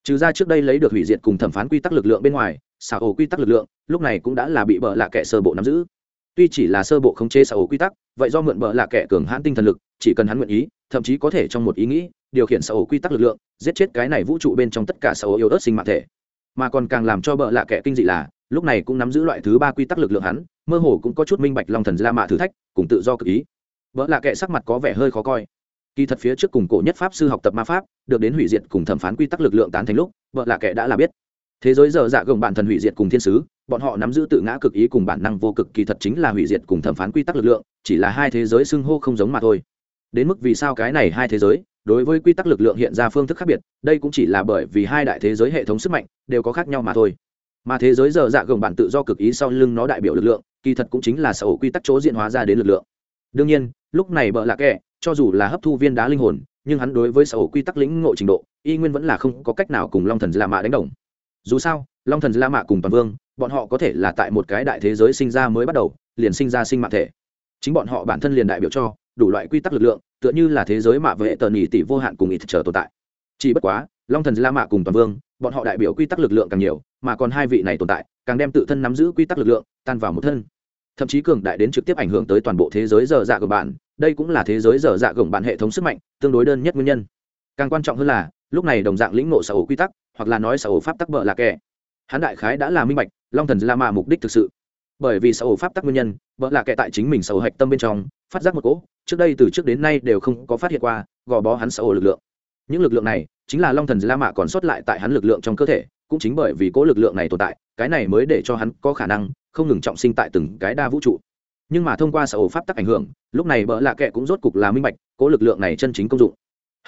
trừ ra trước đây lấy được hủy diệt cùng thẩm phán quy tắc lực lượng bên ngoài xà ổ quy tắc lực lượng, lúc này cũng đã là bị bợ lạ kẻ sơ bộ nắm giữ. Tuy chỉ là sơ bộ khống chế xà ổ quy tắc, vậy do mượn bợ lạ kẻ cường hãn tinh thần lực, chỉ cần hắn nguyện ý, thậm chí có thể trong một ý nghĩ, điều khiển xà ổ quy tắc lực lượng, giết chết cái này vũ trụ bên trong tất cả xà ổ yếu ớt sinh mạng thể. Mà còn càng làm cho bợ lạ kẻ kinh dị là, lúc này cũng nắm giữ loại thứ ba quy tắc lực lượng hắn, mơ hồ cũng có chút minh bạch long thần la mạ thử thách, cùng tự do cực ý. Vợ lạ kệ sắc mặt có vẻ hơi khó coi kỳ thật phía trước cùng cổ nhất pháp sư học tập ma pháp, được đến hủy diệt cùng thẩm phán quy tắc lực lượng tán thành lúc, vợ lạ kệ đã là biết. Thế giới giờ dạ gồng bản thần hủy diệt cùng thiên sứ, bọn họ nắm giữ tự ngã cực ý cùng bản năng vô cực, kỳ thật chính là hủy diệt cùng thẩm phán quy tắc lực lượng, chỉ là hai thế giới xưng hô không giống mà thôi. Đến mức vì sao cái này hai thế giới, đối với quy tắc lực lượng hiện ra phương thức khác biệt, đây cũng chỉ là bởi vì hai đại thế giới hệ thống sức mạnh đều có khác nhau mà thôi. Mà thế giới giờ dạ gồng bản tự do cực ý sau lưng nó đại biểu lực lượng, kỳ thật cũng chính là sở hữu quy tắc chỗ diện hóa ra đến lực lượng. Đương nhiên, lúc này bợ lạ kệ cho dù là hấp thu viên đá linh hồn, nhưng hắn đối với sở hữu quy tắc lĩnh ngộ trình độ, y nguyên vẫn là không có cách nào cùng long thần la mạ đánh đồng. Dù sao, long thần la mạ cùng toàn vương, bọn họ có thể là tại một cái đại thế giới sinh ra mới bắt đầu, liền sinh ra sinh mạng thể. Chính bọn họ bản thân liền đại biểu cho, đủ loại quy tắc lực lượng, tựa như là thế giới mạ vệ tờ nhì tỷ vô hạn cùng ít chờ tồn tại. Chỉ bất quá, long thần la mạ cùng toàn vương, bọn họ đại biểu quy tắc lực lượng càng nhiều, mà còn hai vị này tồn tại, càng đem tự thân nắm giữ quy tắc lực lượng, tan vào một thân. Thậm chí cường đại đến trực tiếp ảnh hưởng tới toàn bộ thế giới giờ dạ của bạn đây cũng là thế giới dở dạ gồng bạn hệ thống sức mạnh, tương đối đơn nhất nguyên nhân. Càng quan trọng hơn là, lúc này đồng dạng lĩnh ngộ xã hội quy tắc, hoặc là nói xã hội pháp tắc vợ là kẻ. Hắn đại khái đã là minh bạch, long thần la mạ mục đích thực sự. Bởi vì xã hội pháp tắc nguyên nhân vợ là kẻ tại chính mình xã hội hạch tâm bên trong, phát giác một cỗ, trước đây từ trước đến nay đều không có phát hiện qua, gò bó hắn xã hội lực lượng. Những lực lượng này, chính là long thần la mạ còn sót lại tại hắn lực lượng trong cơ thể, cũng chính bởi vì cỗ lực lượng này tồn tại, cái này mới để cho hắn có khả năng không ngừng trọng sinh tại từng cái đa vũ trụ nhưng mà thông qua sở ổ pháp tắc ảnh hưởng, lúc này bỡ lạ kệ cũng rốt cục là minh bạch, cố lực lượng này chân chính công dụng.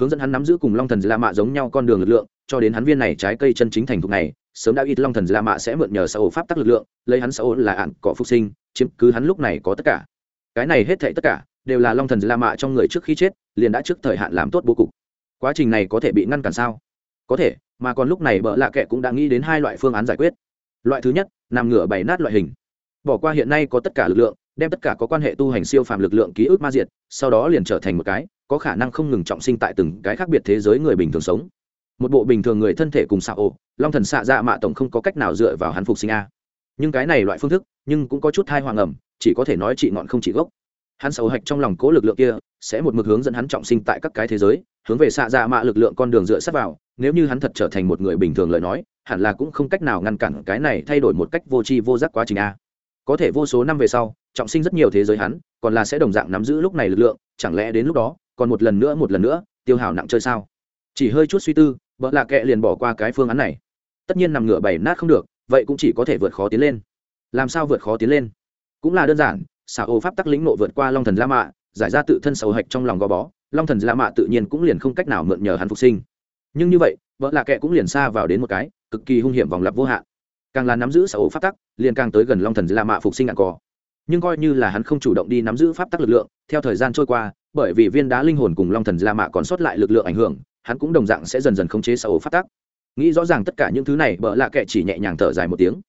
Hướng dẫn hắn nắm giữ cùng long thần la mạ giống nhau con đường lực lượng, cho đến hắn viên này trái cây chân chính thành thục này, sớm đã ít long thần la mạ sẽ mượn nhờ sở ổ pháp tắc lực lượng, lấy hắn sở ổ là ạn cỏ phục sinh, chiếm cứ hắn lúc này có tất cả. Cái này hết thệ tất cả, đều là long thần la mạ trong người trước khi chết, liền đã trước thời hạn làm tốt bố cục. Quá trình này có thể bị ngăn cản sao? Có thể, mà còn lúc này bợ lạ kệ cũng đã nghĩ đến hai loại phương án giải quyết. Loại thứ nhất, nằm ngửa bày nát loại hình. Bỏ qua hiện nay có tất cả lực lượng đem tất cả có quan hệ tu hành siêu phàm lực lượng ký ức ma diệt, sau đó liền trở thành một cái, có khả năng không ngừng trọng sinh tại từng cái khác biệt thế giới người bình thường sống. Một bộ bình thường người thân thể cùng xạ ổ, long thần xạ dạ mạ tổng không có cách nào dựa vào hắn phục sinh a. Nhưng cái này loại phương thức, nhưng cũng có chút thai hoàng ẩm, chỉ có thể nói trị ngọn không trị gốc. Hắn sầu hạch trong lòng cố lực lượng kia, sẽ một mực hướng dẫn hắn trọng sinh tại các cái thế giới, hướng về xạ dạ mạ lực lượng con đường dựa sát vào, nếu như hắn thật trở thành một người bình thường lời nói, hẳn là cũng không cách nào ngăn cản cái này thay đổi một cách vô tri vô giác quá trình a. Có thể vô số năm về sau trọng sinh rất nhiều thế giới hắn, còn là sẽ đồng dạng nắm giữ lúc này lực lượng, chẳng lẽ đến lúc đó, còn một lần nữa, một lần nữa, tiêu hào nặng chơi sao? Chỉ hơi chút suy tư, vợ lạ kệ liền bỏ qua cái phương án này. Tất nhiên nằm ngửa bảy nát không được, vậy cũng chỉ có thể vượt khó tiến lên. Làm sao vượt khó tiến lên? Cũng là đơn giản xà ô pháp tắc lĩnh nộ vượt qua long thần la mạ, giải ra tự thân sầu hạch trong lòng gò bó, long thần la mạ tự nhiên cũng liền không cách nào mượn nhờ hắn phục sinh. Nhưng như vậy, vợ lạ kệ cũng liền xa vào đến một cái, cực kỳ hung hiểm vòng lặp vô hạn. Càng là nắm giữ xả ô pháp tắc, liền càng tới gần long thần la mạ phục sinh ngạn cò nhưng coi như là hắn không chủ động đi nắm giữ pháp tắc lực lượng, theo thời gian trôi qua, bởi vì viên đá linh hồn cùng long thần la mạ còn sót lại lực lượng ảnh hưởng, hắn cũng đồng dạng sẽ dần dần khống chế sở hữu pháp tắc. Nghĩ rõ ràng tất cả những thứ này, bợ lạ kệ chỉ nhẹ nhàng thở dài một tiếng.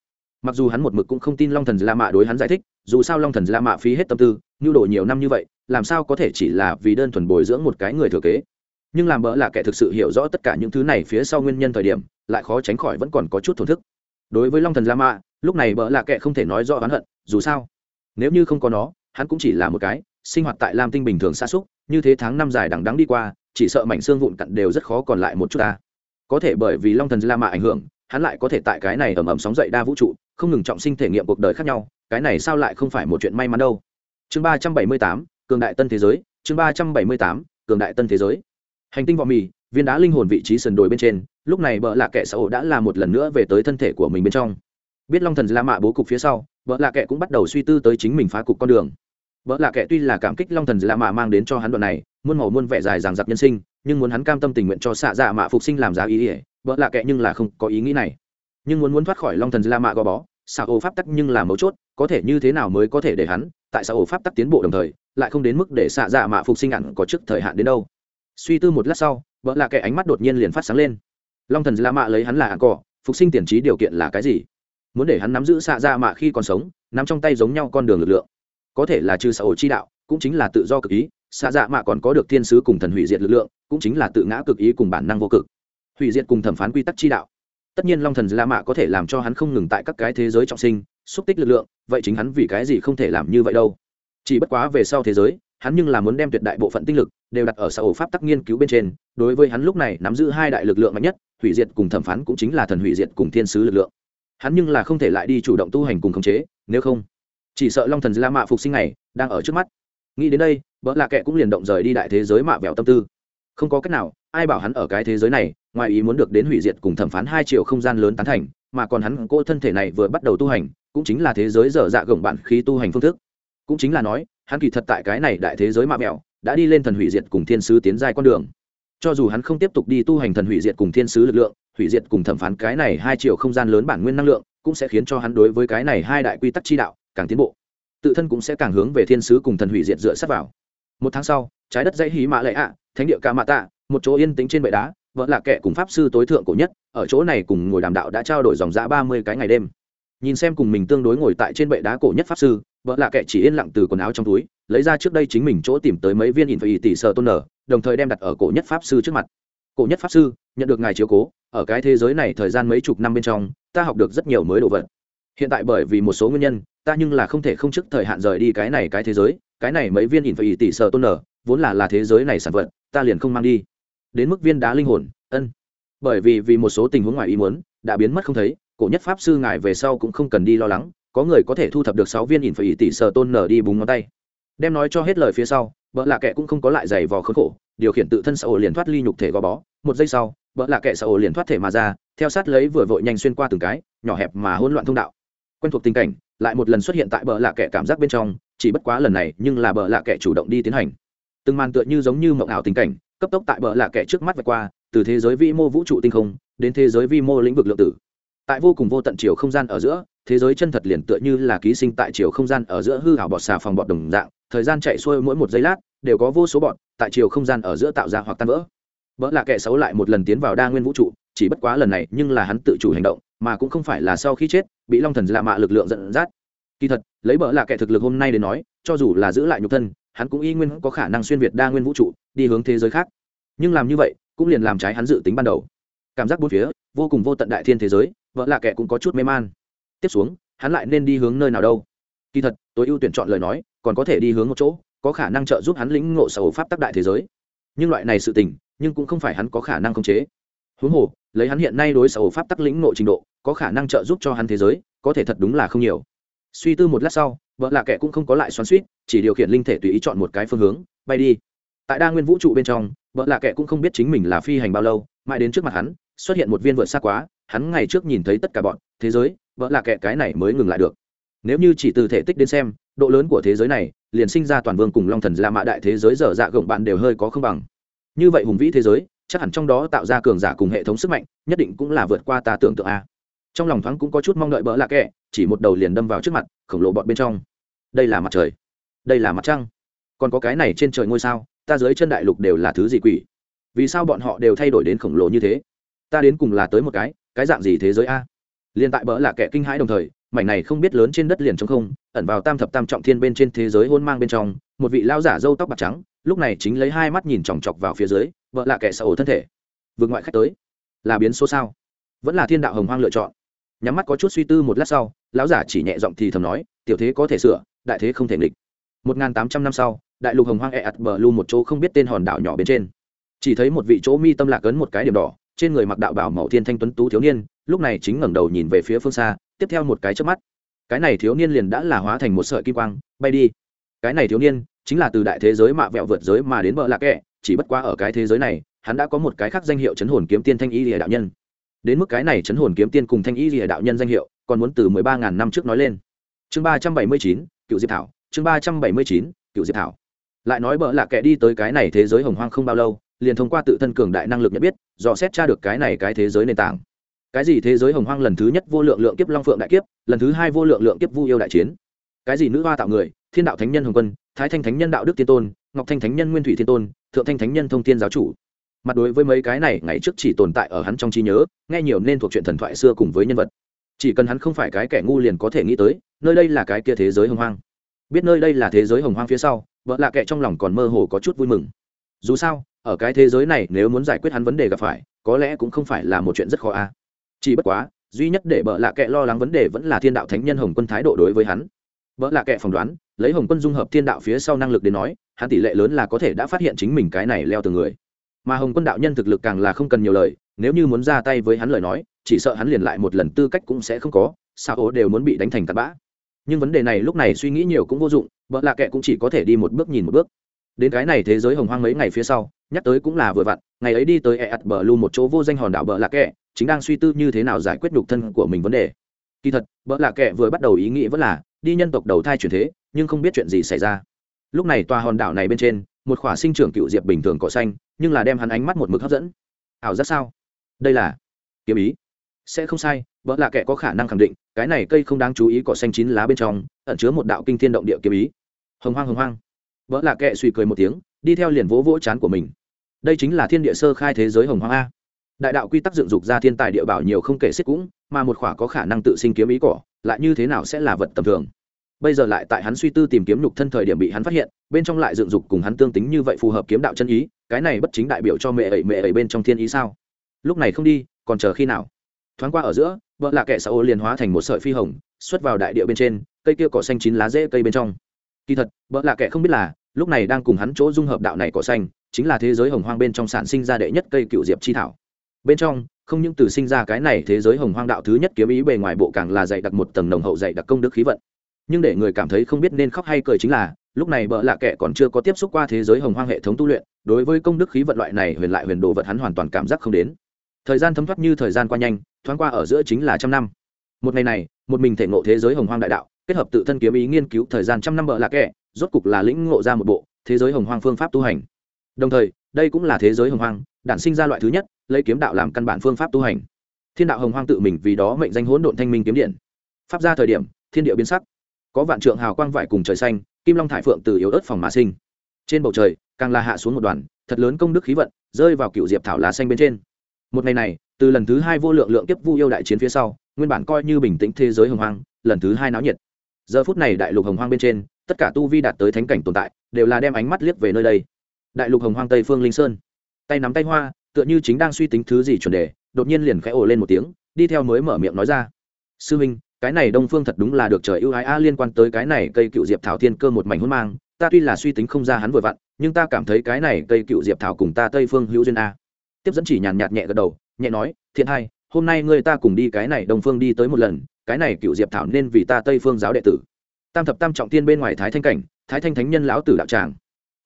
Mặc dù hắn một mực cũng không tin long thần la mạ đối hắn giải thích, dù sao long thần la mạ phí hết tâm tư, nhu đồ nhiều năm như vậy, làm sao có thể chỉ là vì đơn thuần bồi dưỡng một cái người thừa kế. Nhưng làm bỡ là kẻ thực sự hiểu rõ tất cả những thứ này phía sau nguyên nhân thời điểm, lại khó tránh khỏi vẫn còn có chút thổn thức. Đối với long thần la mạ, lúc này bỡ là kẻ không thể nói rõ oán hận, dù sao nếu như không có nó, hắn cũng chỉ là một cái sinh hoạt tại lam tinh bình thường xa xúc, như thế tháng năm dài đằng đắng đi qua, chỉ sợ mảnh xương vụn cặn đều rất khó còn lại một chút ta. Có thể bởi vì long thần la mạ ảnh hưởng, hắn lại có thể tại cái này ầm ầm sóng dậy đa vũ trụ, không ngừng trọng sinh thể nghiệm cuộc đời khác nhau, cái này sao lại không phải một chuyện may mắn đâu. Chương ba trăm bảy mươi tám, cường đại tân thế giới, chương ba trăm bảy mươi tám, cường đại tân thế giới. Hành tinh vọ mì, viên đá linh hồn vị trí sườn đồi bên trên, lúc này bợ lạ kẻ xã hội đã là một lần nữa về tới thân thể của mình bên trong biết long thần la mạ bố cục phía sau, vợ lạ kệ cũng bắt đầu suy tư tới chính mình phá cục con đường. Vợ lạ kệ tuy là cảm kích long thần la mạ mang đến cho hắn đoạn này, muôn màu muôn vẻ dài ràng giặc nhân sinh, nhưng muốn hắn cam tâm tình nguyện cho xạ dạ mạ phục sinh làm giá ý ỉa vợ lạ kệ nhưng là không có ý nghĩ này. Nhưng muốn muốn thoát khỏi long thần la mạ gò bó, xạ ô pháp tắc nhưng là mấu chốt, có thể như thế nào mới có thể để hắn, tại xạ ô pháp tắc tiến bộ đồng thời, lại không đến mức để xạ dạ mạ phục sinh ẳn có trước thời hạn đến đâu. Suy tư một lát sau, vợ Lạ Kệ ánh mắt đột nhiên liền phát sáng lên. Long thần la mạ lấy hắn là ạn cỏ, phục sinh tiền trí điều kiện là cái gì? Muốn để hắn nắm giữ xạ dạ mạ khi còn sống, nắm trong tay giống nhau con đường lực lượng. Có thể là trừ xã hội chi đạo, cũng chính là tự do cực ý, xạ dạ mạ còn có được thiên sứ cùng thần hủy diệt lực lượng, cũng chính là tự ngã cực ý cùng bản năng vô cực. Hủy diệt cùng thẩm phán quy tắc chi đạo. Tất nhiên long thần la mạ có thể làm cho hắn không ngừng tại các cái thế giới trọng sinh, xúc tích lực lượng, vậy chính hắn vì cái gì không thể làm như vậy đâu? Chỉ bất quá về sau thế giới, hắn nhưng là muốn đem tuyệt đại bộ phận tinh lực đều đặt ở xã hội pháp tắc nghiên cứu bên trên, đối với hắn lúc này nắm giữ hai đại lực lượng mạnh nhất, hủy diệt cùng thẩm phán cũng chính là thần hủy diệt cùng thiên sứ lực lượng hắn nhưng là không thể lại đi chủ động tu hành cùng khống chế, nếu không, chỉ sợ long thần la mạ phục sinh này đang ở trước mắt. Nghĩ đến đây vợ lạ kệ cũng liền động rời đi đại thế giới mạ vẹo tâm tư. Không có cách nào, ai bảo hắn ở cái thế giới này, ngoài ý muốn được đến hủy diệt cùng thẩm phán hai triệu không gian lớn tán thành, mà còn hắn cô thân thể này vừa bắt đầu tu hành, cũng chính là thế giới dở dạ gồng bạn khi tu hành phương thức. Cũng chính là nói, hắn kỳ thật tại cái này đại thế giới mạ mẹo đã đi lên thần hủy diệt cùng thiên sứ tiến dài con đường. Cho dù hắn không tiếp tục đi tu hành thần hủy diệt cùng thiên sứ lực lượng hủy diệt cùng thẩm phán cái này hai chiều không gian lớn bản nguyên năng lượng, cũng sẽ khiến cho hắn đối với cái này hai đại quy tắc chi đạo càng tiến bộ. Tự thân cũng sẽ càng hướng về thiên sứ cùng thần hủy diệt dựa sát vào. Một tháng sau, trái đất dãy hí mạ lệ ạ, thánh địa ca mạ tạ, một chỗ yên tĩnh trên bệ đá, vợ là kẻ cùng pháp sư tối thượng cổ nhất, ở chỗ này cùng ngồi đàm đạo đã trao đổi dòng giã ba mươi cái ngày đêm. Nhìn xem cùng mình tương đối ngồi tại trên bệ đá cổ nhất pháp sư, vợ là kẻ chỉ yên lặng từ quần áo trong túi, lấy ra trước đây chính mình chỗ tìm tới mấy viên in phải tỷ sợ tôn nở, đồng thời đem đặt ở cổ nhất pháp sư trước mặt cổ nhất pháp sư, nhận được ngài chiếu cố, ở cái thế giới này thời gian mấy chục năm bên trong, ta học được rất nhiều mới đồ vật. Hiện tại bởi vì một số nguyên nhân, ta nhưng là không thể không trước thời hạn rời đi cái này cái thế giới, cái này mấy viên ỉn phải tỷ sợ tôn nở, vốn là là thế giới này sản vật, ta liền không mang đi. Đến mức viên đá linh hồn, ân. Bởi vì vì một số tình huống ngoài ý muốn, đã biến mất không thấy, cổ nhất pháp sư ngài về sau cũng không cần đi lo lắng, có người có thể thu thập được sáu viên ỉn phải tỷ sợ tôn nở đi búng ngón tay. Đem nói cho hết lời phía sau vợ lạ kệ cũng không có lại giày vò khốn khổ, điều khiển tự thân xã ổ liền thoát ly nhục thể gò bó. Một giây sau vợ lạ kệ xã ổ liền thoát thể mà ra, theo sát lấy vừa vội nhanh xuyên qua từng cái, nhỏ hẹp mà hỗn loạn thông đạo. Quen thuộc tình cảnh, lại một lần xuất hiện tại bờ lạ kệ cảm giác bên trong, chỉ bất quá lần này nhưng là bờ lạ kệ chủ động đi tiến hành. Từng màn tựa như giống như mộng ảo tình cảnh, cấp tốc tại bờ lạ kệ trước mắt vạch qua, từ thế giới vi mô vũ trụ tinh không, đến thế giới vi mô lĩnh vực lượng tử. Tại vô cùng vô tận chiều không gian ở giữa, thế giới chân thật liền tựa như là ký sinh tại chiều không gian ở giữa hư hảo bọt xà phòng bọt đồng dạng, thời gian chạy xuôi mỗi một giây lát đều có vô số bọn, tại chiều không gian ở giữa tạo ra hoặc tan vỡ. Vỡ là kẻ xấu lại một lần tiến vào đa nguyên vũ trụ, chỉ bất quá lần này nhưng là hắn tự chủ hành động, mà cũng không phải là sau khi chết, bị long thần lạ mạ lực lượng dẫn dắt. Kỳ thật, lấy bỡ là kẻ thực lực hôm nay để nói, cho dù là giữ lại nhục thân, hắn cũng y nguyên có khả năng xuyên việt đa nguyên vũ trụ, đi hướng thế giới khác. Nhưng làm như vậy, cũng liền làm trái hắn dự tính ban đầu. Cảm giác bốn phía, vô cùng vô tận đại thiên thế giới vợ lạ kẻ cũng có chút mê man. Tiếp xuống, hắn lại nên đi hướng nơi nào đâu? Kỳ thật, tối ưu tuyển chọn lời nói, còn có thể đi hướng một chỗ có khả năng trợ giúp hắn lĩnh ngộ sở pháp tắc đại thế giới. Nhưng loại này sự tình, nhưng cũng không phải hắn có khả năng khống chế. Huống hồ, lấy hắn hiện nay đối sở pháp tắc lĩnh ngộ trình độ, có khả năng trợ giúp cho hắn thế giới, có thể thật đúng là không nhiều. Suy tư một lát sau, vợ lạ kệ cũng không có lại xoắn suýt chỉ điều khiển linh thể tùy ý chọn một cái phương hướng, bay đi. Tại đa nguyên vũ trụ bên trong, vợ lạ kệ cũng không biết chính mình là phi hành bao lâu, mãi đến trước mặt hắn, xuất hiện một viên vượt xa quá, hắn ngày trước nhìn thấy tất cả bọn, thế giới, vợ lạ kệ cái này mới ngừng lại được nếu như chỉ từ thể tích đến xem, độ lớn của thế giới này liền sinh ra toàn vương cùng long thần dạ la mã đại thế giới dở dạ gồng bạn đều hơi có không bằng. Như vậy hùng vĩ thế giới, chắc hẳn trong đó tạo ra cường giả cùng hệ thống sức mạnh, nhất định cũng là vượt qua ta tưởng tượng a. Trong lòng thoáng cũng có chút mong đợi bỡ lạ kệ chỉ một đầu liền đâm vào trước mặt, khổng lồ bọn bên trong. Đây là mặt trời. Đây là mặt trăng. Còn có cái này trên trời ngôi sao, ta dưới chân đại lục đều là thứ gì quỷ? Vì sao bọn họ đều thay đổi đến khổng lồ như thế? Ta đến cùng là tới một cái cái dạng gì thế giới a? Liền tại bỡ lạ kệ kinh hãi đồng thời mảnh này không biết lớn trên đất liền trong không, ẩn vào tam thập tam trọng thiên bên trên thế giới hôn mang bên trong, một vị lao giả râu tóc bạc trắng, lúc này chính lấy hai mắt nhìn chòng chọc vào phía dưới, vợ lạ kẻ xã ổ thân thể. Vượt ngoại khách tới. Là biến số sao? Vẫn là thiên đạo hồng hoang lựa chọn. Nhắm mắt có chút suy tư một lát sau, lão giả chỉ nhẹ giọng thì thầm nói, tiểu thế có thể sửa, đại thế không thể nghịch. Một nghìn tám trăm năm sau, đại lục hồng hoang e ạt bờ lu một chỗ không biết tên hòn đảo nhỏ bên trên. Chỉ thấy một vị chỗ mi tâm lạc ấn một cái điểm đỏ, trên người mặc đạo bảo màu thiên thanh tuấn tú thiếu niên, lúc này chính ngẩng đầu nhìn về phía phương xa tiếp theo một cái chớp mắt. Cái này thiếu niên liền đã là hóa thành một sợi kim quang bay đi. Cái này thiếu niên chính là từ đại thế giới mạ vẹo vượt giới mà đến bờ lạc kệ, chỉ bất quá ở cái thế giới này hắn đã có một cái khác danh hiệu chấn hồn kiếm tiên thanh y lìa đạo nhân. Đến mức cái này chấn hồn kiếm tiên cùng thanh y lìa đạo nhân danh hiệu còn muốn từ mười ba ngàn năm trước nói lên. Chương ba trăm bảy mươi chín cựu diệp thảo. Chương ba trăm bảy mươi chín cựu diệp thảo. Lại nói bợ lạc kệ đi tới cái này thế giới hồng hoang không bao lâu liền thông qua tự thân cường đại năng lực nhận biết dò xét tra được cái này cái thế giới nền tảng cái gì thế giới hồng hoang lần thứ nhất vô lượng lượng kiếp long phượng đại kiếp, lần thứ hai vô lượng lượng kiếp vu yêu đại chiến? Cái gì nữ hoa tạo người, thiên đạo thánh nhân hồng quân, thái thanh thánh nhân đạo đức tiên tôn, ngọc thanh thánh nhân nguyên thủy thiên tôn, thượng thanh thánh nhân thông thiên giáo chủ? Mặt đối với mấy cái này, ngày trước chỉ tồn tại ở hắn trong trí nhớ, nghe nhiều nên thuộc chuyện thần thoại xưa cùng với nhân vật. Chỉ cần hắn không phải cái kẻ ngu liền có thể nghĩ tới, nơi đây là cái kia thế giới hồng hoang. Biết nơi đây là thế giới hồng hoang phía sau, vợ lạ kệ trong lòng còn mơ hồ có chút vui mừng. Dù sao, ở cái thế giới này nếu muốn giải quyết hắn vấn đề gặp phải, có lẽ cũng không phải là một chuyện rất khó a chỉ bất quá, duy nhất để bợ lạ kệ lo lắng vấn đề vẫn là thiên đạo thánh nhân hồng quân thái độ đối với hắn. Bợ lạ kệ phỏng đoán, lấy hồng quân dung hợp thiên đạo phía sau năng lực đến nói, hắn tỷ lệ lớn là có thể đã phát hiện chính mình cái này leo từ người. Mà hồng quân đạo nhân thực lực càng là không cần nhiều lời, nếu như muốn ra tay với hắn lời nói, chỉ sợ hắn liền lại một lần tư cách cũng sẽ không có, sao ố đều muốn bị đánh thành tạt bã. Nhưng vấn đề này lúc này suy nghĩ nhiều cũng vô dụng vợ lạ kệ cũng chỉ có thể đi một bước nhìn một bước. Đến cái này thế giới hồng hoang mấy ngày phía sau, nhắc tới cũng là vừa vặn ngày ấy đi tới e bờ lu một chỗ vô danh hòn đảo bờ lạ kệ chính đang suy tư như thế nào giải quyết nhục thân của mình vấn đề. Kỳ thật, bờ lạ kệ vừa bắt đầu ý nghĩ vẫn là, đi nhân tộc đầu thai chuyển thế, nhưng không biết chuyện gì xảy ra. Lúc này tòa hòn đảo này bên trên, một khỏa sinh trưởng cựu diệp bình thường cỏ xanh, nhưng là đem hắn ánh mắt một mực hấp dẫn. Ảo giác sao? Đây là kiếm ý. Sẽ không sai vợ lạ kệ có khả năng khẳng định, cái này cây không đáng chú ý cỏ xanh chín lá bên trong, ẩn chứa một đạo kinh thiên động địa kiếm ý. Hồng hoang hồng hoang. Vợ lạ kệ suy cười một tiếng, đi theo liền vỗ vỗ chán của mình đây chính là thiên địa sơ khai thế giới hồng hoang a. Đại đạo quy tắc dựng dục ra thiên tài địa bảo nhiều không kể xích cũng, mà một khỏa có khả năng tự sinh kiếm ý cỏ, lại như thế nào sẽ là vật tầm thường? Bây giờ lại tại hắn suy tư tìm kiếm nhục thân thời điểm bị hắn phát hiện, bên trong lại dựng dục cùng hắn tương tính như vậy phù hợp kiếm đạo chân ý, cái này bất chính đại biểu cho mẹ ẩy mẹ ẩy bên trong thiên ý sao? Lúc này không đi, còn chờ khi nào? Thoáng qua ở giữa, vợ lạ kệ xã ô liền hóa thành một sợi phi hồng, xuất vào đại địa bên trên, cây kia cỏ xanh chín lá rễ cây bên trong. Kỳ thật, vợ lạ kệ không biết là, lúc này đang cùng hắn chỗ dung hợp đạo này cỏ xanh chính là thế giới hồng hoang bên trong sản sinh ra đệ nhất cây cựu diệp chi thảo. Bên trong, không những từ sinh ra cái này thế giới hồng hoang đạo thứ nhất kiếm ý bề ngoài bộ càng là dạy đặc một tầng nồng hậu dạy đặc công đức khí vận. Nhưng để người cảm thấy không biết nên khóc hay cười chính là, lúc này bợ lạ kệ còn chưa có tiếp xúc qua thế giới hồng hoang hệ thống tu luyện, đối với công đức khí vận loại này huyền lại huyền đồ vật hắn hoàn toàn cảm giác không đến. Thời gian thấm thoát như thời gian qua nhanh, thoáng qua ở giữa chính là trăm năm. Một ngày này, một mình thể ngộ thế giới hồng hoang đại đạo, kết hợp tự thân kiếm ý nghiên cứu thời gian trăm năm bợ lạ kệ rốt cục là lĩnh ngộ ra một bộ thế giới hồng hoang phương pháp tu hành đồng thời, đây cũng là thế giới hồng hoang, đản sinh ra loại thứ nhất, lấy kiếm đạo làm căn bản phương pháp tu hành. Thiên đạo hồng hoang tự mình vì đó mệnh danh hỗn độn thanh minh kiếm điện. Pháp ra thời điểm, thiên địa biến sắc. Có vạn trượng hào quang vải cùng trời xanh, kim long thải phượng từ yếu ớt phòng mà sinh. Trên bầu trời, càng là hạ xuống một đoàn, thật lớn công đức khí vận, rơi vào cựu diệp thảo lá xanh bên trên. Một ngày này, từ lần thứ hai vô lượng lượng tiếp vu yêu đại chiến phía sau, nguyên bản coi như bình tĩnh thế giới hồng hoang, lần thứ hai náo nhiệt. Giờ phút này đại lục hồng hoang bên trên, tất cả tu vi đạt tới thánh cảnh tồn tại, đều là đem ánh mắt liếc về nơi đây đại lục hồng hoang tây phương linh sơn tay nắm tay hoa tựa như chính đang suy tính thứ gì chuẩn đề đột nhiên liền khẽ ồ lên một tiếng đi theo mới mở miệng nói ra sư huynh cái này đông phương thật đúng là được trời ưu ái a liên quan tới cái này cây cựu diệp thảo thiên cơ một mảnh hôn mang ta tuy là suy tính không ra hắn vừa vặn nhưng ta cảm thấy cái này cây cựu diệp thảo cùng ta tây phương hữu duyên a tiếp dẫn chỉ nhàn nhạt nhẹ gật đầu nhẹ nói thiện hai hôm nay ngươi ta cùng đi cái này đông phương đi tới một lần cái này cựu diệp thảo nên vì ta tây phương giáo đệ tử tam thập tam trọng tiên bên ngoài thái thanh cảnh thái thanh thánh nhân lão tử đạo tràng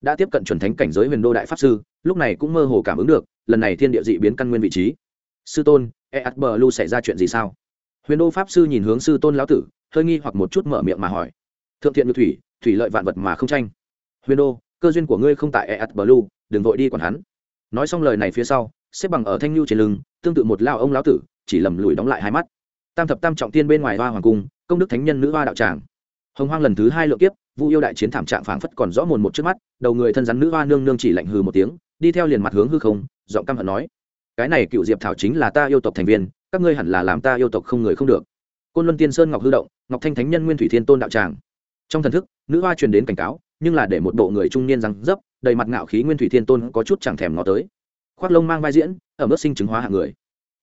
đã tiếp cận chuẩn thánh cảnh giới huyền đô đại pháp sư, lúc này cũng mơ hồ cảm ứng được, lần này thiên địa dị biến căn nguyên vị trí. Sư tôn e ắt bờ lu xảy ra chuyện gì sao? Huyền đô pháp sư nhìn hướng sư tôn lão tử, hơi nghi hoặc một chút mở miệng mà hỏi. Thượng thiện như thủy thủy lợi vạn vật mà không tranh. Huyền đô, cơ duyên của ngươi không tại e ắt bờ lu, đừng vội đi còn hắn. Nói xong lời này phía sau, xếp bằng ở thanh lưu trên lưng, tương tự một lao ông lão tử, chỉ lầm lùi đóng lại hai mắt. Tam thập tam trọng tiên bên ngoài hoa hoàng cung, công đức thánh nhân nữ hoa đạo tràng. Hồng hoang lần thứ hai lượng kiếp vu yêu đại chiến thảm trạng phảng phất còn rõ mồn một trước mắt, đầu người thân rắn nữ hoa nương nương chỉ lạnh hừ một tiếng, đi theo liền mặt hướng hư không, giọng căm hận nói, cái này cựu diệp thảo chính là ta yêu tộc thành viên, các ngươi hẳn là làm ta yêu tộc không người không được. Côn luân tiên sơn ngọc hư động, ngọc thanh thánh nhân nguyên thủy thiên tôn đạo tràng. Trong thần thức, nữ hoa truyền đến cảnh cáo, nhưng là để một bộ người trung niên răng dấp, đầy mặt ngạo khí nguyên thủy thiên tôn có chút chẳng thèm ngó tới. Khoác lông mang vai diễn, ở mức sinh chứng hóa hạng người.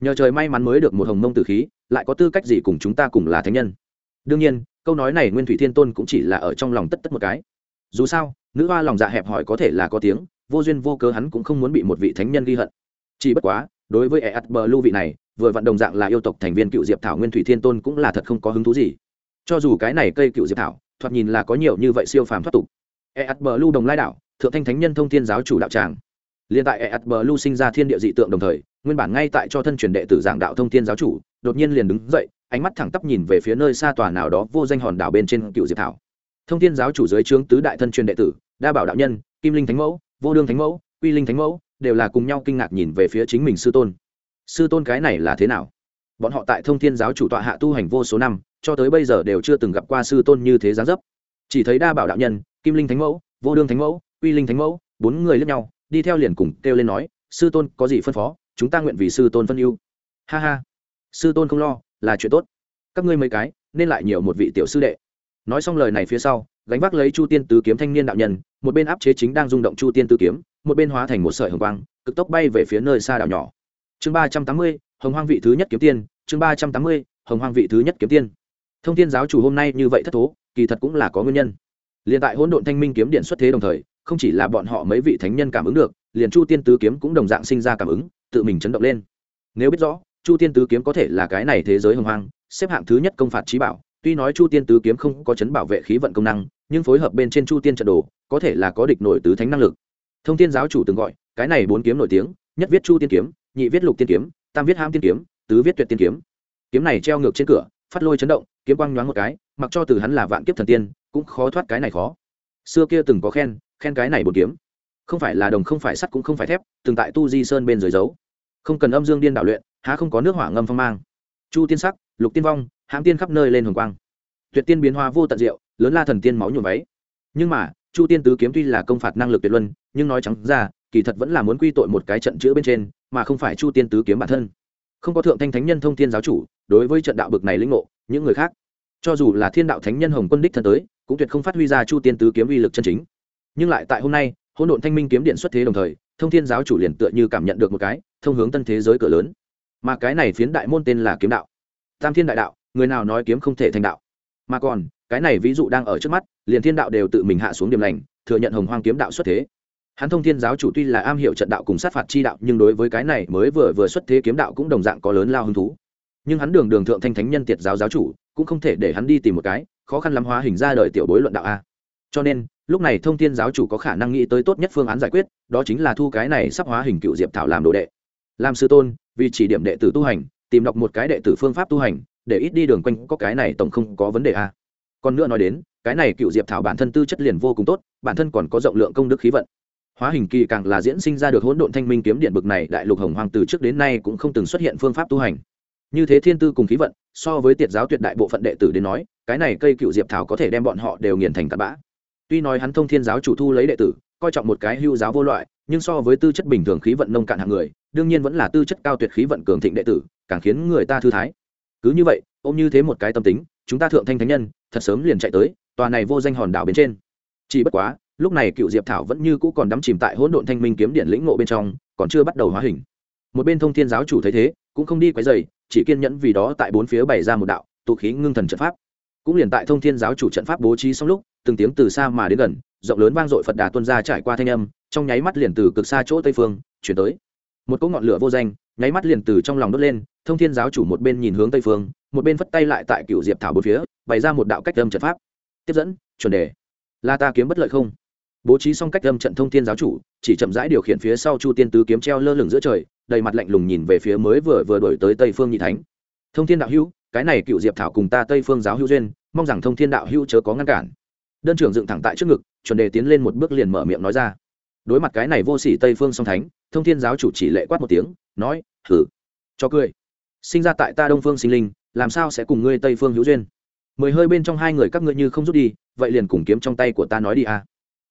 Nhờ trời may mắn mới được một hồng mông tử khí, lại có tư cách gì cùng chúng ta cùng là thánh nhân? Đương nhiên, câu nói này nguyên thủy thiên tôn cũng chỉ là ở trong lòng tất tất một cái. Dù sao, nữ hoa lòng dạ hẹp hỏi có thể là có tiếng, vô duyên vô cớ hắn cũng không muốn bị một vị thánh nhân ghi hận. Chỉ bất quá, đối với e ạt bờ lưu vị này, vừa vận đồng dạng là yêu tộc thành viên cựu diệp thảo nguyên thủy thiên tôn cũng là thật không có hứng thú gì. Cho dù cái này cây cựu diệp thảo, thoạt nhìn là có nhiều như vậy siêu phàm thoát tục. E ạt bờ lưu đồng lai đảo, thượng thanh thánh nhân thông thiên giáo chủ đạo tràng. Liên tại e ạt bờ lưu sinh ra thiên địa dị tượng đồng thời, nguyên bản ngay tại cho thân truyền đệ tử giảng đạo thông thiên giáo chủ, đột nhiên liền đứng dậy ánh mắt thẳng tắp nhìn về phía nơi xa tòa nào đó vô danh hòn đảo bên trên cựu diệp thảo. Thông thiên giáo chủ dưới trướng tứ đại thân truyền đệ tử, đa bảo đạo nhân, kim linh thánh mẫu, vô đương thánh mẫu, quy linh thánh mẫu, đều là cùng nhau kinh ngạc nhìn về phía chính mình sư tôn. Sư tôn cái này là thế nào? Bọn họ tại thông thiên giáo chủ tọa hạ tu hành vô số năm, cho tới bây giờ đều chưa từng gặp qua sư tôn như thế giá dấp. Chỉ thấy đa bảo đạo nhân, kim linh thánh mẫu, vô đương thánh mẫu, quy linh thánh mẫu, bốn người lướt nhau, đi theo liền cùng kêu lên nói, sư tôn, có gì phân phó? Chúng ta nguyện vì sư tôn phân ưu. Ha ha. Sư tôn không lo là chuyện tốt. Các ngươi mấy cái, nên lại nhiều một vị tiểu sư đệ. Nói xong lời này phía sau, gánh vác lấy chu tiên tứ kiếm thanh niên đạo nhân, một bên áp chế chính đang rung động chu tiên tứ kiếm, một bên hóa thành một sợi hồng quang, cực tốc bay về phía nơi xa đảo nhỏ. Chương ba trăm tám mươi, hồng hoang vị thứ nhất kiếm tiên, chương ba trăm tám mươi, hồng hoang vị thứ nhất kiếm tiên. Thông tin giáo chủ hôm nay như vậy thất thố, kỳ thật cũng là có nguyên nhân. Liền tại hỗn độn thanh minh kiếm điện xuất thế đồng thời, không chỉ là bọn họ mấy vị thánh nhân cảm ứng được, liền chu tiên tứ kiếm cũng đồng dạng sinh ra cảm ứng, tự mình chấn động lên. Nếu biết rõ chu tiên tứ kiếm có thể là cái này thế giới hồng hoang, xếp hạng thứ nhất công phạt trí bảo. Tuy nói chu tiên tứ kiếm không có chấn bảo vệ khí vận công năng, nhưng phối hợp bên trên chu tiên trận đồ, có thể là có địch nổi tứ thánh năng lực. Thông tiên giáo chủ từng gọi, cái này bốn kiếm nổi tiếng, nhất viết chu tiên kiếm, nhị viết lục tiên kiếm, tam viết ham tiên kiếm, tứ viết tuyệt tiên kiếm. Kiếm này treo ngược trên cửa, phát lôi chấn động, kiếm quang nhoáng một cái, mặc cho từ hắn là vạn kiếp thần tiên, cũng khó thoát cái này khó. Xưa kia từng có khen khen cái này bốn kiếm. Không phải là đồng, không phải sắt cũng không phải thép, từng tại tu di sơn bên dưới dấu. Không cần âm dương điên đạo luyện há không có nước hỏa ngâm phong mang. Chu tiên sắc, lục tiên vong hãng tiên khắp nơi lên hồng quang. Tuyệt tiên biến hóa vô tận diệu, lớn la thần tiên máu nhuộm váy. Nhưng mà, chu tiên tứ kiếm tuy là công phạt năng lực tuyệt luân, nhưng nói trắng ra, kỳ thật vẫn là muốn quy tội một cái trận chữa bên trên, mà không phải chu tiên tứ kiếm bản thân. Không có thượng thanh thánh nhân thông thiên giáo chủ, đối với trận đạo bực này lĩnh ngộ, những người khác. Cho dù là thiên đạo thánh nhân hồng quân đích thân tới, cũng tuyệt không phát huy ra chu tiên tứ kiếm uy lực chân chính. Nhưng lại tại hôm nay, hỗn độn thanh minh kiếm điện xuất thế đồng thời, thông thiên giáo chủ liền tựa như cảm nhận được một cái, thông hướng tân thế giới cửa lớn mà cái này phiến đại môn tên là kiếm đạo. Tam thiên đại đạo, người nào nói kiếm không thể thành đạo? Mà còn, cái này ví dụ đang ở trước mắt, liền thiên đạo đều tự mình hạ xuống điểm lành, thừa nhận hồng hoang kiếm đạo xuất thế. Hắn thông thiên giáo chủ tuy là am hiểu trận đạo cùng sát phạt chi đạo, nhưng đối với cái này mới vừa vừa xuất thế kiếm đạo cũng đồng dạng có lớn lao hứng thú. Nhưng hắn đường đường thượng thanh thánh nhân tiệt giáo giáo chủ, cũng không thể để hắn đi tìm một cái, khó khăn lắm hóa hình ra đời tiểu bối luận đạo a. Cho nên, lúc này thông thiên giáo chủ có khả năng nghĩ tới tốt nhất phương án giải quyết, đó chính là thu cái này sắp hóa hình cựu diệp thảo làm đồ đệ. Làm sư tôn vì chỉ điểm đệ tử tu hành, tìm đọc một cái đệ tử phương pháp tu hành, để ít đi đường quanh, có cái này tổng không có vấn đề a còn nữa nói đến, cái này cựu diệp thảo bản thân tư chất liền vô cùng tốt, bản thân còn có rộng lượng công đức khí vận. Hóa hình kỳ càng là diễn sinh ra được hỗn độn thanh minh kiếm điện bực này, đại lục hồng hoàng từ trước đến nay cũng không từng xuất hiện phương pháp tu hành. Như thế thiên tư cùng khí vận, so với tiệt giáo tuyệt đại bộ phận đệ tử đến nói, cái này cây cựu diệp thảo có thể đem bọn họ đều nghiền thành tạt bã. Tuy nói hắn thông thiên giáo chủ thu lấy đệ tử, coi trọng một cái hưu giáo vô loại, nhưng so với tư chất bình thường khí vận nông cạn hạng người đương nhiên vẫn là tư chất cao tuyệt khí vận cường thịnh đệ tử, càng khiến người ta thư thái. Cứ như vậy, ôm như thế một cái tâm tính, chúng ta thượng thanh thánh nhân, thật sớm liền chạy tới, tòa này vô danh hòn đảo bên trên. Chỉ bất quá, lúc này cựu diệp thảo vẫn như cũ còn đắm chìm tại hỗn độn thanh minh kiếm điện lĩnh ngộ bên trong, còn chưa bắt đầu hóa hình. Một bên thông thiên giáo chủ thấy thế, cũng không đi quấy dày chỉ kiên nhẫn vì đó tại bốn phía bày ra một đạo, tụ khí ngưng thần trận pháp. Cũng liền tại thông thiên giáo chủ trận pháp bố trí xong lúc, từng tiếng từ xa mà đến gần, rộng lớn vang dội phật đà tuân ra trải qua thanh âm, trong nháy mắt liền từ cực xa chỗ tây phương, chuyển tới một cỗ ngọn lửa vô danh, nháy mắt liền từ trong lòng đốt lên, thông thiên giáo chủ một bên nhìn hướng tây phương, một bên phất tay lại tại cựu diệp thảo bốn phía, bày ra một đạo cách âm trận pháp. Tiếp dẫn, chuẩn đề. Là ta kiếm bất lợi không? Bố trí xong cách âm trận thông thiên giáo chủ, chỉ chậm rãi điều khiển phía sau chu tiên tứ kiếm treo lơ lửng giữa trời, đầy mặt lạnh lùng nhìn về phía mới vừa vừa đổi tới tây phương nhị thánh. Thông thiên đạo hữu, cái này cựu diệp thảo cùng ta tây phương giáo hữu duyên, mong rằng thông thiên đạo hữu chớ có ngăn cản. Đơn trưởng dựng thẳng tại trước ngực, chuẩn đề tiến lên một bước liền mở miệng nói ra. Đối mặt cái này vô sỉ tây phương song thánh thông thiên giáo chủ chỉ lệ quát một tiếng, nói thử cho cười. Sinh ra tại ta đông phương sinh linh, làm sao sẽ cùng ngươi tây phương hữu duyên? Mười hơi bên trong hai người các ngươi như không rút đi, vậy liền cùng kiếm trong tay của ta nói đi à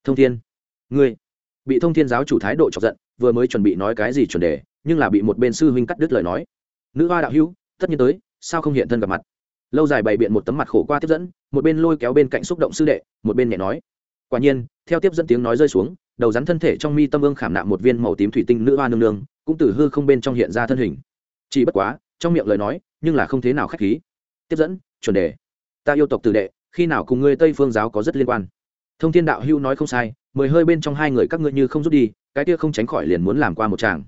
thông thiên, ngươi. Bị thông thiên giáo chủ thái độ chọc giận, vừa mới chuẩn bị nói cái gì chuẩn đề, nhưng là bị một bên sư huynh cắt đứt lời nói. Nữ hoa đạo hữu, tất nhiên tới, sao không hiện thân gặp mặt? Lâu dài bày biện một tấm mặt khổ qua tiếp dẫn, một bên lôi kéo bên cạnh xúc động sư đệ, một bên nhẹ nói. Quả nhiên, theo tiếp dẫn tiếng nói rơi xuống đầu rắn thân thể trong mi tâm ương khảm nạm một viên màu tím thủy tinh nữ hoa nương nương, cũng từ hư không bên trong hiện ra thân hình. Chỉ bất quá, trong miệng lời nói, nhưng là không thế nào khách khí. Tiếp dẫn, chuẩn đề. Ta yêu tộc tử đệ, khi nào cùng ngươi tây phương giáo có rất liên quan? Thông thiên đạo hưu nói không sai, mười hơi bên trong hai người các ngươi như không rút đi, cái kia không tránh khỏi liền muốn làm qua một tràng.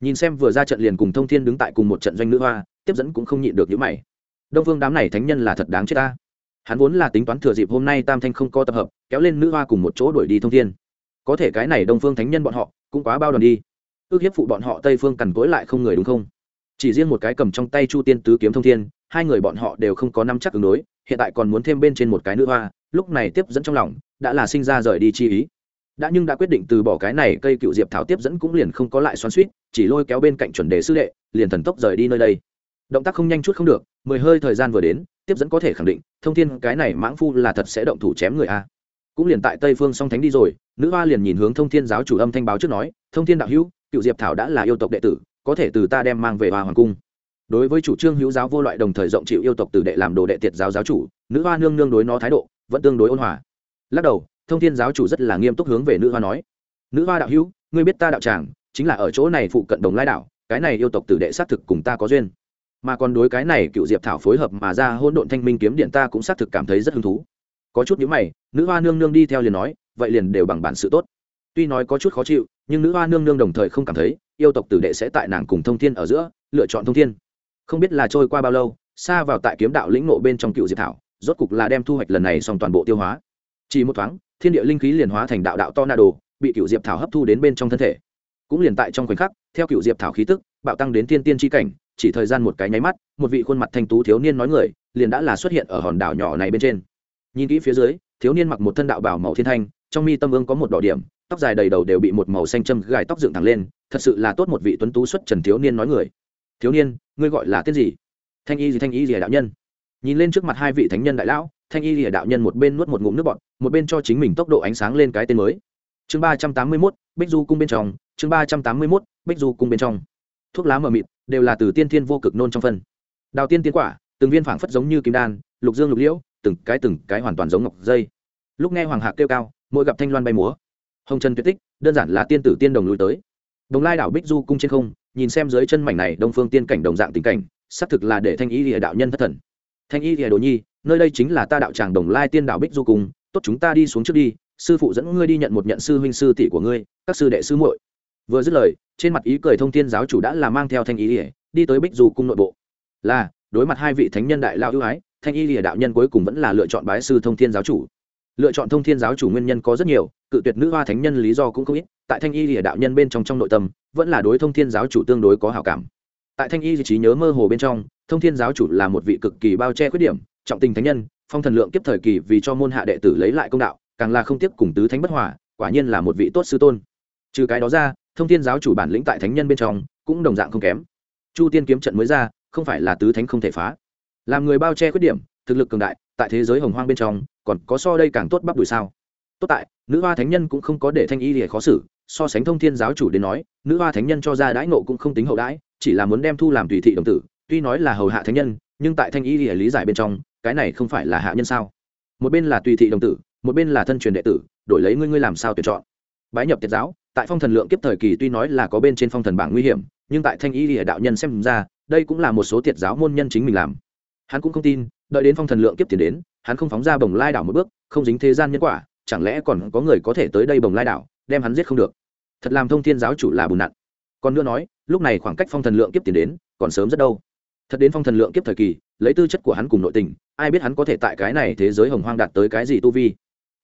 Nhìn xem vừa ra trận liền cùng thông thiên đứng tại cùng một trận doanh nữ hoa, tiếp dẫn cũng không nhịn được những mày. Đông phương đám này thánh nhân là thật đáng chết ta. Hắn vốn là tính toán thừa dịp hôm nay tam thanh không có tập hợp, kéo lên nữ hoa cùng một chỗ đuổi đi thông thiên có thể cái này đông phương thánh nhân bọn họ cũng quá bao đoàn đi. Ước hiếp phụ bọn họ tây phương cằn cỗi lại không người đúng không? Chỉ riêng một cái cầm trong tay chu tiên tứ kiếm thông thiên, hai người bọn họ đều không có năm chắc ứng đối, hiện tại còn muốn thêm bên trên một cái nữ hoa, lúc này tiếp dẫn trong lòng, đã là sinh ra rời đi chi ý. Đã nhưng đã quyết định từ bỏ cái này cây cựu diệp thảo tiếp dẫn cũng liền không có lại xoắn suýt chỉ lôi kéo bên cạnh chuẩn đề sư đệ, liền thần tốc rời đi nơi đây. Động tác không nhanh chút không được, mười hơi thời gian vừa đến, tiếp dẫn có thể khẳng định, thông thiên cái này mãng phu là thật sẽ động thủ chém người a cũng liền tại tây phương song thánh đi rồi, nữ hoa liền nhìn hướng thông thiên giáo chủ âm thanh báo trước nói, thông thiên đạo hữu, cựu diệp thảo đã là yêu tộc đệ tử, có thể từ ta đem mang về hoa hoàng cung. Đối với chủ trương hữu giáo vô loại đồng thời rộng chịu yêu tộc tử đệ làm đồ đệ tiệt giáo giáo chủ, nữ hoa nương nương đối nó thái độ vẫn tương đối ôn hòa. Lắc đầu, thông thiên giáo chủ rất là nghiêm túc hướng về nữ hoa nói, nữ hoa đạo hữu, ngươi biết ta đạo tràng, chính là ở chỗ này phụ cận đồng lai đảo, cái này yêu tộc tử đệ xác thực cùng ta có duyên. Mà còn đối cái này cựu diệp thảo phối hợp mà ra hôn độn thanh minh kiếm điện ta cũng xác thực cảm thấy rất hứng thú. Có chút nhữ mày nữ hoa nương nương đi theo liền nói, vậy liền đều bằng bản sự tốt. Tuy nói có chút khó chịu, nhưng nữ hoa nương nương đồng thời không cảm thấy, yêu tộc tử đệ sẽ tại nàng cùng thông thiên ở giữa, lựa chọn thông thiên. Không biết là trôi qua bao lâu, xa vào tại kiếm đạo lĩnh nộ bên trong cựu diệp thảo, rốt cục là đem thu hoạch lần này xong toàn bộ tiêu hóa. Chỉ một thoáng, thiên địa linh khí liền hóa thành đạo đạo to na đồ, bị cựu diệp thảo hấp thu đến bên trong thân thể. Cũng liền tại trong khoảnh khắc, theo cựu diệp thảo khí tức, bạo tăng đến thiên tiên tri cảnh, chỉ thời gian một cái nháy mắt, một vị khuôn mặt thanh tú thiếu niên nói người, liền đã là xuất hiện ở hòn đảo nhỏ này bên trên. Nhìn kỹ phía dưới thiếu niên mặc một thân đạo bảo màu thiên thanh, trong mi tâm ương có một đỏ điểm, tóc dài đầy đầu đều bị một màu xanh châm gài tóc dựng thẳng lên, thật sự là tốt một vị tuấn tú xuất trần thiếu niên nói người. Thiếu niên, ngươi gọi là tên gì? Thanh y gì, thanh y gì đạo nhân? Nhìn lên trước mặt hai vị thánh nhân đại lão, thanh y gì đạo nhân một bên nuốt một ngụm nước bọt, một bên cho chính mình tốc độ ánh sáng lên cái tên mới. Chương ba trăm tám mươi mốt, bích du cung bên trong, chương ba trăm tám mươi mốt, bích du cung bên trong. Thuốc lá mờ mịt, đều là từ tiên thiên vô cực nôn trong phân. Đào tiên tiên quả, từng viên phảng phất giống như kim đan, lục dương lục liễu từng cái từng cái hoàn toàn giống ngọc dây. Lúc nghe hoàng hạc kêu cao, mỗi gặp thanh loan bay múa. Hồng trần tuyệt tích, đơn giản là tiên tử tiên đồng lui tới. Đồng lai đảo bích du cung trên không, nhìn xem dưới chân mảnh này đông phương tiên cảnh đồng dạng tình cảnh, xác thực là để thanh y lìa đạo nhân thất thần. Thanh y lìa đồ nhi, nơi đây chính là ta đạo tràng đồng lai tiên đảo bích du cung, tốt chúng ta đi xuống trước đi, sư phụ dẫn ngươi đi nhận một nhận sư huynh sư tỷ của ngươi, các sư đệ sư muội. Vừa dứt lời, trên mặt ý cười thông thiên giáo chủ đã là mang theo thanh ý lìa, đi tới bích du cung nội bộ. Là, đối mặt hai vị thánh nhân đại lao ưu ái thanh y lìa đạo nhân cuối cùng vẫn là lựa chọn bái sư thông thiên giáo chủ. Lựa chọn thông thiên giáo chủ nguyên nhân có rất nhiều, cự tuyệt nữ hoa thánh nhân lý do cũng không ít, tại thanh y lìa đạo nhân bên trong trong nội tâm, vẫn là đối thông thiên giáo chủ tương đối có hảo cảm. Tại thanh y trí nhớ mơ hồ bên trong, thông thiên giáo chủ là một vị cực kỳ bao che khuyết điểm, trọng tình thánh nhân, phong thần lượng kiếp thời kỳ vì cho môn hạ đệ tử lấy lại công đạo, càng là không tiếp cùng tứ thánh bất hòa, quả nhiên là một vị tốt sư tôn. Trừ cái đó ra, thông thiên giáo chủ bản lĩnh tại thánh nhân bên trong cũng đồng dạng không kém. Chu tiên kiếm trận mới ra, không phải là tứ thánh không thể phá làm người bao che khuyết điểm, thực lực cường đại, tại thế giới hồng hoang bên trong, còn có so đây càng tốt bắp đùi sao? Tốt tại, nữ hoa thánh nhân cũng không có để thanh y lìa khó xử, so sánh thông thiên giáo chủ đến nói, nữ hoa thánh nhân cho ra đãi nộ cũng không tính hậu đãi, chỉ là muốn đem thu làm tùy thị đồng tử, tuy nói là hầu hạ thánh nhân, nhưng tại thanh y lìa lý giải bên trong, cái này không phải là hạ nhân sao? Một bên là tùy thị đồng tử, một bên là thân truyền đệ tử, đổi lấy ngươi ngươi làm sao tuyển chọn? Bái nhập tiệt giáo, tại phong thần lượng kiếp thời kỳ tuy nói là có bên trên phong thần bảng nguy hiểm, nhưng tại thanh y lìa đạo nhân xem ra, đây cũng là một số tiệt giáo môn nhân chính mình làm hắn cũng không tin, đợi đến phong thần lượng kiếp tiền đến, hắn không phóng ra bồng lai đảo một bước, không dính thế gian nhân quả, chẳng lẽ còn có người có thể tới đây bồng lai đảo, đem hắn giết không được? Thật làm thông thiên giáo chủ là bùn nặn. Còn nữa nói, lúc này khoảng cách phong thần lượng kiếp tiền đến, còn sớm rất đâu. Thật đến phong thần lượng kiếp thời kỳ, lấy tư chất của hắn cùng nội tình, ai biết hắn có thể tại cái này thế giới hồng hoang đạt tới cái gì tu vi.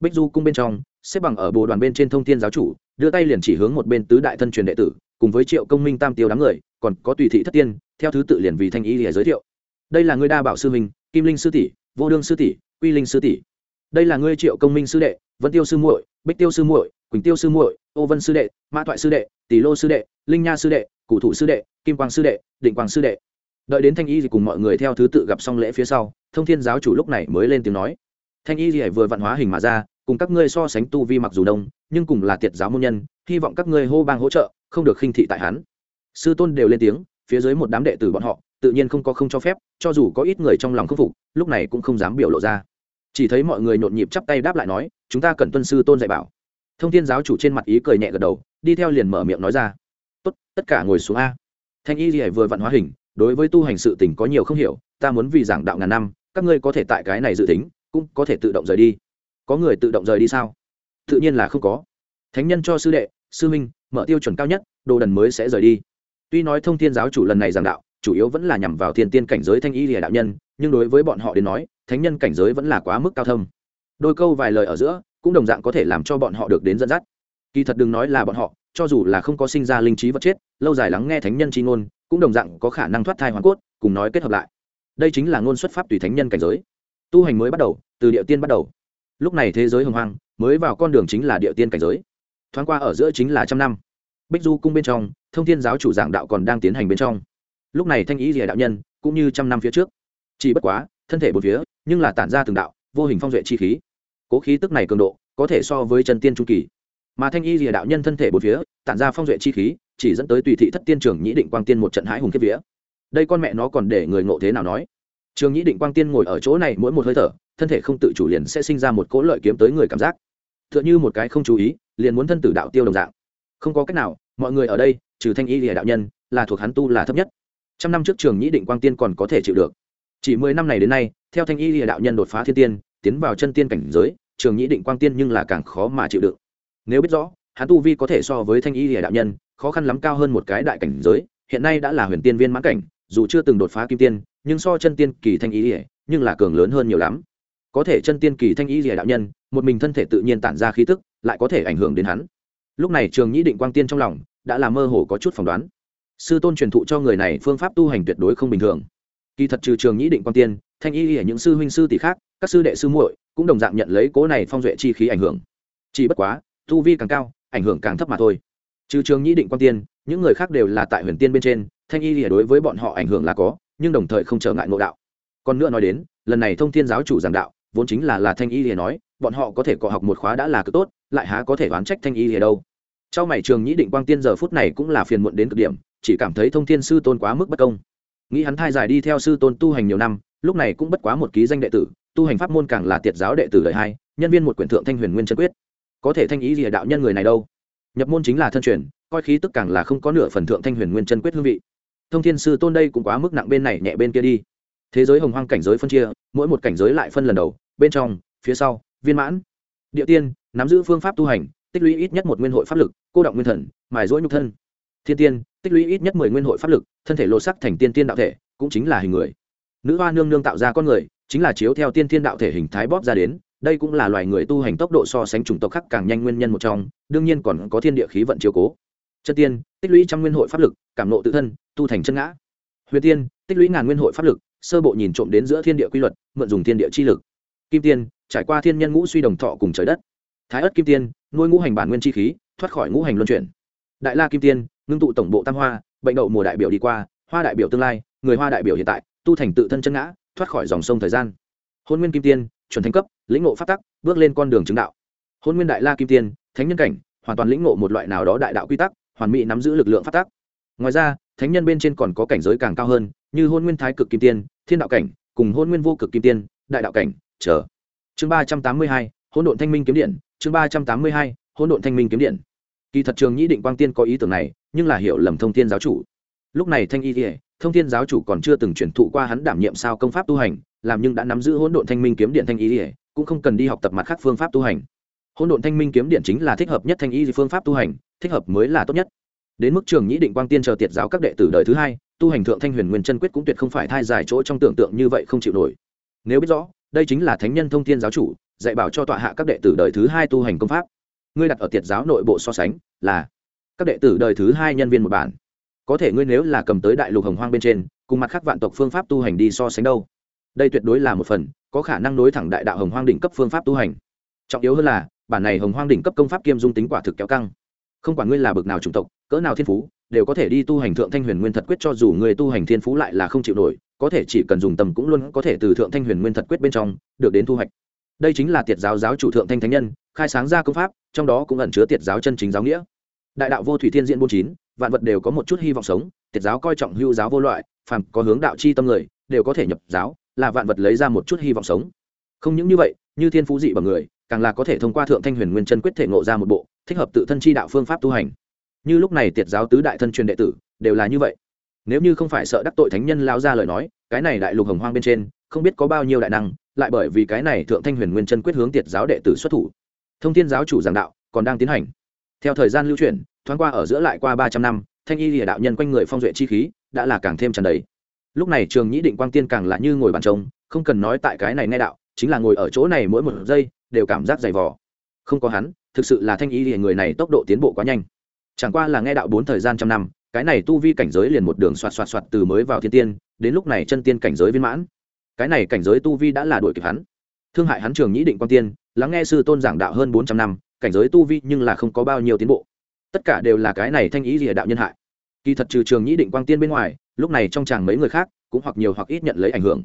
Bích du cung bên trong, xếp bằng ở bồ đoàn bên trên thông thiên giáo chủ, đưa tay liền chỉ hướng một bên tứ đại thân truyền đệ tử, cùng với triệu công minh tam tiêu đám người, còn có tùy thị thất tiên, theo thứ tự liền vì thanh ý để giới thiệu đây là ngươi đa bảo sư minh kim linh sư tỷ, vô đương sư tỷ, quy linh sư tỷ. Đây là ngươi triệu công minh sư đệ, vân tiêu sư muội, bích tiêu sư muội, quỳnh tiêu sư muội, ô vân sư đệ, mã thoại sư đệ, tỷ lô sư đệ, linh nha sư đệ cụ thủ sư đệ, kim quang sư đệ, định quang sư đệ. Đợi đến thanh y thì cùng mọi người theo thứ tự gặp xong lễ phía sau, thông thiên giáo chủ lúc này mới lên tiếng nói. Thanh y thì vừa vạn hóa hình mà ra, cùng các ngươi so sánh tu vi mặc dù đông, nhưng cùng là tiệt giáo môn nhân, hy vọng các ngươi hô bang hỗ trợ, không được khinh thị tại hắn. Sư tôn đều lên tiếng, phía dưới một đám đệ tử bọn họ tự nhiên không có không cho phép, cho dù có ít người trong lòng khâm phục, lúc này cũng không dám biểu lộ ra. Chỉ thấy mọi người nhộn nhịp chắp tay đáp lại nói, chúng ta cần tuân sư tôn dạy bảo. Thông thiên giáo chủ trên mặt ý cười nhẹ gật đầu, đi theo liền mở miệng nói ra, tốt, tất cả ngồi xuống a. Thanh y gì vừa vặn hóa hình, đối với tu hành sự tình có nhiều không hiểu, ta muốn vì giảng đạo ngàn năm, các ngươi có thể tại cái này dự tính, cũng có thể tự động rời đi. Có người tự động rời đi sao? Tự nhiên là không có. Thánh nhân cho sư đệ, sư minh mở tiêu chuẩn cao nhất, đồ đần mới sẽ rời đi. Tuy nói thông thiên giáo chủ lần này giảng đạo chủ yếu vẫn là nhằm vào thiên tiên cảnh giới thanh y lìa đạo nhân, nhưng đối với bọn họ đến nói, thánh nhân cảnh giới vẫn là quá mức cao thâm. Đôi câu vài lời ở giữa, cũng đồng dạng có thể làm cho bọn họ được đến dẫn dắt. Kỳ thật đừng nói là bọn họ, cho dù là không có sinh ra linh trí vật chết, lâu dài lắng nghe thánh nhân chi ngôn, cũng đồng dạng có khả năng thoát thai hoàn cốt, cùng nói kết hợp lại. Đây chính là ngôn xuất pháp tùy thánh nhân cảnh giới. Tu hành mới bắt đầu, từ địa tiên bắt đầu. Lúc này thế giới hồng hoang, mới vào con đường chính là địa tiên cảnh giới. Thoáng qua ở giữa chính là trăm năm. Bích du cung bên trong, thông thiên giáo chủ giảng đạo còn đang tiến hành bên trong lúc này thanh ý rìa đạo nhân cũng như trăm năm phía trước. Chỉ bất quá, thân thể bốn phía, nhưng là tản ra từng đạo, vô hình phong duệ chi khí. Cố khí tức này cường độ, có thể so với chân tiên trung kỳ. Mà thanh y rìa đạo nhân thân thể bốn phía, tản ra phong duệ chi khí, chỉ dẫn tới tùy thị thất tiên trưởng nhĩ định quang tiên một trận hãi hùng kiếp vía. Đây con mẹ nó còn để người ngộ thế nào nói? Trường nhĩ định quang tiên ngồi ở chỗ này mỗi một hơi thở, thân thể không tự chủ liền sẽ sinh ra một cỗ lợi kiếm tới người cảm giác. T h ư ợ n h ư một cái không chú ý, liền muốn thân tử đạo tiêu đồng dạng. Không có cách nào, mọi người ở đây, trừ thanh y rìa đạo nhân, là thuộc hắn tu là thấp nhất trăm năm trước trường nhĩ định quang tiên còn có thể chịu được. Chỉ mười năm này đến nay, theo thanh y địa đạo nhân đột phá thiên tiên, tiến vào chân tiên cảnh giới, trường nhĩ định quang tiên nhưng là càng khó mà chịu đựng. Nếu biết rõ, hắn tu vi có thể so với thanh y địa đạo nhân, khó khăn lắm cao hơn một cái đại cảnh giới, hiện nay đã là huyền tiên viên mãn cảnh, dù chưa từng đột phá kim tiên, nhưng so chân tiên kỳ thanh y địa nhưng là cường lớn hơn nhiều lắm. Có thể chân tiên kỳ thanh y địa đạo nhân, một mình thân thể tự nhiên tản ra khí tức, lại có thể ảnh hưởng đến hắn. Lúc này trường nhĩ định quang tiên trong lòng, đã là mơ hồ có chút phỏng đoán sư tôn truyền thụ cho người này phương pháp tu hành tuyệt đối không bình thường. Kỳ thật trừ trường nhĩ định quan tiên, thanh y lìa những sư huynh sư tỷ khác, các sư đệ sư muội cũng đồng dạng nhận lấy cố này phong duệ chi khí ảnh hưởng. Chỉ bất quá, tu vi càng cao, ảnh hưởng càng thấp mà thôi. Trừ trường nhĩ định quan tiên, những người khác đều là tại huyền tiên bên trên, thanh y lìa đối với bọn họ ảnh hưởng là có, nhưng đồng thời không trở ngại ngộ đạo. Còn nữa nói đến, lần này thông thiên giáo chủ giảng đạo, vốn chính là là thanh y lìa nói, bọn họ có thể cọ học một khóa đã là cực tốt, lại há có thể oán trách thanh y lìa đâu. Trong mảy trường nhĩ định quang tiên giờ phút này cũng là phiền muộn đến cực điểm chỉ cảm thấy thông thiên sư tôn quá mức bất công. Nghĩ hắn thai dài đi theo sư tôn tu hành nhiều năm, lúc này cũng bất quá một ký danh đệ tử, tu hành pháp môn càng là tiệt giáo đệ tử đời hai, nhân viên một quyển thượng thanh huyền nguyên chân quyết. Có thể thanh ý gì đạo nhân người này đâu? Nhập môn chính là thân truyền, coi khí tức càng là không có nửa phần thượng thanh huyền nguyên chân quyết hương vị. Thông thiên sư tôn đây cũng quá mức nặng bên này nhẹ bên kia đi. Thế giới hồng hoang cảnh giới phân chia, mỗi một cảnh giới lại phân lần đầu, bên trong, phía sau, viên mãn. Địa tiên, nắm giữ phương pháp tu hành, tích lũy ít nhất một nguyên hội pháp lực, cô động nguyên thần, mài rỗi nhục thân thiên tiên, tích lũy ít nhất mười nguyên hội pháp lực, thân thể lột sắc thành tiên tiên đạo thể, cũng chính là hình người. Nữ hoa nương nương tạo ra con người, chính là chiếu theo tiên tiên đạo thể hình thái bóp ra đến, đây cũng là loài người tu hành tốc độ so sánh chủng tộc khác càng nhanh nguyên nhân một trong, đương nhiên còn có thiên địa khí vận chiếu cố. Chân tiên, tích lũy trăm nguyên hội pháp lực, cảm nộ tự thân, tu thành chân ngã. Huyền tiên, tích lũy ngàn nguyên hội pháp lực, sơ bộ nhìn trộm đến giữa thiên địa quy luật, mượn dùng thiên địa chi lực. Kim tiên, trải qua thiên nhân ngũ suy đồng thọ cùng trời đất. Thái ất kim tiên, nuôi ngũ hành bản nguyên chi khí, thoát khỏi ngũ hành luân chuyển. Đại la kim tiên ngưng tụ tổng bộ tam hoa, bệnh đậu mùa đại biểu đi qua, hoa đại biểu tương lai, người hoa đại biểu hiện tại, tu thành tự thân chân ngã, thoát khỏi dòng sông thời gian. Hôn nguyên kim tiên, chuẩn thánh cấp, lĩnh ngộ phát tắc, bước lên con đường chứng đạo. Hôn nguyên đại la kim tiên, thánh nhân cảnh, hoàn toàn lĩnh ngộ một loại nào đó đại đạo quy tắc, hoàn mỹ nắm giữ lực lượng phát tắc. Ngoài ra, thánh nhân bên trên còn có cảnh giới càng cao hơn, như hôn nguyên thái cực kim tiên, thiên đạo cảnh, cùng hôn nguyên vô cực kim tiên, đại đạo cảnh, chờ. Chương ba trăm tám mươi hai hôn độn thanh minh kiếm điện, chương ba trăm tám mươi hai hôn độn thanh minh kiếm điện. Kỳ thật trường nhĩ định quang tiên có ý tưởng này nhưng là hiểu lầm thông thiên giáo chủ. Lúc này thanh y thì thông thiên giáo chủ còn chưa từng truyền thụ qua hắn đảm nhiệm sao công pháp tu hành, làm nhưng đã nắm giữ hỗn độn thanh minh kiếm điện thanh y thì cũng không cần đi học tập mặt khác phương pháp tu hành. Hỗn độn thanh minh kiếm điện chính là thích hợp nhất thanh ý phương pháp tu hành, thích hợp mới là tốt nhất. Đến mức trường nhĩ định quang tiên chờ tiệt giáo các đệ tử đời thứ hai, tu hành thượng thanh huyền nguyên chân quyết cũng tuyệt không phải thai dài chỗ trong tưởng tượng như vậy không chịu nổi. Nếu biết rõ, đây chính là thánh nhân thông thiên giáo chủ, dạy bảo cho tọa hạ các đệ tử đời thứ hai tu hành công pháp. Ngươi đặt ở tiệt giáo nội bộ so sánh, là các đệ tử đời thứ hai nhân viên một bản. Có thể ngươi nếu là cầm tới đại lục hồng hoang bên trên, cùng mặt khác vạn tộc phương pháp tu hành đi so sánh đâu. Đây tuyệt đối là một phần, có khả năng nối thẳng đại đạo hồng hoang đỉnh cấp phương pháp tu hành. Trọng yếu hơn là, bản này hồng hoang đỉnh cấp công pháp kiêm dung tính quả thực kéo căng. Không quản ngươi là bậc nào chủng tộc, cỡ nào thiên phú, đều có thể đi tu hành thượng thanh huyền nguyên thật quyết cho dù người tu hành thiên phú lại là không chịu nổi, có thể chỉ cần dùng tầm cũng luôn có thể từ thượng thanh huyền nguyên thật quyết bên trong, được đến thu hoạch. Đây chính là tiệt giáo giáo chủ thượng thanh thánh nhân, khai sáng ra công pháp, trong đó cũng ẩn chứa tiệt giáo chân chính giáo nghĩa đại đạo vô thủy thiên diễn bốn chín, vạn vật đều có một chút hy vọng sống, tiệt giáo coi trọng hưu giáo vô loại, phàm có hướng đạo chi tâm người, đều có thể nhập giáo, là vạn vật lấy ra một chút hy vọng sống. Không những như vậy, như thiên phú dị bằng người, càng là có thể thông qua thượng thanh huyền nguyên chân quyết thể ngộ ra một bộ, thích hợp tự thân chi đạo phương pháp tu hành. Như lúc này tiệt giáo tứ đại thân truyền đệ tử, đều là như vậy. Nếu như không phải sợ đắc tội thánh nhân lao ra lời nói, cái này đại lục hồng hoang bên trên, không biết có bao nhiêu đại năng, lại bởi vì cái này thượng thanh huyền nguyên chân quyết hướng tiệt giáo đệ tử xuất thủ. Thông thiên giáo chủ giảng đạo, còn đang tiến hành theo thời gian lưu chuyển, thoáng qua ở giữa lại qua ba trăm năm, thanh y lìa đạo nhân quanh người phong duệ chi khí đã là càng thêm tràn đầy. Lúc này trường nhĩ định quang tiên càng là như ngồi bàn trông không cần nói tại cái này nghe đạo, chính là ngồi ở chỗ này mỗi một giây đều cảm giác dày vò. Không có hắn, thực sự là thanh y lìa người này tốc độ tiến bộ quá nhanh. Chẳng qua là nghe đạo bốn thời gian trăm năm, cái này tu vi cảnh giới liền một đường xoạt xoạt xoạt từ mới vào thiên tiên, đến lúc này chân tiên cảnh giới viên mãn. Cái này cảnh giới tu vi đã là đuổi kịp hắn thương hại hắn trường nhĩ định quang tiên, lắng nghe sư tôn giảng đạo hơn bốn trăm năm, cảnh giới tu vi nhưng là không có bao nhiêu tiến bộ. Tất cả đều là cái này thanh ý rìa đạo nhân hại. Kỳ thật trừ trường nhĩ định quang tiên bên ngoài, lúc này trong chàng mấy người khác cũng hoặc nhiều hoặc ít nhận lấy ảnh hưởng.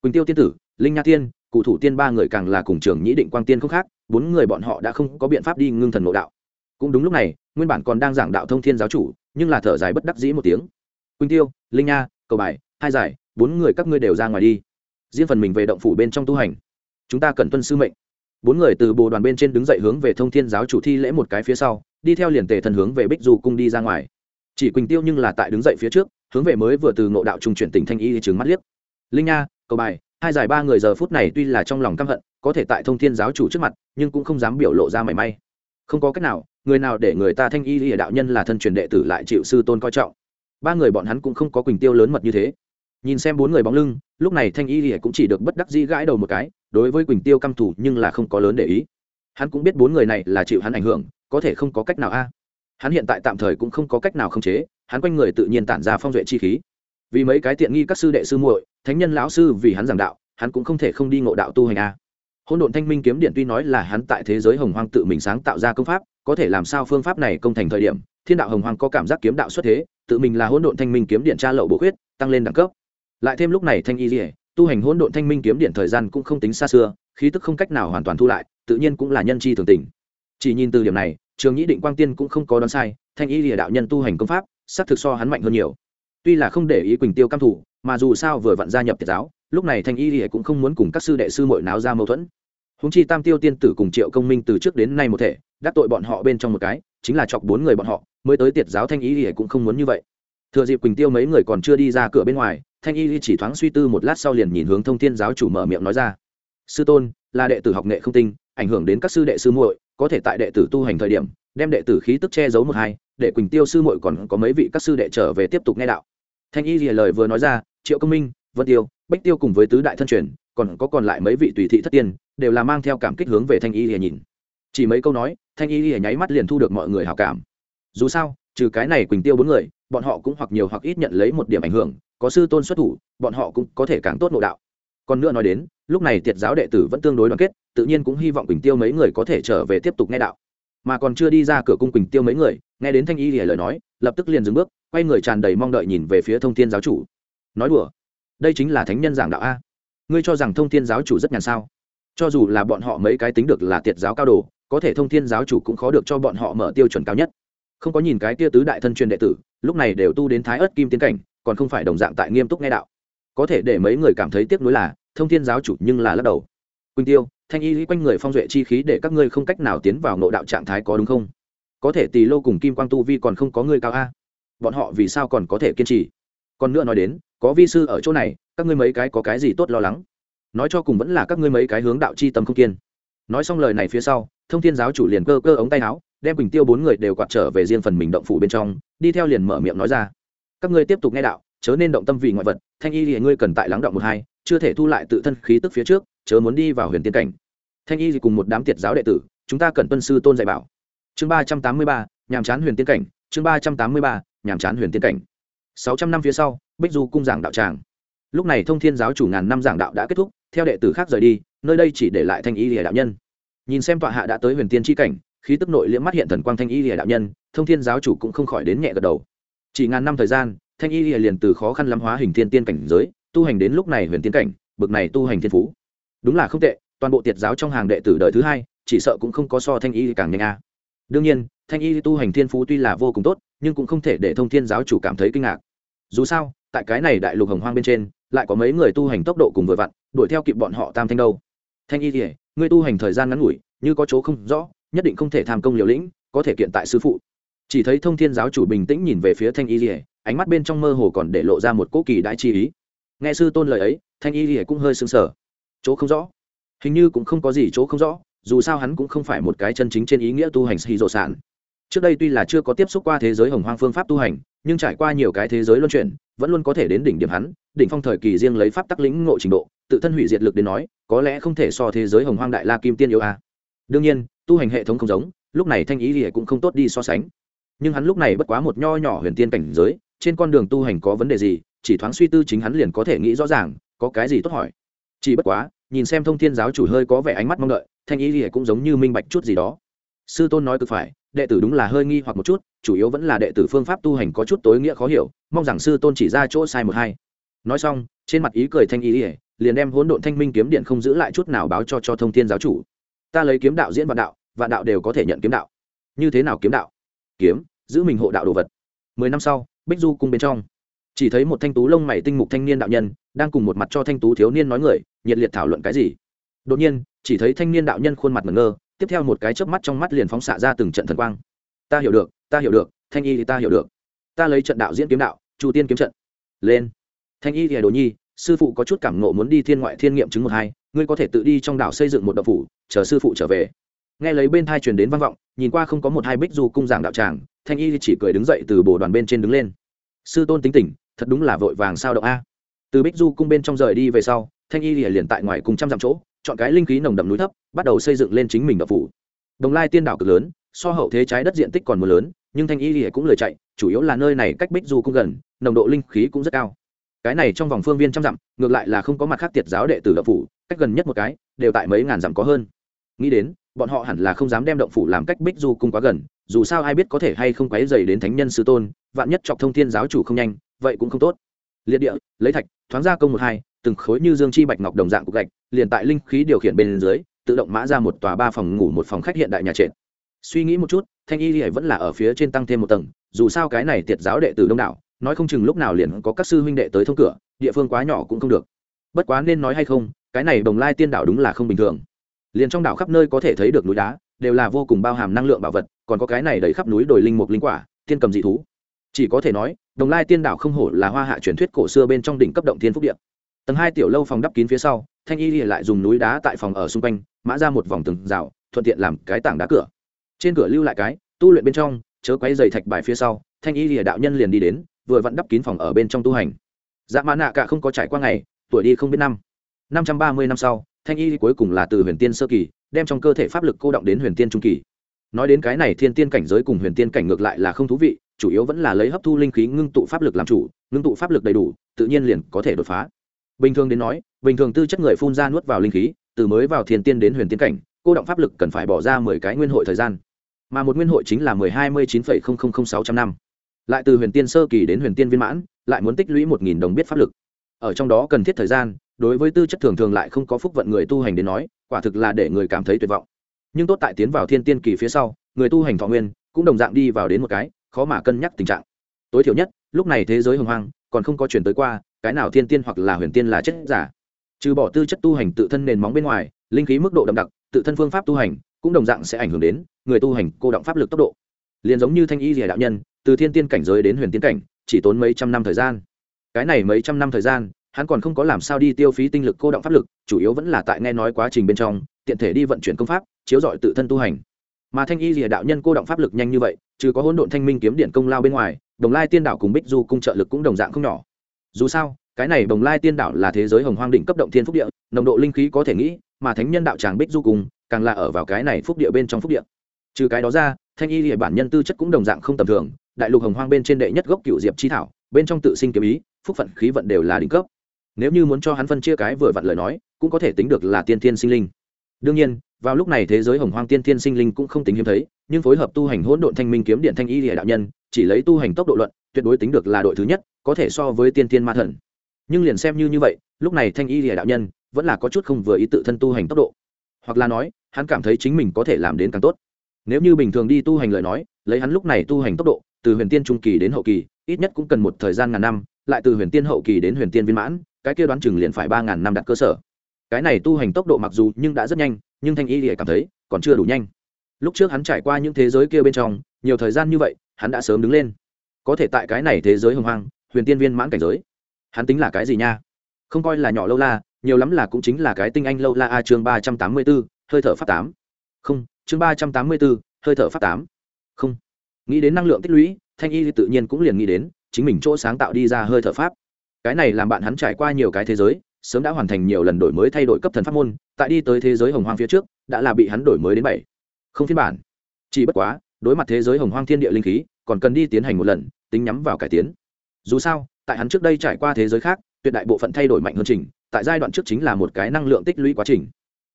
Quỳnh tiêu tiên tử, linh nha tiên, cụ thủ tiên ba người càng là cùng trường nhĩ định quang tiên không khác, bốn người bọn họ đã không có biện pháp đi ngưng thần ngộ đạo. Cũng đúng lúc này, nguyên bản còn đang giảng đạo thông thiên giáo chủ, nhưng là thở dài bất đắc dĩ một tiếng. Quỳnh tiêu, linh nha, cầu bài, hai giải, bốn người các ngươi đều ra ngoài đi. Riêng phần mình về động phủ bên trong tu hành chúng ta cần tuân sư mệnh. Bốn người từ bồ đoàn bên trên đứng dậy hướng về thông thiên giáo chủ thi lễ một cái phía sau, đi theo liền tề thần hướng về bích du cung đi ra ngoài. Chỉ quỳnh tiêu nhưng là tại đứng dậy phía trước, hướng về mới vừa từ ngộ đạo trung chuyển tỉnh thanh y trừng mắt liếc. Linh nha, cầu bài, hai giải ba người giờ phút này tuy là trong lòng căm hận, có thể tại thông thiên giáo chủ trước mặt, nhưng cũng không dám biểu lộ ra mảy may. Không có cách nào, người nào để người ta thanh y lìa đạo nhân là thân truyền đệ tử lại chịu sư tôn coi trọng. Ba người bọn hắn cũng không có quỳnh tiêu lớn mật như thế. Nhìn xem bốn người bóng lưng, lúc này thanh y lìa cũng chỉ được bất đắc dĩ gãi đầu một cái đối với quỳnh tiêu căm thủ nhưng là không có lớn để ý. Hắn cũng biết bốn người này là chịu hắn ảnh hưởng, có thể không có cách nào a. Hắn hiện tại tạm thời cũng không có cách nào khống chế, hắn quanh người tự nhiên tản ra phong duệ chi khí. Vì mấy cái tiện nghi các sư đệ sư muội, thánh nhân lão sư vì hắn giảng đạo, hắn cũng không thể không đi ngộ đạo tu hành a. Hôn độn thanh minh kiếm điện tuy nói là hắn tại thế giới hồng hoang tự mình sáng tạo ra công pháp, có thể làm sao phương pháp này công thành thời điểm, thiên đạo hồng hoang có cảm giác kiếm đạo xuất thế, tự mình là hôn độn thanh minh kiếm điện tra lậu bổ khuyết, tăng lên đẳng cấp. Lại thêm lúc này thanh y dỉa tu hành hỗn độn thanh minh kiếm điện thời gian cũng không tính xa xưa, khí tức không cách nào hoàn toàn thu lại, tự nhiên cũng là nhân chi thường tình. Chỉ nhìn từ điểm này, trường nhĩ định quang tiên cũng không có đoán sai, thanh y lìa đạo nhân tu hành công pháp, xác thực so hắn mạnh hơn nhiều. Tuy là không để ý quỳnh tiêu cam thủ, mà dù sao vừa vặn gia nhập tiệt giáo, lúc này thanh y lìa cũng không muốn cùng các sư đệ sư mội náo ra mâu thuẫn. Húng chi tam tiêu tiên tử cùng triệu công minh từ trước đến nay một thể, đắc tội bọn họ bên trong một cái, chính là chọc bốn người bọn họ, mới tới tiệt giáo thanh y lìa cũng không muốn như vậy thừa dịp quỳnh tiêu mấy người còn chưa đi ra cửa bên ngoài, thanh y chỉ thoáng suy tư một lát sau liền nhìn hướng thông thiên giáo chủ mở miệng nói ra. Sư tôn, là đệ tử học nghệ không tinh, ảnh hưởng đến các sư đệ sư muội, có thể tại đệ tử tu hành thời điểm, đem đệ tử khí tức che giấu một hai, để quỳnh tiêu sư muội còn có mấy vị các sư đệ trở về tiếp tục nghe đạo. Thanh y lìa lời vừa nói ra, triệu công minh, vân tiêu, bách tiêu cùng với tứ đại thân truyền, còn có còn lại mấy vị tùy thị thất tiên, đều là mang theo cảm kích hướng về thanh y lìa nhìn. Chỉ mấy câu nói, thanh y lìa nháy mắt liền thu được mọi người hảo cảm. Dù sao trừ cái này quỳnh tiêu bốn người, bọn họ cũng hoặc nhiều hoặc ít nhận lấy một điểm ảnh hưởng, có sư tôn xuất thủ, bọn họ cũng có thể càng tốt nội đạo. Còn nữa nói đến, lúc này tiệt giáo đệ tử vẫn tương đối đoàn kết, tự nhiên cũng hy vọng quỳnh tiêu mấy người có thể trở về tiếp tục nghe đạo. Mà còn chưa đi ra cửa cung quỳnh tiêu mấy người, nghe đến thanh y lìa lời nói, lập tức liền dừng bước, quay người tràn đầy mong đợi nhìn về phía thông thiên giáo chủ. Nói đùa, đây chính là thánh nhân giảng đạo a. Ngươi cho rằng thông thiên giáo chủ rất nhàn sao? Cho dù là bọn họ mấy cái tính được là tiệt giáo cao đồ, có thể thông thiên giáo chủ cũng khó được cho bọn họ mở tiêu chuẩn cao nhất không có nhìn cái tia tứ đại thân truyền đệ tử, lúc này đều tu đến thái ớt kim tiến cảnh, còn không phải đồng dạng tại nghiêm túc nghe đạo. Có thể để mấy người cảm thấy tiếc nuối là, thông thiên giáo chủ nhưng là lắc đầu. Quỳnh tiêu, thanh y lý quanh người phong duệ chi khí để các ngươi không cách nào tiến vào nội đạo trạng thái có đúng không? Có thể tỳ lô cùng kim quang tu vi còn không có người cao a. Bọn họ vì sao còn có thể kiên trì? Còn nữa nói đến, có vi sư ở chỗ này, các ngươi mấy cái có cái gì tốt lo lắng? Nói cho cùng vẫn là các ngươi mấy cái hướng đạo chi tâm không kiên. Nói xong lời này phía sau, thông thiên giáo chủ liền cơ cơ ống tay áo đem quỳnh tiêu bốn người đều quạt trở về riêng phần mình động phủ bên trong, đi theo liền mở miệng nói ra. Các ngươi tiếp tục nghe đạo, chớ nên động tâm vì ngoại vật, thanh y thì ngươi cần tại lắng động một hai, chưa thể thu lại tự thân khí tức phía trước, chớ muốn đi vào huyền tiên cảnh. Thanh y thì cùng một đám tiệt giáo đệ tử, chúng ta cần tuân sư tôn dạy bảo. Chương ba trăm tám mươi ba, nhàm chán huyền tiên cảnh, chương ba trăm tám mươi ba, nhàm chán huyền tiên cảnh. Sáu trăm năm phía sau, bích du cung giảng đạo tràng. Lúc này thông thiên giáo chủ ngàn năm giảng đạo đã kết thúc, theo đệ tử khác rời đi, nơi đây chỉ để lại thanh y lìa đạo nhân. Nhìn xem tọa hạ đã tới huyền tiên tri cảnh khí tức nội liễm mắt hiện thần quang thanh y lìa đạo nhân, thông thiên giáo chủ cũng không khỏi đến nhẹ gật đầu. Chỉ ngàn năm thời gian, thanh y lìa liền từ khó khăn lắm hóa hình thiên tiên cảnh giới, tu hành đến lúc này huyền tiên cảnh, bực này tu hành thiên phú. Đúng là không tệ, toàn bộ tiệt giáo trong hàng đệ tử đời thứ hai, chỉ sợ cũng không có so thanh y càng nhanh a. Đương nhiên, thanh y tu hành thiên phú tuy là vô cùng tốt, nhưng cũng không thể để thông thiên giáo chủ cảm thấy kinh ngạc. Dù sao, tại cái này đại lục hồng hoang bên trên, lại có mấy người tu hành tốc độ cùng vừa vặn, đuổi theo kịp bọn họ tam thanh đâu. Thanh y thì ngươi tu hành thời gian ngắn ngủi, như có chỗ không rõ nhất định không thể tham công liều lĩnh, có thể kiện tại sư phụ. Chỉ thấy thông thiên giáo chủ bình tĩnh nhìn về phía thanh y lìa, ánh mắt bên trong mơ hồ còn để lộ ra một cỗ kỳ đại chi ý. Nghe sư tôn lời ấy, thanh y lìa cũng hơi sưng sờ. Chỗ không rõ. Hình như cũng không có gì chỗ không rõ, dù sao hắn cũng không phải một cái chân chính trên ý nghĩa tu hành sĩ rộ sản trước đây tuy là chưa có tiếp xúc qua thế giới hồng hoang phương pháp tu hành, nhưng trải qua nhiều cái thế giới luân chuyển, vẫn luôn có thể đến đỉnh điểm hắn, đỉnh phong thời kỳ riêng lấy pháp tắc lĩnh ngộ trình độ, tự thân hủy diệt lực đến nói, có lẽ không thể so thế giới hồng hoang đại la kim tiên yêu a đương nhiên, tu hành hệ thống không giống, lúc này thanh ý thì cũng không tốt đi so sánh. Nhưng hắn lúc này bất quá một nho nhỏ huyền tiên cảnh giới, trên con đường tu hành có vấn đề gì, chỉ thoáng suy tư chính hắn liền có thể nghĩ rõ ràng, có cái gì tốt hỏi. Chỉ bất quá, nhìn xem thông thiên giáo chủ hơi có vẻ ánh mắt mong đợi, thanh ý thì cũng giống như minh bạch chút gì đó. Sư tôn nói cực phải, đệ tử đúng là hơi nghi hoặc một chút, chủ yếu vẫn là đệ tử phương pháp tu hành có chút tối nghĩa khó hiểu, mong rằng sư tôn chỉ ra chỗ sai một hai. Nói xong, trên mặt ý cười thanh ý ỉa liền đem hỗn độn thanh minh kiếm điện không giữ lại chút nào báo cho cho thông thiên giáo chủ ta lấy kiếm đạo diễn vạn đạo vạn đạo đều có thể nhận kiếm đạo. Như thế nào kiếm đạo? Kiếm, giữ mình hộ đạo đồ vật. Mười năm sau, bích du cung bên trong. Chỉ thấy một thanh tú lông mày tinh mục thanh niên đạo nhân, đang cùng một mặt cho thanh tú thiếu niên nói người, nhiệt liệt thảo luận cái gì. Đột nhiên, chỉ thấy thanh niên đạo nhân khuôn mặt mờ ngơ, tiếp theo một cái chớp mắt trong mắt liền phóng xạ ra từng trận thần quang. Ta hiểu được, ta hiểu được, thanh y thì ta hiểu được. Ta lấy trận đạo diễn kiếm đạo, chu tiên kiếm trận. Lên. Thanh y thì đồ nhi, sư phụ có chút cảm nộ muốn đi thiên ngoại thiên nghiệm chứng một hai ngươi có thể tự đi trong đảo xây dựng một đậu phủ, chờ sư phụ trở về. Nghe lấy bên thai truyền đến văn vọng, nhìn qua không có một hai bích du cung giảng đạo tràng, thanh y chỉ cười đứng dậy từ bồ đoàn bên trên đứng lên. Sư tôn tính tình, thật đúng là vội vàng sao động a. Từ bích du cung bên trong rời đi về sau, thanh y liền tại ngoài cùng trăm dặm chỗ, chọn cái linh khí nồng đậm núi thấp, bắt đầu xây dựng lên chính mình đậu phủ. Đồng lai tiên đảo cực lớn, so hậu thế trái đất diện tích còn mưa lớn, nhưng thanh y thì cũng lười chạy, chủ yếu là nơi này cách bích du cũng gần, nồng độ linh khí cũng rất cao cái này trong vòng phương viên trăm dặm, ngược lại là không có mặt khác tiệt giáo đệ tử đậu phủ, cách gần nhất một cái, đều tại mấy ngàn dặm có hơn. Nghĩ đến, bọn họ hẳn là không dám đem động phủ làm cách bích du cung quá gần, dù sao ai biết có thể hay không quấy dày đến thánh nhân sư tôn, vạn nhất chọc thông thiên giáo chủ không nhanh, vậy cũng không tốt. Liệt địa, lấy thạch, thoáng ra công một hai, từng khối như dương chi bạch ngọc đồng dạng cục gạch, liền tại linh khí điều khiển bên dưới, tự động mã ra một tòa ba phòng ngủ một phòng khách hiện đại nhà trệt. Suy nghĩ một chút, thanh y lìa vẫn là ở phía trên tăng thêm một tầng, dù sao cái này tiệt giáo đệ tử đông đảo nói không chừng lúc nào liền có các sư huynh đệ tới thông cửa, địa phương quá nhỏ cũng không được. Bất quá nên nói hay không, cái này đồng lai tiên đảo đúng là không bình thường. Liền trong đảo khắp nơi có thể thấy được núi đá, đều là vô cùng bao hàm năng lượng bảo vật, còn có cái này đầy khắp núi đồi linh mục linh quả tiên cầm dị thú. Chỉ có thể nói, đồng lai tiên đảo không hổ là hoa hạ truyền thuyết cổ xưa bên trong đỉnh cấp động thiên phúc điện tầng hai tiểu lâu phòng đắp kín phía sau, thanh y lại dùng núi đá tại phòng ở xung quanh, mã ra một vòng từng rào, thuận tiện làm cái tảng đá cửa. Trên cửa lưu lại cái, tu luyện bên trong, chớ quấy dày thạch bài phía sau, thanh y lìa đạo nhân liền đi đến vừa vặn đắp kín phòng ở bên trong tu hành. Dạ mã nạ cả không có trải qua ngày, tuổi đi không biết năm. Năm trăm ba mươi năm sau, thanh y cuối cùng là từ huyền tiên sơ kỳ, đem trong cơ thể pháp lực cô động đến huyền tiên trung kỳ. Nói đến cái này thiên tiên cảnh giới cùng huyền tiên cảnh ngược lại là không thú vị, chủ yếu vẫn là lấy hấp thu linh khí ngưng tụ pháp lực làm chủ, ngưng tụ pháp lực đầy đủ, tự nhiên liền có thể đột phá. Bình thường đến nói, bình thường tư chất người phun ra nuốt vào linh khí, từ mới vào thiên tiên đến huyền tiên cảnh, cô động pháp lực cần phải bỏ ra mười cái nguyên hội thời gian. Mà một nguyên hội chính là mười hai mươi chín phẩy không không không sáu trăm năm lại từ huyền tiên sơ kỳ đến huyền tiên viên mãn, lại muốn tích lũy một nghìn đồng biết pháp lực. Ở trong đó cần thiết thời gian, đối với tư chất thường thường lại không có phúc vận người tu hành đến nói, quả thực là để người cảm thấy tuyệt vọng. Nhưng tốt tại tiến vào thiên tiên kỳ phía sau, người tu hành thọ nguyên cũng đồng dạng đi vào đến một cái, khó mà cân nhắc tình trạng. Tối thiểu nhất, lúc này thế giới hồng hoang, còn không có chuyển tới qua, cái nào thiên tiên hoặc là huyền tiên là chất giả. Trừ bỏ tư chất tu hành tự thân nền móng bên ngoài, linh khí mức độ đậm đặc, tự thân phương pháp tu hành cũng đồng dạng sẽ ảnh hưởng đến người tu hành cô động pháp lực tốc độ liền giống như thanh y rìa đạo nhân, từ thiên tiên cảnh giới đến huyền tiên cảnh, chỉ tốn mấy trăm năm thời gian. Cái này mấy trăm năm thời gian, hắn còn không có làm sao đi tiêu phí tinh lực cô động pháp lực, chủ yếu vẫn là tại nghe nói quá trình bên trong, tiện thể đi vận chuyển công pháp, chiếu dọi tự thân tu hành. Mà thanh y rìa đạo nhân cô động pháp lực nhanh như vậy, trừ có hỗn độn thanh minh kiếm điện công lao bên ngoài, đồng lai tiên đảo cùng bích du cung trợ lực cũng đồng dạng không nhỏ. Dù sao, cái này đồng lai tiên đảo là thế giới hồng hoang đỉnh cấp động thiên phúc địa, nồng độ linh khí có thể nghĩ, mà thánh nhân đạo tràng bích du cung, càng là ở vào cái này phúc địa bên trong phúc địa trừ cái đó ra, thanh y địa bản nhân tư chất cũng đồng dạng không tầm thường, đại lục hồng hoang bên trên đệ nhất gốc cựu diệp chi thảo, bên trong tự sinh kiếm ý, phúc phận khí vận đều là đỉnh cấp. Nếu như muốn cho hắn phân chia cái vừa vặn lời nói, cũng có thể tính được là tiên thiên sinh linh. Đương nhiên, vào lúc này thế giới hồng hoang tiên thiên sinh linh cũng không tính hiếm thấy, nhưng phối hợp tu hành hỗn độn thanh minh kiếm điện thanh y địa đạo nhân, chỉ lấy tu hành tốc độ luận, tuyệt đối tính được là đội thứ nhất, có thể so với tiên thiên ma thần. Nhưng liền xem như như vậy, lúc này thanh y địa đạo nhân vẫn là có chút không vừa ý tự thân tu hành tốc độ. Hoặc là nói, hắn cảm thấy chính mình có thể làm đến càng tốt nếu như bình thường đi tu hành lời nói, lấy hắn lúc này tu hành tốc độ, từ huyền tiên trung kỳ đến hậu kỳ, ít nhất cũng cần một thời gian ngàn năm, lại từ huyền tiên hậu kỳ đến huyền tiên viên mãn, cái kia đoán chừng liền phải ba ngàn năm đặt cơ sở. Cái này tu hành tốc độ mặc dù nhưng đã rất nhanh, nhưng thanh y lìa cảm thấy còn chưa đủ nhanh. Lúc trước hắn trải qua những thế giới kia bên trong, nhiều thời gian như vậy, hắn đã sớm đứng lên. Có thể tại cái này thế giới hồng hoang, huyền tiên viên mãn cảnh giới. Hắn tính là cái gì nha? Không coi là nhỏ lâu la, nhiều lắm là cũng chính là cái tinh anh lâu la a chương ba trăm tám mươi b ố hơi thở phát tám. Không chương ba trăm tám mươi b ố hơi thở phát tám. Không. Nghĩ đến năng lượng tích lũy, thanh y tự nhiên cũng liền nghĩ đến, chính mình chỗ sáng tạo đi ra hơi thở pháp. Cái này làm bạn hắn trải qua nhiều cái thế giới, sớm đã hoàn thành nhiều lần đổi mới thay đổi cấp thần pháp môn, tại đi tới thế giới hồng hoang phía trước, đã là bị hắn đổi mới đến bảy. Không phiên bản. Chỉ bất quá, đối mặt thế giới hồng hoang thiên địa linh khí, còn cần đi tiến hành một lần, tính nhắm vào cải tiến. Dù sao, tại hắn trước đây trải qua thế giới khác, tuyệt đại bộ phận thay đổi mạnh hơn trình tại giai đoạn trước chính là một cái năng lượng tích lũy quá trình.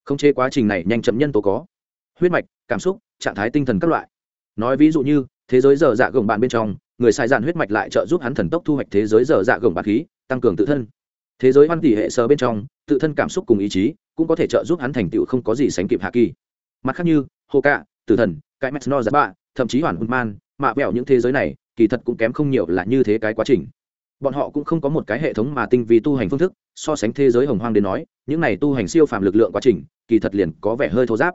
Không chế quá trình này nhanh chậm nhân tố có huyết mạch, cảm xúc, trạng thái tinh thần các loại. Nói ví dụ như, thế giới dở dạ gồng bạn bên trong, người sai dạn huyết mạch lại trợ giúp hắn thần tốc thu hoạch thế giới dở dạ gồng bạn khí, tăng cường tự thân. Thế giới hoan tỷ hệ sơ bên trong, tự thân cảm xúc cùng ý chí cũng có thể trợ giúp hắn thành tựu không có gì sánh kịp hạ kỳ. Mặt khác như hồ cạ tử thần, cái mets no giá bạ, thậm chí hoàn hôn man, mạ vẹo những thế giới này, kỳ thật cũng kém không nhiều là như thế cái quá trình. Bọn họ cũng không có một cái hệ thống mà tinh vi tu hành phương thức, so sánh thế giới hồng hoang đến nói, những này tu hành siêu phàm lực lượng quá trình, kỳ thật liền có vẻ hơi thô giáp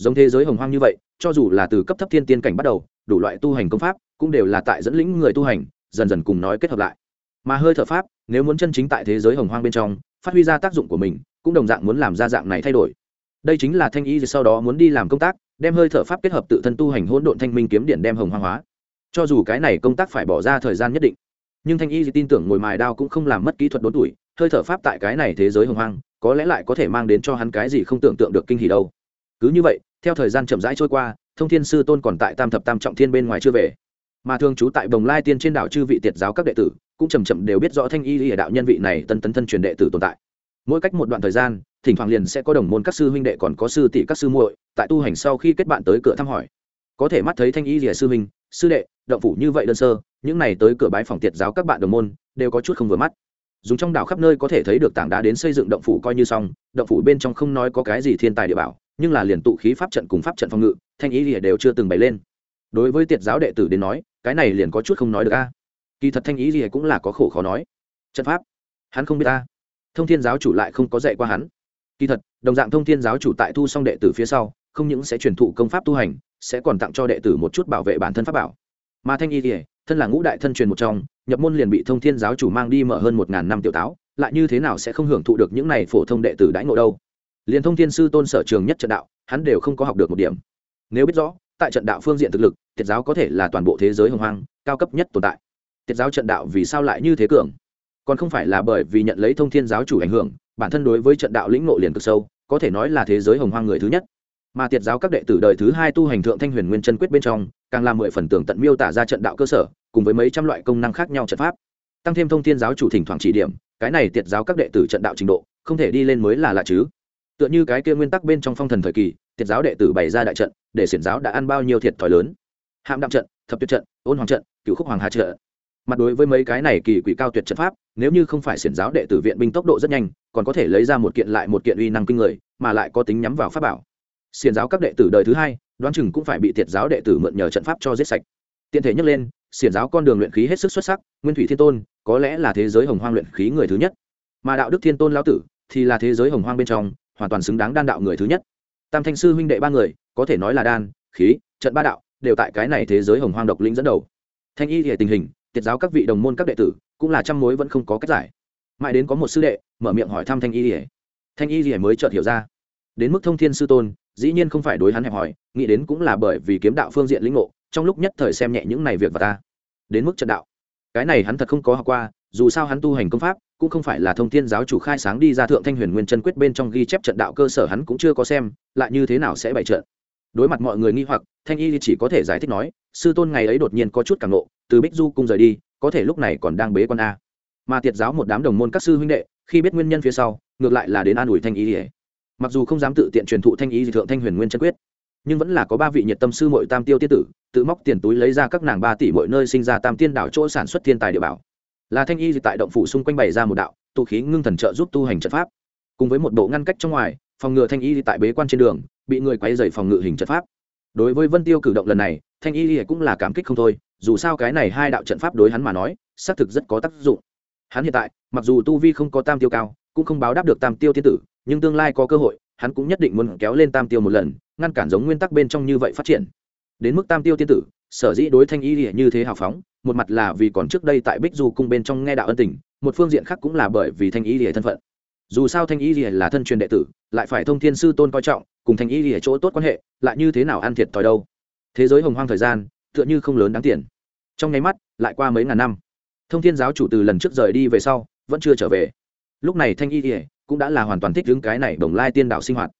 giống thế giới hồng hoang như vậy, cho dù là từ cấp thấp thiên tiên cảnh bắt đầu, đủ loại tu hành công pháp cũng đều là tại dẫn lĩnh người tu hành, dần dần cùng nói kết hợp lại. Mà hơi thở pháp, nếu muốn chân chính tại thế giới hồng hoang bên trong, phát huy ra tác dụng của mình, cũng đồng dạng muốn làm ra dạng này thay đổi. Đây chính là thanh y sau đó muốn đi làm công tác, đem hơi thở pháp kết hợp tự thân tu hành hỗn độn thanh minh kiếm điện đem hồng hoang hóa. Cho dù cái này công tác phải bỏ ra thời gian nhất định, nhưng thanh y tin tưởng ngồi mài đao cũng không làm mất kỹ thuật đốn tuổi, hơi thở pháp tại cái này thế giới hồng hoang, có lẽ lại có thể mang đến cho hắn cái gì không tưởng tượng được kinh hỉ đâu. Cứ như vậy theo thời gian chậm rãi trôi qua, thông thiên sư tôn còn tại tam thập tam trọng thiên bên ngoài chưa về. Mà thường trú tại bồng lai tiên trên đảo chư vị tiệt giáo các đệ tử, cũng chầm chậm đều biết rõ thanh y lìa đạo nhân vị này tân tấn thân truyền đệ tử tồn tại. Mỗi cách một đoạn thời gian, thỉnh thoảng liền sẽ có đồng môn các sư huynh đệ còn có sư tỷ các sư muội tại tu hành sau khi kết bạn tới cửa thăm hỏi. Có thể mắt thấy thanh y lìa sư huynh, sư đệ, động phủ như vậy đơn sơ, những này tới cửa bái phòng tiệt giáo các bạn đồng môn, đều có chút không vừa mắt dùng trong đảo khắp nơi có thể thấy được tảng đá đến xây dựng động phủ coi như xong, động phủ bên trong không nói có cái gì thiên tài địa bảo, nhưng là liền tụ khí pháp trận cùng pháp trận phòng ngự, thanh ý lìa đều chưa từng bày lên. Đối với tiệt giáo đệ tử đến nói, cái này liền có chút không nói được a. À. Kỳ thật thanh ý lìa cũng là có khổ khó nói. Trận pháp, hắn không biết ta thông thiên giáo chủ lại không có dạy qua hắn. Kỳ thật, đồng dạng thông thiên giáo chủ tại thu xong đệ tử phía sau, không những sẽ truyền thụ công pháp tu hành, sẽ còn tặng cho đệ tử một chút bảo vệ bản thân pháp bảo mà thanh y lìa thân là ngũ đại thân truyền một trong, nhập môn liền bị thông thiên giáo chủ mang đi mở hơn một ngàn năm tiểu táo, lại như thế nào sẽ không hưởng thụ được những này phổ thông đệ tử đãi ngộ đâu? Liền thông thiên sư tôn sở trường nhất trận đạo, hắn đều không có học được một điểm. Nếu biết rõ, tại trận đạo phương diện thực lực tiết giáo có thể là toàn bộ thế giới hồng hoang, cao cấp nhất tồn tại. Tiết giáo trận đạo vì sao lại như thế cường? Còn không phải là bởi vì nhận lấy thông thiên giáo chủ ảnh hưởng, bản thân đối với trận đạo lĩnh ngộ liền cực sâu, có thể nói là thế giới hồng hoang người thứ nhất mà tiệt giáo các đệ tử đời thứ hai tu hành thượng thanh huyền nguyên chân quyết bên trong, càng làm mười phần tưởng tận miêu tả ra trận đạo cơ sở, cùng với mấy trăm loại công năng khác nhau trận pháp. Tăng thêm thông thiên giáo chủ thỉnh thoảng chỉ điểm, cái này tiệt giáo các đệ tử trận đạo trình độ, không thể đi lên mới là lạ chứ. Tựa như cái kia nguyên tắc bên trong phong thần thời kỳ, tiệt giáo đệ tử bày ra đại trận, để xiển giáo đã ăn bao nhiêu thiệt thòi lớn. Hạm đạm trận, thập tuyệt trận, ôn hoàng trận, cựu khúc hoàng hà trợ mặt đối với mấy cái này kỳ quỷ cao tuyệt trận pháp, nếu như không phải xiển giáo đệ tử viện binh tốc độ rất nhanh, còn có thể lấy ra một kiện lại một kiện uy năng kinh người, mà lại có tính nhắm vào pháp bảo xiền giáo các đệ tử đời thứ hai, đoán chừng cũng phải bị tiệt giáo đệ tử mượn nhờ trận pháp cho giết sạch. Tiện thể nhắc lên, xiển giáo con đường luyện khí hết sức xuất sắc, nguyên thủy thiên tôn, có lẽ là thế giới hồng hoang luyện khí người thứ nhất. Mà đạo đức thiên tôn lão tử thì là thế giới hồng hoang bên trong, hoàn toàn xứng đáng đan đạo người thứ nhất. Tam thanh sư huynh đệ ba người, có thể nói là đan, khí, trận ba đạo, đều tại cái này thế giới hồng hoang độc lĩnh dẫn đầu. Thanh y thì tình hình, tiệt giáo các vị đồng môn các đệ tử, cũng là trăm mối vẫn không có cách giải. Mãi đến có một sư đệ, mở miệng hỏi thăm thanh y rỉa thanh y rỉa mới chợt hiểu ra. Đến mức thông thiên sư tôn dĩ nhiên không phải đối hắn hẹp hỏi nghĩ đến cũng là bởi vì kiếm đạo phương diện lĩnh ngộ, trong lúc nhất thời xem nhẹ những này việc và ta. Đến mức trận đạo. Cái này hắn thật không có học qua, dù sao hắn tu hành công pháp, cũng không phải là thông thiên giáo chủ khai sáng đi ra thượng thanh huyền nguyên chân quyết bên trong ghi chép trận đạo cơ sở hắn cũng chưa có xem, lại như thế nào sẽ bày trận. Đối mặt mọi người nghi hoặc, thanh y chỉ có thể giải thích nói, sư tôn ngày ấy đột nhiên có chút càng nộ từ bích du cung rời đi, có thể lúc này còn đang bế quan a. Mà tiệt giáo một đám đồng môn các sư huynh đệ, khi biết nguyên nhân phía sau, ngược lại là đến an ủi thanh y mặc dù không dám tự tiện truyền thụ thanh y thượng thanh huyền nguyên chân quyết, nhưng vẫn là có ba vị nhiệt tâm sư mội tam tiêu tiết tử, tự móc tiền túi lấy ra các nàng ba tỷ mọi nơi sinh ra tam tiên đảo chỗ sản xuất thiên tài địa bảo. Là thanh y tại động phủ xung quanh bày ra một đạo, tụ khí ngưng thần trợ giúp tu hành trận pháp. Cùng với một bộ ngăn cách trong ngoài, phòng ngừa thanh y tại bế quan trên đường, bị người quay dày phòng ngự hình trận pháp. Đối với vân tiêu cử động lần này, thanh y cũng là cảm kích không thôi, dù sao cái này hai đạo trận pháp đối hắn mà nói, xác thực rất có tác dụng. Hắn hiện tại, mặc dù tu vi không có tam tiêu cao, cũng không báo đáp được tam tiêu thiên tử nhưng tương lai có cơ hội, hắn cũng nhất định muốn kéo lên tam tiêu một lần, ngăn cản giống nguyên tắc bên trong như vậy phát triển. Đến mức tam tiêu tiên tử, sở dĩ đối thanh y như thế hào phóng, một mặt là vì còn trước đây tại bích du cung bên trong nghe đạo ân tình, một phương diện khác cũng là bởi vì thanh y lìa thân phận. Dù sao thanh y lìa là thân truyền đệ tử, lại phải thông thiên sư tôn coi trọng, cùng thanh y lìa chỗ tốt quan hệ, lại như thế nào ăn thiệt thòi đâu. Thế giới hồng hoang thời gian, tựa như không lớn đáng tiền. Trong nháy mắt, lại qua mấy ngàn năm. Thông thiên giáo chủ từ lần trước rời đi về sau, vẫn chưa trở về. Lúc này thanh y lìa cũng đã là hoàn toàn thích ứng cái này đồng lai tiên đạo sinh hoạt.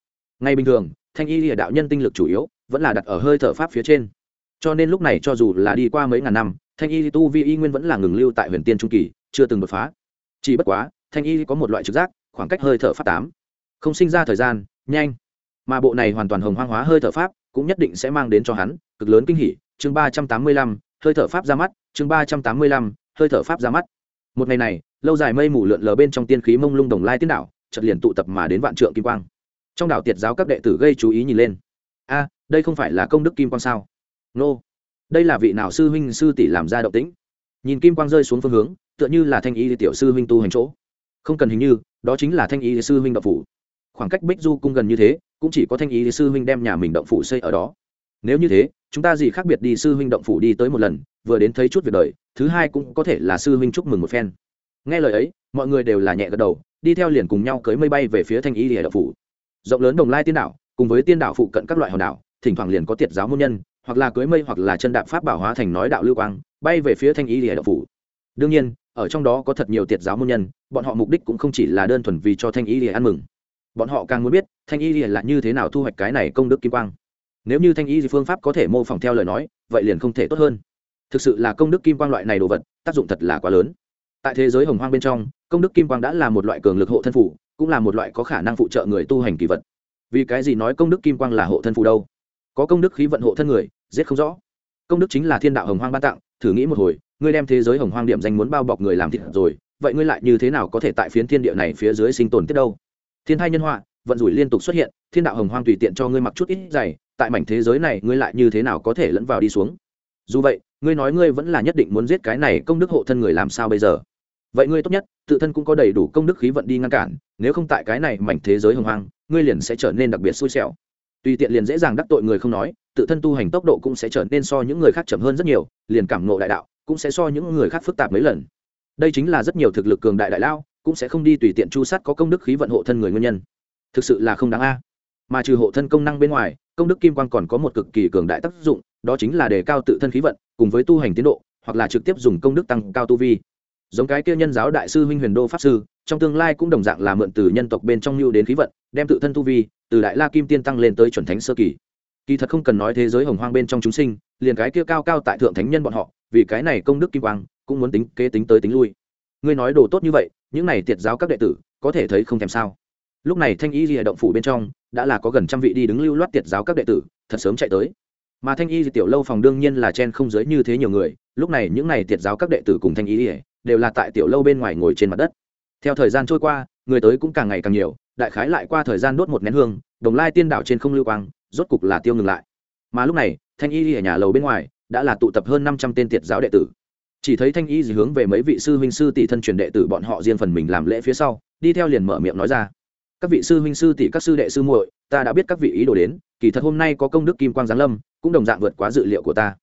Ngay bình thường, thanh y lìa đạo nhân tinh lực chủ yếu vẫn là đặt ở hơi thở pháp phía trên. Cho nên lúc này cho dù là đi qua mấy ngàn năm, thanh y tu vi y nguyên vẫn là ngừng lưu tại huyền tiên trung kỳ, chưa từng đột phá. Chỉ bất quá, thanh y có một loại trực giác, khoảng cách hơi thở pháp tám. Không sinh ra thời gian, nhanh. Mà bộ này hoàn toàn hồng hoang hóa hơi thở pháp cũng nhất định sẽ mang đến cho hắn cực lớn kinh hỉ. Chương ba trăm tám mươi lăm, hơi thở pháp ra mắt. Chương ba trăm tám mươi lăm, hơi thở pháp ra mắt. Một ngày này, lâu dài mây mù lượn lờ bên trong tiên khí mông lung đồng lai tiên đảo chợt liền tụ tập mà đến vạn trượng kim quang. Trong đảo tiệt giáo các đệ tử gây chú ý nhìn lên. A, đây không phải là công đức kim quang sao? Nô, đây là vị nào sư huynh sư tỷ làm ra động tĩnh? Nhìn kim quang rơi xuống phương hướng, tựa như là thanh y tiểu sư huynh tu hành chỗ. Không cần hình như, đó chính là thanh y sư huynh động phủ. Khoảng cách bích du cung gần như thế, cũng chỉ có thanh y sư huynh đem nhà mình động phủ xây ở đó. Nếu như thế, chúng ta gì khác biệt đi sư huynh động phủ đi tới một lần, vừa đến thấy chút việc đời, thứ hai cũng có thể là sư huynh chúc mừng một phen. Nghe lời ấy, mọi người đều là nhẹ gật đầu đi theo liền cùng nhau cưới mây bay về phía thanh y lìa đạo phủ. Rộng lớn đồng lai tiên đảo, cùng với tiên đảo phụ cận các loại hòn đảo, thỉnh thoảng liền có tiệt giáo môn nhân, hoặc là cưới mây hoặc là chân đạp pháp bảo hóa thành nói đạo lưu quang, bay về phía thanh y lìa đạo phủ. Đương nhiên, ở trong đó có thật nhiều tiệt giáo môn nhân, bọn họ mục đích cũng không chỉ là đơn thuần vì cho thanh y lìa ăn mừng. Bọn họ càng muốn biết, thanh y lìa là như thế nào thu hoạch cái này công đức kim quang. Nếu như thanh y phương pháp có thể mô phỏng theo lời nói, vậy liền không thể tốt hơn. Thực sự là công đức kim quang loại này đồ vật, tác dụng thật là quá lớn. Tại thế giới hồng hoang bên trong công đức kim quang đã là một loại cường lực hộ thân phủ, cũng là một loại có khả năng phụ trợ người tu hành kỳ vật. Vì cái gì nói công đức kim quang là hộ thân phủ đâu? Có công đức khí vận hộ thân người, giết không rõ. Công đức chính là thiên đạo hồng hoang ban tặng, thử nghĩ một hồi, ngươi đem thế giới hồng hoang điểm danh muốn bao bọc người làm thịt rồi, vậy ngươi lại như thế nào có thể tại phiến thiên địa này phía dưới sinh tồn tiếp đâu? Thiên thai nhân họa, vận rủi liên tục xuất hiện, thiên đạo hồng hoang tùy tiện cho ngươi mặc chút ít dày, tại mảnh thế giới này ngươi lại như thế nào có thể lẫn vào đi xuống? Dù vậy, ngươi nói ngươi vẫn là nhất định muốn giết cái này công đức hộ thân người làm sao bây giờ? Vậy ngươi tốt nhất, tự thân cũng có đầy đủ công đức khí vận đi ngăn cản, nếu không tại cái này mảnh thế giới hồng hoang, ngươi liền sẽ trở nên đặc biệt xui xẻo. Tùy tiện liền dễ dàng đắc tội người không nói, tự thân tu hành tốc độ cũng sẽ trở nên so những người khác chậm hơn rất nhiều, liền cảm nộ đại đạo cũng sẽ so những người khác phức tạp mấy lần. Đây chính là rất nhiều thực lực cường đại đại lao cũng sẽ không đi tùy tiện chu sát có công đức khí vận hộ thân người nguyên nhân. Thực sự là không đáng a. Mà trừ hộ thân công năng bên ngoài, công đức kim quang còn có một cực kỳ cường đại tác dụng, đó chính là đề cao tự thân khí vận, cùng với tu hành tiến độ, hoặc là trực tiếp dùng công đức tăng cao tu vi giống cái kia nhân giáo đại sư huynh huyền đô pháp sư, trong tương lai cũng đồng dạng là mượn từ nhân tộc bên trong lưu đến khí vận, đem tự thân tu vi, từ đại la kim tiên tăng lên tới chuẩn thánh sơ kỳ. Kỳ thật không cần nói thế giới hồng hoang bên trong chúng sinh, liền cái kia cao cao tại thượng thánh nhân bọn họ, vì cái này công đức kim quang, cũng muốn tính kế tính tới tính lui. Ngươi nói đồ tốt như vậy, những này tiệt giáo các đệ tử, có thể thấy không thèm sao? Lúc này thanh y lìa động phủ bên trong, đã là có gần trăm vị đi đứng lưu loát tiệt giáo các đệ tử, thật sớm chạy tới. Mà thanh y tiểu lâu phòng đương nhiên là chen không giới như thế nhiều người, lúc này những này tiệt giáo các đệ tử cùng thanh y lìa đều là tại tiểu lâu bên ngoài ngồi trên mặt đất. Theo thời gian trôi qua, người tới cũng càng ngày càng nhiều, đại khái lại qua thời gian đốt một nén hương, đồng lai tiên đảo trên không lưu quang, rốt cục là tiêu ngừng lại. Mà lúc này, thanh y ở nhà lầu bên ngoài đã là tụ tập hơn năm trăm tên tiệt giáo đệ tử. Chỉ thấy thanh y gì hướng về mấy vị sư huynh sư tỷ thân truyền đệ tử bọn họ riêng phần mình làm lễ phía sau, đi theo liền mở miệng nói ra. Các vị sư huynh sư tỷ, các sư đệ sư muội, ta đã biết các vị ý đồ đến, kỳ thật hôm nay có công đức kim quang giáng lâm, cũng đồng dạng vượt quá dự liệu của ta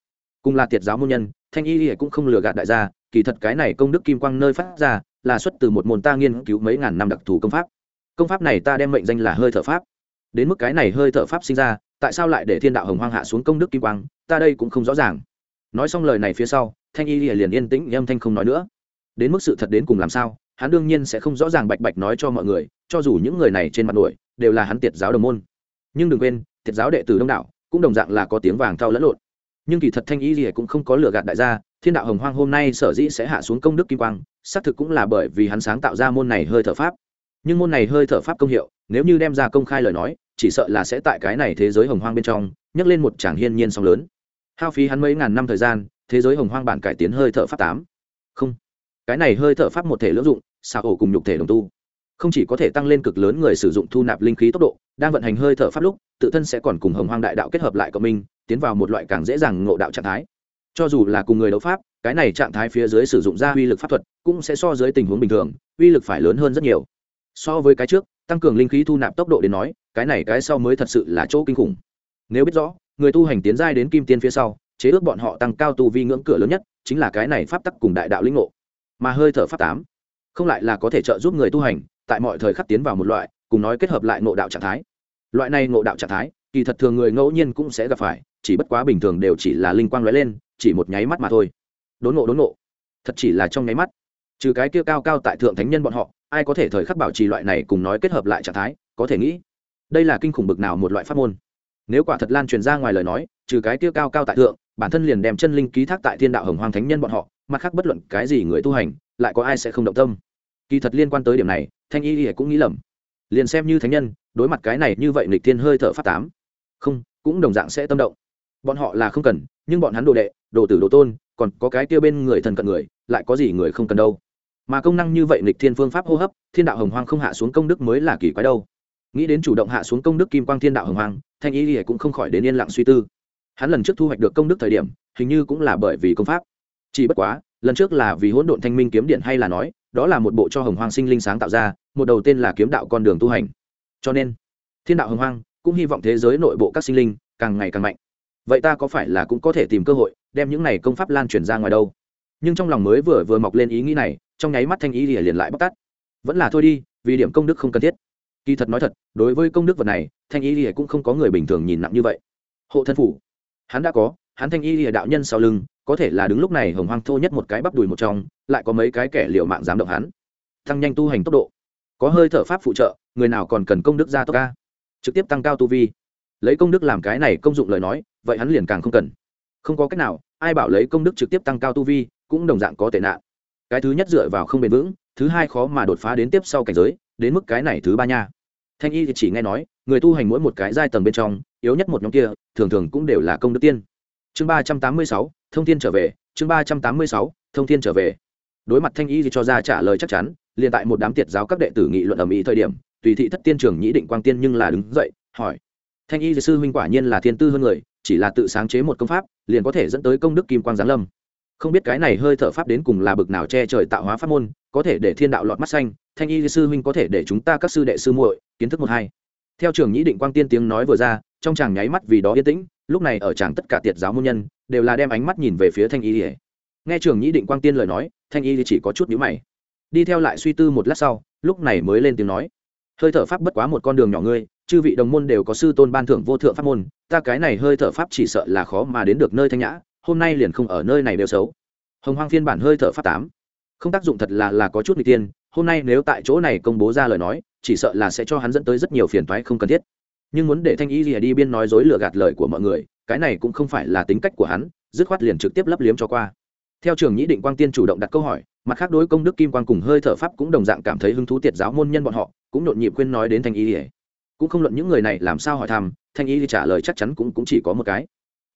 cùng là tiệt giáo môn nhân, thanh y cũng không lừa gạt đại gia, kỳ thật cái này công đức kim quang nơi phát ra, là xuất từ một môn ta nghiên cứu mấy ngàn năm đặc thù công pháp. Công pháp này ta đem mệnh danh là hơi thở pháp. Đến mức cái này hơi thở pháp sinh ra, tại sao lại để thiên đạo hồng hoang hạ xuống công đức kim quang, ta đây cũng không rõ ràng. Nói xong lời này phía sau, thanh y liền yên tĩnh, âm thanh không nói nữa. Đến mức sự thật đến cùng làm sao, hắn đương nhiên sẽ không rõ ràng bạch bạch nói cho mọi người, cho dù những người này trên mặt đuổi, đều là hắn tiệt giáo đồng môn. Nhưng đừng quên, tiệt giáo đệ tử đông đảo, cũng đồng dạng là có tiếng vàng thao lẫn lộn nhưng kỳ thật thanh y lìa cũng không có lừa gạt đại gia, thiên đạo hồng hoang hôm nay sở dĩ sẽ hạ xuống công đức kim quang, xác thực cũng là bởi vì hắn sáng tạo ra môn này hơi thở pháp. Nhưng môn này hơi thở pháp công hiệu, nếu như đem ra công khai lời nói, chỉ sợ là sẽ tại cái này thế giới hồng hoang bên trong, nhấc lên một tràng hiên nhiên song lớn. Hao phí hắn mấy ngàn năm thời gian, thế giới hồng hoang bản cải tiến hơi thở pháp tám. Không, cái này hơi thở pháp một thể lưỡng dụng xa ổ cùng nhục thể đồng tu không chỉ có thể tăng lên cực lớn người sử dụng thu nạp linh khí tốc độ, đang vận hành hơi thở pháp lúc, tự thân sẽ còn cùng hồng hoang đại đạo kết hợp lại cộng minh, tiến vào một loại càng dễ dàng ngộ đạo trạng thái. Cho dù là cùng người đấu pháp, cái này trạng thái phía dưới sử dụng ra uy lực pháp thuật, cũng sẽ so dưới tình huống bình thường, uy lực phải lớn hơn rất nhiều. So với cái trước, tăng cường linh khí thu nạp tốc độ đến nói, cái này cái sau mới thật sự là chỗ kinh khủng. Nếu biết rõ, người tu hành tiến giai đến kim tiên phía sau, chế ước bọn họ tăng cao tu vi ngưỡng cửa lớn nhất, chính là cái này pháp tắc cùng đại đạo lĩnh ngộ. Mà hơi thở pháp tám, không lại là có thể trợ giúp người tu hành tại mọi thời khắc tiến vào một loại, cùng nói kết hợp lại ngộ đạo trạng thái. Loại này ngộ đạo trạng thái, kỳ thật thường người ngẫu nhiên cũng sẽ gặp phải, chỉ bất quá bình thường đều chỉ là linh quang lóe lên, chỉ một nháy mắt mà thôi. Đốn ngộ đốn ngộ. Thật chỉ là trong nháy mắt. Trừ cái kia cao cao tại thượng thánh nhân bọn họ, ai có thể thời khắc bảo trì loại này cùng nói kết hợp lại trạng thái, có thể nghĩ. Đây là kinh khủng bực nào một loại pháp môn. Nếu quả thật lan truyền ra ngoài lời nói, trừ cái kia cao cao tại thượng, bản thân liền đem chân linh ký thác tại thiên đạo hồng hoàng thánh nhân bọn họ, mặt khác bất luận cái gì người tu hành, lại có ai sẽ không động tâm. Kỳ thật liên quan tới điểm này thanh y y cũng nghĩ lầm. Liền xem như thánh nhân, đối mặt cái này như vậy nịch thiên hơi thở phát tám. Không, cũng đồng dạng sẽ tâm động. Bọn họ là không cần, nhưng bọn hắn đồ đệ, đồ tử đồ tôn, còn có cái kia bên người thần cận người, lại có gì người không cần đâu. Mà công năng như vậy nịch thiên phương pháp hô hấp, thiên đạo hồng hoang không hạ xuống công đức mới là kỳ quái đâu. Nghĩ đến chủ động hạ xuống công đức kim quang thiên đạo hồng hoang, thanh y y cũng không khỏi đến yên lặng suy tư. Hắn lần trước thu hoạch được công đức thời điểm, hình như cũng là bởi vì công pháp. Chỉ bất quá, lần trước là vì hỗn độn thanh minh kiếm điện hay là nói đó là một bộ cho hồng hoang sinh linh sáng tạo ra, một đầu tên là kiếm đạo con đường tu hành. Cho nên, thiên đạo hồng hoang cũng hy vọng thế giới nội bộ các sinh linh càng ngày càng mạnh. Vậy ta có phải là cũng có thể tìm cơ hội đem những này công pháp lan truyền ra ngoài đâu? Nhưng trong lòng mới vừa vừa mọc lên ý nghĩ này, trong nháy mắt thanh ý lìa liền lại bóc tắt vẫn là thôi đi, vì điểm công đức không cần thiết. Kỳ thật nói thật, đối với công đức vật này, thanh ý lìa cũng không có người bình thường nhìn nặng như vậy. Hộ thân phủ, hắn đã có hắn thanh y lìa đạo nhân sau lưng, có thể là đứng lúc này hồng hoang thô nhất một cái bắp đùi một trong, lại có mấy cái kẻ liệu mạng dám động hắn. Tăng nhanh tu hành tốc độ. Có hơi thở pháp phụ trợ, người nào còn cần công đức ra tốc ca? Trực tiếp tăng cao tu vi. Lấy công đức làm cái này công dụng lời nói, vậy hắn liền càng không cần. Không có cách nào, ai bảo lấy công đức trực tiếp tăng cao tu vi, cũng đồng dạng có tệ nạn. Cái thứ nhất dựa vào không bền vững, thứ hai khó mà đột phá đến tiếp sau cảnh giới, đến mức cái này thứ ba nha. Thanh y thì chỉ nghe nói, người tu hành mỗi một cái giai tầng bên trong, yếu nhất một nhóm kia, thường thường cũng đều là công đức tiên chương ba trăm tám mươi sáu, thông thiên trở về, chương ba trăm tám mươi sáu, thông thiên trở về. Đối mặt thanh y thì cho ra trả lời chắc chắn, liền tại một đám tiệt giáo các đệ tử nghị luận ở mỹ thời điểm, tùy thị thất tiên trưởng nhĩ định quang tiên nhưng là đứng dậy, hỏi. Thanh y sư huynh quả nhiên là thiên tư hơn người, chỉ là tự sáng chế một công pháp, liền có thể dẫn tới công đức kim quang giáng lâm. Không biết cái này hơi thở pháp đến cùng là bực nào che trời tạo hóa pháp môn, có thể để thiên đạo lọt mắt xanh, thanh y sư huynh có thể để chúng ta các sư đệ sư muội kiến thức một hai. Theo trường nhĩ định quang tiên tiếng nói vừa ra, trong chàng nháy mắt vì đó yên tĩnh lúc này ở chàng tất cả tiệt giáo môn nhân, đều là đem ánh mắt nhìn về phía thanh y ỉa nghe trường nhĩ định quang tiên lời nói, thanh y chỉ có chút nhíu mày. Đi theo lại suy tư một lát sau, lúc này mới lên tiếng nói. Hơi thở pháp bất quá một con đường nhỏ ngươi, chư vị đồng môn đều có sư tôn ban thưởng vô thượng pháp môn, ta cái này hơi thở pháp chỉ sợ là khó mà đến được nơi thanh nhã, hôm nay liền không ở nơi này đều xấu. Hồng hoang phiên bản hơi thở pháp tám. Không tác dụng thật là là có chút n g tiên, hôm nay nếu tại chỗ này công bố ra lời nói, chỉ sợ là sẽ cho hắn dẫn tới rất nhiều phiền toái không cần thiết nhưng muốn để thanh y rìa đi biên nói dối lừa gạt lời của mọi người cái này cũng không phải là tính cách của hắn dứt khoát liền trực tiếp lấp liếm cho qua. Theo trường nhĩ định quang tiên chủ động đặt câu hỏi mặt khác đối công đức kim quang cùng hơi thở pháp cũng đồng dạng cảm thấy hứng thú tiệt giáo môn nhân bọn họ cũng nhộn nhịp khuyên nói đến thanh y rìa cũng không luận những người này làm sao hỏi thăm thanh y thì trả lời chắc chắn cũng, cũng chỉ có một cái.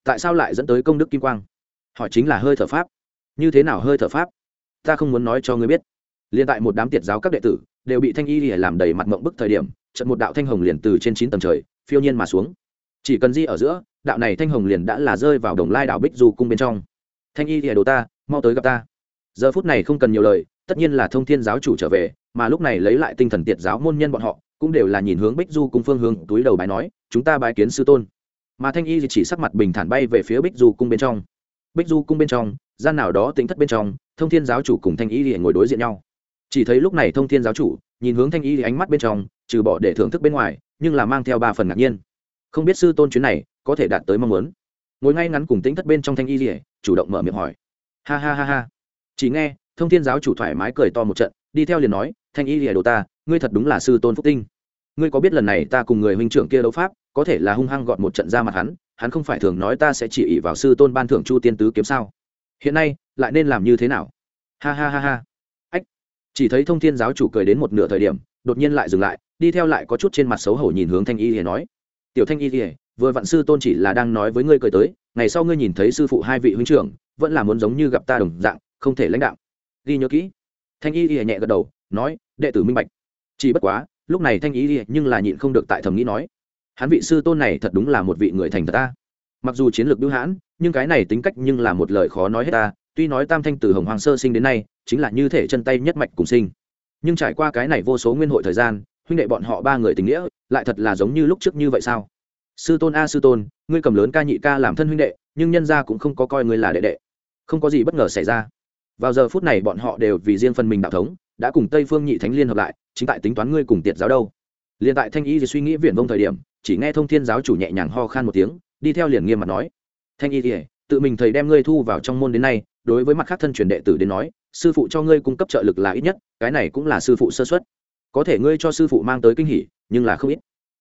Tại sao lại dẫn tới công đức kim quang? Hỏi chính là hơi thở pháp. Như thế nào hơi thở pháp? Ta không muốn nói cho ngươi biết. Liền tại một đám tiệt giáo các đệ tử đều bị thanh y lìa làm đầy mặt mộng bức thời điểm trận một đạo thanh hồng liền từ trên chín tầng trời phiêu nhiên mà xuống. Chỉ cần di ở giữa, đạo này thanh hồng liền đã là rơi vào đồng lai đảo bích du cung bên trong. Thanh y thìa đồ ta, mau tới gặp ta. Giờ phút này không cần nhiều lời, tất nhiên là thông thiên giáo chủ trở về, mà lúc này lấy lại tinh thần tiệt giáo môn nhân bọn họ, cũng đều là nhìn hướng bích du cung phương hướng, túi đầu bài nói, chúng ta bài kiến sư tôn. Mà thanh y thì chỉ sắc mặt bình thản bay về phía bích du cung bên trong. Bích du cung bên trong, gian nào đó tính thất bên trong, thông thiên giáo chủ cùng thanh y thì ngồi đối diện nhau. Chỉ thấy lúc này thông thiên giáo chủ nhìn hướng thanh y thì ánh mắt bên trong, trừ bỏ để thưởng thức bên ngoài, nhưng là mang theo ba phần ngạc nhiên. Không biết sư tôn chuyến này có thể đạt tới mong muốn. Ngồi ngay ngắn cùng tính thất bên trong thanh y rỉa chủ động mở miệng hỏi. Ha ha ha ha. Chỉ nghe, thông thiên giáo chủ thoải mái cười to một trận, đi theo liền nói, thanh y rỉa đồ ta, ngươi thật đúng là sư tôn phúc tinh. Ngươi có biết lần này ta cùng người huynh trưởng kia đấu pháp, có thể là hung hăng gọn một trận ra mặt hắn hắn không phải thường nói ta sẽ chỉ ỉ vào sư tôn ban thưởng chu tiên tứ kiếm sao? Hiện nay, lại nên làm như thế nào? Ha ha ha ha chỉ thấy thông thiên giáo chủ cười đến một nửa thời điểm, đột nhiên lại dừng lại, đi theo lại có chút trên mặt xấu hổ nhìn hướng thanh y thì nói, tiểu thanh y thì vừa vạn sư tôn chỉ là đang nói với ngươi cười tới, ngày sau ngươi nhìn thấy sư phụ hai vị huynh trưởng, vẫn là muốn giống như gặp ta đồng dạng, không thể lãnh đạo. Ghi nhớ kỹ. Thanh y thì nhẹ gật đầu, nói, đệ tử minh bạch. Chỉ bất quá, lúc này thanh y thì nhưng là nhịn không được tại thầm nghĩ nói, hắn vị sư tôn này thật đúng là một vị người thành thật ta. Mặc dù chiến lược bưu hãn, nhưng cái này tính cách nhưng là một lời khó nói hết ta. Tuy nói tam thanh từ hồng hoàng sơ sinh đến nay chính là như thể chân tay nhất mạch cùng sinh. Nhưng trải qua cái này vô số nguyên hội thời gian, huynh đệ bọn họ ba người tình nghĩa, lại thật là giống như lúc trước như vậy sao? Sư tôn a sư tôn, ngươi cầm lớn ca nhị ca làm thân huynh đệ, nhưng nhân gia cũng không có coi ngươi là đệ đệ. Không có gì bất ngờ xảy ra. Vào giờ phút này bọn họ đều vì riêng phần mình đạo thống, đã cùng tây phương nhị thánh liên hợp lại, chính tại tính toán ngươi cùng tiệt giáo đâu. Liền tại thanh y thì suy nghĩ viển vông thời điểm, chỉ nghe thông thiên giáo chủ nhẹ nhàng ho khan một tiếng, đi theo liền nghiêm mặt nói. Thanh y thì, tự mình thầy đem ngươi thu vào trong môn đến nay đối với mặt khác thân truyền đệ tử đến nói, sư phụ cho ngươi cung cấp trợ lực là ít nhất, cái này cũng là sư phụ sơ xuất có thể ngươi cho sư phụ mang tới kinh hỉ, nhưng là không ít.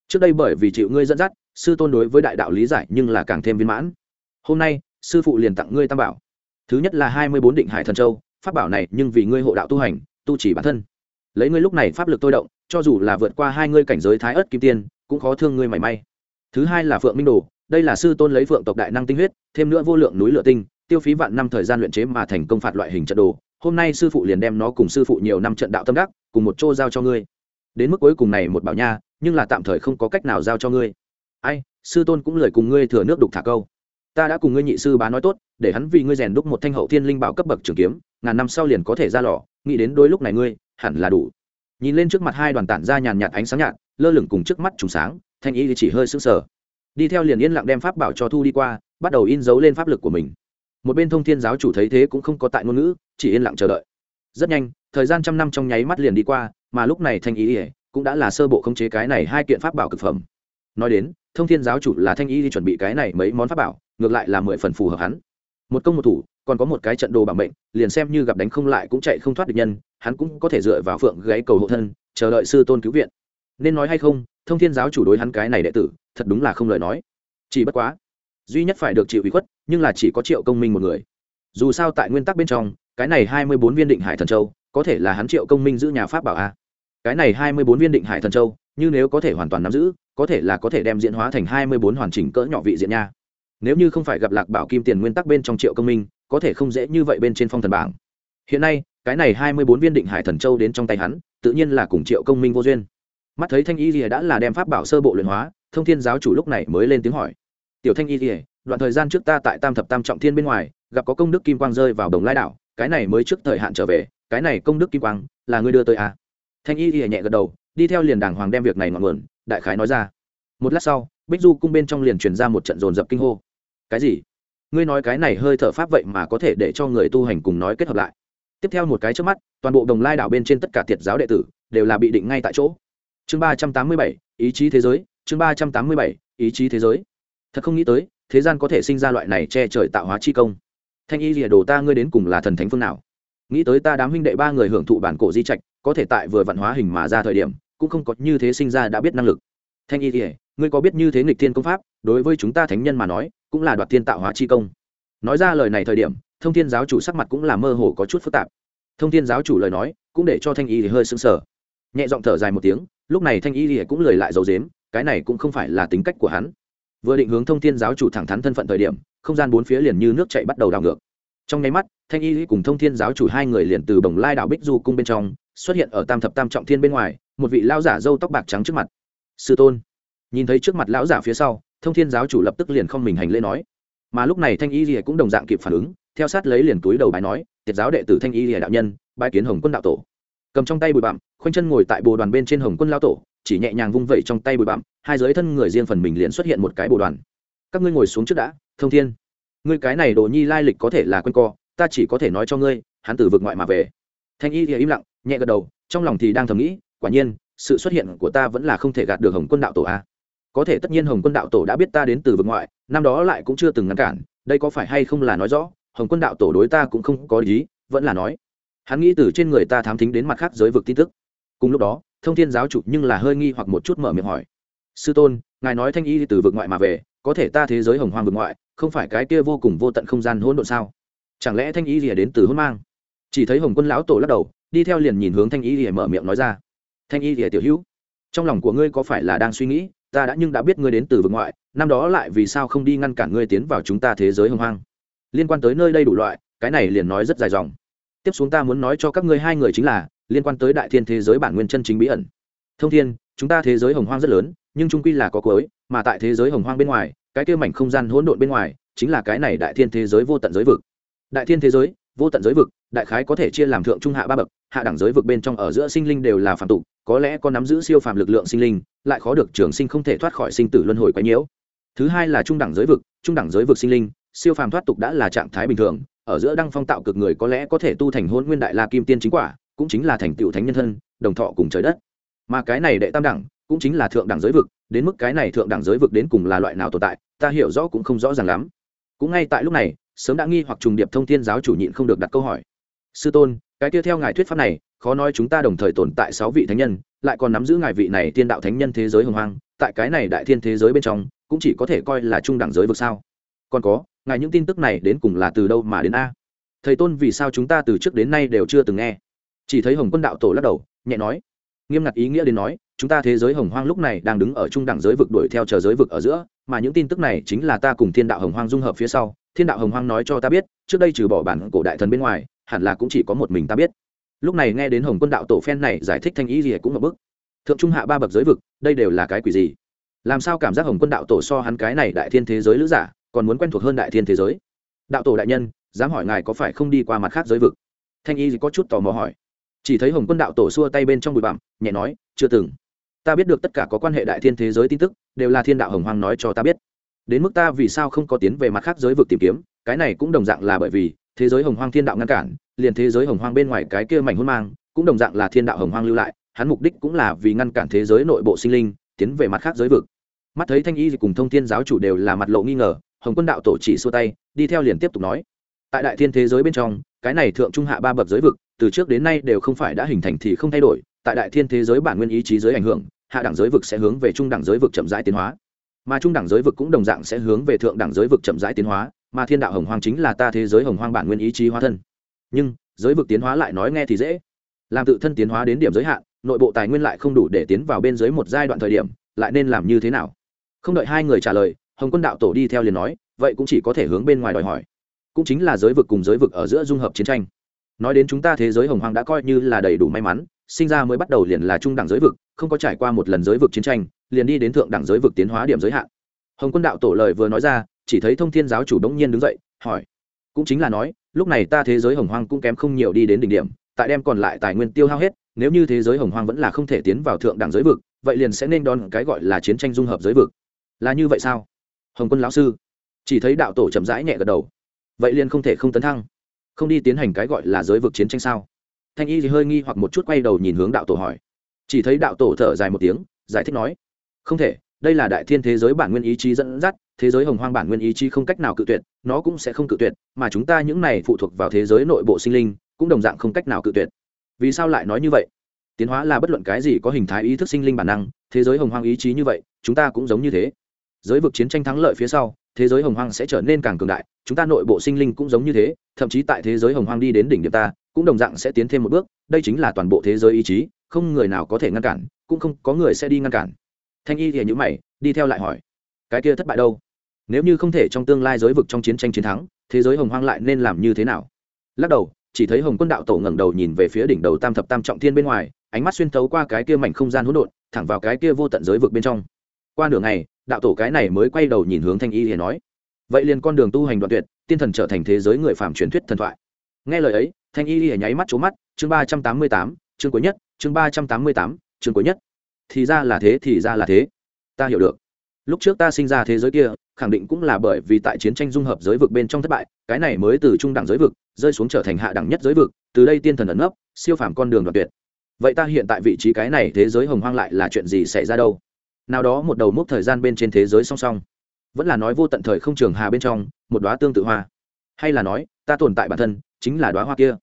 Trước đây bởi vì chịu ngươi dẫn dắt, sư tôn đối với đại đạo lý giải nhưng là càng thêm viên mãn. Hôm nay, sư phụ liền tặng ngươi tam bảo. Thứ nhất là hai mươi bốn định hải thần châu, pháp bảo này nhưng vì ngươi hộ đạo tu hành, tu chỉ bản thân. Lấy ngươi lúc này pháp lực tôi động, cho dù là vượt qua hai ngươi cảnh giới thái ớt kim tiên, cũng khó thương ngươi mảy may. Thứ hai là phượng minh đồ, đây là sư tôn lấy phượng tộc đại năng tinh huyết, thêm nữa vô lượng núi lửa tinh tiêu phí vạn năm thời gian luyện chế mà thành công phạt loại hình trận đồ, hôm nay sư phụ liền đem nó cùng sư phụ nhiều năm trận đạo tâm đắc, cùng một chỗ giao cho ngươi. Đến mức cuối cùng này một bảo nha, nhưng là tạm thời không có cách nào giao cho ngươi. Ai, sư tôn cũng lời cùng ngươi thừa nước đục thả câu. Ta đã cùng ngươi nhị sư bá nói tốt, để hắn vì ngươi rèn đúc một thanh hậu thiên linh bảo cấp bậc trường kiếm, ngàn năm sau liền có thể ra lò, nghĩ đến đôi lúc này ngươi, hẳn là đủ. Nhìn lên trước mặt hai đoàn tản ra nhàn nhạt ánh sáng nhạt, lơ lửng cùng trước mắt trùng sáng, thanh ý chỉ hơi sững sờ. Đi theo liền yên lặng đem pháp bảo cho thu đi qua, bắt đầu in dấu lên pháp lực của mình một bên thông thiên giáo chủ thấy thế cũng không có tại ngôn ngữ, chỉ yên lặng chờ đợi. Rất nhanh, thời gian trăm năm trong nháy mắt liền đi qua, mà lúc này thanh ý ỉa cũng đã là sơ bộ khống chế cái này hai kiện pháp bảo cực phẩm. Nói đến, thông thiên giáo chủ là thanh ý đi chuẩn bị cái này mấy món pháp bảo, ngược lại là mười phần phù hợp hắn. Một công một thủ, còn có một cái trận đồ bảo mệnh, liền xem như gặp đánh không lại cũng chạy không thoát được nhân, hắn cũng có thể dựa vào phượng gáy cầu hộ thân, chờ đợi sư tôn cứu viện. Nên nói hay không, thông thiên giáo chủ đối hắn cái này đệ tử, thật đúng là không lời nói. Chỉ bất quá duy nhất phải được chịu ủy khuất, nhưng là chỉ có triệu công minh một người. Dù sao tại nguyên tắc bên trong, cái này hai mươi bốn viên định hải thần châu, có thể là hắn triệu công minh giữ nhà pháp bảo a. Cái này hai mươi bốn viên định hải thần châu, như nếu có thể hoàn toàn nắm giữ, có thể là có thể đem diễn hóa thành hai mươi bốn hoàn chỉnh cỡ nhỏ vị diện nha. Nếu như không phải gặp lạc bảo kim tiền nguyên tắc bên trong triệu công minh, có thể không dễ như vậy bên trên phong thần bảng. Hiện nay, cái này hai mươi bốn viên định hải thần châu đến trong tay hắn, tự nhiên là cùng triệu công minh vô duyên. Mắt thấy thanh y rìa đã là đem pháp bảo sơ bộ luyện hóa, thông thiên giáo chủ lúc này mới lên tiếng hỏi tiểu thanh y thì đoạn thời gian trước ta tại tam thập tam trọng thiên bên ngoài, gặp có công đức kim quang rơi vào đồng lai đảo, cái này mới trước thời hạn trở về, cái này công đức kim quang, là ngươi đưa tới à. thanh y thì nhẹ gật đầu, đi theo liền đàng hoàng đem việc này ngọn nguồn, đại khái nói ra. Một lát sau, bích du cung bên trong liền truyền ra một trận dồn dập kinh hô. Cái gì? Ngươi nói cái này hơi thở pháp vậy mà có thể để cho người tu hành cùng nói kết hợp lại. Tiếp theo một cái trước mắt, toàn bộ đồng lai đảo bên trên tất cả thiệt giáo đệ tử, đều là bị định ngay tại chỗ. Chương ba trăm tám mươi bảy, ý chí thế giới, chương ba trăm tám mươi bảy, ý chí thế giới thật không nghĩ tới, thế gian có thể sinh ra loại này che trời tạo hóa chi công. Thanh y rìa đồ ta ngươi đến cùng là thần thánh phương nào? Nghĩ tới ta đám huynh đệ ba người hưởng thụ bản cổ di trạch, có thể tại vừa vạn hóa hình mà ra thời điểm, cũng không có như thế sinh ra đã biết năng lực. Thanh y rìa ngươi có biết như thế nghịch thiên công pháp, đối với chúng ta thánh nhân mà nói, cũng là đoạt thiên tạo hóa chi công. Nói ra lời này thời điểm, thông thiên giáo chủ sắc mặt cũng là mơ hồ có chút phức tạp. Thông thiên giáo chủ lời nói, cũng để cho thanh y hơi sững sờ. Nhẹ giọng thở dài một tiếng, lúc này thanh y cũng lời lại dầu dếm cái này cũng không phải là tính cách của hắn vừa định hướng thông thiên giáo chủ thẳng thắn thân phận thời điểm, không gian bốn phía liền như nước chạy bắt đầu đảo ngược. Trong nháy mắt, thanh y cùng thông thiên giáo chủ hai người liền từ bồng lai đảo bích du cung bên trong xuất hiện ở tam thập tam trọng thiên bên ngoài, một vị lao giả râu tóc bạc trắng trước mặt. Sư tôn. Nhìn thấy trước mặt lão giả phía sau, thông thiên giáo chủ lập tức liền không mình hành lễ nói. Mà lúc này thanh y rìa cũng đồng dạng kịp phản ứng, theo sát lấy liền túi đầu bài nói, tiệt giáo đệ tử thanh y rìa đạo nhân bãi kiến hồng quân đạo tổ. Cầm trong tay bụi bặm, khoanh chân ngồi tại bồ đoàn bên trên hồng quân lao tổ chỉ nhẹ nhàng vung vẩy trong tay bụi bặm, hai giới thân người riêng phần mình liền xuất hiện một cái bồ đoàn. Các ngươi ngồi xuống trước đã, thông thiên. Ngươi cái này đồ nhi lai lịch có thể là q co, ta chỉ có thể nói cho ngươi, hắn từ vực ngoại mà về. Thanh y thì im lặng, nhẹ gật đầu, trong lòng thì đang thầm nghĩ, quả nhiên, sự xuất hiện của ta vẫn là không thể gạt được hồng quân đạo tổ a. Có thể tất nhiên hồng quân đạo tổ đã biết ta đến từ vực ngoại, năm đó lại cũng chưa từng ngăn cản, đây có phải hay không là nói rõ, hồng quân đạo tổ đối ta cũng không có lý vẫn là nói. Hắn nghĩ từ trên người ta thám thính đến mặt khác giới vực tin tức. Cùng lúc đó thông thiên giáo chủ nhưng là hơi nghi hoặc một chút mở miệng hỏi. Sư tôn, ngài nói thanh y từ vực ngoại mà về, có thể ta thế giới hồng hoang vực ngoại, không phải cái kia vô cùng vô tận không gian hỗn độn sao? Chẳng lẽ thanh y rìa đến từ hôn mang? Chỉ thấy hồng quân lão tổ lắc đầu, đi theo liền nhìn hướng thanh y rìa mở miệng nói ra. Thanh y rìa tiểu hữu, trong lòng của ngươi có phải là đang suy nghĩ, ta đã nhưng đã biết ngươi đến từ vực ngoại, năm đó lại vì sao không đi ngăn cản ngươi tiến vào chúng ta thế giới hồng hoang? Liên quan tới nơi đây đủ loại, cái này liền nói rất dài dòng. Tiếp xuống ta muốn nói cho các ngươi hai người chính là liên quan tới đại thiên thế giới bản nguyên chân chính bí ẩn. Thông thiên, chúng ta thế giới hồng hoang rất lớn, nhưng trung quy là có cuối, mà tại thế giới hồng hoang bên ngoài, cái kia mảnh không gian hỗn độn bên ngoài, chính là cái này đại thiên thế giới vô tận giới vực. Đại thiên thế giới, vô tận giới vực, đại khái có thể chia làm thượng trung hạ ba bậc, hạ đẳng giới vực bên trong ở giữa sinh linh đều là phạm tục, có lẽ có nắm giữ siêu phàm lực lượng sinh linh, lại khó được trường sinh không thể thoát khỏi sinh tử luân hồi quái nhiễu. Thứ hai là trung đẳng giới vực, trung đẳng giới vực sinh linh, siêu phàm thoát tục đã là trạng thái bình thường, ở giữa đăng phong tạo cực người có lẽ có thể tu thành hôn nguyên đại la kim tiên chính quả cũng chính là thành tựu thánh nhân thân, đồng thọ cùng trời đất. Mà cái này đệ tam đẳng cũng chính là thượng đẳng giới vực, đến mức cái này thượng đẳng giới vực đến cùng là loại nào tồn tại, ta hiểu rõ cũng không rõ ràng lắm. Cũng ngay tại lúc này, sớm đã nghi hoặc trùng điệp thông thiên giáo chủ nhịn không được đặt câu hỏi. Sư tôn, cái kia theo ngài thuyết pháp này, khó nói chúng ta đồng thời tồn tại sáu vị thánh nhân, lại còn nắm giữ ngài vị này tiên đạo thánh nhân thế giới hồng hoang tại cái này đại thiên thế giới bên trong, cũng chỉ có thể coi là trung đẳng giới vực sao? Còn có, ngài những tin tức này đến cùng là từ đâu mà đến a? Thầy tôn, vì sao chúng ta từ trước đến nay đều chưa từng nghe? Chỉ thấy hồng quân đạo tổ lắc đầu, nhẹ nói, nghiêm ngặt ý nghĩa đến nói, chúng ta thế giới hồng hoang lúc này đang đứng ở trung đẳng giới vực đuổi theo chờ giới vực ở giữa, mà những tin tức này chính là ta cùng thiên đạo hồng hoang dung hợp phía sau. Thiên đạo hồng hoang nói cho ta biết, trước đây trừ bỏ bản cổ đại thần bên ngoài, hẳn là cũng chỉ có một mình ta biết. Lúc này nghe đến hồng quân đạo tổ phen này giải thích thanh ý gì cũng một bức. Thượng trung hạ ba bậc giới vực, đây đều là cái quỷ gì? Làm sao cảm giác hồng quân đạo tổ so hắn cái này đại thiên thế giới lữ giả, còn muốn quen thuộc hơn đại thiên thế giới? Đạo tổ đại nhân, dám hỏi ngài có phải không đi qua mặt khác giới vực? Thanh y có chút tò mò hỏi chỉ thấy hồng quân đạo tổ xua tay bên trong bụi bặm, nhẹ nói, chưa từng. Ta biết được tất cả có quan hệ đại thiên thế giới tin tức, đều là thiên đạo hồng hoang nói cho ta biết. Đến mức ta vì sao không có tiến về mặt khác giới vực tìm kiếm, cái này cũng đồng dạng là bởi vì, thế giới hồng hoang thiên đạo ngăn cản, liền thế giới hồng hoang bên ngoài cái kia mảnh hôn mang, cũng đồng dạng là thiên đạo hồng hoang lưu lại, hắn mục đích cũng là vì ngăn cản thế giới nội bộ sinh linh, tiến về mặt khác giới vực. Mắt thấy thanh y cùng thông thiên giáo chủ đều là mặt lộ nghi ngờ, hồng quân đạo tổ chỉ xua tay, đi theo liền tiếp tục nói, tại đại thiên thế giới bên trong, cái này thượng trung hạ ba bậc giới vực từ trước đến nay đều không phải đã hình thành thì không thay đổi, tại đại thiên thế giới bản nguyên ý chí giới ảnh hưởng, hạ đẳng giới vực sẽ hướng về trung đẳng giới vực chậm rãi tiến hóa. Mà trung đẳng giới vực cũng đồng dạng sẽ hướng về thượng đẳng giới vực chậm rãi tiến hóa, mà thiên đạo hồng hoang chính là ta thế giới hồng hoang bản nguyên ý chí hóa thân. Nhưng, giới vực tiến hóa lại nói nghe thì dễ. Làm tự thân tiến hóa đến điểm giới hạn, nội bộ tài nguyên lại không đủ để tiến vào bên dưới một giai đoạn thời điểm, lại nên làm như thế nào? Không đợi hai người trả lời, hồng quân đạo tổ đi theo liền nói, vậy cũng chỉ có thể hướng bên ngoài đòi hỏi. Cũng chính là giới vực cùng giới vực ở giữa dung hợp chiến tranh nói đến chúng ta thế giới hồng hoang đã coi như là đầy đủ may mắn, sinh ra mới bắt đầu liền là trung đẳng giới vực, không có trải qua một lần giới vực chiến tranh, liền đi đến thượng đẳng giới vực tiến hóa điểm giới hạn. Hồng quân đạo tổ lời vừa nói ra, chỉ thấy thông thiên giáo chủ đống nhiên đứng dậy, hỏi. Cũng chính là nói, lúc này ta thế giới hồng hoang cũng kém không nhiều đi đến đỉnh điểm, tại đem còn lại tài nguyên tiêu hao hết, nếu như thế giới hồng hoang vẫn là không thể tiến vào thượng đẳng giới vực, vậy liền sẽ nên đón cái gọi là chiến tranh dung hợp giới vực. Là như vậy sao? Hồng quân lão sư. Chỉ thấy đạo tổ chậm rãi nhẹ gật đầu. Vậy liền không thể không tấn thăng không đi tiến hành cái gọi là giới vực chiến tranh sao? Thanh y thì hơi nghi hoặc một chút quay đầu nhìn hướng đạo tổ hỏi. Chỉ thấy đạo tổ thở dài một tiếng, giải thích nói, không thể, đây là đại thiên thế giới bản nguyên ý chí dẫn dắt, thế giới hồng hoang bản nguyên ý chí không cách nào cự tuyệt, nó cũng sẽ không cự tuyệt, mà chúng ta những này phụ thuộc vào thế giới nội bộ sinh linh, cũng đồng dạng không cách nào cự tuyệt. Vì sao lại nói như vậy? Tiến hóa là bất luận cái gì có hình thái ý thức sinh linh bản năng, thế giới hồng hoang ý chí như vậy, chúng ta cũng giống như thế. Giới vực chiến tranh thắng lợi phía sau thế giới hồng hoang sẽ trở nên càng cường đại, chúng ta nội bộ sinh linh cũng giống như thế, thậm chí tại thế giới hồng hoang đi đến đỉnh điểm ta, cũng đồng dạng sẽ tiến thêm một bước, đây chính là toàn bộ thế giới ý chí, không người nào có thể ngăn cản, cũng không có người sẽ đi ngăn cản. Thanh y thì những mày, đi theo lại hỏi, cái kia thất bại đâu? Nếu như không thể trong tương lai giới vực trong chiến tranh chiến thắng, thế giới hồng hoang lại nên làm như thế nào? Lắc đầu, chỉ thấy hồng quân đạo tổ ngẩng đầu nhìn về phía đỉnh đầu tam thập tam trọng thiên bên ngoài, ánh mắt xuyên thấu qua cái kia mảnh không gian hỗn độn, thẳng vào cái kia vô tận giới vực bên trong. Qua nửa ngày đạo tổ cái này mới quay đầu nhìn hướng thanh y hiền nói, vậy liền con đường tu hành đoạn tuyệt, tiên thần trở thành thế giới người phạm truyền thuyết thần thoại. Nghe lời ấy, thanh y hiền nháy mắt trố mắt, chương ba trăm tám mươi tám, chương cuối nhất, chương ba trăm tám mươi tám, chương cuối nhất. Thì ra là thế, thì ra là thế. Ta hiểu được. Lúc trước ta sinh ra thế giới kia, khẳng định cũng là bởi vì tại chiến tranh dung hợp giới vực bên trong thất bại, cái này mới từ trung đẳng giới vực, rơi xuống trở thành hạ đẳng nhất giới vực, từ đây tiên thần ẩn nấp, siêu phàm con đường đoạn tuyệt. Vậy ta hiện tại vị trí cái này thế giới hồng hoang lại là chuyện gì xảy ra đâu? Nào đó một đầu mốc thời gian bên trên thế giới song song. Vẫn là nói vô tận thời không trường hà bên trong, một đoá tương tự hoa. Hay là nói, ta tồn tại bản thân, chính là đoá hoa kia.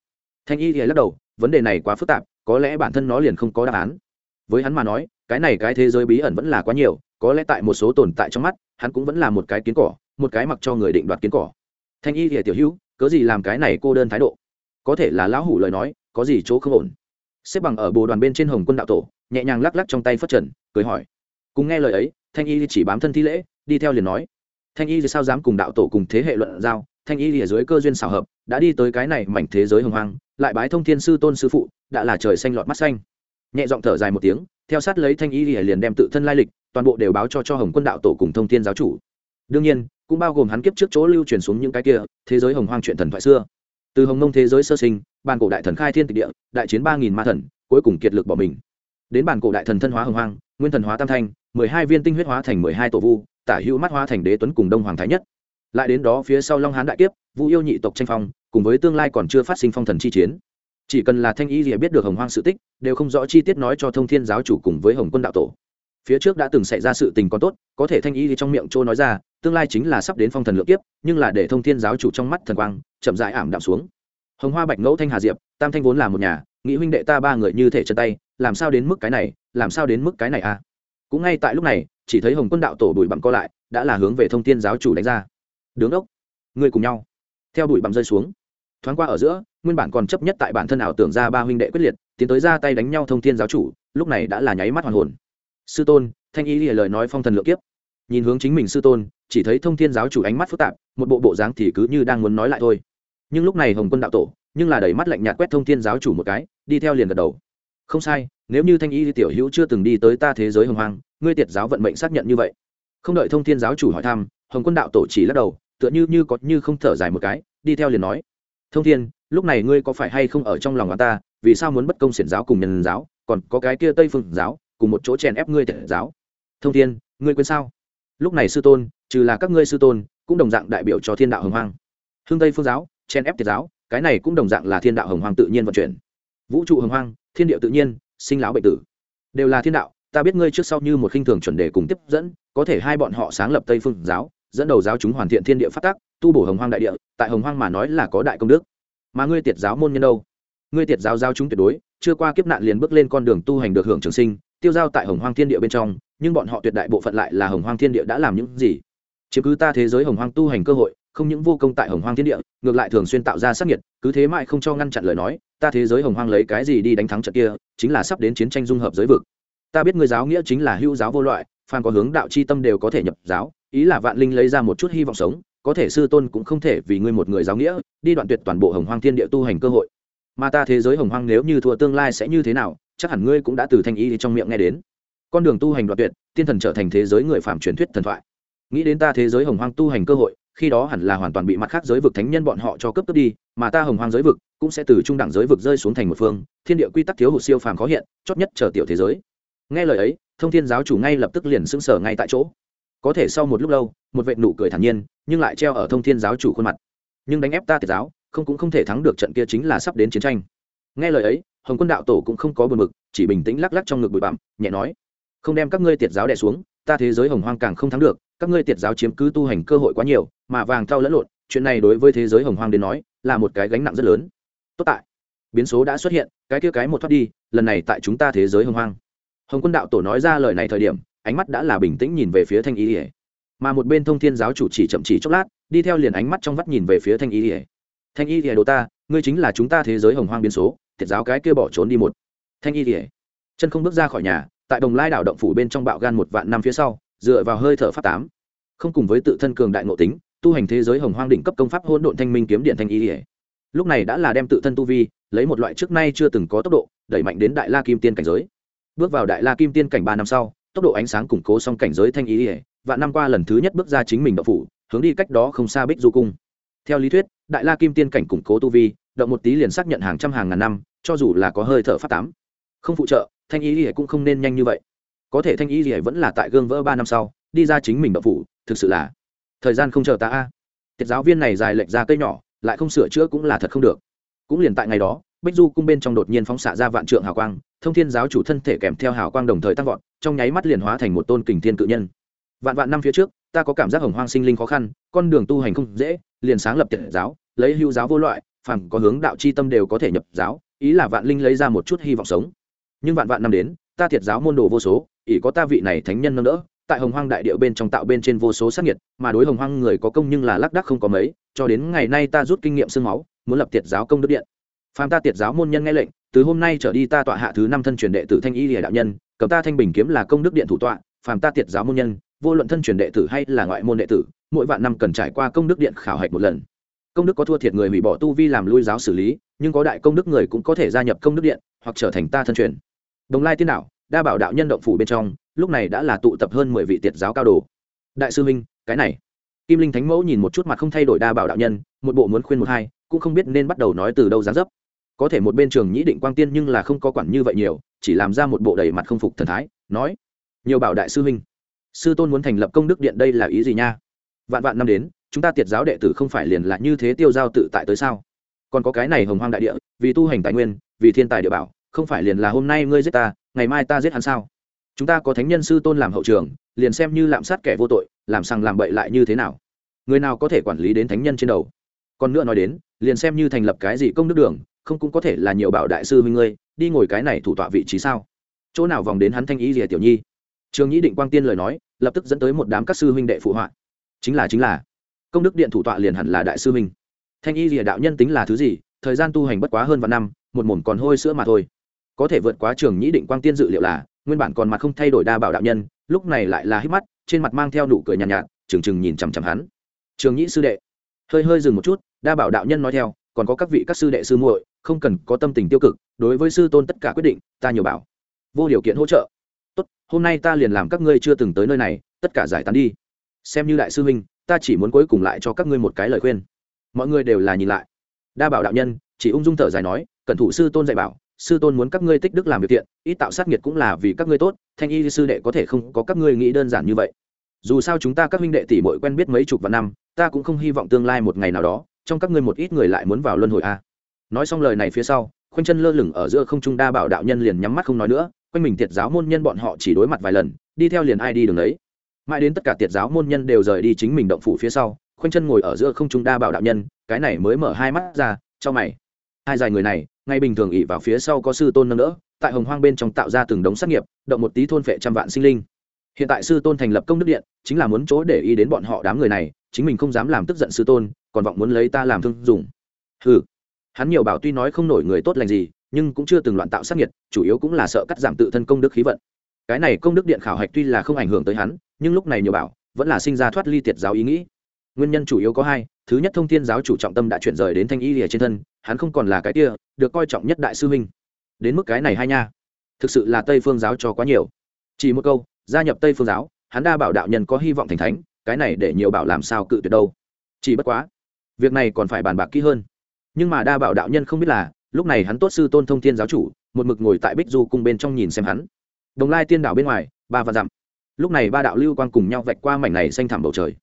Thanh y thì lắc đầu, vấn đề này quá phức tạp, có lẽ bản thân nó liền không có đáp án. Với hắn mà nói, cái này cái thế giới bí ẩn vẫn là quá nhiều, có lẽ tại một số tồn tại trong mắt, hắn cũng vẫn là một cái kiến cỏ, một cái mặc cho người định đoạt kiến cỏ. Thanh y thì tiểu hữu, cớ gì làm cái này cô đơn thái độ? Có thể là lão hủ lời nói, có gì chỗ không ổn? Xếp bằng ở bồ đoàn bên trên hồng quân đạo tổ, nhẹ nhàng lắc lắc trong tay phất trần, cười hỏi cùng nghe lời ấy, thanh y chỉ bám thân thi lễ, đi theo liền nói. Thanh y thì sao dám cùng đạo tổ cùng thế hệ luận giao? Thanh y thì ở dưới cơ duyên xảo hợp, đã đi tới cái này mảnh thế giới hồng hoang, lại bái thông thiên sư tôn sư phụ, đã là trời xanh lọt mắt xanh. Nhẹ giọng thở dài một tiếng, theo sát lấy thanh y thì liền đem tự thân lai lịch, toàn bộ đều báo cho cho hồng quân đạo tổ cùng thông thiên giáo chủ. Đương nhiên, cũng bao gồm hắn kiếp trước chỗ lưu truyền xuống những cái kia, thế giới hồng hoang chuyện thần thoại xưa. Từ hồng nông thế giới sơ sinh bàn cổ đại thần khai thiên tịch địa, đại chiến ba nghìn ma thần, cuối cùng kiệt lực bỏ mình. Đến bàn cổ đại thần thân hóa hồng hoang nguyên thần hóa tam thanh, mười hai viên tinh huyết hóa thành mười hai tổ vu, tả hữu mắt hóa thành đế tuấn cùng đông hoàng thái nhất. Lại đến đó phía sau long hán đại kiếp, vu yêu nhị tộc tranh phong, cùng với tương lai còn chưa phát sinh phong thần chi chiến. Chỉ cần là thanh y gì biết được hồng hoang sự tích, đều không rõ chi tiết nói cho thông thiên giáo chủ cùng với hồng quân đạo tổ. Phía trước đã từng xảy ra sự tình còn tốt, có thể thanh y thì trong miệng trôi nói ra, tương lai chính là sắp đến phong thần lượng kiếp, nhưng là để thông thiên giáo chủ trong mắt thần quang, chậm rãi ảm đạm xuống. Hồng hoa bạch ngẫu thanh hà diệp, tam thanh vốn là một nhà nghĩ huynh đệ ta ba người như thể chân tay, làm sao đến mức cái này, làm sao đến mức cái này à? Cũng ngay tại lúc này, chỉ thấy hồng quân đạo tổ đuổi bặm co lại, đã là hướng về thông thiên giáo chủ đánh ra. Đứng ốc người cùng nhau. Theo đuổi bặm rơi xuống. Thoáng qua ở giữa, nguyên bản còn chấp nhất tại bản thân ảo tưởng ra ba huynh đệ quyết liệt, tiến tới ra tay đánh nhau thông thiên giáo chủ, lúc này đã là nháy mắt hoàn hồn. Sư tôn, thanh y lìa lời nói phong thần lượng kiếp. Nhìn hướng chính mình sư tôn, chỉ thấy thông thiên giáo chủ ánh mắt phức tạp, một bộ bộ dáng thì cứ như đang muốn nói lại thôi. Nhưng lúc này hồng quân đạo tổ nhưng là đẩy mắt lạnh nhạt quét thông thiên giáo chủ một cái, đi theo liền gật đầu. Không sai, nếu như thanh y tiểu hữu chưa từng đi tới ta thế giới hồng hoang, ngươi tiệt giáo vận mệnh xác nhận như vậy. Không đợi thông thiên giáo chủ hỏi thăm, hồng quân đạo tổ chỉ lắc đầu, tựa như như có như không thở dài một cái, đi theo liền nói. Thông thiên, lúc này ngươi có phải hay không ở trong lòng ta, vì sao muốn bất công xiển giáo cùng nhân giáo, còn có cái kia tây phương giáo, cùng một chỗ chèn ép ngươi tiệt giáo? Thông thiên, ngươi quên sao? Lúc này sư tôn, trừ là các ngươi sư tôn, cũng đồng dạng đại biểu cho thiên đạo hồng hoang. Hương tây phương giáo, chèn ép tiệt giáo cái này cũng đồng dạng là thiên đạo hồng hoang tự nhiên vận chuyển. Vũ trụ hồng hoang, thiên địa tự nhiên, sinh lão bệnh tử. Đều là thiên đạo, ta biết ngươi trước sau như một khinh thường chuẩn đề cùng tiếp dẫn, có thể hai bọn họ sáng lập tây phương giáo, dẫn đầu giáo chúng hoàn thiện thiên địa phát tác tu bổ hồng hoang đại địa, tại hồng hoang mà nói là có đại công đức. Mà ngươi tiệt giáo môn nhân đâu? Ngươi tiệt giáo giáo chúng tuyệt đối, chưa qua kiếp nạn liền bước lên con đường tu hành được hưởng trường sinh, tiêu giao tại hồng hoang thiên địa bên trong, nhưng bọn họ tuyệt đại bộ phận lại là hồng hoang thiên địa đã làm những gì? Chứ cứ ta thế giới hồng hoang tu hành cơ hội không những vô công tại hồng hoang thiên địa, ngược lại thường xuyên tạo ra sắc nhiệt cứ thế mãi không cho ngăn chặn lời nói, ta thế giới hồng hoang lấy cái gì đi đánh thắng trận kia, chính là sắp đến chiến tranh dung hợp giới vực. Ta biết người giáo nghĩa chính là hữu giáo vô loại phan có hướng đạo c h i tâm đều có thể nhập giáo, ý là vạn linh lấy ra một chút hy vọng sống, có thể sư tôn cũng không thể vì ngươi một người giáo nghĩa, đi đoạn tuyệt toàn bộ hồng hoang thiên địa tu hành cơ hội. Mà ta thế giới hồng hoang nếu như thua tương lai sẽ như thế nào, chắc hẳn ngươi cũng đã từ thanh ý trong miệng nghe đến. Con đường tu hành đoạn tuyệt, tiên thần trở thành thế giới người phạm truyền thuyết thần thoại. Nghĩ đến ta thế giới hồng hoang tu hành cơ hội khi đó hẳn là hoàn toàn bị mặt khác giới vực thánh nhân bọn họ cho cấp cấp đi, mà ta hồng hoang giới vực cũng sẽ từ trung đẳng giới vực rơi xuống thành một phương, thiên địa quy tắc thiếu hụt siêu phàm khó hiện, chót nhất chờ tiểu thế giới. Nghe lời ấy, thông thiên giáo chủ ngay lập tức liền sững sờ ngay tại chỗ. Có thể sau một lúc lâu, một vệ nụ cười thản nhiên, nhưng lại treo ở thông thiên giáo chủ khuôn mặt. Nhưng đánh ép ta tiệt giáo, không cũng không thể thắng được trận kia chính là sắp đến chiến tranh. Nghe lời ấy, hồng quân đạo tổ cũng không có buồn mực chỉ bình tĩnh lắc lắc trong ngực bụi bặm, nhẹ nói, không đem các ngươi tiệt giáo đè xuống, ta thế giới hồng hoang càng không thắng được các ngươi tiệt giáo chiếm cứ tu hành cơ hội quá nhiều, mà vàng thao lẫn lộn, chuyện này đối với thế giới hồng hoang đến nói, là một cái gánh nặng rất lớn. Tốt tại, biến số đã xuất hiện, cái kia cái một thoát đi, lần này tại chúng ta thế giới hồng hoang. Hồng quân đạo tổ nói ra lời này thời điểm, ánh mắt đã là bình tĩnh nhìn về phía thanh ý ỉa mà một bên thông thiên giáo chủ chỉ chậm chỉ chốc lát, đi theo liền ánh mắt trong vắt nhìn về phía thanh ý ỉa thanh ý ỉa đồ ta, ngươi chính là chúng ta thế giới hồng hoang biến số thiệt giáo cái kia bỏ trốn đi một. Thanh ý ỉa chân không bước ra khỏi nhà, tại đồng lai đảo động phủ bên trong bạo gan một vạn năm phía sau dựa vào hơi thở pháp tám. Không cùng với tự thân cường đại ngộ tính, tu hành thế giới hồng hoang đỉnh cấp công pháp hỗn độn thanh minh kiếm điện thanh ý ỉa lúc này đã là đem tự thân tu vi, lấy một loại trước nay chưa từng có tốc độ, đẩy mạnh đến đại la kim tiên cảnh giới. Bước vào đại la kim tiên cảnh ba năm sau, tốc độ ánh sáng củng cố xong cảnh giới thanh ý ỉa và năm qua lần thứ nhất bước ra chính mình đậu phủ, hướng đi cách đó không xa bích du cung. Theo lý thuyết, đại la kim tiên cảnh củng cố tu vi, động một tí liền xác nhận hàng trăm hàng ngàn năm, cho dù là có hơi thở phát tám. Không phụ trợ, thanh ý ỉa cũng không nên nhanh như vậy có thể thanh ý gì vẫn là tại gương vỡ ba năm sau, đi ra chính mình đậu phủ, thực sự là thời gian không chờ ta a. Tiết giáo viên này dài lệch ra cây nhỏ, lại không sửa chữa cũng là thật không được. Cũng liền tại ngày đó, bích du cung bên trong đột nhiên phóng xạ ra vạn trượng hào quang, thông thiên giáo chủ thân thể kèm theo hào quang đồng thời tăng vọt, trong nháy mắt liền hóa thành một tôn kình thiên cự nhân. Vạn vạn năm phía trước, ta có cảm giác hồng hoang sinh linh khó khăn, con đường tu hành không dễ, liền sáng lập tiệt giáo, lấy hưu giáo vô loại, phàm có hướng đạo c h i tâm đều có thể nhập giáo, ý là vạn linh lấy ra một chút hy vọng sống. Nhưng vạn vạn năm đến ta thiệt giáo môn đồ vô số, ỷ có ta vị này thánh nhân nâng đỡ, tại hồng hoang đại điệu bên trong tạo bên trên vô số sắc nhiệt mà đối hồng hoang người có công nhưng là lác đắc không có mấy, cho đến ngày nay ta rút kinh nghiệm sương máu, muốn lập tiệt giáo công đức điện. Phàm ta tiệt giáo môn nhân nghe lệnh, từ hôm nay trở đi ta tọa hạ thứ năm thân truyền đệ tử thanh y lìa đạo nhân, cầm ta thanh bình kiếm là công đức điện thủ tọa, phàm ta tiệt giáo môn nhân, vô luận thân truyền đệ tử hay là ngoại môn đệ tử, mỗi vạn năm cần trải qua công đức điện khảo hạch một lần. Công đức có thua thiệt người hủy bỏ tu vi làm lui giáo xử lý, nhưng có đại công đức người cũng có thể gia nhập công đức điện, hoặc trở thành ta thân truyền đồng lai tiên đạo đa bảo đạo nhân động phủ bên trong lúc này đã là tụ tập hơn mười vị tiệt giáo cao đồ. Đại sư huynh, cái này. Kim linh thánh mẫu nhìn một chút mặt không thay đổi đa bảo đạo nhân một bộ muốn khuyên một hai cũng không biết nên bắt đầu nói từ đâu dáng dấp. Có thể một bên trường nhĩ định quang tiên nhưng là không có quản như vậy nhiều chỉ làm ra một bộ đầy mặt không phục thần thái nói nhiều bảo đại sư huynh sư tôn muốn thành lập công đức điện đây là ý gì nha? Vạn vạn năm đến chúng ta tiệt giáo đệ tử không phải liền là như thế tiêu giao tự tại tới sao? Còn có cái này hồng hoang đại địa vì tu hành tài nguyên vì thiên tài địa bảo không phải liền là hôm nay ngươi giết ta, ngày mai ta giết hắn sao? Chúng ta có thánh nhân sư tôn làm hậu trường, liền xem như lạm sát kẻ vô tội, làm sằng làm bậy lại như thế nào? Người nào có thể quản lý đến thánh nhân trên đầu? Còn nữa nói đến, liền xem như thành lập cái gì công đức đường, không cũng có thể là nhiều bảo đại sư huynh ngươi, đi ngồi cái này thủ tọa vị trí sao? Chỗ nào vòng đến hắn thanh ý gì à, tiểu nhi? Trường nhĩ định quang tiên lời nói, lập tức dẫn tới một đám các sư huynh đệ phụ họa. Chính là chính là. Công đức điện thủ tọa liền hẳn là đại sư huynh. Thanh y rìa à, đạo nhân tính là thứ gì? Thời gian tu hành bất quá hơn vạn năm, một mồm còn hôi sữa mà thôi có thể vượt quá trường nhĩ định quang tiên dự liệu là nguyên bản còn mặt không thay đổi đa bảo đạo nhân lúc này lại là hít mắt trên mặt mang theo nụ cười nhàn nhạt, nhạt trừng trừng nhìn chằm chằm hắn. Trường nhĩ sư đệ. Hơi hơi dừng một chút đa bảo đạo nhân nói theo còn có các vị các sư đệ sư muội không cần có tâm tình tiêu cực đối với sư tôn tất cả quyết định ta nhiều bảo. Vô điều kiện hỗ trợ. Tốt hôm nay ta liền làm các ngươi chưa từng tới nơi này tất cả giải tán đi. Xem như đại sư huynh ta chỉ muốn cuối cùng lại cho các ngươi một cái lời khuyên. Mọi người đều là nhìn lại. Đa bảo đạo nhân chỉ ung dung thở dài nói cẩn thủ sư tôn dạy bảo sư tôn muốn các ngươi tích đức làm việc thiện, ít tạo sát nghiệt cũng là vì các ngươi tốt, thanh y sư đệ có thể không có các ngươi nghĩ đơn giản như vậy. Dù sao chúng ta các huynh đệ tỷ bội quen biết mấy chục vạn năm, ta cũng không hy vọng tương lai một ngày nào đó, trong các ngươi một ít người lại muốn vào luân hồi a nói xong lời này phía sau, khoanh chân lơ lửng ở giữa không trung đa bảo đạo nhân liền nhắm mắt không nói nữa, quanh mình tiệt giáo môn nhân bọn họ chỉ đối mặt vài lần, đi theo liền ai đi đường đấy mãi đến tất cả tiệt giáo môn nhân đều rời đi chính mình động phủ phía sau, khoanh chân ngồi ở giữa không trung đa bảo đạo nhân, cái này mới mở hai mắt ra cho mày. Hai dài người này ngay bình thường ỉ vào phía sau có sư tôn nâng đỡ, tại hồng hoang bên trong tạo ra từng đống sát nghiệp, động một tí thôn phệ trăm vạn sinh linh. Hiện tại sư tôn thành lập công đức điện, chính là muốn chỗ để ý đến bọn họ đám người này, chính mình không dám làm tức giận sư tôn, còn vọng muốn lấy ta làm thương dùng. Ừ hắn nhiều bảo tuy nói không nổi người tốt lành gì, nhưng cũng chưa từng loạn tạo sát nhiệt chủ yếu cũng là sợ cắt giảm tự thân công đức khí vận. Cái này công đức điện khảo hạch tuy là không ảnh hưởng tới hắn, nhưng lúc này nhiều bảo, vẫn là sinh ra thoát ly tiệt giáo ý nghĩ. Nguyên nhân chủ yếu có hai, thứ nhất thông thiên giáo chủ trọng tâm đã chuyển rời đến thanh y lìa trên thân hắn không còn là cái kia, được coi trọng nhất đại sư huynh. Đến mức cái này hay nha. Thực sự là tây phương giáo cho quá nhiều. Chỉ một câu, gia nhập tây phương giáo, hắn đa bảo đạo nhân có hy vọng thành thánh, cái này để nhiều bảo làm sao cự tuyệt đâu. Chỉ bất quá, việc này còn phải bàn bạc kỹ hơn. Nhưng mà đa bảo đạo nhân không biết là, lúc này hắn tốt sư tôn thông thiên giáo chủ, một mực ngồi tại bích du cùng bên trong nhìn xem hắn. Đồng lai tiên đảo bên ngoài, ba và dặm. Lúc này ba đạo lưu quang cùng nhau vạch qua mảnh này xanh thẳm bầu trời.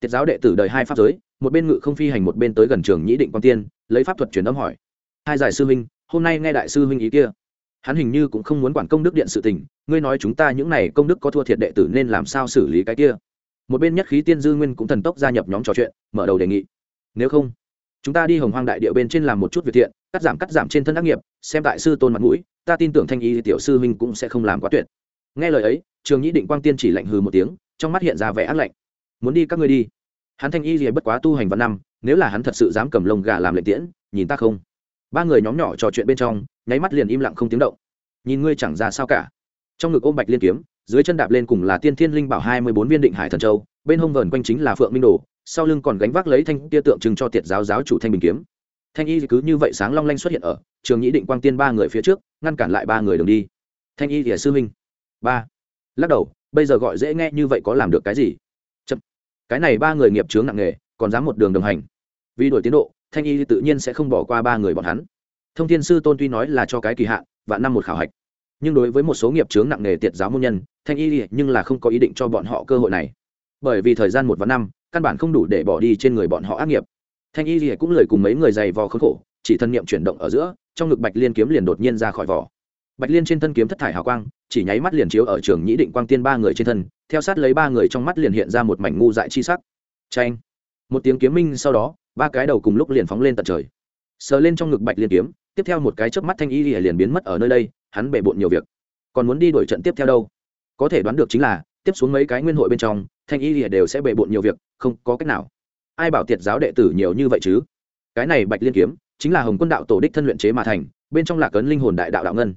Tiết giáo đệ tử đời hai pháp giới một bên ngự không phi hành một bên tới gần trường nhĩ định quang tiên, lấy pháp thuật truyền âm hỏi. Hai giải sư huynh, hôm nay nghe đại sư huynh ý kia. Hắn hình như cũng không muốn quản công đức điện sự tình, ngươi nói chúng ta những này công đức có thua thiệt đệ tử nên làm sao xử lý cái kia? Một bên nhất khí tiên dư nguyên cũng thần tốc gia nhập nhóm trò chuyện, mở đầu đề nghị. Nếu không, chúng ta đi hồng hoang đại địa bên trên làm một chút việc thiện, cắt giảm cắt giảm trên thân ác nghiệp, xem đại sư tôn mặt mũi, ta tin tưởng thanh y tiểu sư huynh cũng sẽ không làm quá tuyệt. Nghe lời ấy, trường nhĩ định quang tiên chỉ lạnh hừ một tiếng, trong mắt hiện ra vẻ ác lạnh. Muốn đi các ngươi đi hắn thanh y gì bất quá tu hành vào năm, nếu là hắn thật sự dám cầm lông gà làm lệnh tiễn, nhìn ta không? Ba người nhóm nhỏ trò chuyện bên trong, nháy mắt liền im lặng không tiếng động. Nhìn ngươi chẳng ra sao cả. Trong ngực ôm bạch liên kiếm, dưới chân đạp lên cùng là tiên thiên linh bảo hai mươi bốn viên định hải thần châu, bên hông vờn quanh chính là phượng minh đồ, sau lưng còn gánh vác lấy thanh tia tượng trưng cho tiệt giáo giáo chủ thanh bình kiếm. Thanh y cứ như vậy sáng long lanh xuất hiện ở, trường nhĩ định quang tiên ba người phía trước, ngăn cản lại ba người đường đi. Thanh y thìa sư huynh. Ba. Lắc đầu, bây giờ gọi dễ nghe như vậy có làm được cái gì? Cái này ba người nghiệp chướng nặng nghề còn dám một đường đồng hành. Vì đổi tiến độ, thanh y tự nhiên sẽ không bỏ qua ba người bọn hắn. Thông thiên sư tôn tuy nói là cho cái kỳ hạn và năm một khảo hạch, nhưng đối với một số nghiệp chướng nặng nghề tiệt giáo môn nhân, thanh y nhưng là không có ý định cho bọn họ cơ hội này. Bởi vì thời gian một và năm, căn bản không đủ để bỏ đi trên người bọn họ ác nghiệp. Thanh y cũng lời cùng mấy người dày vò khốn khổ, chỉ thân niệm chuyển động ở giữa, trong ngực bạch liên kiếm liền đột nhiên ra khỏi vỏ. Bạch liên trên thân kiếm thất thải hào quang, chỉ nháy mắt liền chiếu ở trường nhĩ định quang tiên ba người trên thân theo sát lấy ba người trong mắt liền hiện ra một mảnh ngu dại chi sắc. Tranh một tiếng kiếm minh sau đó, ba cái đầu cùng lúc liền phóng lên tận trời. Sờ lên trong ngực bạch liên kiếm, tiếp theo một cái chớp mắt thanh y liền biến mất ở nơi đây, hắn bể bộn nhiều việc. Còn muốn đi đổi trận tiếp theo đâu? Có thể đoán được chính là, tiếp xuống mấy cái nguyên hội bên trong, thanh y lìa đều sẽ bệ bộn nhiều việc, không có cách nào. Ai bảo tiệt giáo đệ tử nhiều như vậy chứ? Cái này bạch liên kiếm, chính là hồng quân đạo tổ đích thân luyện chế mà thành, bên trong lạc ấn linh hồn đại đạo đạo ngân.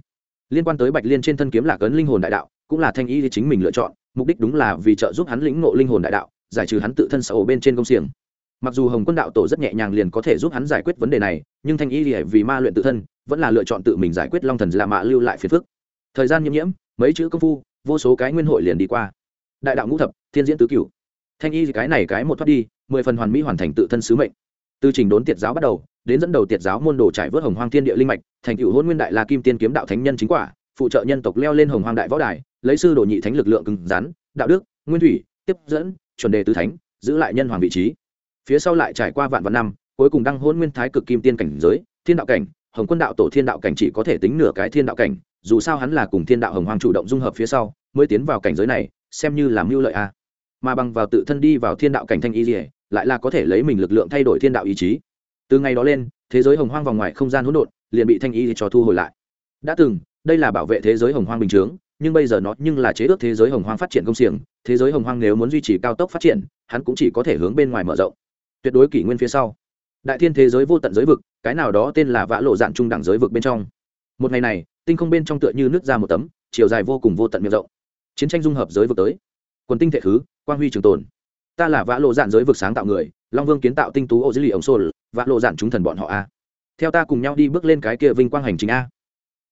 Liên quan tới bạch liên trên thân kiếm lạc ấn linh hồn đại đạo cũng là thanh y chính mình lựa chọn, mục đích đúng là vì trợ giúp hắn lĩnh ngộ linh hồn đại đạo, giải trừ hắn tự thân sầu bên trên công xiềng. Mặc dù hồng quân đạo tổ rất nhẹ nhàng liền có thể giúp hắn giải quyết vấn đề này, nhưng thanh y thì vì ma luyện tự thân, vẫn là lựa chọn tự mình giải quyết long thần lạ mạ lưu lại phiền phức. Thời gian nhiễm nhiễm, mấy chữ công phu, vô số cái nguyên hội liền đi qua. Đại đạo ngũ thập, thiên diễn tứ cửu. Thanh y cái này cái một thoát đi, mười phần hoàn mỹ hoàn thành tự thân sứ mệnh. Từ trình đốn tiệt giáo bắt đầu, đến dẫn đầu tiệt giáo môn đồ trải vớt hồng hoang thiên địa linh mạch, thành cựu hôn nguyên đại la kim tiên kiếm đạo thánh nhân chính quả phụ trợ nhân tộc leo lên hồng hoang đại võ đài, lấy sư đồ nhị thánh lực lượng cứng rắn, đạo đức, nguyên thủy, tiếp dẫn, chuẩn đề tứ thánh, giữ lại nhân hoàng vị trí. Phía sau lại trải qua vạn vạn năm, cuối cùng đăng hôn nguyên thái cực kim tiên cảnh giới, thiên đạo cảnh, hồng quân đạo tổ thiên đạo cảnh chỉ có thể tính nửa cái thiên đạo cảnh, dù sao hắn là cùng thiên đạo hồng hoàng chủ động dung hợp phía sau, mới tiến vào cảnh giới này, xem như làm mưu lợi a. Mà bằng vào tự thân đi vào thiên đạo cảnh thanh y dỉa lại là có thể lấy mình lực lượng thay đổi thiên đạo ý chí. Từ ngày đó lên, thế giới hồng hoang vòng ngoài không gian hỗn độn, liền bị thanh y cho thu hồi lại. Đã từng đây là bảo vệ thế giới hồng hoang bình chướng, nhưng bây giờ nó nhưng là chế ước thế giới hồng hoang phát triển công xiềng, thế giới hồng hoang nếu muốn duy trì cao tốc phát triển, hắn cũng chỉ có thể hướng bên ngoài mở rộng. Tuyệt đối kỷ nguyên phía sau. Đại thiên thế giới vô tận giới vực, cái nào đó tên là vã lộ dạng trung đẳng giới vực bên trong. Một ngày này, tinh không bên trong tựa như nước ra một tấm, chiều dài vô cùng vô tận miệng rộng. Chiến tranh dung hợp giới vực tới. Quần tinh thể khứ, quang huy trường tồn. Ta là vã lộ dạng giới vực sáng tạo người, long vương kiến tạo tinh tú ô dữ lì ống sô vã lộ dạng chúng thần bọn họ a. Theo ta cùng nhau đi bước lên cái kia vinh quang hành trình a.